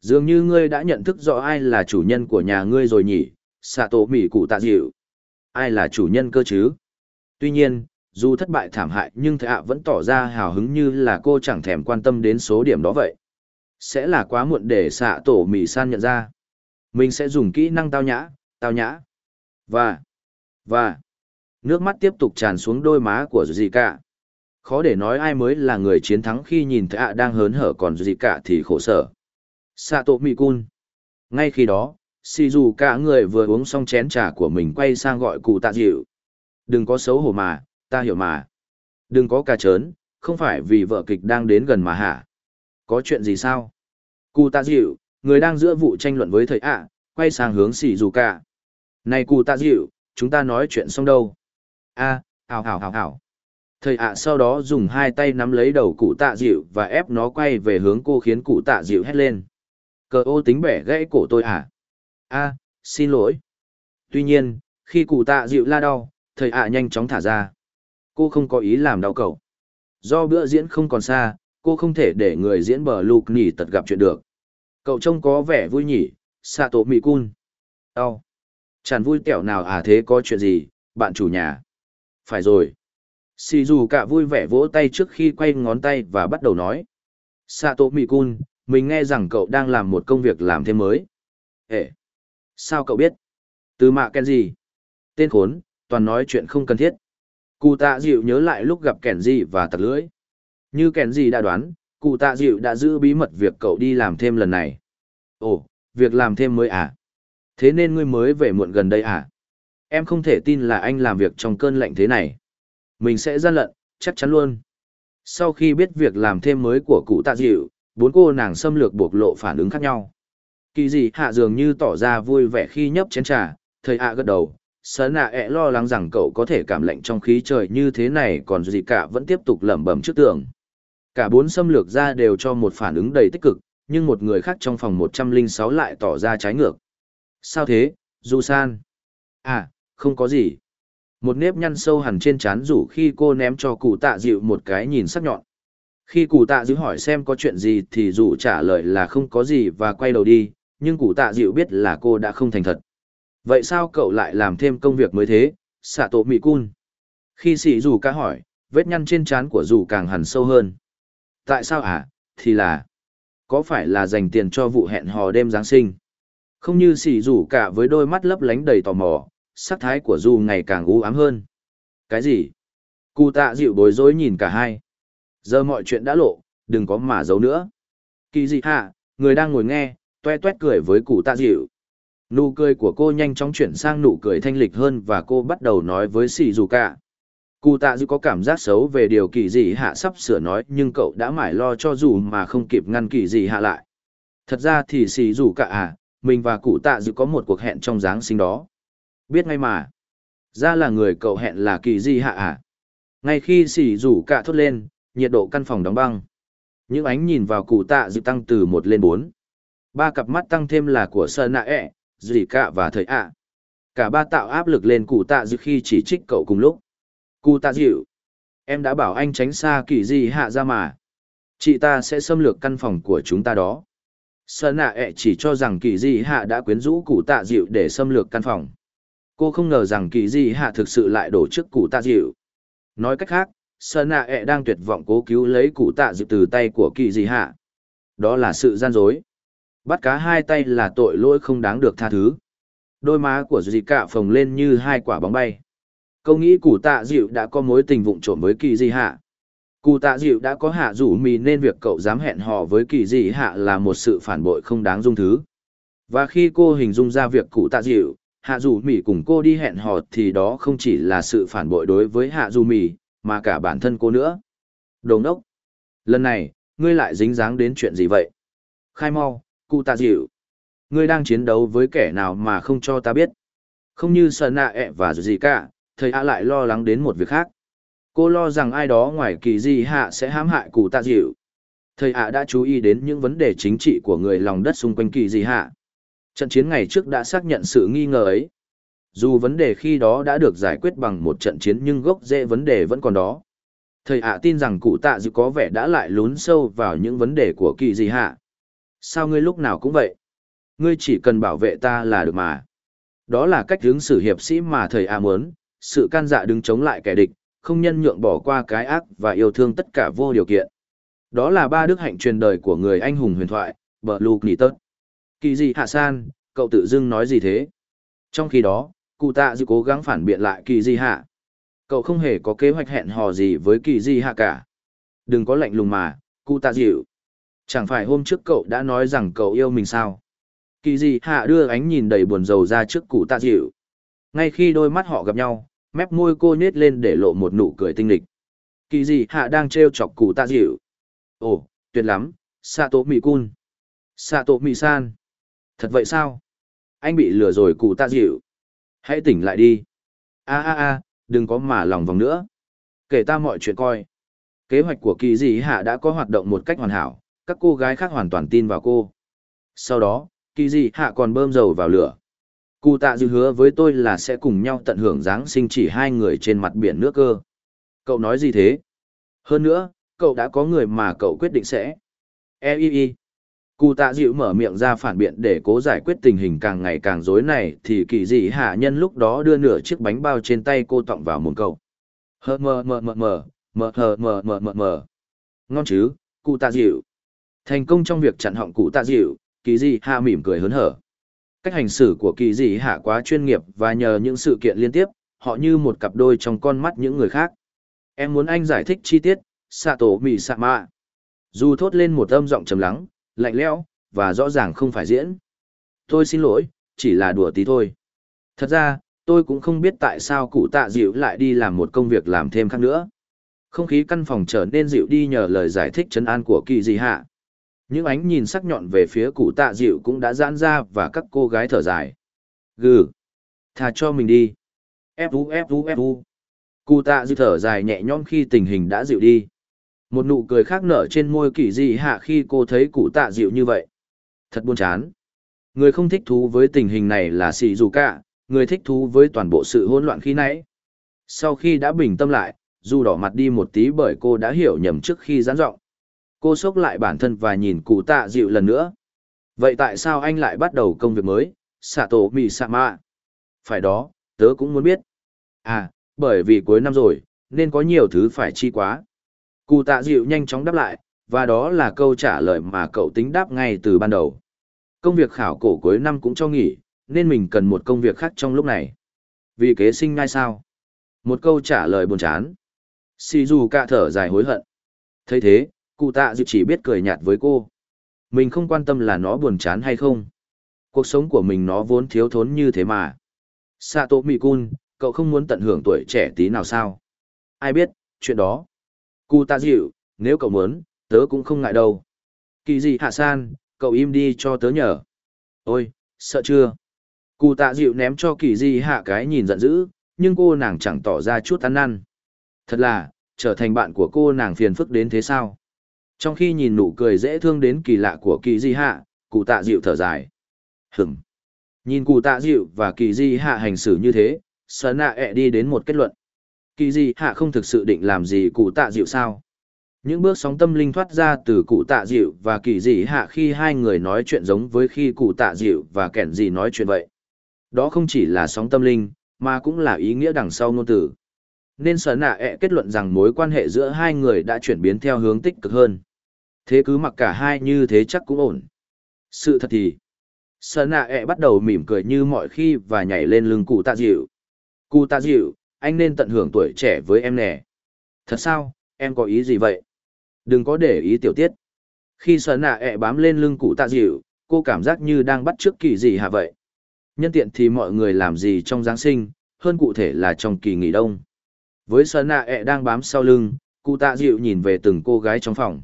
Dường như ngươi đã nhận thức rõ ai là chủ nhân của nhà ngươi rồi nhỉ, xạ tổ mỉ cụ tạ dịu. Ai là chủ nhân cơ chứ? Tuy nhiên, dù thất bại thảm hại nhưng thệ vẫn tỏ ra hào hứng như là cô chẳng thèm quan tâm đến số điểm đó vậy. Sẽ là quá muộn để xạ tổ mỉ san nhận ra. Mình sẽ dùng kỹ năng tao nhã tao nhã. Và và, nước mắt tiếp tục tràn xuống đôi má của dì cả khó để nói ai mới là người chiến thắng khi nhìn thấy ạ đang hớn hở còn gì cả thì khổ sở. Xạ tổ mỉ cun. Ngay khi đó xì dù cả người vừa uống xong chén trà của mình quay sang gọi cụ tạ dịu. Đừng có xấu hổ mà ta hiểu mà. Đừng có cà trớn không phải vì vợ kịch đang đến gần mà hả? Có chuyện gì sao? Cụ tạ dịu người đang giữa vụ tranh luận với thầy ạ quay sang hướng xì dù cả. Này cụ tạ dịu chúng ta nói chuyện xong đâu? A à, hào hào hào hào. Thầy ạ sau đó dùng hai tay nắm lấy đầu cụ tạ dịu và ép nó quay về hướng cô khiến cụ tạ dịu hét lên. Cờ ô tính bẻ gãy cổ tôi à a, xin lỗi. Tuy nhiên, khi cụ tạ dịu la đau, thầy ạ nhanh chóng thả ra. Cô không có ý làm đau cậu. Do bữa diễn không còn xa, cô không thể để người diễn bờ lục nỉ tật gặp chuyện được. Cậu trông có vẻ vui nhỉ xạ tổ mỹ cun đau. Chẳng vui kẻo nào à thế có chuyện gì, bạn chủ nhà? Phải rồi. Xì dù cả vui vẻ vỗ tay trước khi quay ngón tay và bắt đầu nói. Xạ tổ mỹ cun mình nghe rằng cậu đang làm một công việc làm thêm mới. Ệ Sao cậu biết? Từ mạ kèn gì? Tên khốn, toàn nói chuyện không cần thiết. Cụ tạ dịu nhớ lại lúc gặp kèn gì và tật lưỡi. Như kèn gì đã đoán, cụ tạ dịu đã giữ bí mật việc cậu đi làm thêm lần này. Ồ, việc làm thêm mới à? Thế nên ngươi mới về muộn gần đây à? Em không thể tin là anh làm việc trong cơn lạnh thế này. Mình sẽ gian lận, chắc chắn luôn. Sau khi biết việc làm thêm mới của cụ tạ dịu, bốn cô nàng xâm lược bộc lộ phản ứng khác nhau. Kỳ dị hạ dường như tỏ ra vui vẻ khi nhấp chén trà, thầy ạ gật đầu, sớ nạ ẹ lo lắng rằng cậu có thể cảm lạnh trong khí trời như thế này còn gì cả vẫn tiếp tục lẩm bẩm trước tường. Cả bốn xâm lược ra đều cho một phản ứng đầy tích cực, nhưng một người khác trong phòng 106 lại tỏ ra trái ngược. Sao thế, Du San? À, không có gì. Một nếp nhăn sâu hẳn trên trán rủ khi cô ném cho cụ tạ dịu một cái nhìn sắc nhọn. Khi cụ tạ dịu hỏi xem có chuyện gì thì dù trả lời là không có gì và quay đầu đi, nhưng cụ tạ dịu biết là cô đã không thành thật. Vậy sao cậu lại làm thêm công việc mới thế, xạ tổ mị cun? Khi sĩ dù ca hỏi, vết nhăn trên trán của dù càng hẳn sâu hơn. Tại sao hả? À? Thì là, có phải là dành tiền cho vụ hẹn hò đêm Giáng sinh? Không như sĩ dù cả với đôi mắt lấp lánh đầy tò mò, sắc thái của dù ngày càng u ám hơn. Cái gì? Cụ tạ dịu bối rối nhìn cả hai. Giờ mọi chuyện đã lộ, đừng có mà giấu nữa. Kỳ gì hả? người đang ngồi nghe, toe toét cười với cụ tạ dịu. Nụ cười của cô nhanh chóng chuyển sang nụ cười thanh lịch hơn và cô bắt đầu nói với Sỉ dù cả. Cụ tạ dịu có cảm giác xấu về điều kỳ gì hạ sắp sửa nói nhưng cậu đã mải lo cho dù mà không kịp ngăn kỳ gì hạ lại. Thật ra thì Sỉ dù cả à, mình và cụ tạ dịu có một cuộc hẹn trong Giáng sinh đó. Biết ngay mà. Ra là người cậu hẹn là kỳ gì hạ à. Ngay khi Sỉ dù cả thốt lên, nhiệt độ căn phòng đóng băng. Những ánh nhìn vào cụ tạ dịu tăng từ một lên bốn. Ba cặp mắt tăng thêm là của Sơn Nạ ẹ, Dì Cạ và Thời ạ. Cả ba tạo áp lực lên cụ tạ dự khi chỉ trích cậu cùng lúc. Cụ tạ dịu. Em đã bảo anh tránh xa kỳ gì hạ ra mà. Chị ta sẽ xâm lược căn phòng của chúng ta đó. Sơn Nạ ẹ chỉ cho rằng kỳ gì hạ đã quyến rũ cụ tạ dịu để xâm lược căn phòng. Cô không ngờ rằng kỳ gì hạ thực sự lại đổ trước cụ tạ dịu. Nói cách khác, Sơn Nạ ẹ đang tuyệt vọng cố cứu lấy cụ tạ dịu từ tay của kỳ Dị hạ. Đó là sự gian dối. Bắt cá hai tay là tội lỗi không đáng được tha thứ. Đôi má của dì cạ phồng lên như hai quả bóng bay. Câu nghĩ cụ tạ dịu đã có mối tình vụng trộm với kỳ gì hạ. Cụ tạ dịu đã có hạ rủ mì nên việc cậu dám hẹn hò với kỳ gì hạ là một sự phản bội không đáng dung thứ. Và khi cô hình dung ra việc cụ tạ dịu, hạ dù mì cùng cô đi hẹn hò thì đó không chỉ là sự phản bội đối với hạ dù mì, mà cả bản thân cô nữa. Đồng đốc! Lần này, ngươi lại dính dáng đến chuyện gì vậy? Khai mau, cụ tạ dịu. Ngươi đang chiến đấu với kẻ nào mà không cho ta biết. Không như sợ nạ ẹ và gì cả, thầy ạ lại lo lắng đến một việc khác. Cô lo rằng ai đó ngoài kỳ gì hạ sẽ hãm hại cụ tạ dịu. Thầy ạ đã chú ý đến những vấn đề chính trị của người lòng đất xung quanh kỳ gì hạ. Trận chiến ngày trước đã xác nhận sự nghi ngờ ấy. Dù vấn đề khi đó đã được giải quyết bằng một trận chiến nhưng gốc rễ vấn đề vẫn còn đó. Thầy ạ tin rằng cụ tạ dịu có vẻ đã lại lún sâu vào những vấn đề của kỳ di hạ. Sao ngươi lúc nào cũng vậy? Ngươi chỉ cần bảo vệ ta là được mà. Đó là cách hướng xử hiệp sĩ mà thầy a muốn, sự can dạ đứng chống lại kẻ địch, không nhân nhượng bỏ qua cái ác và yêu thương tất cả vô điều kiện. Đó là ba đức hạnh truyền đời của người anh hùng huyền thoại, bờ lục nỉ tớt. Kỳ gì hạ san, cậu tự dưng nói gì thế? Trong khi đó, cụ tạ dư cố gắng phản biện lại kỳ di hạ. Cậu không hề có kế hoạch hẹn hò gì với kỳ di hạ cả. Đừng có lạnh lùng mà, cụ tạ dịu. Chẳng phải hôm trước cậu đã nói rằng cậu yêu mình sao? Kỳ Dị hạ đưa ánh nhìn đầy buồn rầu ra trước cụ tạ dịu. Ngay khi đôi mắt họ gặp nhau, mép môi cô nhếch lên để lộ một nụ cười tinh lịch. Kỳ gì hạ đang trêu chọc cụ tạ dịu. Ồ, tuyệt lắm, Sato Mì Cun. Sato Mì San. Thật vậy sao? Anh bị lừa rồi cụ tạ dịu. Hãy tỉnh lại đi. a a a đừng có mà lòng vòng nữa. Kể ta mọi chuyện coi. Kế hoạch của kỳ dị hạ đã có hoạt động một cách hoàn hảo, các cô gái khác hoàn toàn tin vào cô. Sau đó, kỳ dị hạ còn bơm dầu vào lửa. Cụ tạ dư hứa với tôi là sẽ cùng nhau tận hưởng Giáng sinh chỉ hai người trên mặt biển nước cơ. Cậu nói gì thế? Hơn nữa, cậu đã có người mà cậu quyết định sẽ. E y y. Cụ tạ dịu mở miệng ra phản biện để cố giải quyết tình hình càng ngày càng rối này thì kỳ dị hạ nhân lúc đó đưa nửa chiếc bánh bao trên tay cô tọng vào mồm cậu. Hờ mờ mờ mờ mờ, mờ hờ mờ mờ mờ mờ. Ngon chứ, cụ tạ dịu. Thành công trong việc chặn họng cụ tạ dịu, kỳ dị hạ mỉm cười hớn hở. Cách hành xử của kỳ dị hạ quá chuyên nghiệp và nhờ những sự kiện liên tiếp, họ như một cặp đôi trong con mắt những người khác. Em muốn anh giải thích chi tiết, xạ tổ mì xạ mạ. Dù thốt lên một âm giọng trầm lắng, lạnh lẽo và rõ ràng không phải diễn. Tôi xin lỗi, chỉ là đùa tí thôi. Thật ra, tôi cũng không biết tại sao cụ tạ dịu lại đi làm một công việc làm thêm khác nữa. Không khí căn phòng trở nên dịu đi nhờ lời giải thích chấn an của kỳ dị hạ. Những ánh nhìn sắc nhọn về phía cụ tạ dịu cũng đã giãn ra và các cô gái thở dài. Gừ! Thà cho mình đi. Fu fu fu. Cụ tạ dịu thở dài nhẹ nhõm khi tình hình đã dịu đi. Một nụ cười khác nở trên môi kỳ dị hạ khi cô thấy cụ tạ dịu như vậy. Thật buồn chán. Người không thích thú với tình hình này là xì dù cả, người thích thú với toàn bộ sự hỗn loạn khi nãy. Sau khi đã bình tâm lại, dù đỏ mặt đi một tí bởi cô đã hiểu nhầm trước khi giãn giọng cô sốc lại bản thân và nhìn cụ tạ dịu lần nữa vậy tại sao anh lại bắt đầu công việc mới xạ tổ mì xạ mạ phải đó tớ cũng muốn biết à bởi vì cuối năm rồi nên có nhiều thứ phải chi quá cụ tạ dịu nhanh chóng đáp lại và đó là câu trả lời mà cậu tính đáp ngay từ ban đầu Công việc khảo cổ cuối năm cũng cho nghỉ, nên mình cần một công việc khác trong lúc này. Vì kế sinh ngay sao? Một câu trả lời buồn chán. Si dù thở dài hối hận. thấy thế, cụ tạ dịu chỉ biết cười nhạt với cô. Mình không quan tâm là nó buồn chán hay không. Cuộc sống của mình nó vốn thiếu thốn như thế mà. Sato Mikun, cậu không muốn tận hưởng tuổi trẻ tí nào sao? Ai biết, chuyện đó. Cụ tạ dịu, nếu cậu muốn, tớ cũng không ngại đâu. Kỳ gì hạ san, cậu im đi cho tớ nhờ. Ôi, sợ chưa? Cụ tạ dịu ném cho kỳ di hạ cái nhìn giận dữ, nhưng cô nàng chẳng tỏ ra chút ăn năn. Thật là, trở thành bạn của cô nàng phiền phức đến thế sao? Trong khi nhìn nụ cười dễ thương đến kỳ lạ của kỳ di hạ, cụ tạ dịu thở dài. Hửm. Nhìn cụ tạ dịu và kỳ di hạ hành xử như thế, sở nạ ẹ đi đến một kết luận. Kỳ di hạ không thực sự định làm gì cụ tạ dịu sao? Những bước sóng tâm linh thoát ra từ cụ tạ dịu và kỳ dị hạ khi hai người nói chuyện giống với khi cụ tạ dịu và kẻn gì nói chuyện vậy. Đó không chỉ là sóng tâm linh, mà cũng là ý nghĩa đằng sau ngôn từ. Nên sở nạ ẹ kết luận rằng mối quan hệ giữa hai người đã chuyển biến theo hướng tích cực hơn. Thế cứ mặc cả hai như thế chắc cũng ổn. Sự thật thì, sở nạ ẹ bắt đầu mỉm cười như mọi khi và nhảy lên lưng cụ tạ dịu. Cụ tạ dịu, anh nên tận hưởng tuổi trẻ với em nè. Thật sao, em có ý gì vậy? Đừng có để ý tiểu tiết. Khi sở nạ ẹ bám lên lưng cụ tạ dịu, cô cảm giác như đang bắt trước kỳ gì hả vậy? Nhân tiện thì mọi người làm gì trong Giáng sinh, hơn cụ thể là trong kỳ nghỉ đông. Với sở nạ ẹ đang bám sau lưng, cụ tạ dịu nhìn về từng cô gái trong phòng.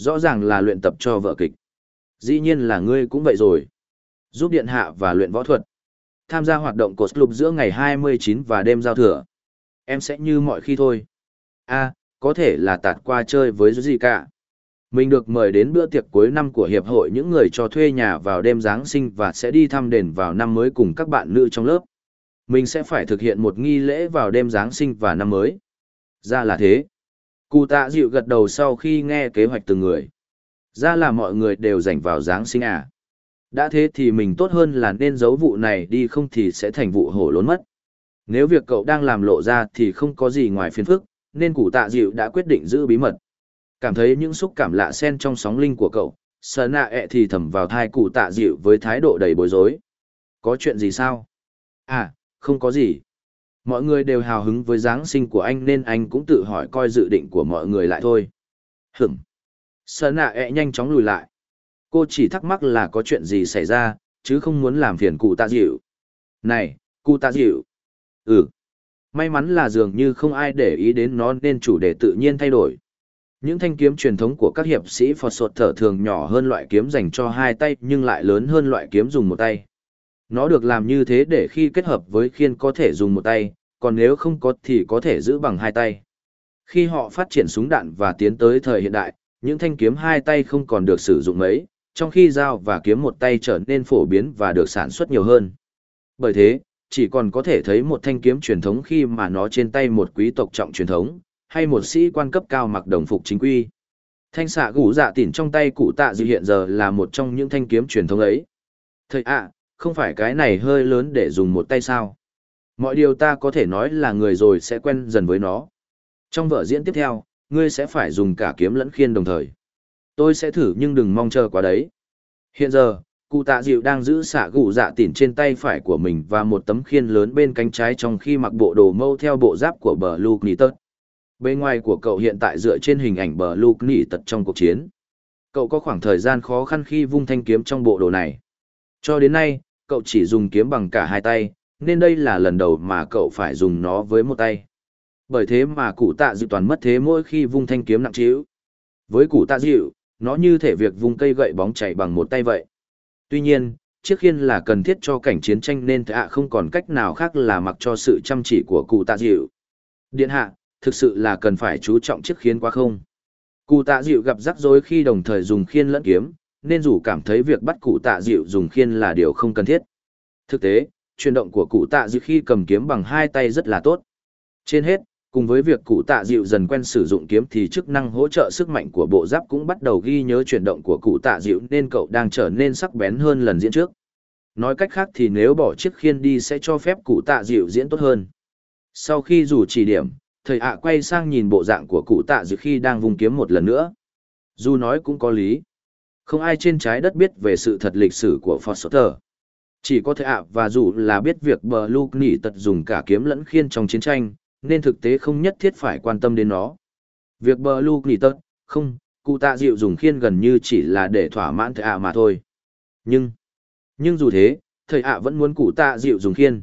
Rõ ràng là luyện tập cho vợ kịch. Dĩ nhiên là ngươi cũng vậy rồi. Giúp điện hạ và luyện võ thuật. Tham gia hoạt động cột club giữa ngày 29 và đêm giao thừa. Em sẽ như mọi khi thôi. a, có thể là tạt qua chơi với gì cả. Mình được mời đến bữa tiệc cuối năm của hiệp hội những người cho thuê nhà vào đêm Giáng sinh và sẽ đi thăm đền vào năm mới cùng các bạn nữ trong lớp. Mình sẽ phải thực hiện một nghi lễ vào đêm Giáng sinh và năm mới. Ra là thế. Cụ tạ dịu gật đầu sau khi nghe kế hoạch từng người. Ra là mọi người đều dành vào Giáng sinh à. Đã thế thì mình tốt hơn là nên giấu vụ này đi không thì sẽ thành vụ hổ lốn mất. Nếu việc cậu đang làm lộ ra thì không có gì ngoài phiền phức, nên cụ tạ dịu đã quyết định giữ bí mật. Cảm thấy những xúc cảm lạ xen trong sóng linh của cậu, sờ nạ ẹ thì thầm vào thai cụ tạ dịu với thái độ đầy bối rối. Có chuyện gì sao? À, không có gì. Mọi người đều hào hứng với Giáng sinh của anh nên anh cũng tự hỏi coi dự định của mọi người lại thôi. Hửm. Sờ nạ ẹ nhanh chóng lùi lại. Cô chỉ thắc mắc là có chuyện gì xảy ra, chứ không muốn làm phiền cụ tạ dịu. Này, cụ tạ dịu. Ừ. May mắn là dường như không ai để ý đến nó nên chủ đề tự nhiên thay đổi. Những thanh kiếm truyền thống của các hiệp sĩ Phật sột thở thường nhỏ hơn loại kiếm dành cho hai tay nhưng lại lớn hơn loại kiếm dùng một tay. Nó được làm như thế để khi kết hợp với khiên có thể dùng một tay, còn nếu không có thì có thể giữ bằng hai tay. Khi họ phát triển súng đạn và tiến tới thời hiện đại, những thanh kiếm hai tay không còn được sử dụng mấy, trong khi dao và kiếm một tay trở nên phổ biến và được sản xuất nhiều hơn. Bởi thế, chỉ còn có thể thấy một thanh kiếm truyền thống khi mà nó trên tay một quý tộc trọng truyền thống, hay một sĩ quan cấp cao mặc đồng phục chính quy. Thanh xạ gũ dạ tỉn trong tay cụ tạ dự hiện giờ là một trong những thanh kiếm truyền thống ấy. Thầy ạ, không phải cái này hơi lớn để dùng một tay sao? Mọi điều ta có thể nói là người rồi sẽ quen dần với nó. Trong vở diễn tiếp theo, ngươi sẽ phải dùng cả kiếm lẫn khiên đồng thời. Tôi sẽ thử nhưng đừng mong chờ quá đấy. Hiện giờ, cụ tạ dịu đang giữ xạ gù dạ tỉn trên tay phải của mình và một tấm khiên lớn bên cánh trái trong khi mặc bộ đồ mâu theo bộ giáp của bờ luke nỉ tật Bên ngoài của cậu hiện tại dựa trên hình ảnh bờ luke nỉ tật trong cuộc chiến cậu có khoảng thời gian khó khăn khi vung thanh kiếm trong bộ đồ này cho đến nay cậu chỉ dùng kiếm bằng cả hai tay nên đây là lần đầu mà cậu phải dùng nó với một tay bởi thế mà cụ tạ dịu toàn mất thế mỗi khi vung thanh kiếm nặng trĩu với cụ tạ dịu nó như thể việc vung cây gậy bóng chảy bằng một tay vậy Tuy nhiên, chiếc khiên là cần thiết cho cảnh chiến tranh nên ạ không còn cách nào khác là mặc cho sự chăm chỉ của cụ tạ dịu. Điện hạ, thực sự là cần phải chú trọng chiếc khiên quá không? Cụ tạ dịu gặp rắc rối khi đồng thời dùng khiên lẫn kiếm, nên dù cảm thấy việc bắt cụ tạ dịu dùng khiên là điều không cần thiết. Thực tế, chuyển động của cụ tạ dịu khi cầm kiếm bằng hai tay rất là tốt. Trên hết, Cùng với việc cụ tạ dịu dần quen sử dụng kiếm thì chức năng hỗ trợ sức mạnh của bộ giáp cũng bắt đầu ghi nhớ chuyển động của cụ tạ dịu nên cậu đang trở nên sắc bén hơn lần diễn trước. Nói cách khác thì nếu bỏ chiếc khiên đi sẽ cho phép cụ tạ dịu diễn tốt hơn. Sau khi dù chỉ điểm, thầy ạ quay sang nhìn bộ dạng của cụ tạ dịu khi đang vùng kiếm một lần nữa. Dù nói cũng có lý. Không ai trên trái đất biết về sự thật lịch sử của Foster. Chỉ có thể ạ và dù là biết việc bờ Luke nỉ tật dùng cả kiếm lẫn khiên trong chiến tranh, nên thực tế không nhất thiết phải quan tâm đến nó. Việc bờ Luke nỉ tật, không, cụ tạ dịu dùng khiên gần như chỉ là để thỏa mãn thầy ạ mà thôi. Nhưng, nhưng dù thế, thầy ạ vẫn muốn cụ tạ dịu dùng khiên.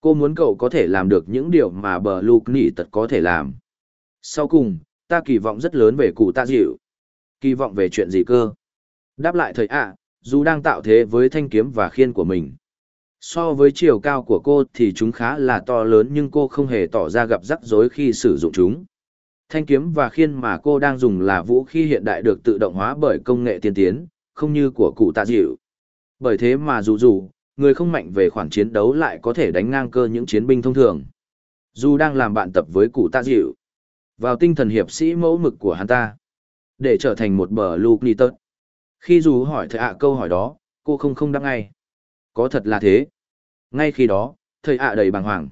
Cô muốn cậu có thể làm được những điều mà bờ Luke nỉ tật có thể làm. Sau cùng, ta kỳ vọng rất lớn về cụ tạ dịu. Kỳ vọng về chuyện gì cơ? Đáp lại thầy ạ, dù đang tạo thế với thanh kiếm và khiên của mình. So với chiều cao của cô thì chúng khá là to lớn nhưng cô không hề tỏ ra gặp rắc rối khi sử dụng chúng. Thanh kiếm và khiên mà cô đang dùng là vũ khí hiện đại được tự động hóa bởi công nghệ tiên tiến, không như của cụ tạ dịu. Bởi thế mà dù dù, người không mạnh về khoản chiến đấu lại có thể đánh ngang cơ những chiến binh thông thường. Dù đang làm bạn tập với cụ tạ dịu. Vào tinh thần hiệp sĩ mẫu mực của hắn ta. Để trở thành một bờ lục nì tớt. Khi dù hỏi thầy ạ câu hỏi đó, cô không không đáp ngay. Có thật là thế. Ngay khi đó, thầy ạ đầy bàng hoàng.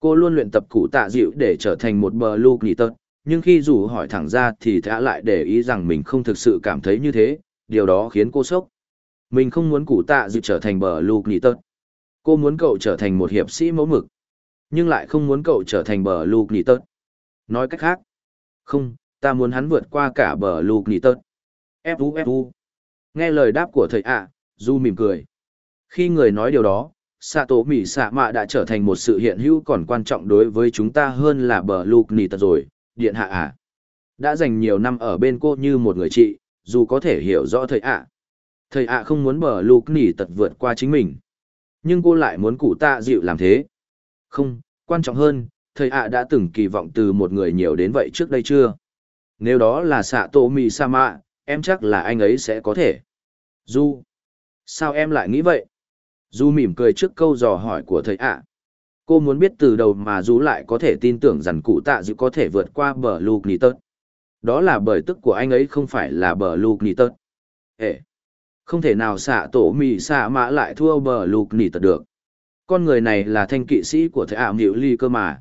Cô luôn luyện tập cụ tạ dịu để trở thành một bờ lục nì tật, nhưng khi dù hỏi thẳng ra thì thầy ạ lại để ý rằng mình không thực sự cảm thấy như thế, điều đó khiến cô sốc. Mình không muốn cụ tạ dịu trở thành bờ lục nì tật. Cô muốn cậu trở thành một hiệp sĩ mẫu mực, nhưng lại không muốn cậu trở thành bờ lục nì tật. Nói cách khác, không, ta muốn hắn vượt qua cả bờ lục nì tật. Fu fu. Nghe lời đáp của thầy ạ, Du mỉm cười. Khi người nói điều đó, xạ tổ mỉ xạ mạ đã trở thành một sự hiện hữu còn quan trọng đối với chúng ta hơn là bờ lục nỉ tật rồi, điện hạ ạ. Đã dành nhiều năm ở bên cô như một người chị, dù có thể hiểu rõ thầy ạ. Thầy ạ không muốn bờ lục nỉ tật vượt qua chính mình. Nhưng cô lại muốn cụ tạ dịu làm thế. Không, quan trọng hơn, thầy ạ đã từng kỳ vọng từ một người nhiều đến vậy trước đây chưa? Nếu đó là xạ tổ mì sa mạ, em chắc là anh ấy sẽ có thể. Du. Sao em lại nghĩ vậy? Du mỉm cười trước câu dò hỏi của thầy ạ. Cô muốn biết từ đầu mà Du lại có thể tin tưởng rằng cụ tạ dự có thể vượt qua bờ lục nì tớt. Đó là bởi tức của anh ấy không phải là bờ lục nì tớt. Ê! Không thể nào xạ tổ mì xạ mã lại thua bờ lục nì tớt được. Con người này là thanh kỵ sĩ của thầy ạ à ly cơ mà.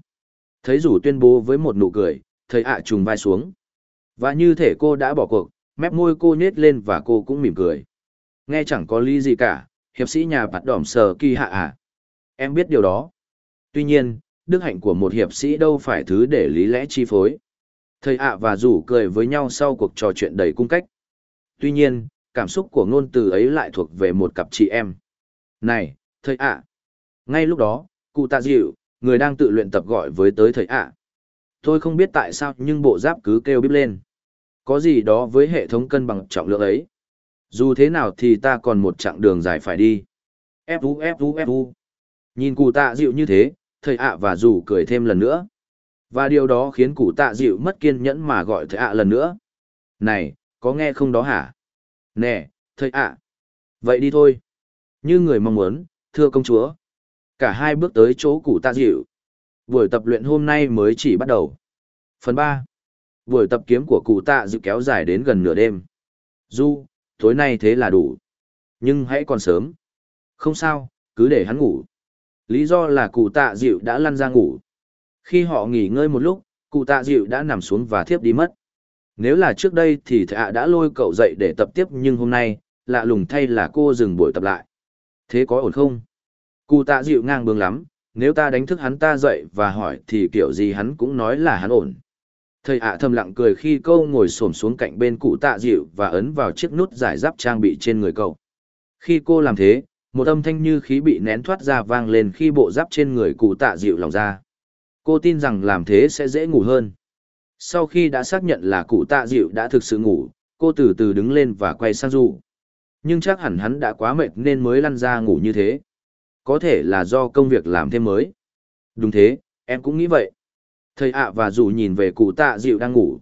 Thấy rủ tuyên bố với một nụ cười, thầy ạ trùng vai xuống. Và như thể cô đã bỏ cuộc, mép môi cô nhếch lên và cô cũng mỉm cười. Nghe chẳng có lý gì cả, hiệp sĩ nhà bạt đỏm sờ kỳ hạ à. Em biết điều đó. Tuy nhiên, đức hạnh của một hiệp sĩ đâu phải thứ để lý lẽ chi phối. Thầy ạ và rủ cười với nhau sau cuộc trò chuyện đầy cung cách. Tuy nhiên, cảm xúc của ngôn từ ấy lại thuộc về một cặp chị em. Này, thầy ạ. Ngay lúc đó, cụ tạ dịu, người đang tự luyện tập gọi với tới thầy ạ. Tôi không biết tại sao nhưng bộ giáp cứ kêu bíp lên. Có gì đó với hệ thống cân bằng trọng lượng ấy. Dù thế nào thì ta còn một chặng đường dài phải đi. Fu Fu Fu. Nhìn cụ tạ dịu như thế, thầy ạ và dù cười thêm lần nữa. Và điều đó khiến cụ tạ dịu mất kiên nhẫn mà gọi thầy ạ lần nữa. Này, có nghe không đó hả? Nè, thầy ạ. Vậy đi thôi. Như người mong muốn, thưa công chúa. Cả hai bước tới chỗ cụ tạ dịu. Buổi tập luyện hôm nay mới chỉ bắt đầu. Phần ba. Buổi tập kiếm của cụ tạ dịu kéo dài đến gần nửa đêm. Du, tối nay thế là đủ. Nhưng hãy còn sớm. Không sao, cứ để hắn ngủ. Lý do là cụ tạ dịu đã lăn ra ngủ. Khi họ nghỉ ngơi một lúc, cụ tạ dịu đã nằm xuống và thiếp đi mất. Nếu là trước đây thì thạ đã lôi cậu dậy để tập tiếp nhưng hôm nay, lạ lùng thay là cô dừng buổi tập lại. Thế có ổn không? Cụ tạ dịu ngang bướng lắm, nếu ta đánh thức hắn ta dậy và hỏi thì kiểu gì hắn cũng nói là hắn ổn. Thầy ạ thầm lặng cười khi câu ngồi xổm xuống cạnh bên cụ tạ dịu và ấn vào chiếc nút giải giáp trang bị trên người cậu. Khi cô làm thế, một âm thanh như khí bị nén thoát ra vang lên khi bộ giáp trên người cụ tạ dịu lòng ra. Cô tin rằng làm thế sẽ dễ ngủ hơn. Sau khi đã xác nhận là cụ tạ dịu đã thực sự ngủ, cô từ từ đứng lên và quay sang du. Nhưng chắc hẳn hắn đã quá mệt nên mới lăn ra ngủ như thế. Có thể là do công việc làm thêm mới. Đúng thế, em cũng nghĩ vậy. Thầy ạ và dù nhìn về cụ tạ dịu đang ngủ.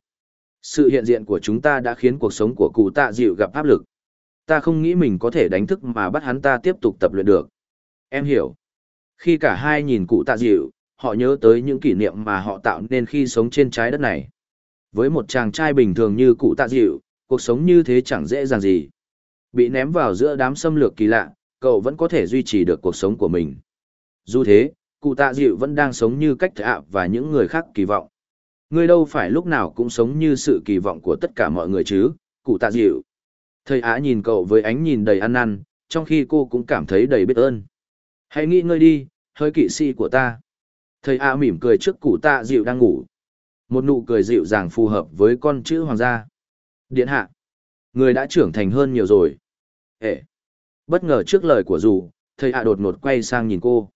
Sự hiện diện của chúng ta đã khiến cuộc sống của cụ tạ dịu gặp áp lực. Ta không nghĩ mình có thể đánh thức mà bắt hắn ta tiếp tục tập luyện được. Em hiểu. Khi cả hai nhìn cụ tạ dịu, họ nhớ tới những kỷ niệm mà họ tạo nên khi sống trên trái đất này. Với một chàng trai bình thường như cụ tạ dịu, cuộc sống như thế chẳng dễ dàng gì. Bị ném vào giữa đám xâm lược kỳ lạ, cậu vẫn có thể duy trì được cuộc sống của mình. Dù thế, cụ tạ dịu vẫn đang sống như cách thạ và những người khác kỳ vọng. Ngươi đâu phải lúc nào cũng sống như sự kỳ vọng của tất cả mọi người chứ, cụ tạ dịu. Thầy Á nhìn cậu với ánh nhìn đầy ăn năn, trong khi cô cũng cảm thấy đầy biết ơn. Hãy nghĩ ngơi đi, hơi kỵ sĩ của ta. Thầy Á mỉm cười trước cụ tạ dịu đang ngủ. Một nụ cười dịu dàng phù hợp với con chữ hoàng gia. Điện hạ. Người đã trưởng thành hơn nhiều rồi. Ê! Bất ngờ trước lời của dù, thầy Á đột ngột quay sang nhìn cô.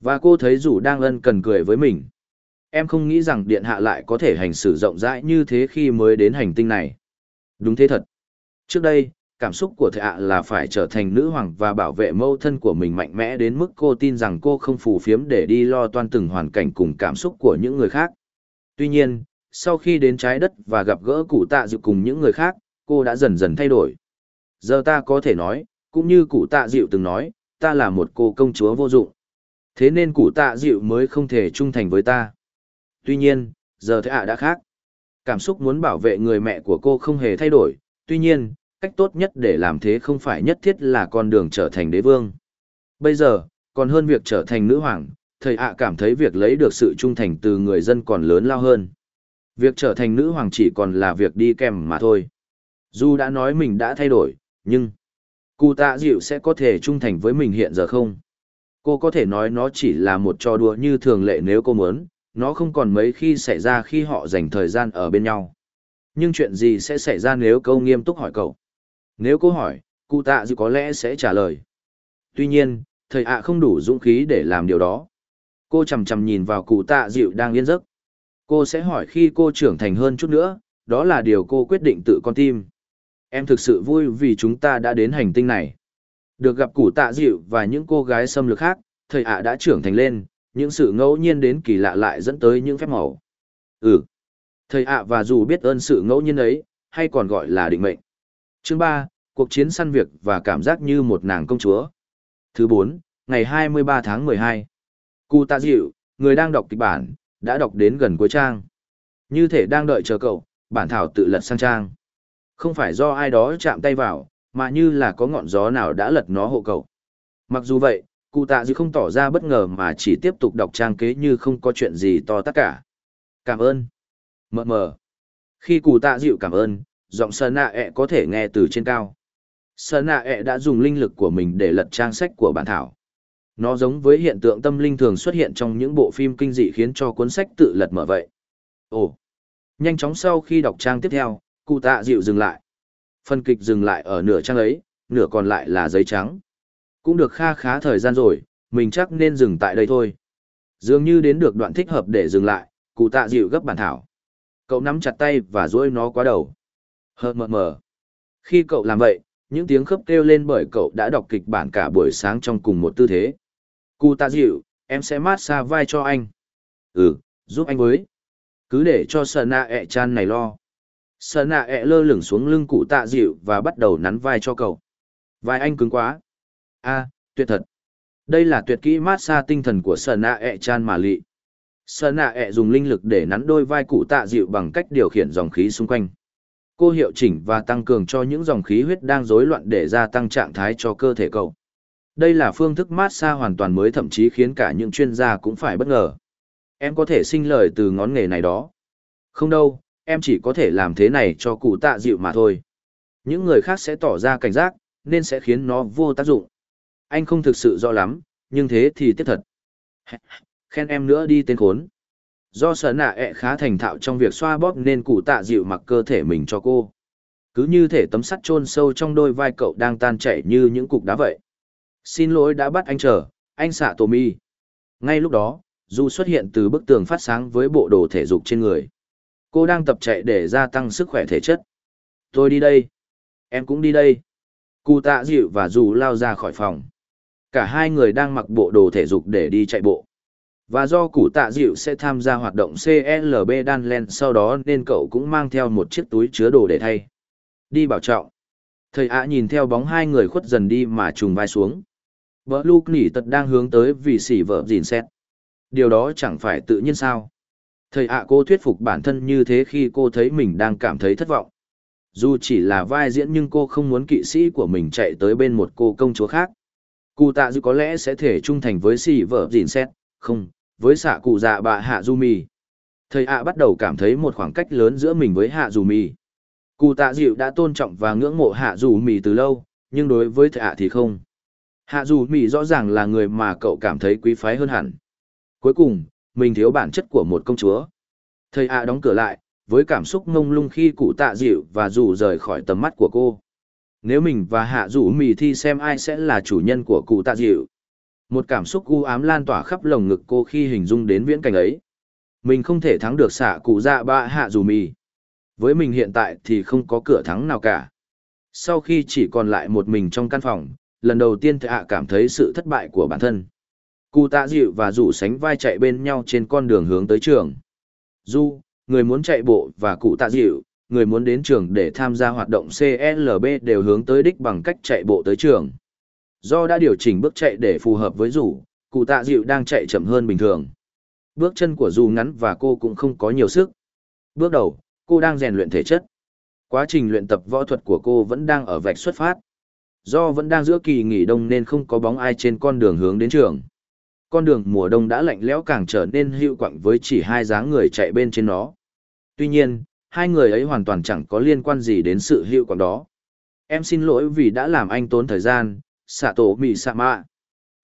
Và cô thấy dù đang ân cần cười với mình. Em không nghĩ rằng điện hạ lại có thể hành xử rộng rãi như thế khi mới đến hành tinh này. Đúng thế thật. Trước đây, cảm xúc của thệ ạ là phải trở thành nữ hoàng và bảo vệ mâu thân của mình mạnh mẽ đến mức cô tin rằng cô không phù phiếm để đi lo toan từng hoàn cảnh cùng cảm xúc của những người khác. Tuy nhiên, sau khi đến trái đất và gặp gỡ cụ tạ dịu cùng những người khác, cô đã dần dần thay đổi. Giờ ta có thể nói, cũng như cụ tạ dịu từng nói, ta là một cô công chúa vô dụng. Thế nên cụ tạ dịu mới không thể trung thành với ta. Tuy nhiên, giờ thế ạ đã khác. Cảm xúc muốn bảo vệ người mẹ của cô không hề thay đổi, tuy nhiên, cách tốt nhất để làm thế không phải nhất thiết là con đường trở thành đế vương. Bây giờ, còn hơn việc trở thành nữ hoàng, thầy ạ cảm thấy việc lấy được sự trung thành từ người dân còn lớn lao hơn. Việc trở thành nữ hoàng chỉ còn là việc đi kèm mà thôi. Dù đã nói mình đã thay đổi, nhưng cụ tạ dịu sẽ có thể trung thành với mình hiện giờ không? Cô có thể nói nó chỉ là một trò đùa như thường lệ nếu cô muốn, nó không còn mấy khi xảy ra khi họ dành thời gian ở bên nhau. Nhưng chuyện gì sẽ xảy ra nếu câu nghiêm túc hỏi cậu? Nếu cô hỏi, cụ tạ dịu có lẽ sẽ trả lời. Tuy nhiên, thầy ạ không đủ dũng khí để làm điều đó. Cô chầm chầm nhìn vào cụ tạ dịu đang yên giấc. Cô sẽ hỏi khi cô trưởng thành hơn chút nữa, đó là điều cô quyết định tự con tim. Em thực sự vui vì chúng ta đã đến hành tinh này. Được gặp củ tạ dịu và những cô gái xâm lược khác, thầy ạ đã trưởng thành lên, những sự ngẫu nhiên đến kỳ lạ lại dẫn tới những phép màu. Ừ. Thầy ạ và dù biết ơn sự ngẫu nhiên ấy, hay còn gọi là định mệnh. Chương 3, cuộc chiến săn việc và cảm giác như một nàng công chúa. Thứ 4, ngày 23 tháng 12. Cụ tạ dịu, người đang đọc kịch bản, đã đọc đến gần cuối trang. Như thể đang đợi chờ cậu, bản thảo tự lật sang trang. Không phải do ai đó chạm tay vào, mà như là có ngọn gió nào đã lật nó hộ cậu. Mặc dù vậy, cụ tạ dư không tỏ ra bất ngờ mà chỉ tiếp tục đọc trang kế như không có chuyện gì to tất cả. Cảm ơn. Mờ mờ. Khi cụ tạ dịu cảm ơn, giọng sơn nạ ẹ e có thể nghe từ trên cao. Sơn nạ ẹ e đã dùng linh lực của mình để lật trang sách của bản thảo. Nó giống với hiện tượng tâm linh thường xuất hiện trong những bộ phim kinh dị khiến cho cuốn sách tự lật mở vậy. Ồ! Nhanh chóng sau khi đọc trang tiếp theo, cụ tạ dịu dừng lại. Phần kịch dừng lại ở nửa trang ấy, nửa còn lại là giấy trắng. Cũng được kha khá thời gian rồi, mình chắc nên dừng tại đây thôi. Dường như đến được đoạn thích hợp để dừng lại, cụ tạ dịu gấp bản thảo. Cậu nắm chặt tay và duỗi nó qua đầu. Hờ mờ mờ. Khi cậu làm vậy, những tiếng khớp kêu lên bởi cậu đã đọc kịch bản cả buổi sáng trong cùng một tư thế. Cụ tạ dịu, em sẽ mát xa vai cho anh. Ừ, giúp anh với. Cứ để cho sợ nạ ẹ chan này lo. Sợ nạ ẹ lơ lửng xuống lưng cụ tạ dịu và bắt đầu nắn vai cho cậu. Vai anh cứng quá. a tuyệt thật. Đây là tuyệt kỹ mát xa tinh thần của sợ nạ ẹ chan mà lị. Sợ nạ ẹ dùng linh lực để nắn đôi vai cụ tạ dịu bằng cách điều khiển dòng khí xung quanh. Cô hiệu chỉnh và tăng cường cho những dòng khí huyết đang rối loạn để gia tăng trạng thái cho cơ thể cậu. Đây là phương thức mát xa hoàn toàn mới thậm chí khiến cả những chuyên gia cũng phải bất ngờ. Em có thể sinh lời từ ngón nghề này đó. Không đâu, em chỉ có thể làm thế này cho cụ tạ dịu mà thôi. Những người khác sẽ tỏ ra cảnh giác, nên sẽ khiến nó vô tác dụng. Anh không thực sự rõ lắm, nhưng thế thì tiếp thật. Khen em nữa đi tên khốn. Do sở nạ ẹ khá thành thạo trong việc xoa bóp nên cụ tạ dịu mặc cơ thể mình cho cô. Cứ như thể tấm sắt chôn sâu trong đôi vai cậu đang tan chảy như những cục đá vậy. Xin lỗi đã bắt anh chờ, anh xạ tổ mi. Ngay lúc đó, Du xuất hiện từ bức tường phát sáng với bộ đồ thể dục trên người. Cô đang tập chạy để gia tăng sức khỏe thể chất. Tôi đi đây. Em cũng đi đây. Cụ tạ dịu và Dù lao ra khỏi phòng. Cả hai người đang mặc bộ đồ thể dục để đi chạy bộ. Và do cụ tạ dịu sẽ tham gia hoạt động CLB Danlen sau đó nên cậu cũng mang theo một chiếc túi chứa đồ để thay. Đi bảo trọng. Thầy ạ nhìn theo bóng hai người khuất dần đi mà trùng vai xuống. Vợ Luke nỉ tật đang hướng tới vì xỉ vợ dìn xét. Điều đó chẳng phải tự nhiên sao. Thầy ạ cô thuyết phục bản thân như thế khi cô thấy mình đang cảm thấy thất vọng. Dù chỉ là vai diễn nhưng cô không muốn kỵ sĩ của mình chạy tới bên một cô công chúa khác. Cụ tạ dư có lẽ sẽ thể trung thành với xì vợ dìn xét, không, với xạ cụ dạ bà hạ du mì thầy ạ bắt đầu cảm thấy một khoảng cách lớn giữa mình với hạ dù mì Cụ tạ dịu đã tôn trọng và ngưỡng mộ hạ dù mì từ lâu, nhưng đối với thầy ạ thì không. Hạ dù mì rõ ràng là người mà cậu cảm thấy quý phái hơn hẳn. Cuối cùng, mình thiếu bản chất của một công chúa. Thầy ạ đóng cửa lại, với cảm xúc ngông lung khi cụ tạ dịu và rủ rời khỏi tầm mắt của cô. Nếu mình và hạ rủ mì thi xem ai sẽ là chủ nhân của cụ tạ dịu. Một cảm xúc u ám lan tỏa khắp lồng ngực cô khi hình dung đến viễn cảnh ấy. Mình không thể thắng được xạ cụ dạ ba hạ rủ mì. Với mình hiện tại thì không có cửa thắng nào cả. Sau khi chỉ còn lại một mình trong căn phòng, lần đầu tiên Thầy ạ cảm thấy sự thất bại của bản thân. Cụ tạ dịu và rủ sánh vai chạy bên nhau trên con đường hướng tới trường. Du, người muốn chạy bộ và cụ tạ dịu, người muốn đến trường để tham gia hoạt động CLB đều hướng tới đích bằng cách chạy bộ tới trường. Do đã điều chỉnh bước chạy để phù hợp với rủ, cụ tạ dịu đang chạy chậm hơn bình thường. Bước chân của dù ngắn và cô cũng không có nhiều sức. Bước đầu, cô đang rèn luyện thể chất. Quá trình luyện tập võ thuật của cô vẫn đang ở vạch xuất phát. Do vẫn đang giữa kỳ nghỉ đông nên không có bóng ai trên con đường hướng đến trường. Con đường mùa đông đã lạnh lẽo càng trở nên hữu quặng với chỉ hai dáng người chạy bên trên nó. Tuy nhiên, hai người ấy hoàn toàn chẳng có liên quan gì đến sự hữu quặng đó. Em xin lỗi vì đã làm anh tốn thời gian, xạ tổ mì xạ mạ.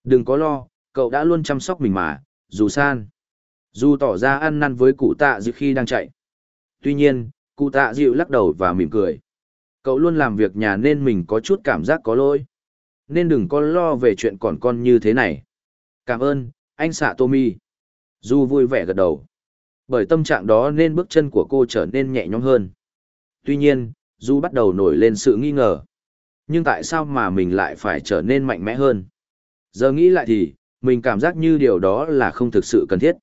Đừng có lo, cậu đã luôn chăm sóc mình mà, dù san. Dù tỏ ra ăn năn với cụ tạ dịu khi đang chạy. Tuy nhiên, cụ tạ dịu lắc đầu và mỉm cười. Cậu luôn làm việc nhà nên mình có chút cảm giác có lỗi. Nên đừng có lo về chuyện còn con như thế này. Cảm ơn, anh xạ Tommy. Du vui vẻ gật đầu. Bởi tâm trạng đó nên bước chân của cô trở nên nhẹ nhõm hơn. Tuy nhiên, Du bắt đầu nổi lên sự nghi ngờ. Nhưng tại sao mà mình lại phải trở nên mạnh mẽ hơn? Giờ nghĩ lại thì, mình cảm giác như điều đó là không thực sự cần thiết.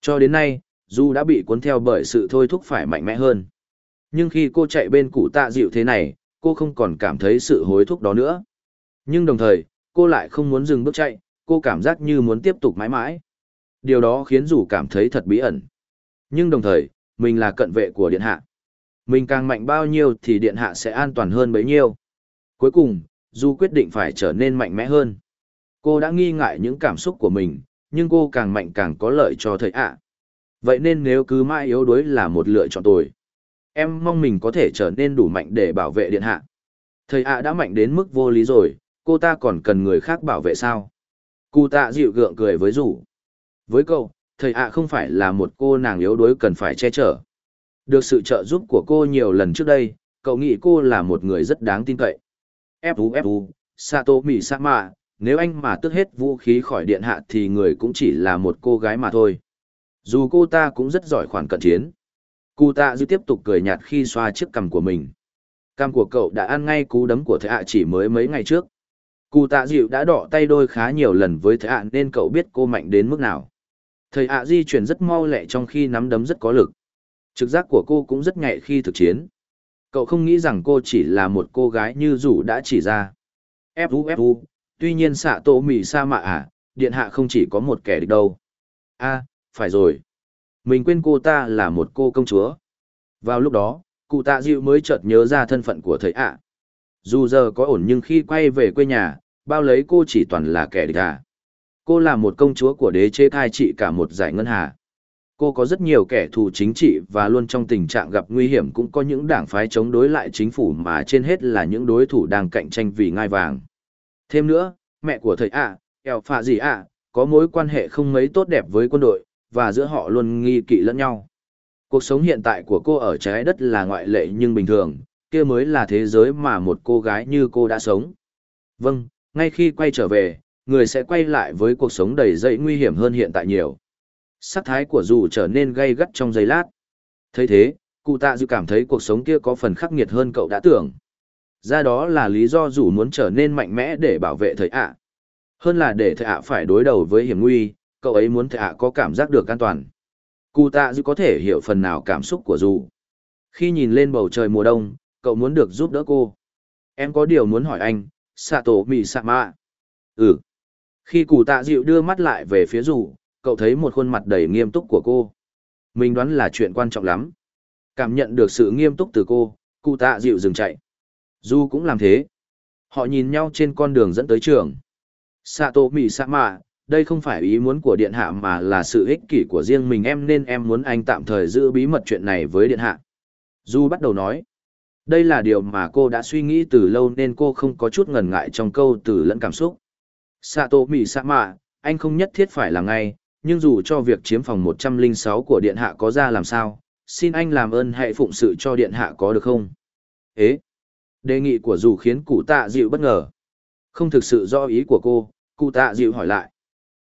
Cho đến nay, Du đã bị cuốn theo bởi sự thôi thúc phải mạnh mẽ hơn. Nhưng khi cô chạy bên cụ tạ dịu thế này, cô không còn cảm thấy sự hối thúc đó nữa. Nhưng đồng thời, cô lại không muốn dừng bước chạy, cô cảm giác như muốn tiếp tục mãi mãi. Điều đó khiến dù cảm thấy thật bí ẩn. Nhưng đồng thời, mình là cận vệ của điện hạ. Mình càng mạnh bao nhiêu thì điện hạ sẽ an toàn hơn bấy nhiêu. Cuối cùng, Du quyết định phải trở nên mạnh mẽ hơn. Cô đã nghi ngại những cảm xúc của mình, nhưng cô càng mạnh càng có lợi cho thầy ạ. Vậy nên nếu cứ mãi yếu đuối là một lựa chọn tồi. Em mong mình có thể trở nên đủ mạnh để bảo vệ điện hạ. Thầy ạ đã mạnh đến mức vô lý rồi, cô ta còn cần người khác bảo vệ sao? Cụ tạ dịu gượng cười với rủ. Với cậu, thầy ạ không phải là một cô nàng yếu đuối cần phải che chở. Được sự trợ giúp của cô nhiều lần trước đây, cậu nghĩ cô là một người rất đáng tin cậy. Fu Fu, Sato Mì Sama, nếu anh mà tước hết vũ khí khỏi điện hạ thì người cũng chỉ là một cô gái mà thôi. Dù cô ta cũng rất giỏi khoản cận chiến. Cụ tạ dư tiếp tục cười nhạt khi xoa chiếc cằm của mình. Cằm của cậu đã ăn ngay cú đấm của thầy ạ chỉ mới mấy ngày trước. Cụ tạ dịu đã đỏ tay đôi khá nhiều lần với thầy ạ nên cậu biết cô mạnh đến mức nào. Thầy ạ di chuyển rất mau lẹ trong khi nắm đấm rất có lực. Trực giác của cô cũng rất nhạy khi thực chiến. Cậu không nghĩ rằng cô chỉ là một cô gái như rủ đã chỉ ra. Fu Fu, tuy nhiên xạ tổ mì sa mạ à, điện hạ không chỉ có một kẻ địch đâu. a phải rồi. Mình quên cô ta là một cô công chúa. Vào lúc đó, cụ tạ dịu mới chợt nhớ ra thân phận của thầy ạ. Dù giờ có ổn nhưng khi quay về quê nhà, bao lấy cô chỉ toàn là kẻ địch à. Cô là một công chúa của đế chế cai trị cả một giải ngân hà. Cô có rất nhiều kẻ thù chính trị và luôn trong tình trạng gặp nguy hiểm cũng có những đảng phái chống đối lại chính phủ mà trên hết là những đối thủ đang cạnh tranh vì ngai vàng. Thêm nữa, mẹ của thầy ạ, eo phạ gì ạ, có mối quan hệ không mấy tốt đẹp với quân đội, và giữa họ luôn nghi kỵ lẫn nhau. Cuộc sống hiện tại của cô ở trái đất là ngoại lệ nhưng bình thường, kia mới là thế giới mà một cô gái như cô đã sống. Vâng, ngay khi quay trở về, người sẽ quay lại với cuộc sống đầy dẫy nguy hiểm hơn hiện tại nhiều. Sắc thái của dù trở nên gay gắt trong giây lát. thấy thế, cụ tạ dự cảm thấy cuộc sống kia có phần khắc nghiệt hơn cậu đã tưởng. Ra đó là lý do dù muốn trở nên mạnh mẽ để bảo vệ thầy ạ. Hơn là để thầy ạ phải đối đầu với hiểm nguy, cậu ấy muốn thầy ạ có cảm giác được an toàn. Cụ tạ dự có thể hiểu phần nào cảm xúc của dù. Khi nhìn lên bầu trời mùa đông, cậu muốn được giúp đỡ cô. Em có điều muốn hỏi anh, Sato Mì mạ. Ừ. Khi cụ tạ dịu đưa mắt lại về phía rủ cậu thấy một khuôn mặt đầy nghiêm túc của cô. Mình đoán là chuyện quan trọng lắm. Cảm nhận được sự nghiêm túc từ cô, cụ tạ dịu dừng chạy. Du cũng làm thế. Họ nhìn nhau trên con đường dẫn tới trường. Sato Mì mạ. đây không phải ý muốn của điện hạ mà là sự ích kỷ của riêng mình em nên em muốn anh tạm thời giữ bí mật chuyện này với điện hạ. Du bắt đầu nói. Đây là điều mà cô đã suy nghĩ từ lâu nên cô không có chút ngần ngại trong câu từ lẫn cảm xúc. Sato Mị Sa Mạ, anh không nhất thiết phải là ngay, nhưng dù cho việc chiếm phòng 106 của Điện Hạ có ra làm sao, xin anh làm ơn hãy phụng sự cho Điện Hạ có được không? Ế! Đề nghị của dù khiến cụ tạ dịu bất ngờ. Không thực sự do ý của cô, cụ tạ dịu hỏi lại.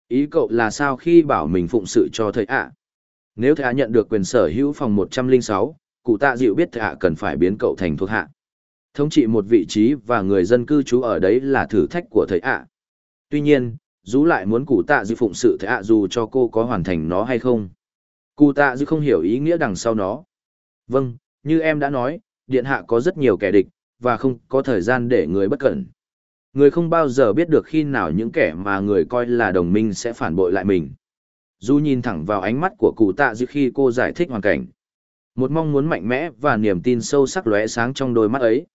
Ý cậu là sao khi bảo mình phụng sự cho thầy ạ? Nếu thầy ạ nhận được quyền sở hữu phòng 106, cụ tạ dịu biết hạ cần phải biến cậu thành thuộc hạ. Thống trị một vị trí và người dân cư trú ở đấy là thử thách của thầy ạ. Tuy nhiên, dù lại muốn cụ tạ dịu phụng sự thầy ạ dù cho cô có hoàn thành nó hay không. Cụ tạ dịu không hiểu ý nghĩa đằng sau nó. Vâng, như em đã nói, điện hạ có rất nhiều kẻ địch, và không có thời gian để người bất cẩn. Người không bao giờ biết được khi nào những kẻ mà người coi là đồng minh sẽ phản bội lại mình. Du nhìn thẳng vào ánh mắt của cụ tạ dư khi cô giải thích hoàn cảnh. Một mong muốn mạnh mẽ và niềm tin sâu sắc lóe sáng trong đôi mắt ấy.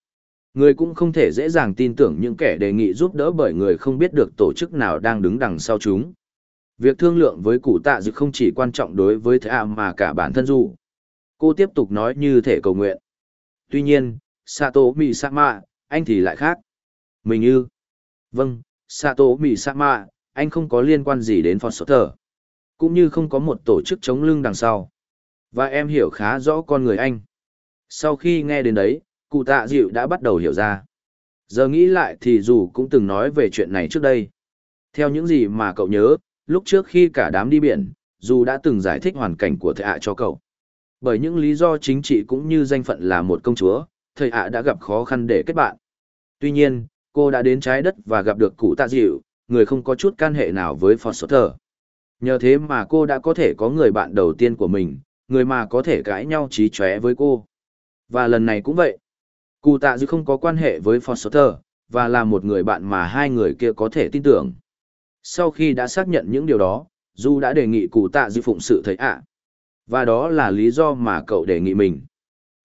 Người cũng không thể dễ dàng tin tưởng những kẻ đề nghị giúp đỡ bởi người không biết được tổ chức nào đang đứng đằng sau chúng. Việc thương lượng với cụ tạ dự không chỉ quan trọng đối với thế ạ mà cả bản thân Dù. Cô tiếp tục nói như thể cầu nguyện. Tuy nhiên, Sato Misama, anh thì lại khác. Mình như. Vâng, Sato Misama, anh không có liên quan gì đến Foster. Cũng như không có một tổ chức chống lưng đằng sau. Và em hiểu khá rõ con người anh. Sau khi nghe đến đấy, cụ tạ dịu đã bắt đầu hiểu ra. Giờ nghĩ lại thì dù cũng từng nói về chuyện này trước đây. Theo những gì mà cậu nhớ, lúc trước khi cả đám đi biển, dù đã từng giải thích hoàn cảnh của Thầy ạ cho cậu. Bởi những lý do chính trị cũng như danh phận là một công chúa, thầy ạ đã gặp khó khăn để kết bạn. Tuy nhiên, cô đã đến trái đất và gặp được cụ tạ dịu, người không có chút can hệ nào với Foster. Nhờ thế mà cô đã có thể có người bạn đầu tiên của mình, người mà có thể cãi nhau trí chóe với cô. Và lần này cũng vậy. Cụ tạ dư không có quan hệ với Foster, và là một người bạn mà hai người kia có thể tin tưởng. Sau khi đã xác nhận những điều đó, Du đã đề nghị cụ tạ dư phụng sự thầy ạ. Và đó là lý do mà cậu đề nghị mình.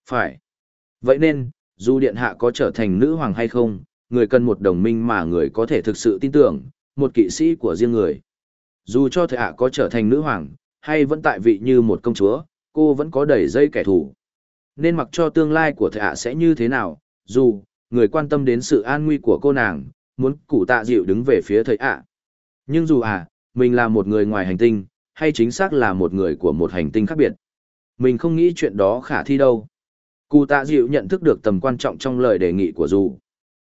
Phải. Vậy nên, dù điện hạ có trở thành nữ hoàng hay không, người cần một đồng minh mà người có thể thực sự tin tưởng, một kỵ sĩ của riêng người. Dù cho thầy ạ có trở thành nữ hoàng, hay vẫn tại vị như một công chúa, cô vẫn có đầy dây kẻ thù. Nên mặc cho tương lai của thệ ạ sẽ như thế nào, dù, người quan tâm đến sự an nguy của cô nàng, muốn cụ tạ dịu đứng về phía thầy ạ. Nhưng dù à, mình là một người ngoài hành tinh, hay chính xác là một người của một hành tinh khác biệt. Mình không nghĩ chuyện đó khả thi đâu. Cụ tạ dịu nhận thức được tầm quan trọng trong lời đề nghị của dù.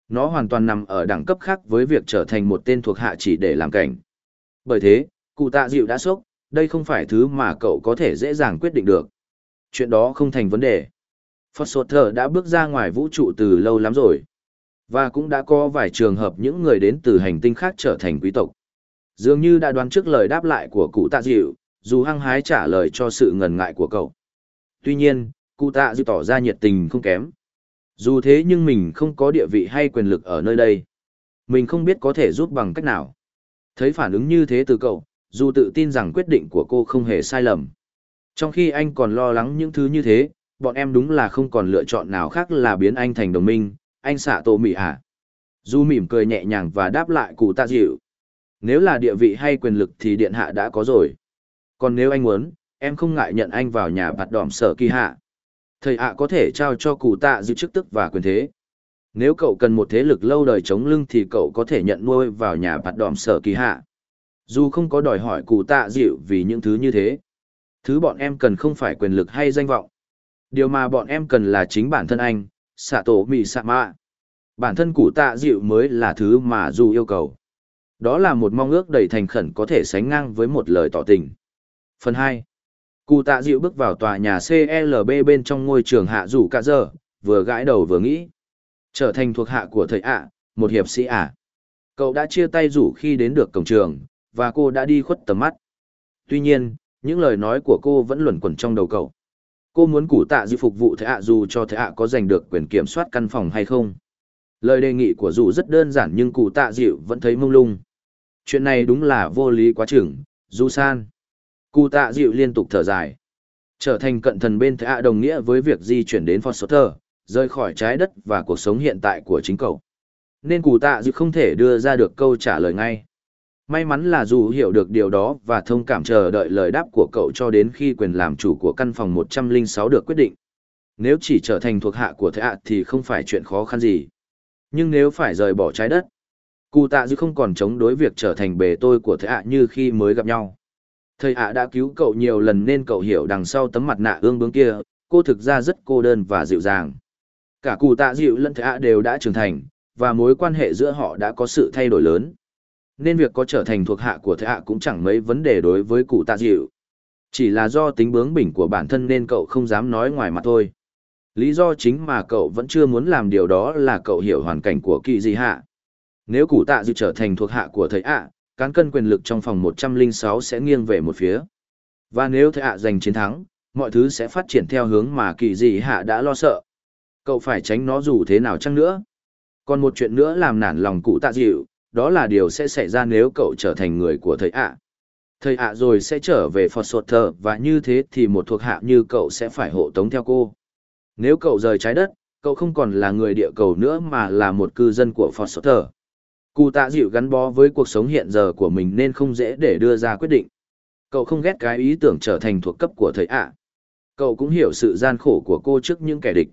Nó hoàn toàn nằm ở đẳng cấp khác với việc trở thành một tên thuộc hạ chỉ để làm cảnh. Bởi thế, cụ tạ dịu đã sốc, đây không phải thứ mà cậu có thể dễ dàng quyết định được. Chuyện đó không thành vấn đề. Foster đã bước ra ngoài vũ trụ từ lâu lắm rồi. Và cũng đã có vài trường hợp những người đến từ hành tinh khác trở thành quý tộc. Dường như đã đoán trước lời đáp lại của cụ tạ dịu, dù hăng hái trả lời cho sự ngần ngại của cậu. Tuy nhiên, cụ tạ dịu tỏ ra nhiệt tình không kém. Dù thế nhưng mình không có địa vị hay quyền lực ở nơi đây. Mình không biết có thể giúp bằng cách nào. Thấy phản ứng như thế từ cậu, dù tự tin rằng quyết định của cô không hề sai lầm. Trong khi anh còn lo lắng những thứ như thế, bọn em đúng là không còn lựa chọn nào khác là biến anh thành đồng minh, anh xạ tổ mị hả? Du mỉm cười nhẹ nhàng và đáp lại cụ tạ dịu. Nếu là địa vị hay quyền lực thì điện hạ đã có rồi. Còn nếu anh muốn, em không ngại nhận anh vào nhà bạt đỏm sở kỳ hạ. Thầy ạ có thể trao cho cụ tạ dịu chức tức và quyền thế. Nếu cậu cần một thế lực lâu đời chống lưng thì cậu có thể nhận nuôi vào nhà bạt đỏm sở kỳ hạ. Dù không có đòi hỏi cụ tạ dịu vì những thứ như thế. Thứ bọn em cần không phải quyền lực hay danh vọng. Điều mà bọn em cần là chính bản thân anh, xạ tổ mì xạ mạ. Bản thân cụ tạ dịu mới là thứ mà dù yêu cầu. Đó là một mong ước đầy thành khẩn có thể sánh ngang với một lời tỏ tình. Phần 2 Cụ tạ dịu bước vào tòa nhà CLB bên trong ngôi trường hạ rủ cả giờ, vừa gãi đầu vừa nghĩ. Trở thành thuộc hạ của thầy ạ, một hiệp sĩ ạ. Cậu đã chia tay rủ khi đến được cổng trường, và cô đã đi khuất tầm mắt. Tuy nhiên, những lời nói của cô vẫn luẩn quẩn trong đầu cậu. Cô muốn củ tạ dịu phục vụ Thế ạ dù cho Thế ạ có giành được quyền kiểm soát căn phòng hay không. Lời đề nghị của dù rất đơn giản nhưng cụ tạ dịu vẫn thấy mông lung. Chuyện này đúng là vô lý quá chừng, dù san. Cụ tạ dịu liên tục thở dài. Trở thành cận thần bên Thế thạ đồng nghĩa với việc di chuyển đến Foster, rời khỏi trái đất và cuộc sống hiện tại của chính cậu. Nên cụ tạ dịu không thể đưa ra được câu trả lời ngay. May mắn là dù hiểu được điều đó và thông cảm chờ đợi lời đáp của cậu cho đến khi quyền làm chủ của căn phòng 106 được quyết định. Nếu chỉ trở thành thuộc hạ của thầy ạ thì không phải chuyện khó khăn gì. Nhưng nếu phải rời bỏ trái đất, cụ tạ dư không còn chống đối việc trở thành bề tôi của thầy ạ như khi mới gặp nhau. Thầy ạ đã cứu cậu nhiều lần nên cậu hiểu đằng sau tấm mặt nạ ương bướng kia, cô thực ra rất cô đơn và dịu dàng. Cả cụ tạ dịu lẫn thầy ạ đều đã trưởng thành, và mối quan hệ giữa họ đã có sự thay đổi lớn. Nên việc có trở thành thuộc hạ của thế hạ cũng chẳng mấy vấn đề đối với cụ tạ dịu. Chỉ là do tính bướng bỉnh của bản thân nên cậu không dám nói ngoài mặt thôi. Lý do chính mà cậu vẫn chưa muốn làm điều đó là cậu hiểu hoàn cảnh của kỳ dị hạ. Nếu cụ tạ dịu trở thành thuộc hạ của thầy ạ, cán cân quyền lực trong phòng 106 sẽ nghiêng về một phía. Và nếu thầy ạ giành chiến thắng, mọi thứ sẽ phát triển theo hướng mà kỳ dị hạ đã lo sợ. Cậu phải tránh nó dù thế nào chăng nữa. Còn một chuyện nữa làm nản lòng cụ tạ dịu, đó là điều sẽ xảy ra nếu cậu trở thành người của thầy ạ. Thầy ạ rồi sẽ trở về Phật Sột Thờ và như thế thì một thuộc hạ như cậu sẽ phải hộ tống theo cô. Nếu cậu rời trái đất, cậu không còn là người địa cầu nữa mà là một cư dân của Phật Sột Thờ. Cụ tạ dịu gắn bó với cuộc sống hiện giờ của mình nên không dễ để đưa ra quyết định. Cậu không ghét cái ý tưởng trở thành thuộc cấp của thầy ạ. Cậu cũng hiểu sự gian khổ của cô trước những kẻ địch.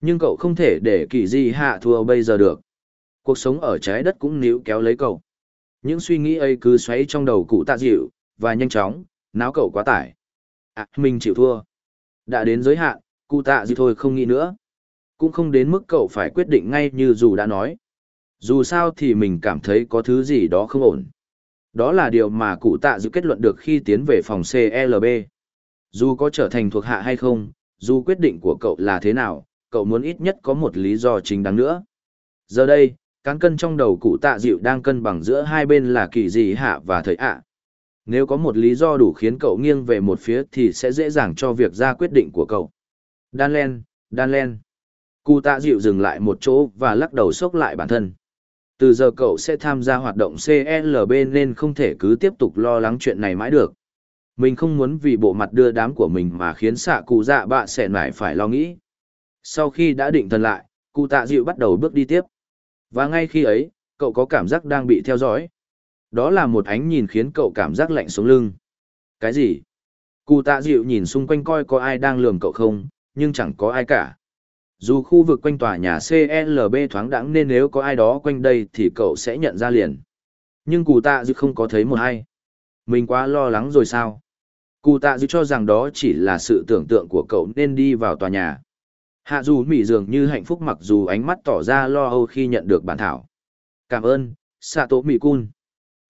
Nhưng cậu không thể để kỳ di hạ thua bây giờ được. Cuộc sống ở trái đất cũng níu kéo lấy cậu. Những suy nghĩ ấy cứ xoáy trong đầu cụ tạ dịu, và nhanh chóng, náo cậu quá tải. À, mình chịu thua. Đã đến giới hạn, cụ tạ dịu thôi không nghĩ nữa. Cũng không đến mức cậu phải quyết định ngay như dù đã nói. Dù sao thì mình cảm thấy có thứ gì đó không ổn. Đó là điều mà cụ tạ dịu kết luận được khi tiến về phòng CLB. Dù có trở thành thuộc hạ hay không, dù quyết định của cậu là thế nào, cậu muốn ít nhất có một lý do chính đáng nữa. Giờ đây, cán cân trong đầu cụ tạ dịu đang cân bằng giữa hai bên là kỳ dị hạ và thời ạ. Nếu có một lý do đủ khiến cậu nghiêng về một phía thì sẽ dễ dàng cho việc ra quyết định của cậu. Đan len, đan len. Cụ tạ dịu dừng lại một chỗ và lắc đầu sốc lại bản thân. Từ giờ cậu sẽ tham gia hoạt động CLB nên không thể cứ tiếp tục lo lắng chuyện này mãi được. Mình không muốn vì bộ mặt đưa đám của mình mà khiến xạ cụ dạ bạ sẽ nải phải lo nghĩ. Sau khi đã định thần lại, cụ tạ dịu bắt đầu bước đi tiếp. Và ngay khi ấy, cậu có cảm giác đang bị theo dõi. Đó là một ánh nhìn khiến cậu cảm giác lạnh sống lưng. Cái gì? Cụ tạ dịu nhìn xung quanh coi có ai đang lườm cậu không, nhưng chẳng có ai cả. Dù khu vực quanh tòa nhà CLB thoáng đãng nên nếu có ai đó quanh đây thì cậu sẽ nhận ra liền. Nhưng cụ tạ dịu không có thấy một ai. Mình quá lo lắng rồi sao? Cụ tạ dịu cho rằng đó chỉ là sự tưởng tượng của cậu nên đi vào tòa nhà. Hạ dù mỉ dường như hạnh phúc mặc dù ánh mắt tỏ ra lo âu khi nhận được bản thảo. Cảm ơn, Sato Mỉ Cun.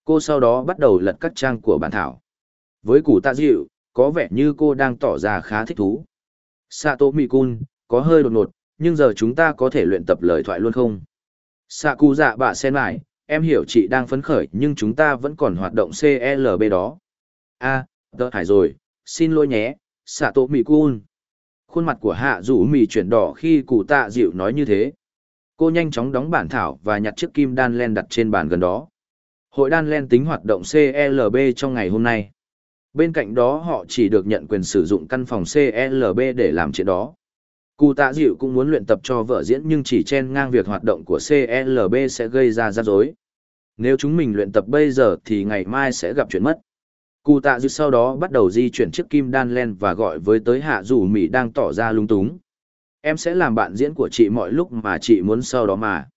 Cô sau đó bắt đầu lật các trang của bản thảo. Với củ tạ dịu, có vẻ như cô đang tỏ ra khá thích thú. Sato Mỉ Cun, có hơi đột ngột, nhưng giờ chúng ta có thể luyện tập lời thoại luôn không? Saku dạ bạ sen lại, em hiểu chị đang phấn khởi nhưng chúng ta vẫn còn hoạt động CLB đó. a à, tớ hải rồi, xin lỗi nhé, Sato Mỉ Cun khuôn mặt của hạ rủ mì chuyển đỏ khi cụ tạ dịu nói như thế. Cô nhanh chóng đóng bản thảo và nhặt chiếc kim đan len đặt trên bàn gần đó. Hội đan len tính hoạt động clb trong ngày hôm nay. Bên cạnh đó, họ chỉ được nhận quyền sử dụng căn phòng clb để làm chuyện đó. Cụ tạ dịu cũng muốn luyện tập cho vợ diễn nhưng chỉ chen ngang việc hoạt động của clb sẽ gây ra rắc rối. Nếu chúng mình luyện tập bây giờ thì ngày mai sẽ gặp chuyện mất. Cụ tạ dư sau đó bắt đầu di chuyển chiếc kim đan len và gọi với tới hạ dù Mỹ đang tỏ ra lung túng. Em sẽ làm bạn diễn của chị mọi lúc mà chị muốn sau đó mà.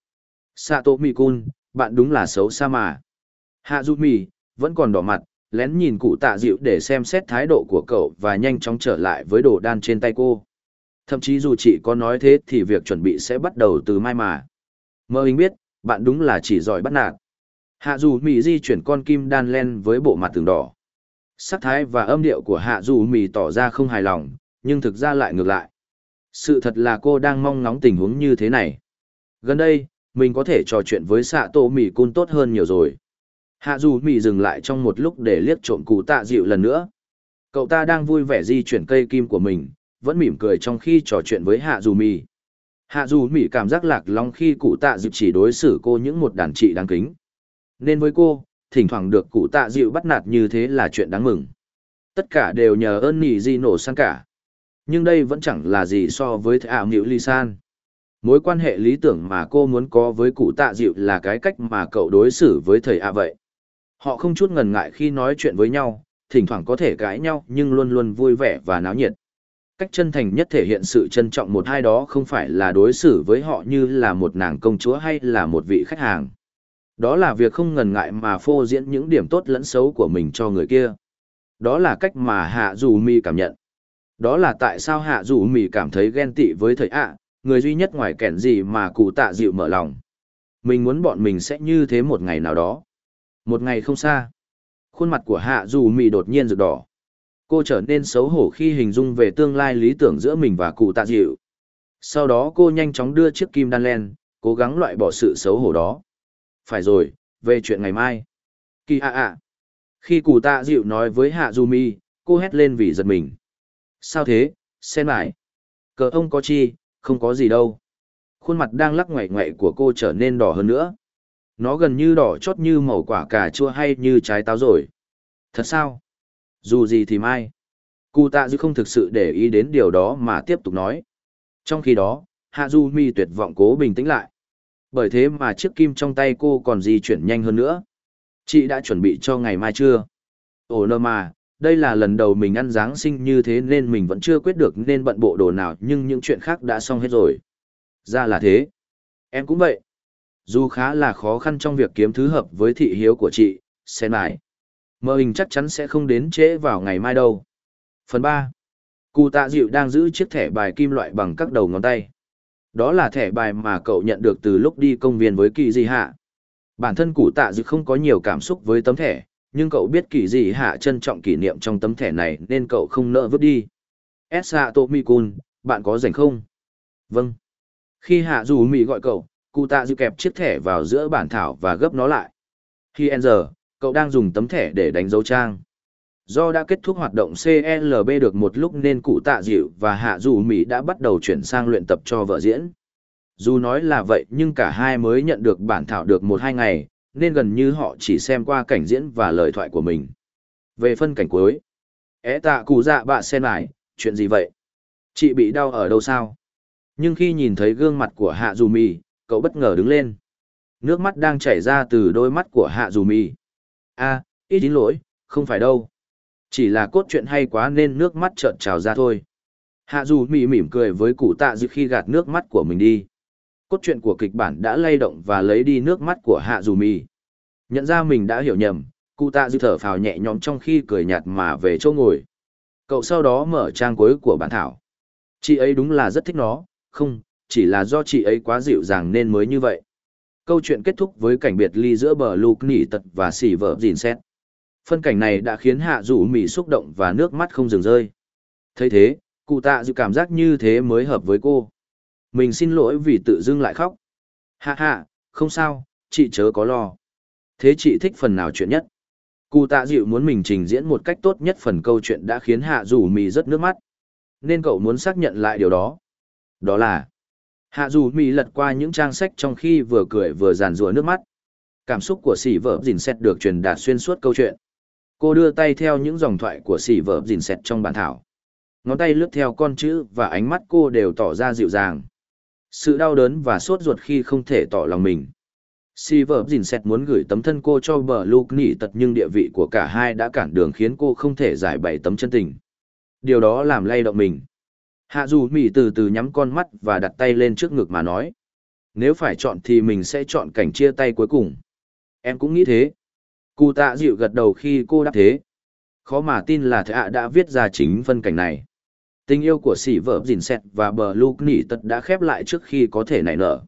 Sato Mikun, bạn đúng là xấu xa mà. Hạ dù Mỹ, vẫn còn đỏ mặt, lén nhìn cụ tạ dịu để xem xét thái độ của cậu và nhanh chóng trở lại với đồ đan trên tay cô. Thậm chí dù chị có nói thế thì việc chuẩn bị sẽ bắt đầu từ mai mà. Mơ hình biết, bạn đúng là chỉ giỏi bắt nạt. Hạ dù Mỹ di chuyển con kim đan len với bộ mặt từng đỏ. Sắc thái và âm điệu của hạ dù mì tỏ ra không hài lòng, nhưng thực ra lại ngược lại. Sự thật là cô đang mong ngóng tình huống như thế này. Gần đây, mình có thể trò chuyện với xạ tổ mì cun tốt hơn nhiều rồi. Hạ dù mì dừng lại trong một lúc để liếc trộm cụ tạ dịu lần nữa. Cậu ta đang vui vẻ di chuyển cây kim của mình, vẫn mỉm cười trong khi trò chuyện với hạ dù mì. Hạ dù mì cảm giác lạc long khi cụ tạ dịu chỉ đối xử cô những một đàn chị đáng kính. Nên với cô, thỉnh thoảng được cụ tạ dịu bắt nạt như thế là chuyện đáng mừng. Tất cả đều nhờ ơn nỉ di nổ san cả. Nhưng đây vẫn chẳng là gì so với thạ nghịu ly san. Mối quan hệ lý tưởng mà cô muốn có với cụ tạ dịu là cái cách mà cậu đối xử với thầy ạ vậy. Họ không chút ngần ngại khi nói chuyện với nhau, thỉnh thoảng có thể cãi nhau nhưng luôn luôn vui vẻ và náo nhiệt. Cách chân thành nhất thể hiện sự trân trọng một hai đó không phải là đối xử với họ như là một nàng công chúa hay là một vị khách hàng. Đó là việc không ngần ngại mà phô diễn những điểm tốt lẫn xấu của mình cho người kia. Đó là cách mà Hạ Dù Mi cảm nhận. Đó là tại sao Hạ Dù Mi cảm thấy ghen tị với thầy ạ, người duy nhất ngoài kẻn gì mà cụ tạ dịu mở lòng. Mình muốn bọn mình sẽ như thế một ngày nào đó. Một ngày không xa. Khuôn mặt của Hạ Dù Mi đột nhiên rực đỏ. Cô trở nên xấu hổ khi hình dung về tương lai lý tưởng giữa mình và cụ tạ dịu. Sau đó cô nhanh chóng đưa chiếc kim đan len, cố gắng loại bỏ sự xấu hổ đó. Phải rồi, về chuyện ngày mai. Kỳ ạ ạ. Khi cụ tạ dịu nói với Hạ du Mi, cô hét lên vì giật mình. Sao thế, sen lại. Cờ ông có chi, không có gì đâu. Khuôn mặt đang lắc ngoảy ngoảy của cô trở nên đỏ hơn nữa. Nó gần như đỏ chót như màu quả cà chua hay như trái táo rồi. Thật sao? Dù gì thì mai. Cụ tạ dịu không thực sự để ý đến điều đó mà tiếp tục nói. Trong khi đó, Hạ Du Mi tuyệt vọng cố bình tĩnh lại. Bởi thế mà chiếc kim trong tay cô còn di chuyển nhanh hơn nữa. Chị đã chuẩn bị cho ngày mai chưa? Ồ nơ mà, đây là lần đầu mình ăn Giáng sinh như thế nên mình vẫn chưa quyết được nên bận bộ đồ nào nhưng những chuyện khác đã xong hết rồi. Ra là thế. Em cũng vậy. Dù khá là khó khăn trong việc kiếm thứ hợp với thị hiếu của chị, xem lại. Mơ hình chắc chắn sẽ không đến trễ vào ngày mai đâu. Phần ba Cụ tạ dịu đang giữ chiếc thẻ bài kim loại bằng các đầu ngón tay. Đó là thẻ bài mà cậu nhận được từ lúc đi công viên với kỳ di hạ. Bản thân cụ tạ dự không có nhiều cảm xúc với tấm thẻ, nhưng cậu biết kỳ di hạ trân trọng kỷ niệm trong tấm thẻ này nên cậu không nỡ vứt đi. Esa Tomikun, bạn có rảnh không? Vâng. Khi hạ dù mỹ gọi cậu, cụ tạ dự kẹp chiếc thẻ vào giữa bản thảo và gấp nó lại. Khi giờ, cậu đang dùng tấm thẻ để đánh dấu trang. Do đã kết thúc hoạt động CLB được một lúc nên cụ tạ dịu và hạ dù Mỹ đã bắt đầu chuyển sang luyện tập cho vợ diễn. Dù nói là vậy nhưng cả hai mới nhận được bản thảo được một hai ngày, nên gần như họ chỉ xem qua cảnh diễn và lời thoại của mình. Về phân cảnh cuối, é tạ cụ dạ bạ sen lại, chuyện gì vậy? Chị bị đau ở đâu sao? Nhưng khi nhìn thấy gương mặt của hạ dù Mỹ, cậu bất ngờ đứng lên. Nước mắt đang chảy ra từ đôi mắt của hạ dù Mỹ a ít xin lỗi không phải đâu chỉ là cốt truyện hay quá nên nước mắt trợn trào ra thôi. Hạ dù mỉ mỉm cười với cụ tạ dư khi gạt nước mắt của mình đi. Cốt truyện của kịch bản đã lay động và lấy đi nước mắt của hạ dù mỉ. Nhận ra mình đã hiểu nhầm, cụ tạ dư thở phào nhẹ nhõm trong khi cười nhạt mà về chỗ ngồi. Cậu sau đó mở trang cuối của bản thảo. Chị ấy đúng là rất thích nó. Không, chỉ là do chị ấy quá dịu dàng nên mới như vậy. Câu chuyện kết thúc với cảnh biệt ly giữa bờ lục nỉ tật và xỉ vợ dìn xét phân cảnh này đã khiến hạ rủ mỹ xúc động và nước mắt không dừng rơi. Thấy thế, cụ tạ dự cảm giác như thế mới hợp với cô. Mình xin lỗi vì tự dưng lại khóc. Hạ hạ, không sao, chị chớ có lo. Thế chị thích phần nào chuyện nhất? Cụ tạ dịu muốn mình trình diễn một cách tốt nhất phần câu chuyện đã khiến hạ rủ mỹ rất nước mắt. Nên cậu muốn xác nhận lại điều đó. Đó là, Hạ dù mì lật qua những trang sách trong khi vừa cười vừa giàn rùa nước mắt. Cảm xúc của sỉ vợ dình xét được truyền đạt xuyên suốt câu chuyện. Cô đưa tay theo những dòng thoại của sỉ vợ dìn xẹt trong bản thảo. Ngón tay lướt theo con chữ và ánh mắt cô đều tỏ ra dịu dàng. Sự đau đớn và sốt ruột khi không thể tỏ lòng mình. Si vợ dìn xét muốn gửi tấm thân cô cho bờ lục nỉ tật nhưng địa vị của cả hai đã cản đường khiến cô không thể giải bày tấm chân tình. Điều đó làm lay động mình. Hạ dù mỉ từ từ nhắm con mắt và đặt tay lên trước ngực mà nói. Nếu phải chọn thì mình sẽ chọn cảnh chia tay cuối cùng. Em cũng nghĩ thế. Cụ tạ dịu gật đầu khi cô đáp thế. Khó mà tin là thệ ạ đã viết ra chính phân cảnh này. Tình yêu của sỉ vợ dìn xẹt và bờ lục nỉ tật đã khép lại trước khi có thể nảy nở.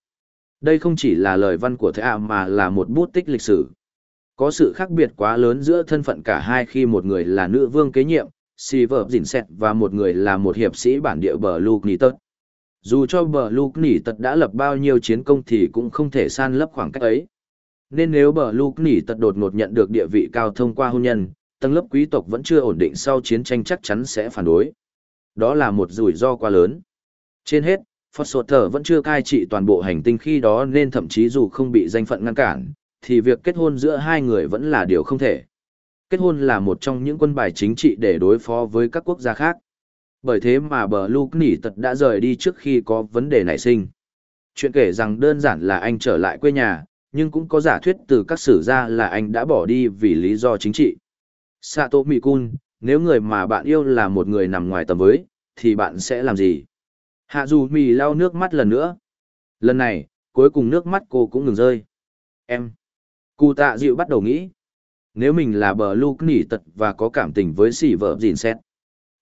Đây không chỉ là lời văn của thệ ạ mà là một bút tích lịch sử. Có sự khác biệt quá lớn giữa thân phận cả hai khi một người là nữ vương kế nhiệm, sỉ vợ dìn xẹt và một người là một hiệp sĩ bản địa bờ lục nỉ tật dù cho bờ lục nỉ tật đã lập bao nhiêu chiến công thì cũng không thể san lấp khoảng cách ấy nên nếu bờ lục nỉ tật đột ngột nhận được địa vị cao thông qua hôn nhân tầng lớp quý tộc vẫn chưa ổn định sau chiến tranh chắc chắn sẽ phản đối đó là một rủi ro quá lớn trên hết phật sột thờ vẫn chưa cai trị toàn bộ hành tinh khi đó nên thậm chí dù không bị danh phận ngăn cản thì việc kết hôn giữa hai người vẫn là điều không thể kết hôn là một trong những quân bài chính trị để đối phó với các quốc gia khác. Bởi thế mà bờ Luke nỉ tật đã rời đi trước khi có vấn đề nảy sinh. Chuyện kể rằng đơn giản là anh trở lại quê nhà, nhưng cũng có giả thuyết từ các sử gia là anh đã bỏ đi vì lý do chính trị. Sato Mikun, nếu người mà bạn yêu là một người nằm ngoài tầm với, thì bạn sẽ làm gì? Hạ dù mì lau nước mắt lần nữa. Lần này, cuối cùng nước mắt cô cũng ngừng rơi. Em. Cụ tạ dịu bắt đầu nghĩ. Nếu mình là bờ lưu nỉ tật và có cảm tình với sỉ vợ dìn xét.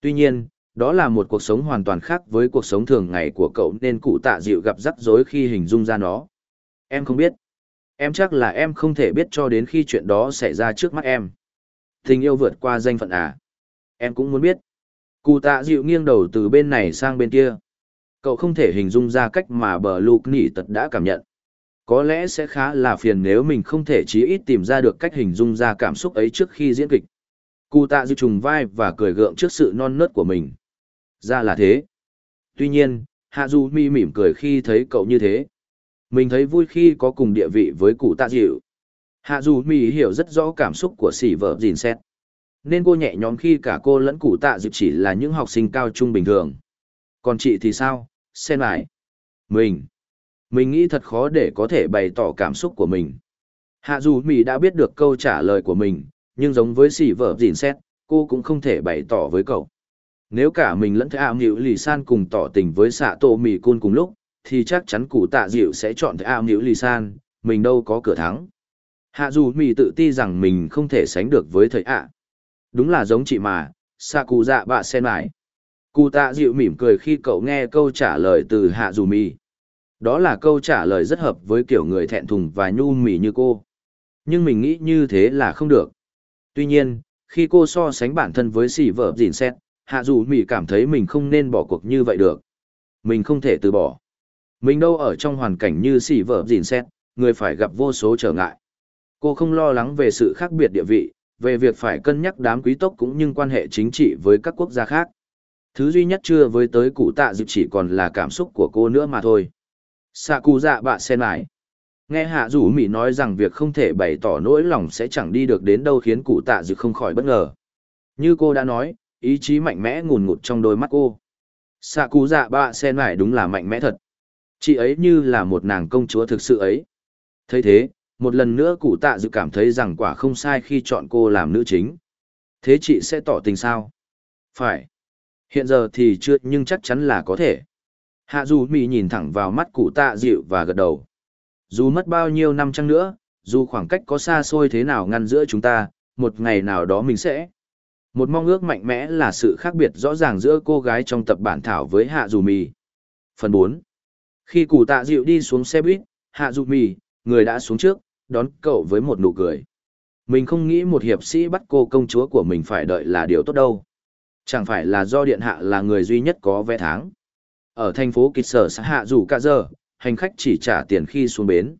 Tuy nhiên, đó là một cuộc sống hoàn toàn khác với cuộc sống thường ngày của cậu nên cụ tạ dịu gặp rắc rối khi hình dung ra nó. Em không biết. Em chắc là em không thể biết cho đến khi chuyện đó xảy ra trước mắt em. Tình yêu vượt qua danh phận à. Em cũng muốn biết. Cụ tạ dịu nghiêng đầu từ bên này sang bên kia. Cậu không thể hình dung ra cách mà bờ lục nỉ tật đã cảm nhận. Có lẽ sẽ khá là phiền nếu mình không thể chí ít tìm ra được cách hình dung ra cảm xúc ấy trước khi diễn kịch. Cụ tạ dịu trùng vai và cười gượng trước sự non nớt của mình. Ra là thế. Tuy nhiên, Hạ Du Mi mỉm cười khi thấy cậu như thế. Mình thấy vui khi có cùng địa vị với cụ tạ dịu. Hạ Dù Mi hiểu rất rõ cảm xúc của sỉ vợ dìn xét. Nên cô nhẹ nhõm khi cả cô lẫn cụ tạ dịu chỉ là những học sinh cao trung bình thường. Còn chị thì sao? Xem lại. Mình. Mình nghĩ thật khó để có thể bày tỏ cảm xúc của mình. Hạ dù Mỹ đã biết được câu trả lời của mình, nhưng giống với sỉ vợ dìn xét, cô cũng không thể bày tỏ với cậu. Nếu cả mình lẫn Thạ mịu Lì San cùng tỏ tình với xạ tổ mì Cun cùng lúc, thì chắc chắn cụ tạ dịu sẽ chọn thấy ao nữ Lì San, mình đâu có cửa thắng. Hạ dù mì tự ti rằng mình không thể sánh được với thầy ạ. Đúng là giống chị mà, xạ cụ dạ bạ sen mải. Cụ tạ dịu mỉm cười khi cậu nghe câu trả lời từ Hạ dù mì. Đó là câu trả lời rất hợp với kiểu người thẹn thùng và nhu mì như cô. Nhưng mình nghĩ như thế là không được. Tuy nhiên, khi cô so sánh bản thân với xì vợ dìn xét, hạ dù mì cảm thấy mình không nên bỏ cuộc như vậy được. Mình không thể từ bỏ. Mình đâu ở trong hoàn cảnh như xì vợ dìn xét, người phải gặp vô số trở ngại. Cô không lo lắng về sự khác biệt địa vị, về việc phải cân nhắc đám quý tộc cũng như quan hệ chính trị với các quốc gia khác. Thứ duy nhất chưa với tới cụ tạ dịp chỉ còn là cảm xúc của cô nữa mà thôi. Sạ cụ dạ bạ sen lại. Nghe hạ rủ mỹ nói rằng việc không thể bày tỏ nỗi lòng sẽ chẳng đi được đến đâu khiến cụ tạ dịp không khỏi bất ngờ. Như cô đã nói ý chí mạnh mẽ ngùn ngụt trong đôi mắt cô. Sạ cụ dạ bạ sen lại đúng là mạnh mẽ thật chị ấy như là một nàng công chúa thực sự ấy thấy thế một lần nữa cụ tạ dự cảm thấy rằng quả không sai khi chọn cô làm nữ chính thế chị sẽ tỏ tình sao phải hiện giờ thì chưa nhưng chắc chắn là có thể Hạ dù mì nhìn thẳng vào mắt cụ tạ dịu và gật đầu. Dù mất bao nhiêu năm chăng nữa, dù khoảng cách có xa xôi thế nào ngăn giữa chúng ta, một ngày nào đó mình sẽ. Một mong ước mạnh mẽ là sự khác biệt rõ ràng giữa cô gái trong tập bản thảo với Hạ dù mì. Phần 4. Khi cụ tạ dịu đi xuống xe buýt, Hạ dù mì, người đã xuống trước, đón cậu với một nụ cười. Mình không nghĩ một hiệp sĩ bắt cô công chúa của mình phải đợi là điều tốt đâu. Chẳng phải là do điện hạ là người duy nhất có vé tháng. Ở thành phố Kịch Sở xã hạ dù cả giờ, hành khách chỉ trả tiền khi xuống bến.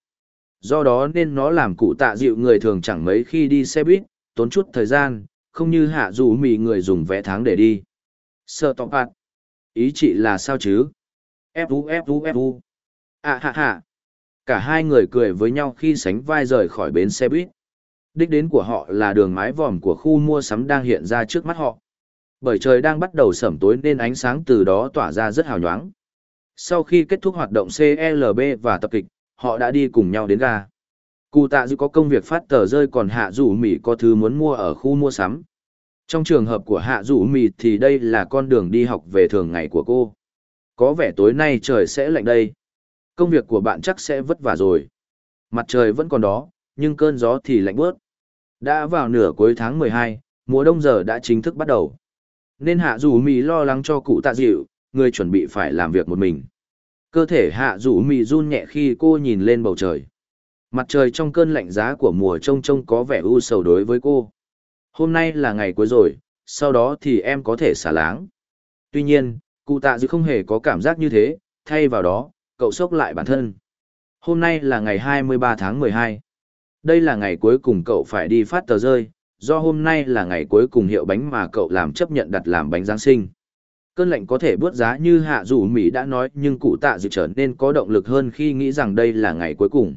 Do đó nên nó làm cụ tạ dịu người thường chẳng mấy khi đi xe buýt, tốn chút thời gian, không như hạ dù mì người dùng vé tháng để đi. Sợ tọc bạt. Ý chị là sao chứ? Fu fu fu. À hạ hạ. Cả hai người cười với nhau khi sánh vai rời khỏi bến xe buýt. Đích đến của họ là đường mái vòm của khu mua sắm đang hiện ra trước mắt họ. Bởi trời đang bắt đầu sẩm tối nên ánh sáng từ đó tỏa ra rất hào nhoáng. Sau khi kết thúc hoạt động CLB và tập kịch, họ đã đi cùng nhau đến ga. Cụ tạ dư có công việc phát tờ rơi còn hạ rủ mì có thứ muốn mua ở khu mua sắm. Trong trường hợp của hạ rủ mì thì đây là con đường đi học về thường ngày của cô. Có vẻ tối nay trời sẽ lạnh đây. Công việc của bạn chắc sẽ vất vả rồi. Mặt trời vẫn còn đó, nhưng cơn gió thì lạnh bớt. Đã vào nửa cuối tháng 12, mùa đông giờ đã chính thức bắt đầu nên hạ dù mì lo lắng cho cụ tạ dịu người chuẩn bị phải làm việc một mình cơ thể hạ dù mì run nhẹ khi cô nhìn lên bầu trời mặt trời trong cơn lạnh giá của mùa trông trông có vẻ u sầu đối với cô hôm nay là ngày cuối rồi sau đó thì em có thể xả láng tuy nhiên cụ tạ dịu không hề có cảm giác như thế thay vào đó cậu sốc lại bản thân hôm nay là ngày 23 tháng 12. đây là ngày cuối cùng cậu phải đi phát tờ rơi do hôm nay là ngày cuối cùng hiệu bánh mà cậu làm chấp nhận đặt làm bánh Giáng sinh. Cơn lạnh có thể bớt giá như hạ dù Mỹ đã nói nhưng cụ tạ dự trở nên có động lực hơn khi nghĩ rằng đây là ngày cuối cùng.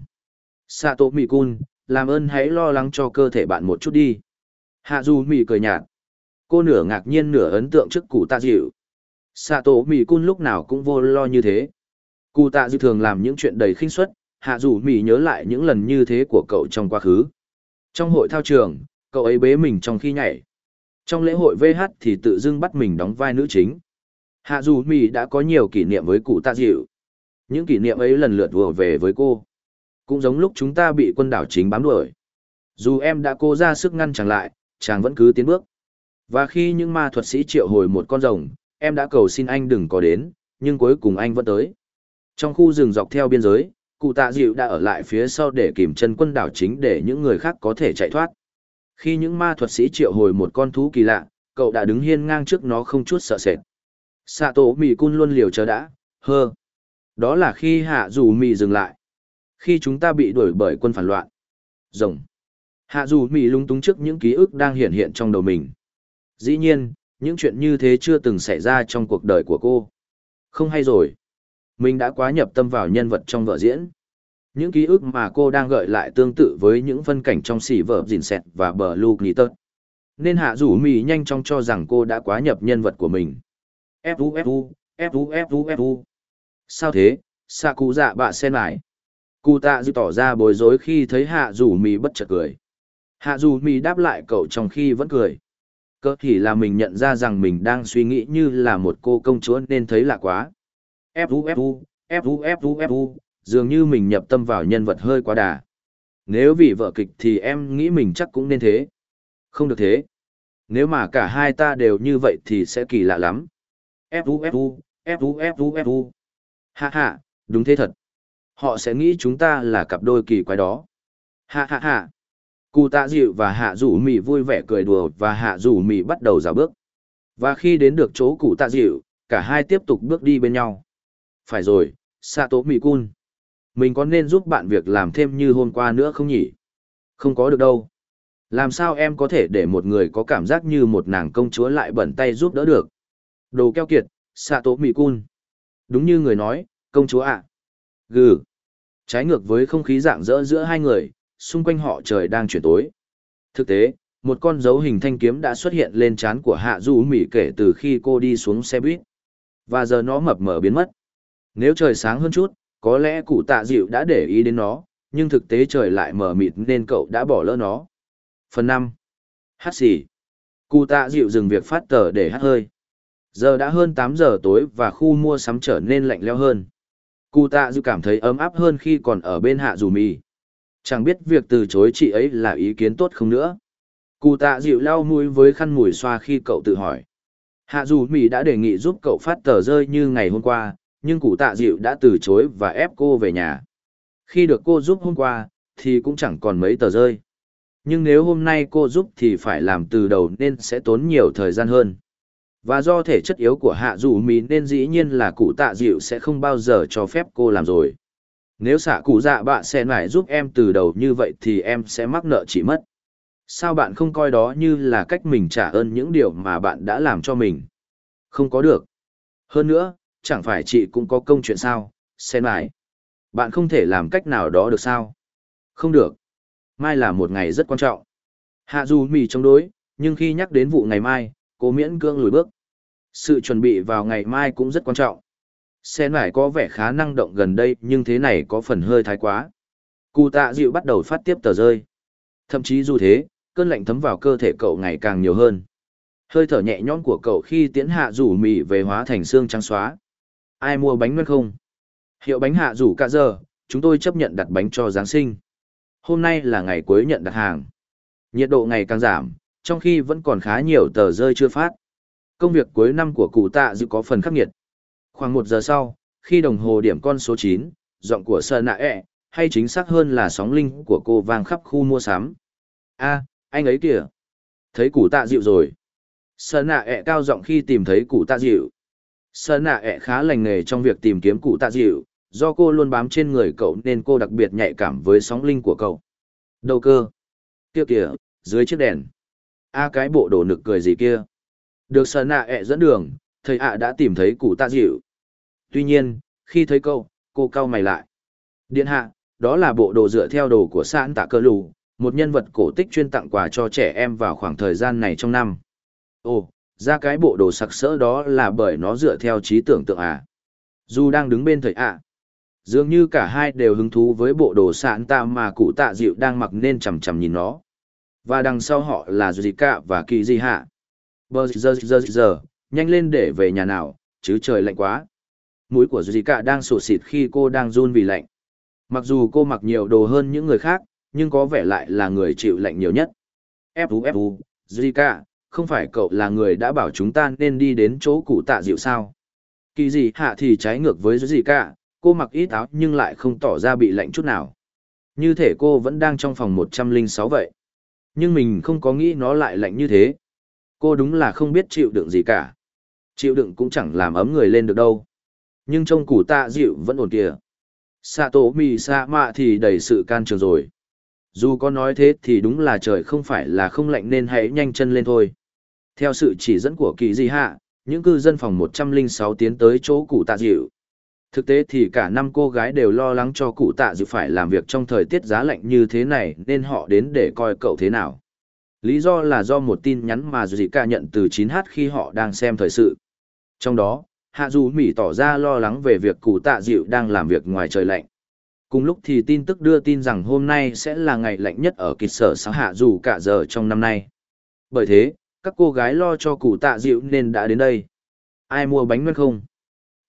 Sato Mikun, làm ơn hãy lo lắng cho cơ thể bạn một chút đi. Hạ dù Mỹ cười nhạt. Cô nửa ngạc nhiên nửa ấn tượng trước cụ tạ dịu. Sato cun lúc nào cũng vô lo như thế. Cụ tạ dư thường làm những chuyện đầy khinh suất, hạ dù Mỹ nhớ lại những lần như thế của cậu trong quá khứ. Trong hội thao trường, cậu ấy bế mình trong khi nhảy. Trong lễ hội VH thì tự dưng bắt mình đóng vai nữ chính. Hạ dù mì đã có nhiều kỷ niệm với cụ tạ dịu. Những kỷ niệm ấy lần lượt vừa về với cô. Cũng giống lúc chúng ta bị quân đảo chính bám đuổi. Dù em đã cố ra sức ngăn chàng lại, chàng vẫn cứ tiến bước. Và khi những ma thuật sĩ triệu hồi một con rồng, em đã cầu xin anh đừng có đến, nhưng cuối cùng anh vẫn tới. Trong khu rừng dọc theo biên giới, cụ tạ dịu đã ở lại phía sau để kìm chân quân đảo chính để những người khác có thể chạy thoát. Khi những ma thuật sĩ triệu hồi một con thú kỳ lạ, cậu đã đứng hiên ngang trước nó không chút sợ sệt. Sạ tổ mì cun luôn liều chờ đã, hơ. Đó là khi hạ dù mì dừng lại. Khi chúng ta bị đuổi bởi quân phản loạn. Rồng. Hạ dù mì lung túng trước những ký ức đang hiện hiện trong đầu mình. Dĩ nhiên, những chuyện như thế chưa từng xảy ra trong cuộc đời của cô. Không hay rồi. Mình đã quá nhập tâm vào nhân vật trong vở diễn. Những ký ức mà cô đang gợi lại tương tự với những phân cảnh trong xỉ vở dìn xẹt và bờ lu tớt. Nên hạ rủ mì nhanh chóng cho rằng cô đã quá nhập nhân vật của mình. Fu Fu, Fu Fu Fu. Sao thế, xạ cụ dạ bạ sen lại. Cụ tạ dư tỏ ra bối rối khi thấy hạ rủ mì bất chợt cười. Hạ rủ mì đáp lại cậu trong khi vẫn cười. Cơ thì là mình nhận ra rằng mình đang suy nghĩ như là một cô công chúa nên thấy lạ quá. Fu Fu, Fu Fu Fu, dường như mình nhập tâm vào nhân vật hơi quá đà. Nếu vì vợ kịch thì em nghĩ mình chắc cũng nên thế. Không được thế. Nếu mà cả hai ta đều như vậy thì sẽ kỳ lạ lắm. Fu Fu, Fu Fu Fu. Ha ha, đúng thế thật. Họ sẽ nghĩ chúng ta là cặp đôi kỳ quái đó. Ha ha ha. Cụ tạ dịu và hạ rủ mì vui vẻ cười đùa và hạ rủ mì bắt đầu dạo bước. Và khi đến được chỗ cụ tạ dịu, cả hai tiếp tục bước đi bên nhau. Phải rồi, xạ tố mì cun. Mình có nên giúp bạn việc làm thêm như hôm qua nữa không nhỉ? Không có được đâu. Làm sao em có thể để một người có cảm giác như một nàng công chúa lại bẩn tay giúp đỡ được? Đồ keo kiệt, xạ tố mì cun. Đúng như người nói, công chúa ạ. À. Gừ. Trái ngược với không khí dạng dỡ giữa hai người, xung quanh họ trời đang chuyển tối. Thực tế, một con dấu hình thanh kiếm đã xuất hiện lên trán của hạ du mỹ kể từ khi cô đi xuống xe buýt. Và giờ nó mập mờ biến mất. Nếu trời sáng hơn chút, có lẽ cụ tạ dịu đã để ý đến nó, nhưng thực tế trời lại mờ mịt nên cậu đã bỏ lỡ nó. Phần năm Hát xì. Cụ tạ dịu dừng việc phát tờ để hát hơi. Giờ đã hơn tám giờ tối và khu mua sắm trở nên lạnh lẽo hơn. Cụ tạ dịu cảm thấy ấm áp hơn khi còn ở bên hạ dù mì. Chẳng biết việc từ chối chị ấy là ý kiến tốt không nữa. Cụ tạ dịu lau mũi với khăn mùi xoa khi cậu tự hỏi. Hạ dù Mỹ đã đề nghị giúp cậu phát tờ rơi như ngày hôm qua, nhưng cụ tạ dịu đã từ chối và ép cô về nhà. Khi được cô giúp hôm qua, thì cũng chẳng còn mấy tờ rơi. Nhưng nếu hôm nay cô giúp thì phải làm từ đầu nên sẽ tốn nhiều thời gian hơn. Và do thể chất yếu của hạ dù Mỹ nên dĩ nhiên là cụ tạ dịu sẽ không bao giờ cho phép cô làm rồi. Nếu xạ cụ dạ bạn sẽ nải giúp em từ đầu như vậy thì em sẽ mắc nợ chỉ mất. Sao bạn không coi đó như là cách mình trả ơn những điều mà bạn đã làm cho mình? Không có được. Hơn nữa, chẳng phải chị cũng có công chuyện sao, sen mãi. Bạn không thể làm cách nào đó được sao? Không được. Mai là một ngày rất quan trọng. Hạ dù mì chống đối, nhưng khi nhắc đến vụ ngày mai, cô miễn cưỡng lùi bước. Sự chuẩn bị vào ngày mai cũng rất quan trọng. Xe nải có vẻ khá năng động gần đây nhưng thế này có phần hơi thái quá. Cụ tạ dịu bắt đầu phát tiếp tờ rơi. Thậm chí dù thế, cơn lạnh thấm vào cơ thể cậu ngày càng nhiều hơn. Hơi thở nhẹ nhõm của cậu khi tiến hạ rủ mì về hóa thành xương trắng xóa. Ai mua bánh nguyên không? Hiệu bánh hạ rủ cả giờ, chúng tôi chấp nhận đặt bánh cho Giáng sinh. Hôm nay là ngày cuối nhận đặt hàng. Nhiệt độ ngày càng giảm, trong khi vẫn còn khá nhiều tờ rơi chưa phát. Công việc cuối năm của cụ tạ dự có phần khắc nghiệt. Khoảng một giờ sau, khi đồng hồ điểm con số 9, giọng của Sơn Nạ ẹ, hay chính xác hơn là sóng linh của cô vang khắp khu mua sắm. a anh ấy kìa. Thấy củ tạ dịu rồi. Sơn Nạ ẹ cao giọng khi tìm thấy củ tạ dịu. Sơn Nạ ẹ khá lành nghề trong việc tìm kiếm củ tạ dịu, do cô luôn bám trên người cậu nên cô đặc biệt nhạy cảm với sóng linh của cậu. Đâu cơ? Kia kìa, dưới chiếc đèn. a cái bộ đồ nực cười gì kia? Được Sơn Nạ ẹ dẫn đường, thầy ạ đã tìm thấy cụ tạ dịu. Tuy nhiên, khi thấy câu, cô cau mày lại. Điện hạ, đó là bộ đồ dựa theo đồ của sạn tạ cơ lù, một nhân vật cổ tích chuyên tặng quà cho trẻ em vào khoảng thời gian này trong năm. Ồ, ra cái bộ đồ sặc sỡ đó là bởi nó dựa theo trí tưởng tượng à. Dù đang đứng bên thầy ạ. Dường như cả hai đều hứng thú với bộ đồ sạn tạ mà cụ tạ dịu đang mặc nên chầm chầm nhìn nó. Và đằng sau họ là Zika và Kỳ Di Hạ. Bờ giờ giờ giờ, nhanh lên để về nhà nào, chứ trời lạnh quá. Mũi của Zika đang sổ xịt khi cô đang run vì lạnh. Mặc dù cô mặc nhiều đồ hơn những người khác, nhưng có vẻ lại là người chịu lạnh nhiều nhất. Fu Fu, Zika, không phải cậu là người đã bảo chúng ta nên đi đến chỗ cụ tạ dịu sao? Kỳ gì hạ thì trái ngược với Zika, cô mặc ít áo nhưng lại không tỏ ra bị lạnh chút nào. Như thể cô vẫn đang trong phòng 106 vậy. Nhưng mình không có nghĩ nó lại lạnh như thế. Cô đúng là không biết chịu đựng gì cả. Chịu đựng cũng chẳng làm ấm người lên được đâu. Nhưng trông củ tạ dịu vẫn ổn kìa. Sạ tổ mì sa mạ thì đầy sự can trường rồi. Dù có nói thế thì đúng là trời không phải là không lạnh nên hãy nhanh chân lên thôi. Theo sự chỉ dẫn của kỳ di hạ, những cư dân phòng 106 tiến tới chỗ cụ tạ dịu. Thực tế thì cả năm cô gái đều lo lắng cho cụ tạ dịu phải làm việc trong thời tiết giá lạnh như thế này nên họ đến để coi cậu thế nào. Lý do là do một tin nhắn mà Zika nhận từ 9H khi họ đang xem thời sự. Trong đó, Hạ Dù Mỹ tỏ ra lo lắng về việc cụ tạ dịu đang làm việc ngoài trời lạnh. Cùng lúc thì tin tức đưa tin rằng hôm nay sẽ là ngày lạnh nhất ở kịch sở sáng Hạ Dù cả giờ trong năm nay. Bởi thế, các cô gái lo cho cụ tạ dịu nên đã đến đây. Ai mua bánh nguyên không?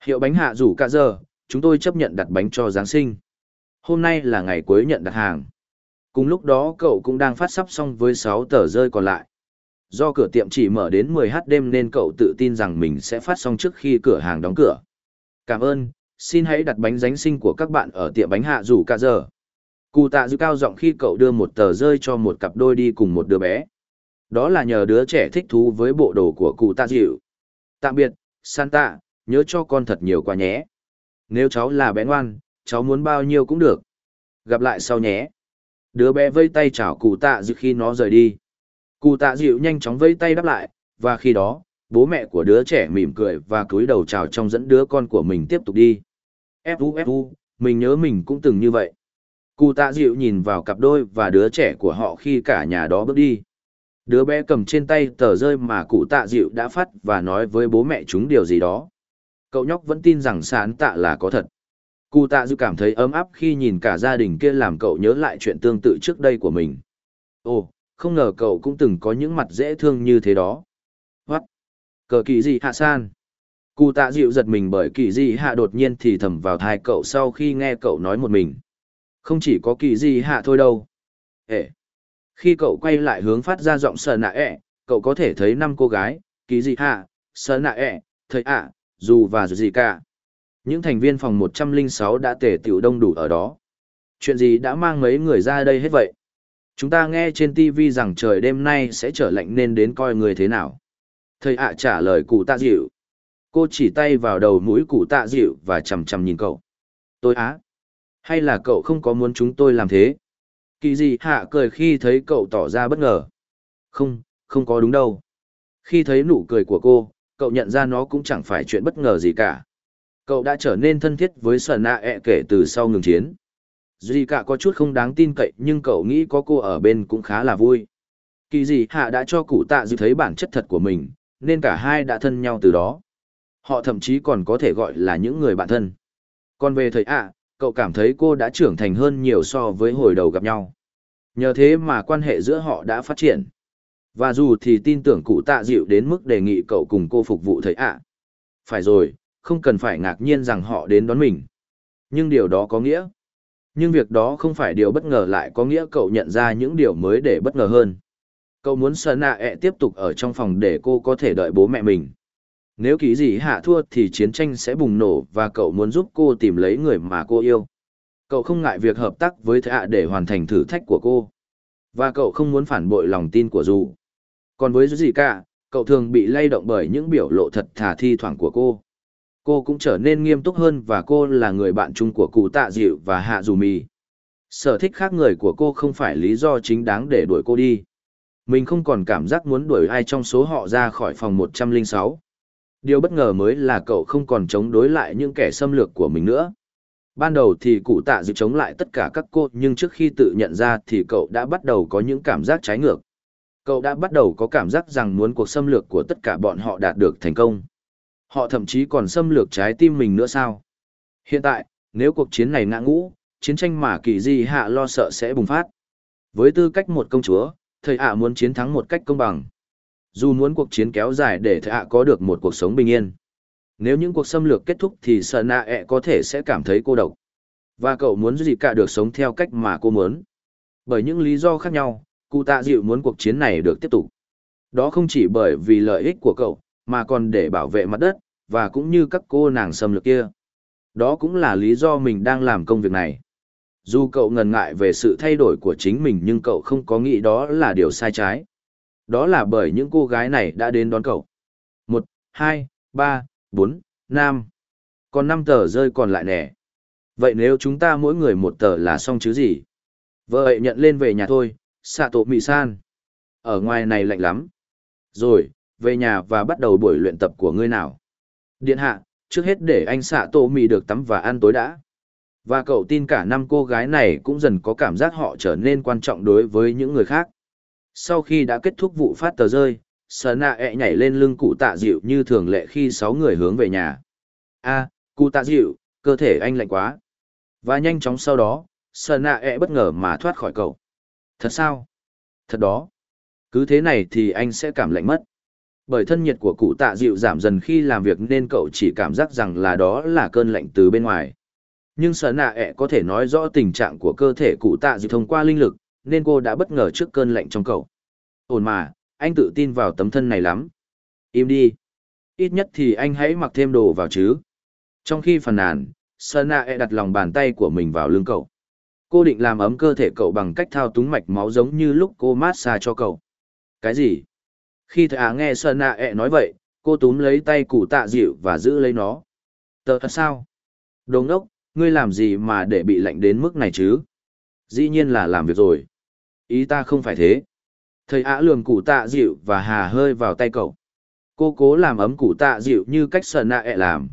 Hiệu bánh Hạ Dù cả giờ, chúng tôi chấp nhận đặt bánh cho Giáng sinh. Hôm nay là ngày cuối nhận đặt hàng. Cùng lúc đó cậu cũng đang phát sắp xong với 6 tờ rơi còn lại. Do cửa tiệm chỉ mở đến 10h đêm nên cậu tự tin rằng mình sẽ phát xong trước khi cửa hàng đóng cửa. Cảm ơn, xin hãy đặt bánh Giáng sinh của các bạn ở tiệm bánh hạ rủ cả giờ. Cụ tạ dư cao giọng khi cậu đưa một tờ rơi cho một cặp đôi đi cùng một đứa bé. Đó là nhờ đứa trẻ thích thú với bộ đồ của cụ tạ dịu. Tạm biệt, Santa, nhớ cho con thật nhiều quà nhé. Nếu cháu là bé ngoan, cháu muốn bao nhiêu cũng được. Gặp lại sau nhé. Đứa bé vây tay chào cụ tạ dịu khi nó rời đi. Cụ tạ dịu nhanh chóng vây tay đáp lại, và khi đó, bố mẹ của đứa trẻ mỉm cười và cúi đầu chào trong dẫn đứa con của mình tiếp tục đi. Fu Fu, mình nhớ mình cũng từng như vậy. Cụ tạ dịu nhìn vào cặp đôi và đứa trẻ của họ khi cả nhà đó bước đi. Đứa bé cầm trên tay tờ rơi mà cụ tạ dịu đã phát và nói với bố mẹ chúng điều gì đó. Cậu nhóc vẫn tin rằng sán tạ là có thật. Cụ tạ dư cảm thấy ấm áp khi nhìn cả gia đình kia làm cậu nhớ lại chuyện tương tự trước đây của mình. Ồ, không ngờ cậu cũng từng có những mặt dễ thương như thế đó. Hoắt! Cờ kỳ gì hạ san? Cụ tạ dịu giật mình bởi kỳ gì hạ đột nhiên thì thầm vào thai cậu sau khi nghe cậu nói một mình. Không chỉ có kỳ gì hạ thôi đâu. Ê! Khi cậu quay lại hướng phát ra giọng sờ nạ ẹ, cậu có thể thấy năm cô gái, kỳ gì hạ, sờ nạ ẹ, thầy ạ, dù và dù gì cả. Những thành viên phòng 106 đã tề tiểu đông đủ ở đó. Chuyện gì đã mang mấy người ra đây hết vậy? Chúng ta nghe trên TV rằng trời đêm nay sẽ trở lạnh nên đến coi người thế nào. Thầy ạ trả lời cụ tạ dịu. Cô chỉ tay vào đầu mũi cụ tạ dịu và chầm chầm nhìn cậu. Tôi á? Hay là cậu không có muốn chúng tôi làm thế? Kỳ gì hạ cười khi thấy cậu tỏ ra bất ngờ. Không, không có đúng đâu. Khi thấy nụ cười của cô, cậu nhận ra nó cũng chẳng phải chuyện bất ngờ gì cả. Cậu đã trở nên thân thiết với Sở Nạ ẹ kể từ sau ngừng chiến. Duy cả có chút không đáng tin cậy nhưng cậu nghĩ có cô ở bên cũng khá là vui. Kỳ gì hạ đã cho cụ tạ dư thấy bản chất thật của mình, nên cả hai đã thân nhau từ đó. Họ thậm chí còn có thể gọi là những người bạn thân. Còn về thầy ạ, cậu cảm thấy cô đã trưởng thành hơn nhiều so với hồi đầu gặp nhau. Nhờ thế mà quan hệ giữa họ đã phát triển. Và dù thì tin tưởng cụ tạ dịu đến mức đề nghị cậu cùng cô phục vụ thầy ạ. Phải rồi, không cần phải ngạc nhiên rằng họ đến đón mình. Nhưng điều đó có nghĩa. Nhưng việc đó không phải điều bất ngờ lại có nghĩa cậu nhận ra những điều mới để bất ngờ hơn. Cậu muốn Sơn Nạ ẹ e tiếp tục ở trong phòng để cô có thể đợi bố mẹ mình. Nếu ký gì hạ thua thì chiến tranh sẽ bùng nổ và cậu muốn giúp cô tìm lấy người mà cô yêu. Cậu không ngại việc hợp tác với thạ để hoàn thành thử thách của cô. Và cậu không muốn phản bội lòng tin của dù. Còn với gì cả, cậu thường bị lay động bởi những biểu lộ thật thà thi thoảng của cô. Cô cũng trở nên nghiêm túc hơn và cô là người bạn chung của cụ tạ dịu và hạ dù mì. Sở thích khác người của cô không phải lý do chính đáng để đuổi cô đi. Mình không còn cảm giác muốn đuổi ai trong số họ ra khỏi phòng 106. Điều bất ngờ mới là cậu không còn chống đối lại những kẻ xâm lược của mình nữa. Ban đầu thì cụ tạ dự chống lại tất cả các cô, nhưng trước khi tự nhận ra thì cậu đã bắt đầu có những cảm giác trái ngược. Cậu đã bắt đầu có cảm giác rằng muốn cuộc xâm lược của tất cả bọn họ đạt được thành công. Họ thậm chí còn xâm lược trái tim mình nữa sao? Hiện tại, nếu cuộc chiến này ngã ngũ, chiến tranh mà kỳ di hạ lo sợ sẽ bùng phát. Với tư cách một công chúa, thầy ạ muốn chiến thắng một cách công bằng. Dù muốn cuộc chiến kéo dài để thầy ạ có được một cuộc sống bình yên. Nếu những cuộc xâm lược kết thúc thì sợ nạ ẹ có thể sẽ cảm thấy cô độc. Và cậu muốn gì cả được sống theo cách mà cô muốn. Bởi những lý do khác nhau, cụ tạ dịu muốn cuộc chiến này được tiếp tục. Đó không chỉ bởi vì lợi ích của cậu, mà còn để bảo vệ mặt đất, và cũng như các cô nàng xâm lược kia. Đó cũng là lý do mình đang làm công việc này. Dù cậu ngần ngại về sự thay đổi của chính mình nhưng cậu không có nghĩ đó là điều sai trái. Đó là bởi những cô gái này đã đến đón cậu. Một, hai, ba, bốn, năm. Còn năm tờ rơi còn lại nè. Vậy nếu chúng ta mỗi người một tờ là xong chứ gì? Vợ ấy nhận lên về nhà thôi, xạ tổ mị san. Ở ngoài này lạnh lắm. Rồi, về nhà và bắt đầu buổi luyện tập của ngươi nào. Điện hạ, trước hết để anh xạ tổ mị được tắm và ăn tối đã. Và cậu tin cả năm cô gái này cũng dần có cảm giác họ trở nên quan trọng đối với những người khác. Sau khi đã kết thúc vụ phát tờ rơi, Sở nạ ẹ nhảy lên lưng cụ tạ dịu như thường lệ khi sáu người hướng về nhà. a cụ tạ dịu, cơ thể anh lạnh quá. Và nhanh chóng sau đó, Sở nạ ẹ bất ngờ mà thoát khỏi cậu. Thật sao? Thật đó. Cứ thế này thì anh sẽ cảm lạnh mất. Bởi thân nhiệt của cụ tạ dịu giảm dần khi làm việc nên cậu chỉ cảm giác rằng là đó là cơn lạnh từ bên ngoài. Nhưng sở nạ ẹ có thể nói rõ tình trạng của cơ thể cụ tạ dịu thông qua linh lực, nên cô đã bất ngờ trước cơn lạnh trong cậu. Ổn mà, anh tự tin vào tấm thân này lắm. Im đi. Ít nhất thì anh hãy mặc thêm đồ vào chứ. Trong khi phàn nàn, Sana e đặt lòng bàn tay của mình vào lưng cậu. Cô định làm ấm cơ thể cậu bằng cách thao túng mạch máu giống như lúc cô massage cho cậu. Cái gì? Khi thầy á nghe Sơn Nạ e nói vậy, cô túm lấy tay cụ tạ dịu và giữ lấy nó. Tờ thật sao? Đồ đốc, ngươi làm gì mà để bị lạnh đến mức này chứ? Dĩ nhiên là làm việc rồi. Ý ta không phải thế. Thầy ạ lường cụ tạ dịu và hà hơi vào tay cậu. Cô cố làm ấm cụ tạ dịu như cách sợ nạ ẹ làm.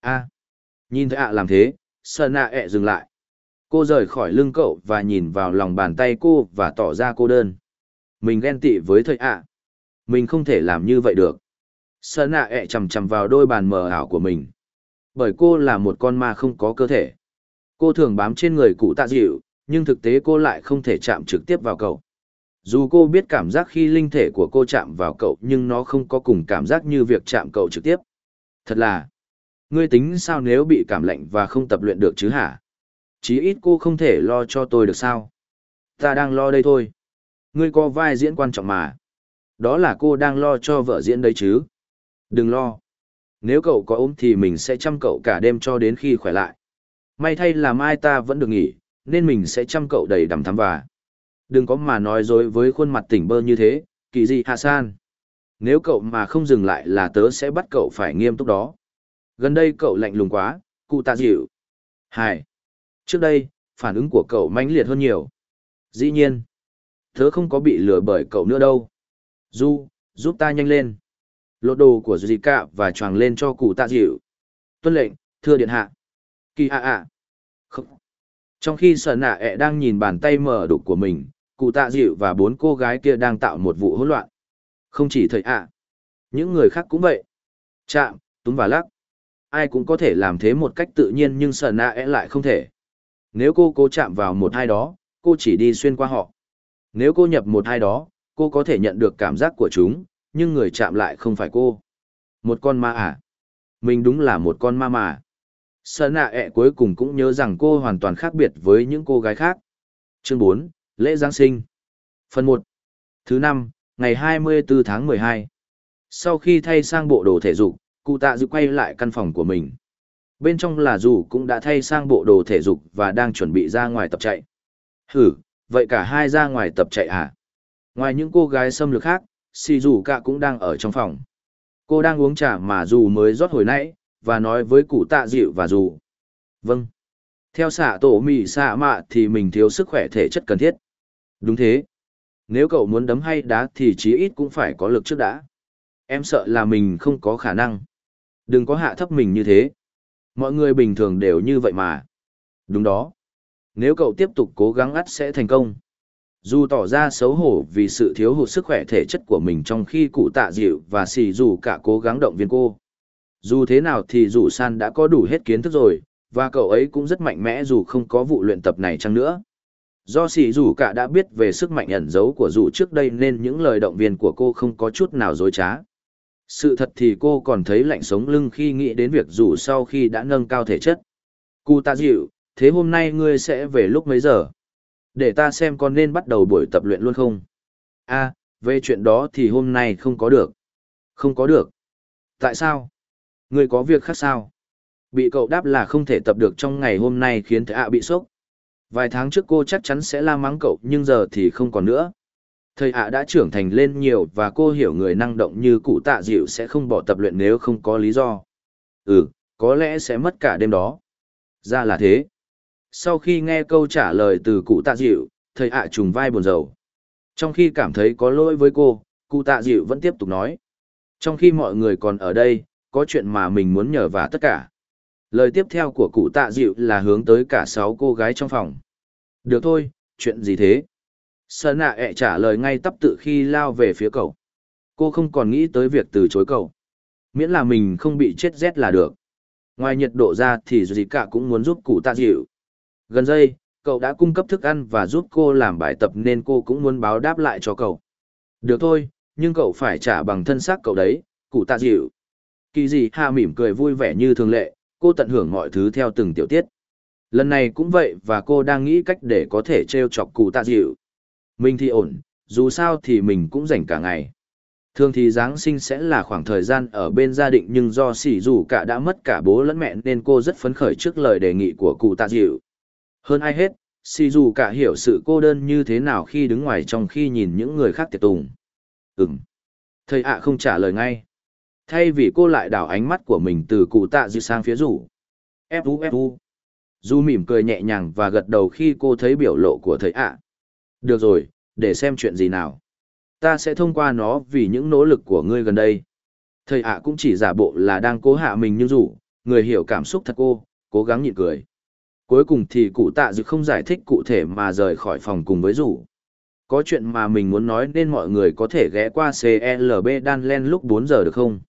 a nhìn thầy ạ làm thế, sợ nạ ẹ dừng lại. Cô rời khỏi lưng cậu và nhìn vào lòng bàn tay cô và tỏ ra cô đơn. Mình ghen tị với thầy ạ. Mình không thể làm như vậy được. Sợ nạ ẹ chầm chầm vào đôi bàn mờ ảo của mình. Bởi cô là một con ma không có cơ thể. Cô thường bám trên người cụ tạ dịu, nhưng thực tế cô lại không thể chạm trực tiếp vào cậu. Dù cô biết cảm giác khi linh thể của cô chạm vào cậu nhưng nó không có cùng cảm giác như việc chạm cậu trực tiếp. Thật là, ngươi tính sao nếu bị cảm lạnh và không tập luyện được chứ hả? Chí ít cô không thể lo cho tôi được sao? Ta đang lo đây thôi. Ngươi có vai diễn quan trọng mà. Đó là cô đang lo cho vợ diễn đấy chứ. Đừng lo. Nếu cậu có ốm thì mình sẽ chăm cậu cả đêm cho đến khi khỏe lại. May thay là mai ta vẫn được nghỉ, nên mình sẽ chăm cậu đầy đằm thắm và. Đừng có mà nói dối với khuôn mặt tỉnh bơ như thế, kỳ gì hạ san. Nếu cậu mà không dừng lại là tớ sẽ bắt cậu phải nghiêm túc đó. Gần đây cậu lạnh lùng quá, cụ tạ dịu. Hài. Trước đây, phản ứng của cậu mãnh liệt hơn nhiều. Dĩ nhiên, tớ không có bị lừa bởi cậu nữa đâu. Du, giúp ta nhanh lên. Lột đồ của Zika và choàng lên cho cụ tạ dịu. Tuân lệnh, thưa điện hạ. Kỳ hạ ạ. Trong khi sở nạ ẹ đang nhìn bàn tay mở đục của mình, cụ tạ dịu và bốn cô gái kia đang tạo một vụ hỗn loạn. Không chỉ thầy ạ, những người khác cũng vậy. Chạm, túm và lắc. Ai cũng có thể làm thế một cách tự nhiên nhưng sợ nạ lại không thể. Nếu cô cố chạm vào một hai đó, cô chỉ đi xuyên qua họ. Nếu cô nhập một hai đó, cô có thể nhận được cảm giác của chúng, nhưng người chạm lại không phải cô. Một con ma à? Mình đúng là một con ma mà. Sợ nạ ẹ cuối cùng cũng nhớ rằng cô hoàn toàn khác biệt với những cô gái khác. Chương bốn Lễ Giáng sinh. Phần 1. Thứ năm, ngày 24 tháng 12. Sau khi thay sang bộ đồ thể dục, cụ tạ dự quay lại căn phòng của mình. Bên trong là dù cũng đã thay sang bộ đồ thể dục và đang chuẩn bị ra ngoài tập chạy. Hử, vậy cả hai ra ngoài tập chạy à? Ngoài những cô gái xâm lược khác, si dù cả cũng đang ở trong phòng. Cô đang uống trà mà dù mới rót hồi nãy, và nói với cụ tạ dịu và dù. Vâng. Theo xạ tổ mì xạ mạ thì mình thiếu sức khỏe thể chất cần thiết. Đúng thế. Nếu cậu muốn đấm hay đá thì chí ít cũng phải có lực trước đã. Em sợ là mình không có khả năng. Đừng có hạ thấp mình như thế. Mọi người bình thường đều như vậy mà. Đúng đó. Nếu cậu tiếp tục cố gắng ắt sẽ thành công. Dù tỏ ra xấu hổ vì sự thiếu hụt sức khỏe thể chất của mình trong khi cụ tạ dịu và xì dù cả cố gắng động viên cô. Dù thế nào thì dù san đã có đủ hết kiến thức rồi, và cậu ấy cũng rất mạnh mẽ dù không có vụ luyện tập này chăng nữa. Do xì dù cả đã biết về sức mạnh ẩn giấu của dù trước đây nên những lời động viên của cô không có chút nào dối trá. Sự thật thì cô còn thấy lạnh sống lưng khi nghĩ đến việc dù sau khi đã nâng cao thể chất. Cụ tạ dịu, thế hôm nay ngươi sẽ về lúc mấy giờ? Để ta xem con nên bắt đầu buổi tập luyện luôn không? a về chuyện đó thì hôm nay không có được. Không có được. Tại sao? Ngươi có việc khác sao? Bị cậu đáp là không thể tập được trong ngày hôm nay khiến thầy ạ bị sốc. Vài tháng trước cô chắc chắn sẽ la mắng cậu nhưng giờ thì không còn nữa. Thầy ạ đã trưởng thành lên nhiều và cô hiểu người năng động như cụ tạ dịu sẽ không bỏ tập luyện nếu không có lý do. Ừ, có lẽ sẽ mất cả đêm đó. Ra là thế. Sau khi nghe câu trả lời từ cụ tạ dịu, thầy ạ trùng vai buồn rầu. Trong khi cảm thấy có lỗi với cô, cụ tạ dịu vẫn tiếp tục nói. Trong khi mọi người còn ở đây, có chuyện mà mình muốn nhờ và tất cả. Lời tiếp theo của cụ tạ dịu là hướng tới cả sáu cô gái trong phòng. Được thôi, chuyện gì thế? Sơn nạ ẹ trả lời ngay tắp tự khi lao về phía cậu. Cô không còn nghĩ tới việc từ chối cậu. Miễn là mình không bị chết rét là được. Ngoài nhiệt độ ra thì gì cả cũng muốn giúp cụ tạ dịu. Gần đây, cậu đã cung cấp thức ăn và giúp cô làm bài tập nên cô cũng muốn báo đáp lại cho cậu. Được thôi, nhưng cậu phải trả bằng thân xác cậu đấy, cụ tạ dịu. Kỳ gì hạ mỉm cười vui vẻ như thường lệ, cô tận hưởng mọi thứ theo từng tiểu tiết. Lần này cũng vậy và cô đang nghĩ cách để có thể trêu chọc cụ tạ dịu. Mình thì ổn, dù sao thì mình cũng rảnh cả ngày. Thường thì Giáng sinh sẽ là khoảng thời gian ở bên gia đình nhưng do sỉ dù cả đã mất cả bố lẫn mẹ nên cô rất phấn khởi trước lời đề nghị của cụ tạ dịu. Hơn ai hết, si dù cả hiểu sự cô đơn như thế nào khi đứng ngoài trong khi nhìn những người khác tiệc tùng. Ừm. Thầy ạ không trả lời ngay. Thay vì cô lại đảo ánh mắt của mình từ cụ tạ dịu sang phía rủ. Fu fu. Du mỉm cười nhẹ nhàng và gật đầu khi cô thấy biểu lộ của thầy ạ. Được rồi, để xem chuyện gì nào. Ta sẽ thông qua nó vì những nỗ lực của ngươi gần đây. Thầy ạ cũng chỉ giả bộ là đang cố hạ mình như rủ, người hiểu cảm xúc thật cô, cố gắng nhịn cười. Cuối cùng thì cụ tạ dự không giải thích cụ thể mà rời khỏi phòng cùng với rủ. Có chuyện mà mình muốn nói nên mọi người có thể ghé qua CLB Dan Len lúc 4 giờ được không?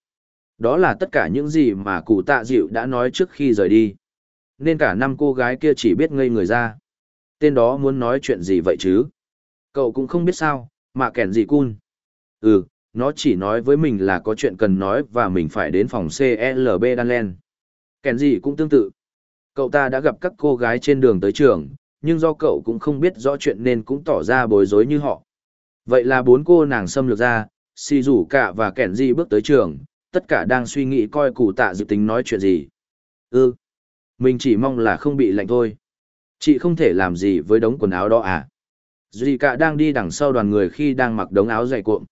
Đó là tất cả những gì mà cụ tạ dịu đã nói trước khi rời đi. Nên cả năm cô gái kia chỉ biết ngây người ra. Tên đó muốn nói chuyện gì vậy chứ? Cậu cũng không biết sao, mà kèn gì cun. Ừ, nó chỉ nói với mình là có chuyện cần nói và mình phải đến phòng CLB Danlen. Kèn gì cũng tương tự. Cậu ta đã gặp các cô gái trên đường tới trường, nhưng do cậu cũng không biết rõ chuyện nên cũng tỏ ra bối rối như họ. Vậy là bốn cô nàng xâm lược ra, si rủ cả và kẻn gì bước tới trường, tất cả đang suy nghĩ coi cụ tạ dự tính nói chuyện gì. Ừ, mình chỉ mong là không bị lạnh thôi. Chị không thể làm gì với đống quần áo đó à? Duy cả đang đi đằng sau đoàn người khi đang mặc đống áo dày cuộn.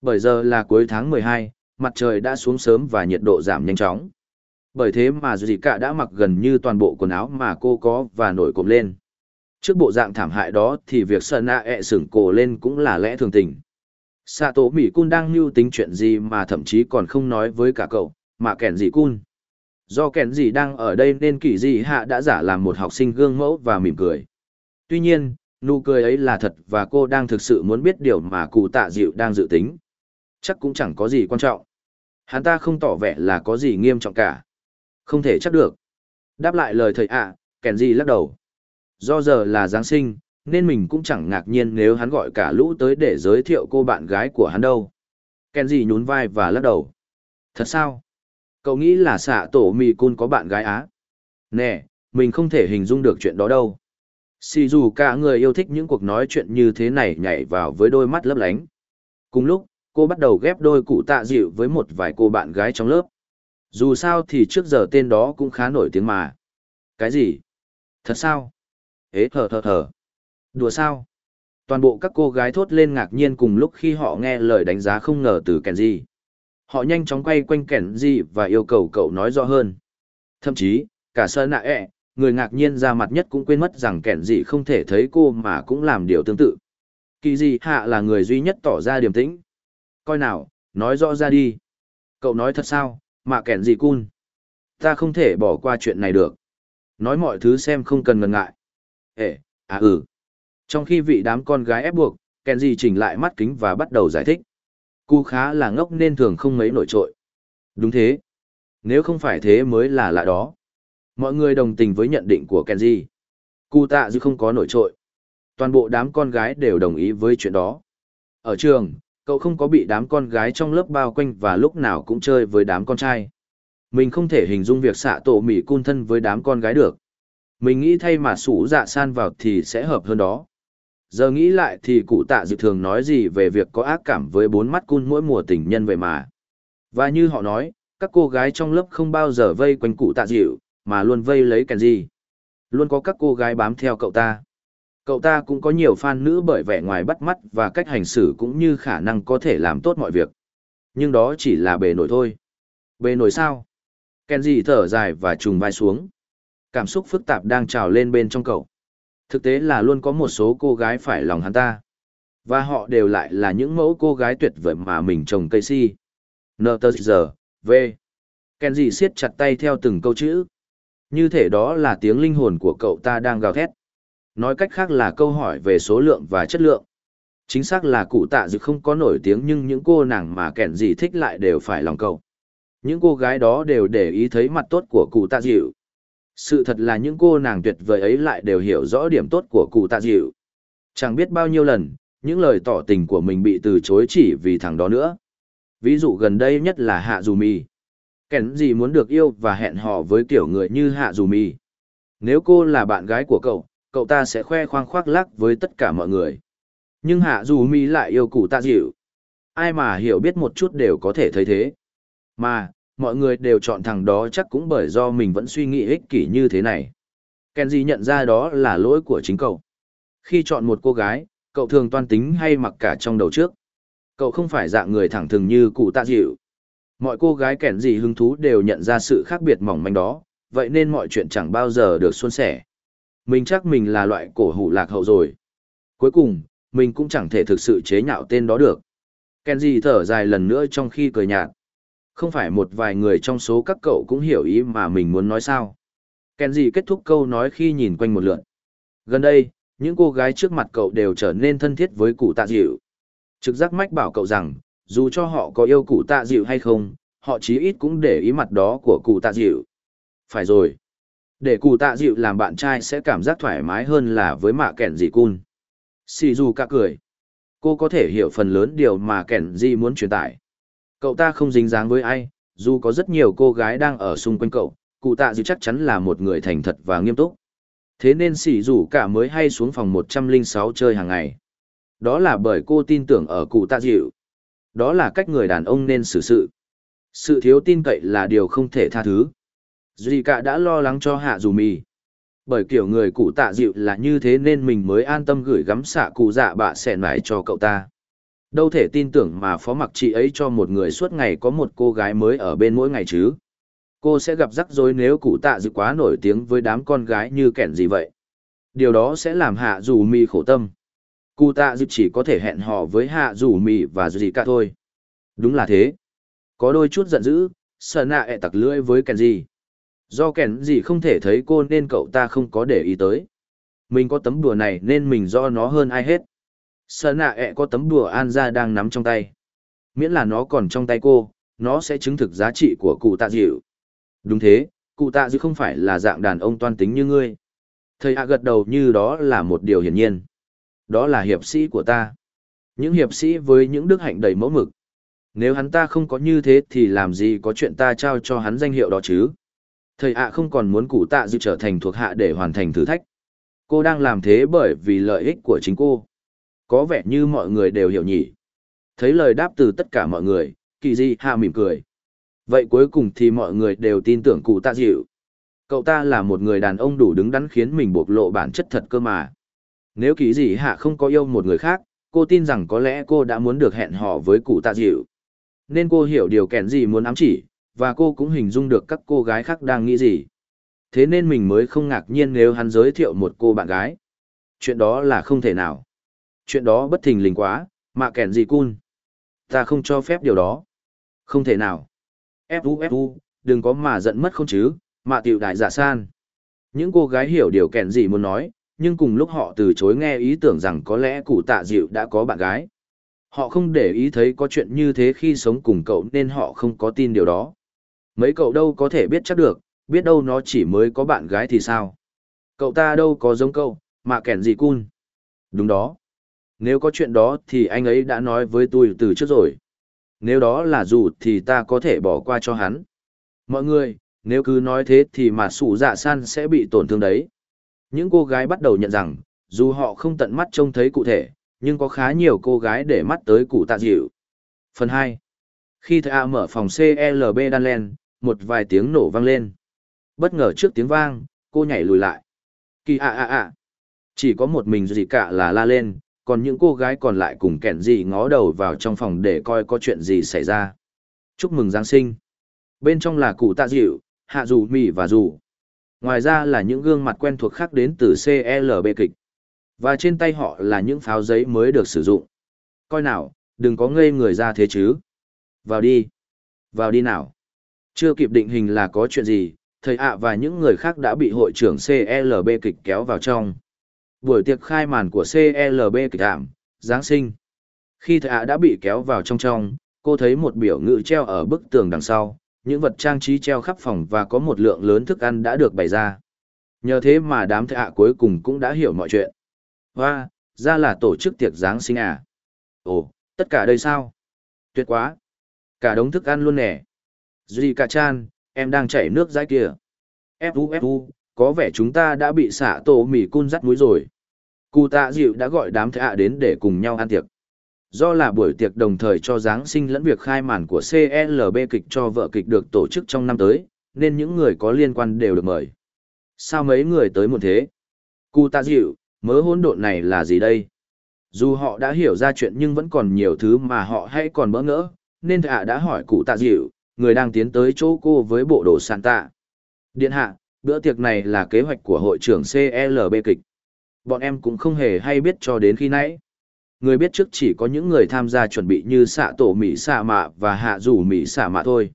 Bởi giờ là cuối tháng 12, mặt trời đã xuống sớm và nhiệt độ giảm nhanh chóng. Bởi thế mà Duy cả đã mặc gần như toàn bộ quần áo mà cô có và nổi cộm lên. Trước bộ dạng thảm hại đó thì việc sợ nạ ẹ sửng cổ lên cũng là lẽ thường tình. Sạ tổ Mỹ Cun đang mưu tính chuyện gì mà thậm chí còn không nói với cả cậu, mà kẻn gì Cun. Do kẻn gì đang ở đây nên kỳ gì hạ đã giả làm một học sinh gương mẫu và mỉm cười. Tuy nhiên, nụ cười ấy là thật và cô đang thực sự muốn biết điều mà cụ tạ dịu đang dự tính. Chắc cũng chẳng có gì quan trọng. Hắn ta không tỏ vẻ là có gì nghiêm trọng cả. Không thể chắc được. Đáp lại lời thầy ạ, à, kèn gì lắc đầu. Do giờ là Giáng sinh, nên mình cũng chẳng ngạc nhiên nếu hắn gọi cả lũ tới để giới thiệu cô bạn gái của hắn đâu. Kèn gì nhún vai và lắc đầu. Thật sao? Cậu nghĩ là xạ tổ mì cun có bạn gái á? Nè, mình không thể hình dung được chuyện đó đâu. Xì dù cả người yêu thích những cuộc nói chuyện như thế này nhảy vào với đôi mắt lấp lánh. Cùng lúc, cô bắt đầu ghép đôi cụ tạ dịu với một vài cô bạn gái trong lớp. Dù sao thì trước giờ tên đó cũng khá nổi tiếng mà. Cái gì? Thật sao? Ế thở thở thở. Đùa sao? Toàn bộ các cô gái thốt lên ngạc nhiên cùng lúc khi họ nghe lời đánh giá không ngờ từ Kenji. Họ nhanh chóng quay quanh Kenji và yêu cầu cậu nói rõ hơn. Thậm chí, cả sơ nạ ẹ, người ngạc nhiên ra mặt nhất cũng quên mất rằng Kenji không thể thấy cô mà cũng làm điều tương tự. Kỳ gì hạ là người duy nhất tỏ ra điềm tĩnh. Coi nào, nói rõ ra đi. Cậu nói thật sao, mà kẻn gì cun. Ta không thể bỏ qua chuyện này được. Nói mọi thứ xem không cần ngần ngại. Ê, à ừ. Trong khi vị đám con gái ép buộc, kẻn gì chỉnh lại mắt kính và bắt đầu giải thích. Cú khá là ngốc nên thường không mấy nổi trội. Đúng thế. Nếu không phải thế mới là lạ đó. Mọi người đồng tình với nhận định của Kenji. Cụ tạ dư không có nổi trội. Toàn bộ đám con gái đều đồng ý với chuyện đó. Ở trường, Cậu không có bị đám con gái trong lớp bao quanh và lúc nào cũng chơi với đám con trai. Mình không thể hình dung việc xạ tổ mỉ cun thân với đám con gái được. Mình nghĩ thay mà sủ dạ san vào thì sẽ hợp hơn đó. Giờ nghĩ lại thì cụ tạ dự thường nói gì về việc có ác cảm với bốn mắt cun mỗi mùa tình nhân vậy mà. Và như họ nói, các cô gái trong lớp không bao giờ vây quanh cụ tạ dịu, mà luôn vây lấy Kenji. Luôn có các cô gái bám theo cậu ta. Cậu ta cũng có nhiều fan nữ bởi vẻ ngoài bắt mắt và cách hành xử cũng như khả năng có thể làm tốt mọi việc. Nhưng đó chỉ là bề nổi thôi. Bề nổi sao? Kenji thở dài và trùng vai xuống. Cảm xúc phức tạp đang trào lên bên trong cậu. Thực tế là luôn có một số cô gái phải lòng hắn ta. Và họ đều lại là những mẫu cô gái tuyệt vời mà mình trồng cây si. Nơ tơ giờ, V. Kenji siết chặt tay theo từng câu chữ. Như thể đó là tiếng linh hồn của cậu ta đang gào thét. Nói cách khác là câu hỏi về số lượng và chất lượng. Chính xác là cụ tạ dự không có nổi tiếng nhưng những cô nàng mà kẻn gì thích lại đều phải lòng cậu. Những cô gái đó đều để ý thấy mặt tốt của cụ tạ dịu. Sự thật là những cô nàng tuyệt vời ấy lại đều hiểu rõ điểm tốt của cụ tạ dịu. Chẳng biết bao nhiêu lần, những lời tỏ tình của mình bị từ chối chỉ vì thằng đó nữa. Ví dụ gần đây nhất là Hạ Dù Mì. Kẻn gì muốn được yêu và hẹn hò với kiểu người như Hạ Dù Mì. Nếu cô là bạn gái của cậu, cậu ta sẽ khoe khoang khoác lác với tất cả mọi người. Nhưng Hạ Dù mỹ lại yêu cụ tạ dịu. Ai mà hiểu biết một chút đều có thể thấy thế. Mà, mọi người đều chọn thằng đó chắc cũng bởi do mình vẫn suy nghĩ ích kỷ như thế này. Kenji nhận ra đó là lỗi của chính cậu. Khi chọn một cô gái, cậu thường toan tính hay mặc cả trong đầu trước. Cậu không phải dạng người thẳng thừng như cụ tạ dịu. Mọi cô gái kẻn gì hứng thú đều nhận ra sự khác biệt mỏng manh đó, vậy nên mọi chuyện chẳng bao giờ được suôn sẻ. Mình chắc mình là loại cổ hủ lạc hậu rồi. Cuối cùng, mình cũng chẳng thể thực sự chế nhạo tên đó được. Kenji thở dài lần nữa trong khi cười nhạt. Không phải một vài người trong số các cậu cũng hiểu ý mà mình muốn nói sao. Kenji kết thúc câu nói khi nhìn quanh một lượt. Gần đây, những cô gái trước mặt cậu đều trở nên thân thiết với cụ tạ dịu. Trực giác mách bảo cậu rằng, dù cho họ có yêu cụ tạ dịu hay không, họ chí ít cũng để ý mặt đó của cụ tạ dịu. Phải rồi. Để cụ tạ dịu làm bạn trai sẽ cảm giác thoải mái hơn là với mạ kẻn dị cun. Sì dù cả cười. Cô có thể hiểu phần lớn điều mà kẻn dị muốn truyền tải. Cậu ta không dính dáng với ai, dù có rất nhiều cô gái đang ở xung quanh cậu, cụ tạ dịu chắc chắn là một người thành thật và nghiêm túc. Thế nên sỉ dù cả mới hay xuống phòng 106 chơi hàng ngày. Đó là bởi cô tin tưởng ở cụ tạ dịu. Đó là cách người đàn ông nên xử sự. Sự thiếu tin cậy là điều không thể tha thứ. Duy cả đã lo lắng cho hạ dù mì. Bởi kiểu người cụ tạ dịu là như thế nên mình mới an tâm gửi gắm xạ cụ dạ bạ xẻ nải cho cậu ta. Đâu thể tin tưởng mà phó mặc chị ấy cho một người suốt ngày có một cô gái mới ở bên mỗi ngày chứ. Cô sẽ gặp rắc rối nếu cụ tạ dịu quá nổi tiếng với đám con gái như kẻn gì vậy. Điều đó sẽ làm hạ dù mì khổ tâm. Cụ tạ dịu chỉ có thể hẹn hò với hạ dù mì và gì cả thôi. Đúng là thế. Có đôi chút giận dữ, sợ nạ ẹ tặc lưỡi với kẻn gì. Do kẻn gì không thể thấy cô nên cậu ta không có để ý tới. Mình có tấm đùa này nên mình do nó hơn ai hết. Sợ nạ ẹ có tấm đùa an ra đang nắm trong tay. Miễn là nó còn trong tay cô, nó sẽ chứng thực giá trị của cụ tạ dịu. Đúng thế, cụ tạ dịu không phải là dạng đàn ông toan tính như ngươi. Thầy ạ gật đầu như đó là một điều hiển nhiên. Đó là hiệp sĩ của ta. Những hiệp sĩ với những đức hạnh đầy mẫu mực. Nếu hắn ta không có như thế thì làm gì có chuyện ta trao cho hắn danh hiệu đó chứ? Thầy ạ không còn muốn cụ tạ dịu trở thành thuộc hạ để hoàn thành thử thách. Cô đang làm thế bởi vì lợi ích của chính cô. Có vẻ như mọi người đều hiểu nhỉ. Thấy lời đáp từ tất cả mọi người, kỳ di hạ mỉm cười. Vậy cuối cùng thì mọi người đều tin tưởng cụ tạ dịu. Cậu ta là một người đàn ông đủ đứng đắn khiến mình bộc lộ bản chất thật cơ mà. Nếu kỳ dị hạ không có yêu một người khác, cô tin rằng có lẽ cô đã muốn được hẹn hò với cụ tạ dịu. Nên cô hiểu điều kèn gì muốn ám chỉ, và cô cũng hình dung được các cô gái khác đang nghĩ gì. Thế nên mình mới không ngạc nhiên nếu hắn giới thiệu một cô bạn gái. Chuyện đó là không thể nào. Chuyện đó bất thình lình quá, mà kẻn gì cun. Ta không cho phép điều đó. Không thể nào. Fu Fu, đừng có mà giận mất không chứ, mà tiểu đại giả san. Những cô gái hiểu điều kẻn gì muốn nói, nhưng cùng lúc họ từ chối nghe ý tưởng rằng có lẽ cụ tạ dịu đã có bạn gái. Họ không để ý thấy có chuyện như thế khi sống cùng cậu nên họ không có tin điều đó. Mấy cậu đâu có thể biết chắc được, biết đâu nó chỉ mới có bạn gái thì sao. Cậu ta đâu có giống cậu, mà kẻn gì cun. Đúng đó. Nếu có chuyện đó thì anh ấy đã nói với tôi từ trước rồi. Nếu đó là dù thì ta có thể bỏ qua cho hắn. Mọi người, nếu cứ nói thế thì mà sủ dạ san sẽ bị tổn thương đấy. Những cô gái bắt đầu nhận rằng, dù họ không tận mắt trông thấy cụ thể, nhưng có khá nhiều cô gái để mắt tới cụ tạ dịu. Phần 2. Khi thầy A mở phòng CLB đan len, một vài tiếng nổ vang lên. Bất ngờ trước tiếng vang, cô nhảy lùi lại. Kỳ ạ ạ ạ. Chỉ có một mình gì cả là la lên, còn những cô gái còn lại cùng kẹn gì ngó đầu vào trong phòng để coi có chuyện gì xảy ra. Chúc mừng Giáng sinh. Bên trong là cụ tạ dịu, hạ dù mì và dù. Ngoài ra là những gương mặt quen thuộc khác đến từ CLB kịch. Và trên tay họ là những pháo giấy mới được sử dụng. Coi nào, đừng có ngây người ra thế chứ. Vào đi. Vào đi nào. Chưa kịp định hình là có chuyện gì, thầy ạ và những người khác đã bị hội trưởng CLB kịch kéo vào trong. Buổi tiệc khai màn của CLB kịch ảm, Giáng sinh. Khi thầy ạ đã bị kéo vào trong trong, cô thấy một biểu ngữ treo ở bức tường đằng sau, những vật trang trí treo khắp phòng và có một lượng lớn thức ăn đã được bày ra. Nhờ thế mà đám thầy ạ cuối cùng cũng đã hiểu mọi chuyện. Và, ra là tổ chức tiệc Giáng sinh à? Ồ, tất cả đây sao? Tuyệt quá! Cả đống thức ăn luôn nè. Duy cả chan, em đang chảy nước dãi kìa. Fu Fu, có vẻ chúng ta đã bị xả tổ mì cun dắt mũi rồi. Cụ tạ dịu đã gọi đám thạ ạ đến để cùng nhau ăn tiệc. Do là buổi tiệc đồng thời cho Giáng sinh lẫn việc khai màn của CLB kịch cho vợ kịch được tổ chức trong năm tới, nên những người có liên quan đều được mời. Sao mấy người tới một thế? Cụ tạ dịu, mớ hỗn độn này là gì đây? Dù họ đã hiểu ra chuyện nhưng vẫn còn nhiều thứ mà họ hay còn bỡ ngỡ, nên thạ đã hỏi cụ tạ dịu, người đang tiến tới chỗ cô với bộ đồ sàn tạ. Điện hạ, bữa tiệc này là kế hoạch của hội trưởng CLB kịch. Bọn em cũng không hề hay biết cho đến khi nãy. Người biết trước chỉ có những người tham gia chuẩn bị như xạ tổ Mỹ xạ mạ và hạ rủ Mỹ xạ mạ thôi.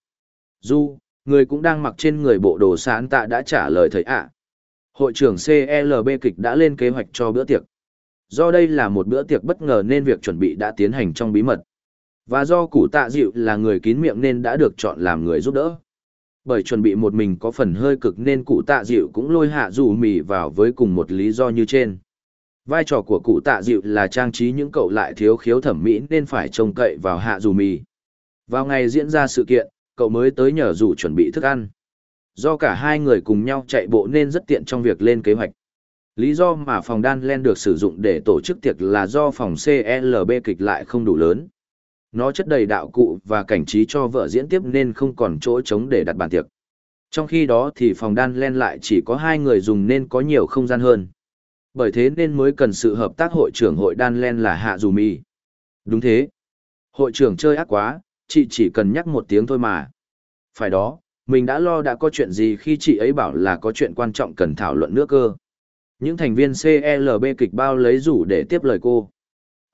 Du, người cũng đang mặc trên người bộ đồ sán tạ đã trả lời thầy ạ. Hội trưởng CLB kịch đã lên kế hoạch cho bữa tiệc. Do đây là một bữa tiệc bất ngờ nên việc chuẩn bị đã tiến hành trong bí mật. Và do cụ tạ dịu là người kín miệng nên đã được chọn làm người giúp đỡ. Bởi chuẩn bị một mình có phần hơi cực nên cụ tạ dịu cũng lôi hạ dù mì vào với cùng một lý do như trên. Vai trò của cụ tạ dịu là trang trí những cậu lại thiếu khiếu thẩm mỹ nên phải trông cậy vào hạ dù mì. Vào ngày diễn ra sự kiện, cậu mới tới nhờ dù chuẩn bị thức ăn. Do cả hai người cùng nhau chạy bộ nên rất tiện trong việc lên kế hoạch. Lý do mà phòng đan len được sử dụng để tổ chức tiệc là do phòng CLB kịch lại không đủ lớn. Nó chất đầy đạo cụ và cảnh trí cho vợ diễn tiếp nên không còn chỗ trống để đặt bàn tiệc. Trong khi đó thì phòng đan len lại chỉ có hai người dùng nên có nhiều không gian hơn. Bởi thế nên mới cần sự hợp tác hội trưởng hội đan len là Hạ Dù Mi. Đúng thế. Hội trưởng chơi ác quá, chị chỉ cần nhắc một tiếng thôi mà. Phải đó, mình đã lo đã có chuyện gì khi chị ấy bảo là có chuyện quan trọng cần thảo luận nữa cơ. Những thành viên CLB kịch bao lấy rủ để tiếp lời cô.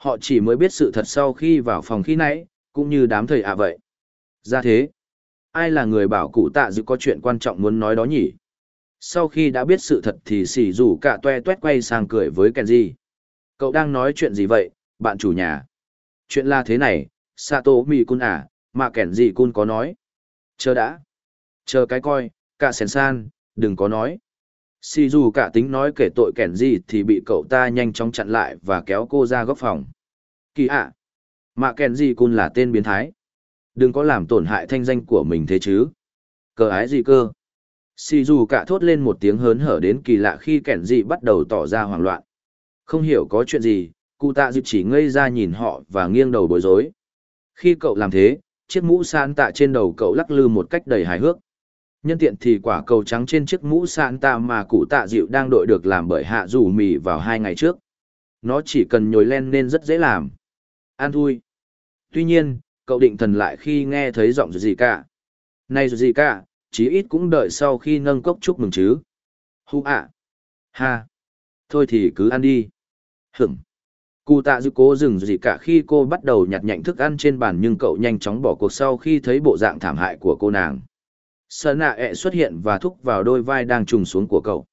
Họ chỉ mới biết sự thật sau khi vào phòng khi nãy, cũng như đám thầy ạ vậy. Ra thế, ai là người bảo cụ tạ dự có chuyện quan trọng muốn nói đó nhỉ? Sau khi đã biết sự thật thì xỉ rủ cả toe toét quay sang cười với Kenji. Cậu đang nói chuyện gì vậy, bạn chủ nhà? Chuyện là thế này, Sato Mi Kun à, mà Kenji Kun có nói. Chờ đã. Chờ cái coi, cả sèn san, đừng có nói. Xì dù cả tính nói kể tội kẻn gì thì bị cậu ta nhanh chóng chặn lại và kéo cô ra góc phòng. Kỳ ạ! À, mạ kẻn gì cun là tên biến thái. Đừng có làm tổn hại thanh danh của mình thế chứ. Cờ ái gì cơ? Xì dù cả thốt lên một tiếng hớn hở đến kỳ lạ khi kẻn gì bắt đầu tỏ ra hoảng loạn. Không hiểu có chuyện gì, cụ tạ dịp chỉ ngây ra nhìn họ và nghiêng đầu bối rối. Khi cậu làm thế, chiếc mũ san tạ trên đầu cậu lắc lư một cách đầy hài hước. Nhân tiện thì quả cầu trắng trên chiếc mũ sạn tạ mà cụ tạ dịu đang đội được làm bởi hạ rủ mì vào hai ngày trước. Nó chỉ cần nhồi len nên rất dễ làm. An thui. Tuy nhiên, cậu định thần lại khi nghe thấy giọng gì cả. Này gì cả, chí ít cũng đợi sau khi nâng cốc chúc mừng chứ. Hú ạ. Ha. Thôi thì cứ ăn đi. Hửng. Cụ tạ dịu cố dừng gì cả khi cô bắt đầu nhặt nhạnh thức ăn trên bàn nhưng cậu nhanh chóng bỏ cuộc sau khi thấy bộ dạng thảm hại của cô nàng sợ nạ ẹ e xuất hiện và thúc vào đôi vai đang trùng xuống của cậu.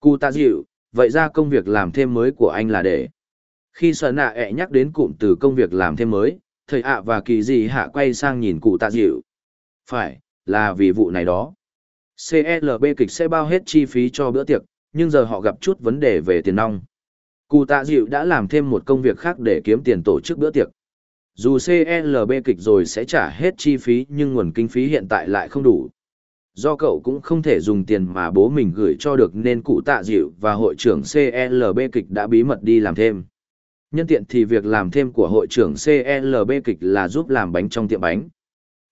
Cụ tạ dịu, vậy ra công việc làm thêm mới của anh là để. Khi sợ nạ ẹ e nhắc đến cụm từ công việc làm thêm mới, thầy ạ và kỳ dị hạ quay sang nhìn cụ tạ dịu. Phải, là vì vụ này đó. Clb kịch sẽ bao hết chi phí cho bữa tiệc, nhưng giờ họ gặp chút vấn đề về tiền nong. Cụ tạ dịu đã làm thêm một công việc khác để kiếm tiền tổ chức bữa tiệc. Dù CLB kịch rồi sẽ trả hết chi phí nhưng nguồn kinh phí hiện tại lại không đủ. Do cậu cũng không thể dùng tiền mà bố mình gửi cho được nên cụ tạ dịu và hội trưởng CLB kịch đã bí mật đi làm thêm. Nhân tiện thì việc làm thêm của hội trưởng CLB kịch là giúp làm bánh trong tiệm bánh.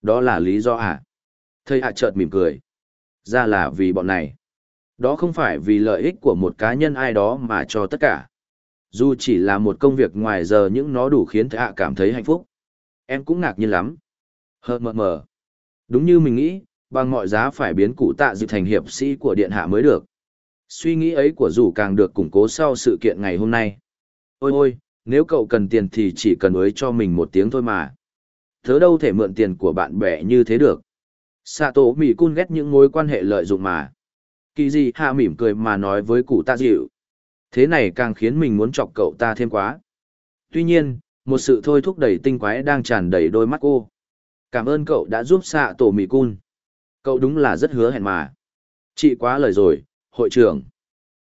Đó là lý do à? Thầy hạ chợt mỉm cười. Ra là vì bọn này. Đó không phải vì lợi ích của một cá nhân ai đó mà cho tất cả. Dù chỉ là một công việc ngoài giờ nhưng nó đủ khiến thầy hạ cảm thấy hạnh phúc. Em cũng ngạc nhiên lắm. Hờ mờ mờ. Đúng như mình nghĩ, bằng mọi giá phải biến cụ tạ dịu thành hiệp sĩ của điện hạ mới được. Suy nghĩ ấy của dù càng được củng cố sau sự kiện ngày hôm nay. Ôi ôi, nếu cậu cần tiền thì chỉ cần ới cho mình một tiếng thôi mà. Thớ đâu thể mượn tiền của bạn bè như thế được. Sato Mỉ Cun ghét những mối quan hệ lợi dụng mà. Kỳ gì hạ mỉm cười mà nói với cụ tạ dịu. Thế này càng khiến mình muốn chọc cậu ta thêm quá. Tuy nhiên, một sự thôi thúc đẩy tinh quái đang tràn đầy đôi mắt cô. Cảm ơn cậu đã giúp xạ tổ mì cun. Cậu đúng là rất hứa hẹn mà. Chị quá lời rồi, hội trưởng.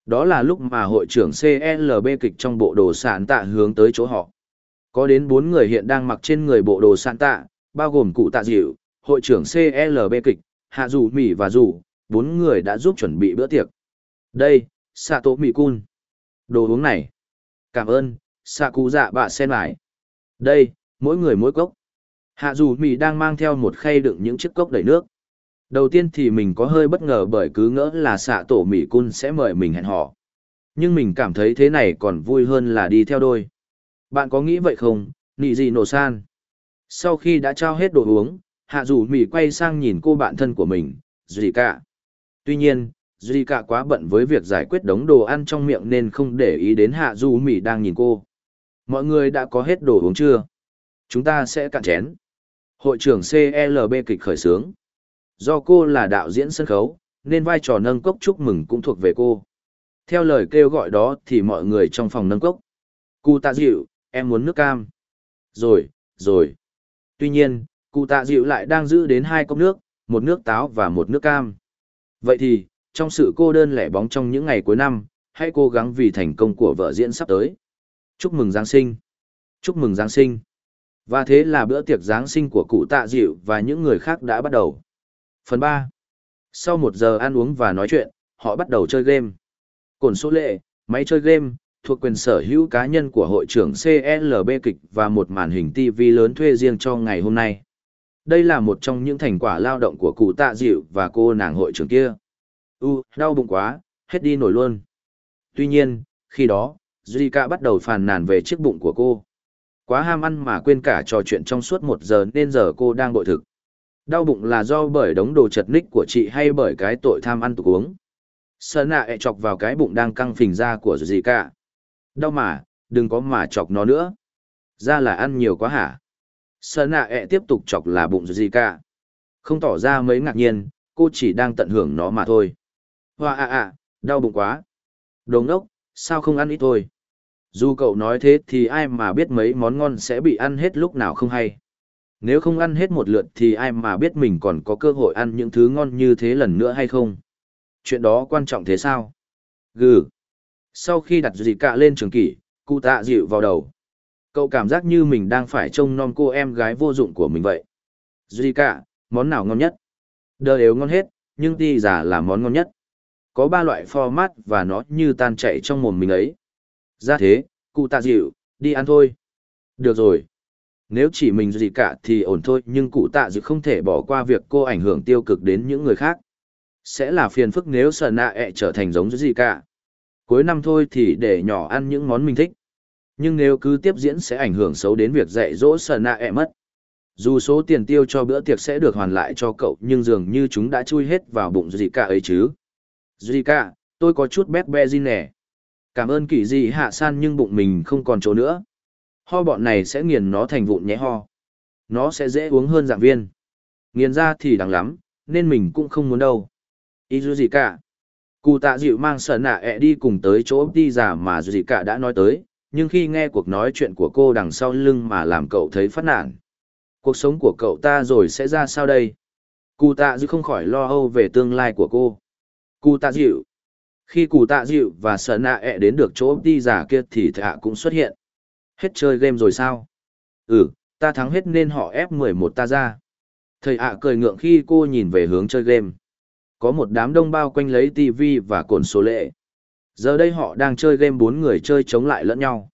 Đó là lúc mà hội trưởng CLB kịch trong bộ đồ sản tạ hướng tới chỗ họ. Có đến bốn người hiện đang mặc trên người bộ đồ sản tạ, bao gồm cụ tạ dịu, hội trưởng CLB kịch, hạ dù Mỹ và dù, bốn người đã giúp chuẩn bị bữa tiệc. Đây, Sato cun, Đồ uống này. Cảm ơn, Saku dạ bạ sen lại. Đây, mỗi người mỗi cốc. Hạ dù mì đang mang theo một khay đựng những chiếc cốc đầy nước. Đầu tiên thì mình có hơi bất ngờ bởi cứ ngỡ là xạ tổ Mỹ Cun sẽ mời mình hẹn họ, Nhưng mình cảm thấy thế này còn vui hơn là đi theo đôi. Bạn có nghĩ vậy không, nị gì nổ san? Sau khi đã trao hết đồ uống, hạ dù Mỹ quay sang nhìn cô bạn thân của mình, Zika. Tuy nhiên, Zika quá bận với việc giải quyết đống đồ ăn trong miệng nên không để ý đến hạ dù Mỹ đang nhìn cô. Mọi người đã có hết đồ uống chưa? Chúng ta sẽ cạn chén. Hội trưởng CLB kịch khởi sướng. Do cô là đạo diễn sân khấu, nên vai trò nâng cốc chúc mừng cũng thuộc về cô. Theo lời kêu gọi đó thì mọi người trong phòng nâng cốc. Cụ tạ dịu, em muốn nước cam. Rồi, rồi. Tuy nhiên, cụ tạ dịu lại đang giữ đến hai cốc nước, một nước táo và một nước cam. Vậy thì, trong sự cô đơn lẻ bóng trong những ngày cuối năm, hãy cố gắng vì thành công của vợ diễn sắp tới. Chúc mừng Giáng sinh. Chúc mừng Giáng sinh. Và thế là bữa tiệc Giáng sinh của cụ tạ dịu và những người khác đã bắt đầu. Phần 3. Sau một giờ ăn uống và nói chuyện, họ bắt đầu chơi game. Cổn số lệ, máy chơi game, thuộc quyền sở hữu cá nhân của hội trưởng CLB kịch và một màn hình TV lớn thuê riêng cho ngày hôm nay. Đây là một trong những thành quả lao động của cụ tạ dịu và cô nàng hội trưởng kia. U, đau bụng quá, hết đi nổi luôn. Tuy nhiên, khi đó, Zika bắt đầu phàn nàn về chiếc bụng của cô. Quá ham ăn mà quên cả trò chuyện trong suốt một giờ nên giờ cô đang bội thực. Đau bụng là do bởi đống đồ chật ních của chị hay bởi cái tội tham ăn tục uống. Sợ nạ ẹ chọc vào cái bụng đang căng phình ra của gì cả. Đau mà, đừng có mà chọc nó nữa. Ra là ăn nhiều quá hả? Sợ nạ ẹ tiếp tục chọc là bụng gì cả. Không tỏ ra mấy ngạc nhiên, cô chỉ đang tận hưởng nó mà thôi. Hoa à à, đau bụng quá. Đồ ngốc, sao không ăn ít thôi? Dù cậu nói thế thì ai mà biết mấy món ngon sẽ bị ăn hết lúc nào không hay. Nếu không ăn hết một lượt thì ai mà biết mình còn có cơ hội ăn những thứ ngon như thế lần nữa hay không? Chuyện đó quan trọng thế sao? Gừ. Sau khi đặt dị cạ lên trường kỷ, cụ tạ dịu vào đầu. Cậu cảm giác như mình đang phải trông nom cô em gái vô dụng của mình vậy. Dị cạ, món nào ngon nhất? Đời đều ngon hết, nhưng ti giả là món ngon nhất. Có ba loại format và nó như tan chạy trong mồm mình ấy. Ra thế, cụ tạ dịu, đi ăn thôi. Được rồi. Nếu chỉ mình gì cả thì ổn thôi nhưng cụ tạ dự không thể bỏ qua việc cô ảnh hưởng tiêu cực đến những người khác. Sẽ là phiền phức nếu sợ nạ ẹ e trở thành giống gì cả. Cuối năm thôi thì để nhỏ ăn những món mình thích. Nhưng nếu cứ tiếp diễn sẽ ảnh hưởng xấu đến việc dạy dỗ sợ nạ ẹ e mất. Dù số tiền tiêu cho bữa tiệc sẽ được hoàn lại cho cậu nhưng dường như chúng đã chui hết vào bụng Zika ấy chứ. Zika, tôi có chút bét be gì nè. Cảm ơn kỳ dị hạ san nhưng bụng mình không còn chỗ nữa. Ho bọn này sẽ nghiền nó thành vụn nhé ho. Nó sẽ dễ uống hơn dạng viên. Nghiền ra thì đáng lắm, nên mình cũng không muốn đâu. Ý dù gì cả. Cụ tạ dịu mang sở nạ ẹ đi cùng tới chỗ đi giả mà dù gì cả đã nói tới, nhưng khi nghe cuộc nói chuyện của cô đằng sau lưng mà làm cậu thấy phát nản. Cuộc sống của cậu ta rồi sẽ ra sao đây? Cụ tạ dịu không khỏi lo âu về tương lai của cô. Cụ tạ dịu. Khi cụ tạ dịu và sở nạ ẹ đến được chỗ đi giả kia thì thạ cũng xuất hiện. Hết chơi game rồi sao? Ừ, ta thắng hết nên họ ép 11 ta ra. Thầy ạ cười ngượng khi cô nhìn về hướng chơi game. Có một đám đông bao quanh lấy TV và cồn số lệ. Giờ đây họ đang chơi game bốn người chơi chống lại lẫn nhau.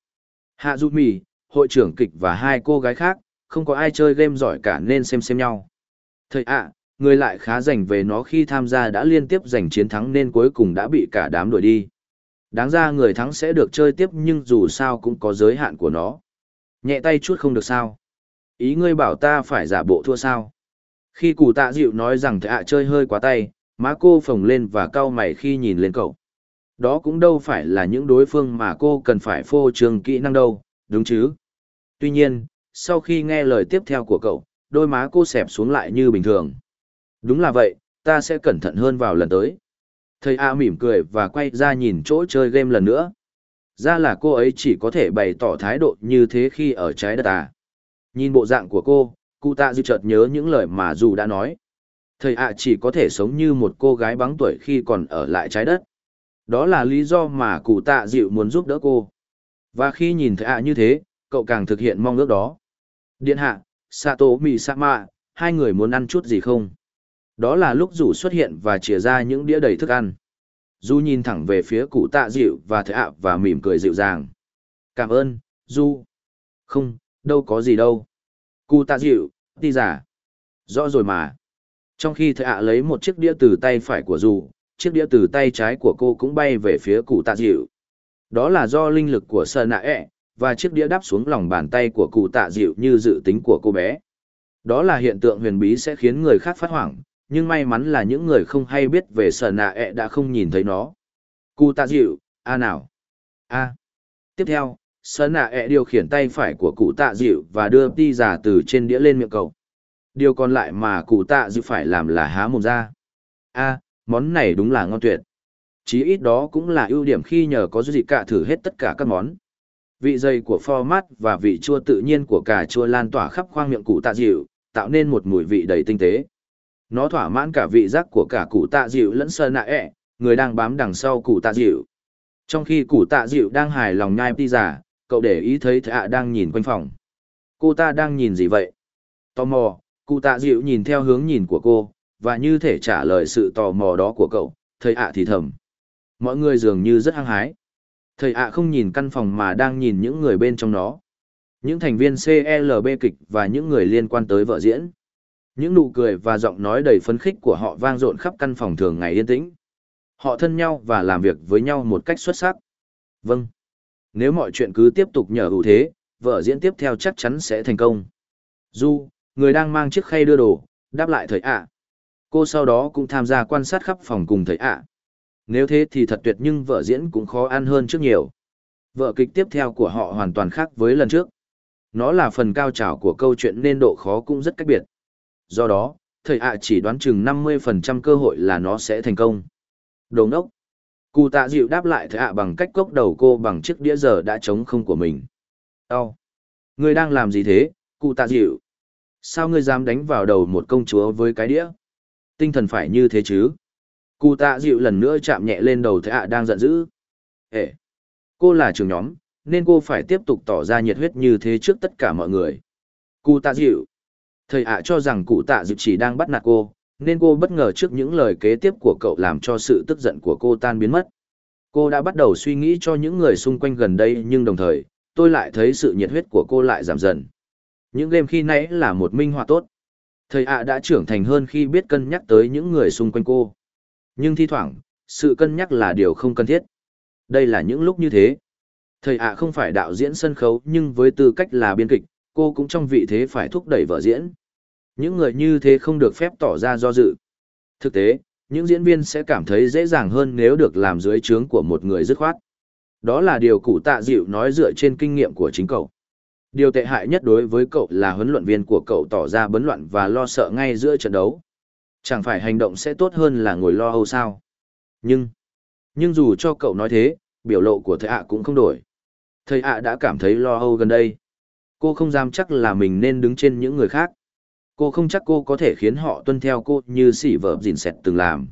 Hạ Du Mì, hội trưởng kịch và hai cô gái khác, không có ai chơi game giỏi cả nên xem xem nhau. Thầy ạ, người lại khá rảnh về nó khi tham gia đã liên tiếp giành chiến thắng nên cuối cùng đã bị cả đám đuổi đi. Đáng ra người thắng sẽ được chơi tiếp nhưng dù sao cũng có giới hạn của nó. Nhẹ tay chút không được sao. Ý ngươi bảo ta phải giả bộ thua sao. Khi cụ tạ dịu nói rằng thầy ạ chơi hơi quá tay, má cô phồng lên và cau mày khi nhìn lên cậu. Đó cũng đâu phải là những đối phương mà cô cần phải phô trương kỹ năng đâu, đúng chứ? Tuy nhiên, sau khi nghe lời tiếp theo của cậu, đôi má cô xẹp xuống lại như bình thường. Đúng là vậy, ta sẽ cẩn thận hơn vào lần tới. Thầy A mỉm cười và quay ra nhìn chỗ chơi game lần nữa. Ra là cô ấy chỉ có thể bày tỏ thái độ như thế khi ở trái đất à. Nhìn bộ dạng của cô, cụ tạ dư chợt nhớ những lời mà dù đã nói. Thầy ạ chỉ có thể sống như một cô gái bắn tuổi khi còn ở lại trái đất. Đó là lý do mà cụ tạ dịu muốn giúp đỡ cô. Và khi nhìn thầy ạ như thế, cậu càng thực hiện mong ước đó. Điện hạ, Sato Misama, hai người muốn ăn chút gì không? Đó là lúc rủ xuất hiện và chìa ra những đĩa đầy thức ăn. Du nhìn thẳng về phía cụ tạ dịu và Thệ ạ và mỉm cười dịu dàng. Cảm ơn, Du. Không, đâu có gì đâu. Cụ tạ dịu, đi giả. Rõ rồi mà. Trong khi Thệ ạ lấy một chiếc đĩa từ tay phải của Du, chiếc đĩa từ tay trái của cô cũng bay về phía cụ tạ dịu. Đó là do linh lực của Sơn Nạ ẹ, và chiếc đĩa đáp xuống lòng bàn tay của cụ tạ dịu như dự tính của cô bé. Đó là hiện tượng huyền bí sẽ khiến người khác phát hoảng, nhưng may mắn là những người không hay biết về Sơn Nạ ẹ đã không nhìn thấy nó. Cụ tạ dịu, a nào? a. Tiếp theo, Sơn Nạ ẹ điều khiển tay phải của cụ tạ dịu và đưa ti giả từ trên đĩa lên miệng cậu. Điều còn lại mà cụ tạ dịu phải làm là há mồm ra. a món này đúng là ngon tuyệt. Chí ít đó cũng là ưu điểm khi nhờ có gì cả thử hết tất cả các món. Vị dày của format và vị chua tự nhiên của cà chua lan tỏa khắp khoang miệng cụ tạ dịu, tạo nên một mùi vị đầy tinh tế. Nó thỏa mãn cả vị giác của cả cụ tạ dịu lẫn sơ nạ ẹ, người đang bám đằng sau cụ tạ dịu. Trong khi cụ tạ dịu đang hài lòng nhai ti giả, cậu để ý thấy thạ đang nhìn quanh phòng. Cô ta đang nhìn gì vậy? Tò mò, cụ tạ dịu nhìn theo hướng nhìn của cô, và như thể trả lời sự tò mò đó của cậu, thầy ạ thì thầm. Mọi người dường như rất hăng hái. Thầy ạ không nhìn căn phòng mà đang nhìn những người bên trong nó. Những thành viên CLB kịch và những người liên quan tới vợ diễn. Những nụ cười và giọng nói đầy phấn khích của họ vang dội khắp căn phòng thường ngày yên tĩnh. Họ thân nhau và làm việc với nhau một cách xuất sắc. Vâng. Nếu mọi chuyện cứ tiếp tục nhờ ưu thế, vợ diễn tiếp theo chắc chắn sẽ thành công. Du, người đang mang chiếc khay đưa đồ, đáp lại thầy ạ cô sau đó cũng tham gia quan sát khắp phòng cùng thầy ạ. Nếu thế thì thật tuyệt nhưng vợ diễn cũng khó ăn hơn trước nhiều. Vợ kịch tiếp theo của họ hoàn toàn khác với lần trước. Nó là phần cao trào của câu chuyện nên độ khó cũng rất cách biệt. Do đó, thầy ạ chỉ đoán chừng 50% cơ hội là nó sẽ thành công. đồ ngốc. Cụ tạ dịu đáp lại thầy ạ bằng cách cốc đầu cô bằng chiếc đĩa giờ đã trống không của mình. Đau. Ngươi đang làm gì thế, cụ tạ dịu? Sao ngươi dám đánh vào đầu một công chúa với cái đĩa? Tinh thần phải như thế chứ. Cụ tạ dịu lần nữa chạm nhẹ lên đầu thầy ạ đang giận dữ. Ê! Cô là trưởng nhóm, nên cô phải tiếp tục tỏ ra nhiệt huyết như thế trước tất cả mọi người. Cụ tạ dịu. Thầy ạ cho rằng cụ tạ dịu chỉ đang bắt nạt cô, nên cô bất ngờ trước những lời kế tiếp của cậu làm cho sự tức giận của cô tan biến mất. Cô đã bắt đầu suy nghĩ cho những người xung quanh gần đây nhưng đồng thời, tôi lại thấy sự nhiệt huyết của cô lại giảm dần. Những game khi nãy là một minh họa tốt. Thầy ạ đã trưởng thành hơn khi biết cân nhắc tới những người xung quanh cô. Nhưng thi thoảng, sự cân nhắc là điều không cần thiết. Đây là những lúc như thế. Thầy ạ không phải đạo diễn sân khấu nhưng với tư cách là biên kịch, cô cũng trong vị thế phải thúc đẩy vở diễn. Những người như thế không được phép tỏ ra do dự. Thực tế, những diễn viên sẽ cảm thấy dễ dàng hơn nếu được làm dưới trướng của một người dứt khoát. Đó là điều cụ tạ dịu nói dựa trên kinh nghiệm của chính cậu. Điều tệ hại nhất đối với cậu là huấn luyện viên của cậu tỏ ra bấn loạn và lo sợ ngay giữa trận đấu. Chẳng phải hành động sẽ tốt hơn là ngồi lo âu sao. Nhưng, nhưng dù cho cậu nói thế, biểu lộ của thầy ạ cũng không đổi. Thầy ạ đã cảm thấy lo âu gần đây. Cô không dám chắc là mình nên đứng trên những người khác. Cô không chắc cô có thể khiến họ tuân theo cô như sỉ vợ dìn xẹt từng làm.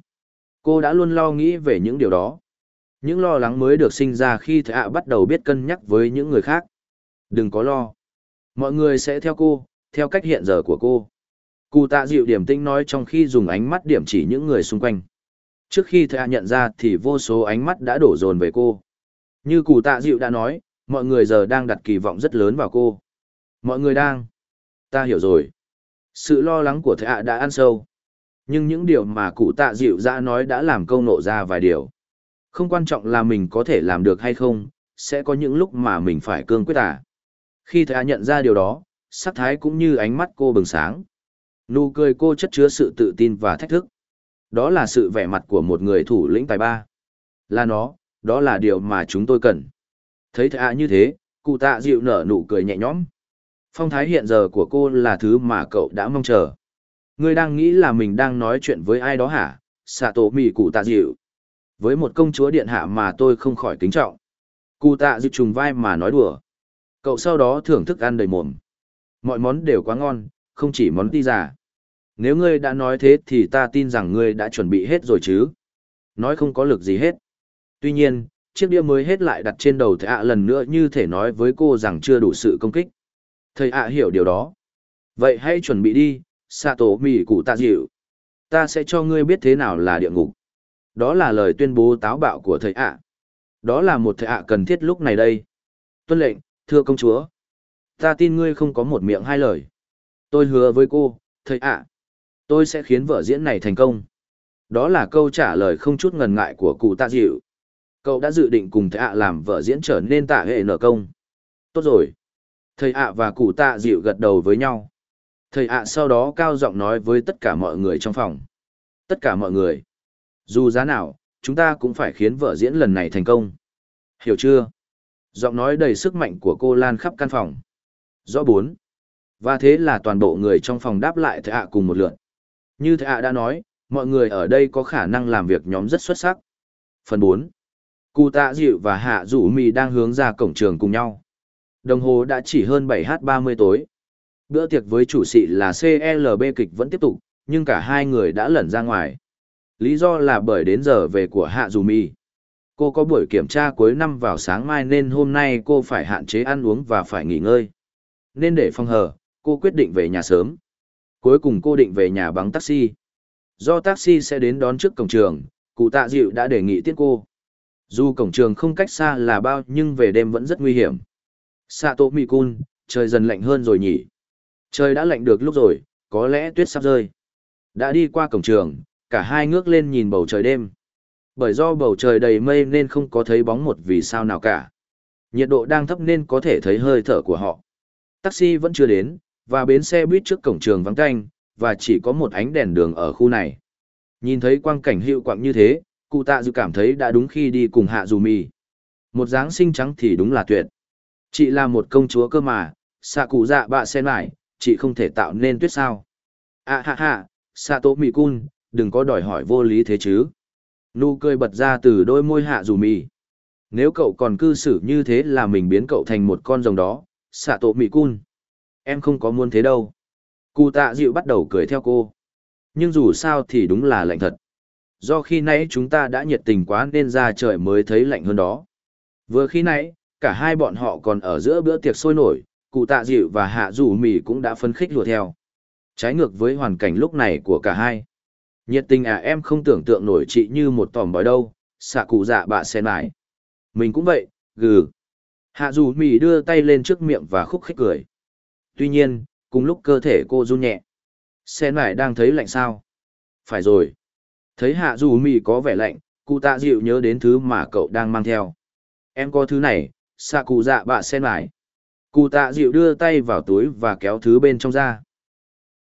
Cô đã luôn lo nghĩ về những điều đó. Những lo lắng mới được sinh ra khi thạ bắt đầu biết cân nhắc với những người khác. Đừng có lo. Mọi người sẽ theo cô, theo cách hiện giờ của cô. Cụ tạ dịu điểm tinh nói trong khi dùng ánh mắt điểm chỉ những người xung quanh. Trước khi thạ nhận ra thì vô số ánh mắt đã đổ dồn về cô. Như cụ tạ dịu đã nói, mọi người giờ đang đặt kỳ vọng rất lớn vào cô. Mọi người đang. Ta hiểu rồi. Sự lo lắng của thầy ạ đã ăn sâu. Nhưng những điều mà cụ tạ dịu ra nói đã làm câu nộ ra vài điều. Không quan trọng là mình có thể làm được hay không, sẽ có những lúc mà mình phải cương quyết à. Khi thầy ạ nhận ra điều đó, sắc thái cũng như ánh mắt cô bừng sáng. Nụ cười cô chất chứa sự tự tin và thách thức. Đó là sự vẻ mặt của một người thủ lĩnh tài ba. Là nó, đó là điều mà chúng tôi cần. Thấy thạ như thế, cụ tạ dịu nở nụ cười nhẹ nhõm. Phong thái hiện giờ của cô là thứ mà cậu đã mong chờ. Ngươi đang nghĩ là mình đang nói chuyện với ai đó hả? Sạ tổ mì cụ tạ dịu. Với một công chúa điện hạ mà tôi không khỏi kính trọng. Cụ tạ dịu trùng vai mà nói đùa. Cậu sau đó thưởng thức ăn đầy mồm. Mọi món đều quá ngon, không chỉ món ti giả. Nếu ngươi đã nói thế thì ta tin rằng ngươi đã chuẩn bị hết rồi chứ. Nói không có lực gì hết. Tuy nhiên, chiếc đĩa mới hết lại đặt trên đầu thầy ạ lần nữa như thể nói với cô rằng chưa đủ sự công kích. Thầy ạ hiểu điều đó. Vậy hãy chuẩn bị đi, xạ tổ mì cụ tạ dịu. Ta sẽ cho ngươi biết thế nào là địa ngục. Đó là lời tuyên bố táo bạo của thầy ạ. Đó là một thầy ạ cần thiết lúc này đây. Tuân lệnh, thưa công chúa. Ta tin ngươi không có một miệng hai lời. Tôi hứa với cô, thầy ạ. Tôi sẽ khiến vở diễn này thành công. Đó là câu trả lời không chút ngần ngại của cụ tạ dịu. Cậu đã dự định cùng thầy ạ làm vở diễn trở nên tạ hệ nở công. Tốt rồi. Thầy ạ và cụ tạ dịu gật đầu với nhau. Thầy ạ sau đó cao giọng nói với tất cả mọi người trong phòng. Tất cả mọi người. Dù giá nào, chúng ta cũng phải khiến vở diễn lần này thành công. Hiểu chưa? Giọng nói đầy sức mạnh của cô lan khắp căn phòng. Rõ bốn. Và thế là toàn bộ người trong phòng đáp lại thầy ạ cùng một lượt. Như thầy ạ đã nói, mọi người ở đây có khả năng làm việc nhóm rất xuất sắc. Phần 4. Cụ tạ dịu và hạ rủ mì đang hướng ra cổng trường cùng nhau. Đồng hồ đã chỉ hơn 7h30 tối. Bữa tiệc với chủ sĩ là CLB kịch vẫn tiếp tục, nhưng cả hai người đã lẩn ra ngoài. Lý do là bởi đến giờ về của Hạ Dù Mi. Cô có buổi kiểm tra cuối năm vào sáng mai nên hôm nay cô phải hạn chế ăn uống và phải nghỉ ngơi. Nên để phong hờ, cô quyết định về nhà sớm. Cuối cùng cô định về nhà bằng taxi. Do taxi sẽ đến đón trước cổng trường, cụ tạ dịu đã đề nghị tiết cô. Dù cổng trường không cách xa là bao nhưng về đêm vẫn rất nguy hiểm. Sato Mikun, trời dần lạnh hơn rồi nhỉ. Trời đã lạnh được lúc rồi, có lẽ tuyết sắp rơi. Đã đi qua cổng trường, cả hai ngước lên nhìn bầu trời đêm. Bởi do bầu trời đầy mây nên không có thấy bóng một vì sao nào cả. Nhiệt độ đang thấp nên có thể thấy hơi thở của họ. Taxi vẫn chưa đến, và bến xe buýt trước cổng trường vắng canh, và chỉ có một ánh đèn đường ở khu này. Nhìn thấy quang cảnh hiệu quạng như thế, cụ tạ dự cảm thấy đã đúng khi đi cùng hạ dù mì. Một dáng xinh trắng thì đúng là tuyệt. Chị là một công chúa cơ mà, xạ cụ dạ bạ sen lại, chị không thể tạo nên tuyết sao. À ha ha, xạ tố mì cun, đừng có đòi hỏi vô lý thế chứ. Nụ cười bật ra từ đôi môi hạ dù mì. Nếu cậu còn cư xử như thế là mình biến cậu thành một con rồng đó, xạ tố mì cun. Em không có muốn thế đâu. Cụ tạ dịu bắt đầu cười theo cô. Nhưng dù sao thì đúng là lạnh thật. Do khi nãy chúng ta đã nhiệt tình quá nên ra trời mới thấy lạnh hơn đó. Vừa khi nãy, cả hai bọn họ còn ở giữa bữa tiệc sôi nổi, cụ tạ dịu và hạ Dù mì cũng đã phấn khích lùa theo. Trái ngược với hoàn cảnh lúc này của cả hai. Nhiệt tình à em không tưởng tượng nổi chị như một tòm bói đâu, xạ cụ dạ bạ sen mãi. Mình cũng vậy, gừ. Hạ dù mì đưa tay lên trước miệng và khúc khích cười. Tuy nhiên, cùng lúc cơ thể cô run nhẹ. Sen mãi đang thấy lạnh sao? Phải rồi. Thấy hạ dù mì có vẻ lạnh, cụ tạ dịu nhớ đến thứ mà cậu đang mang theo. Em có thứ này, xạ cụ dạ bạ sen lại. Cụ tạ dịu đưa tay vào túi và kéo thứ bên trong ra.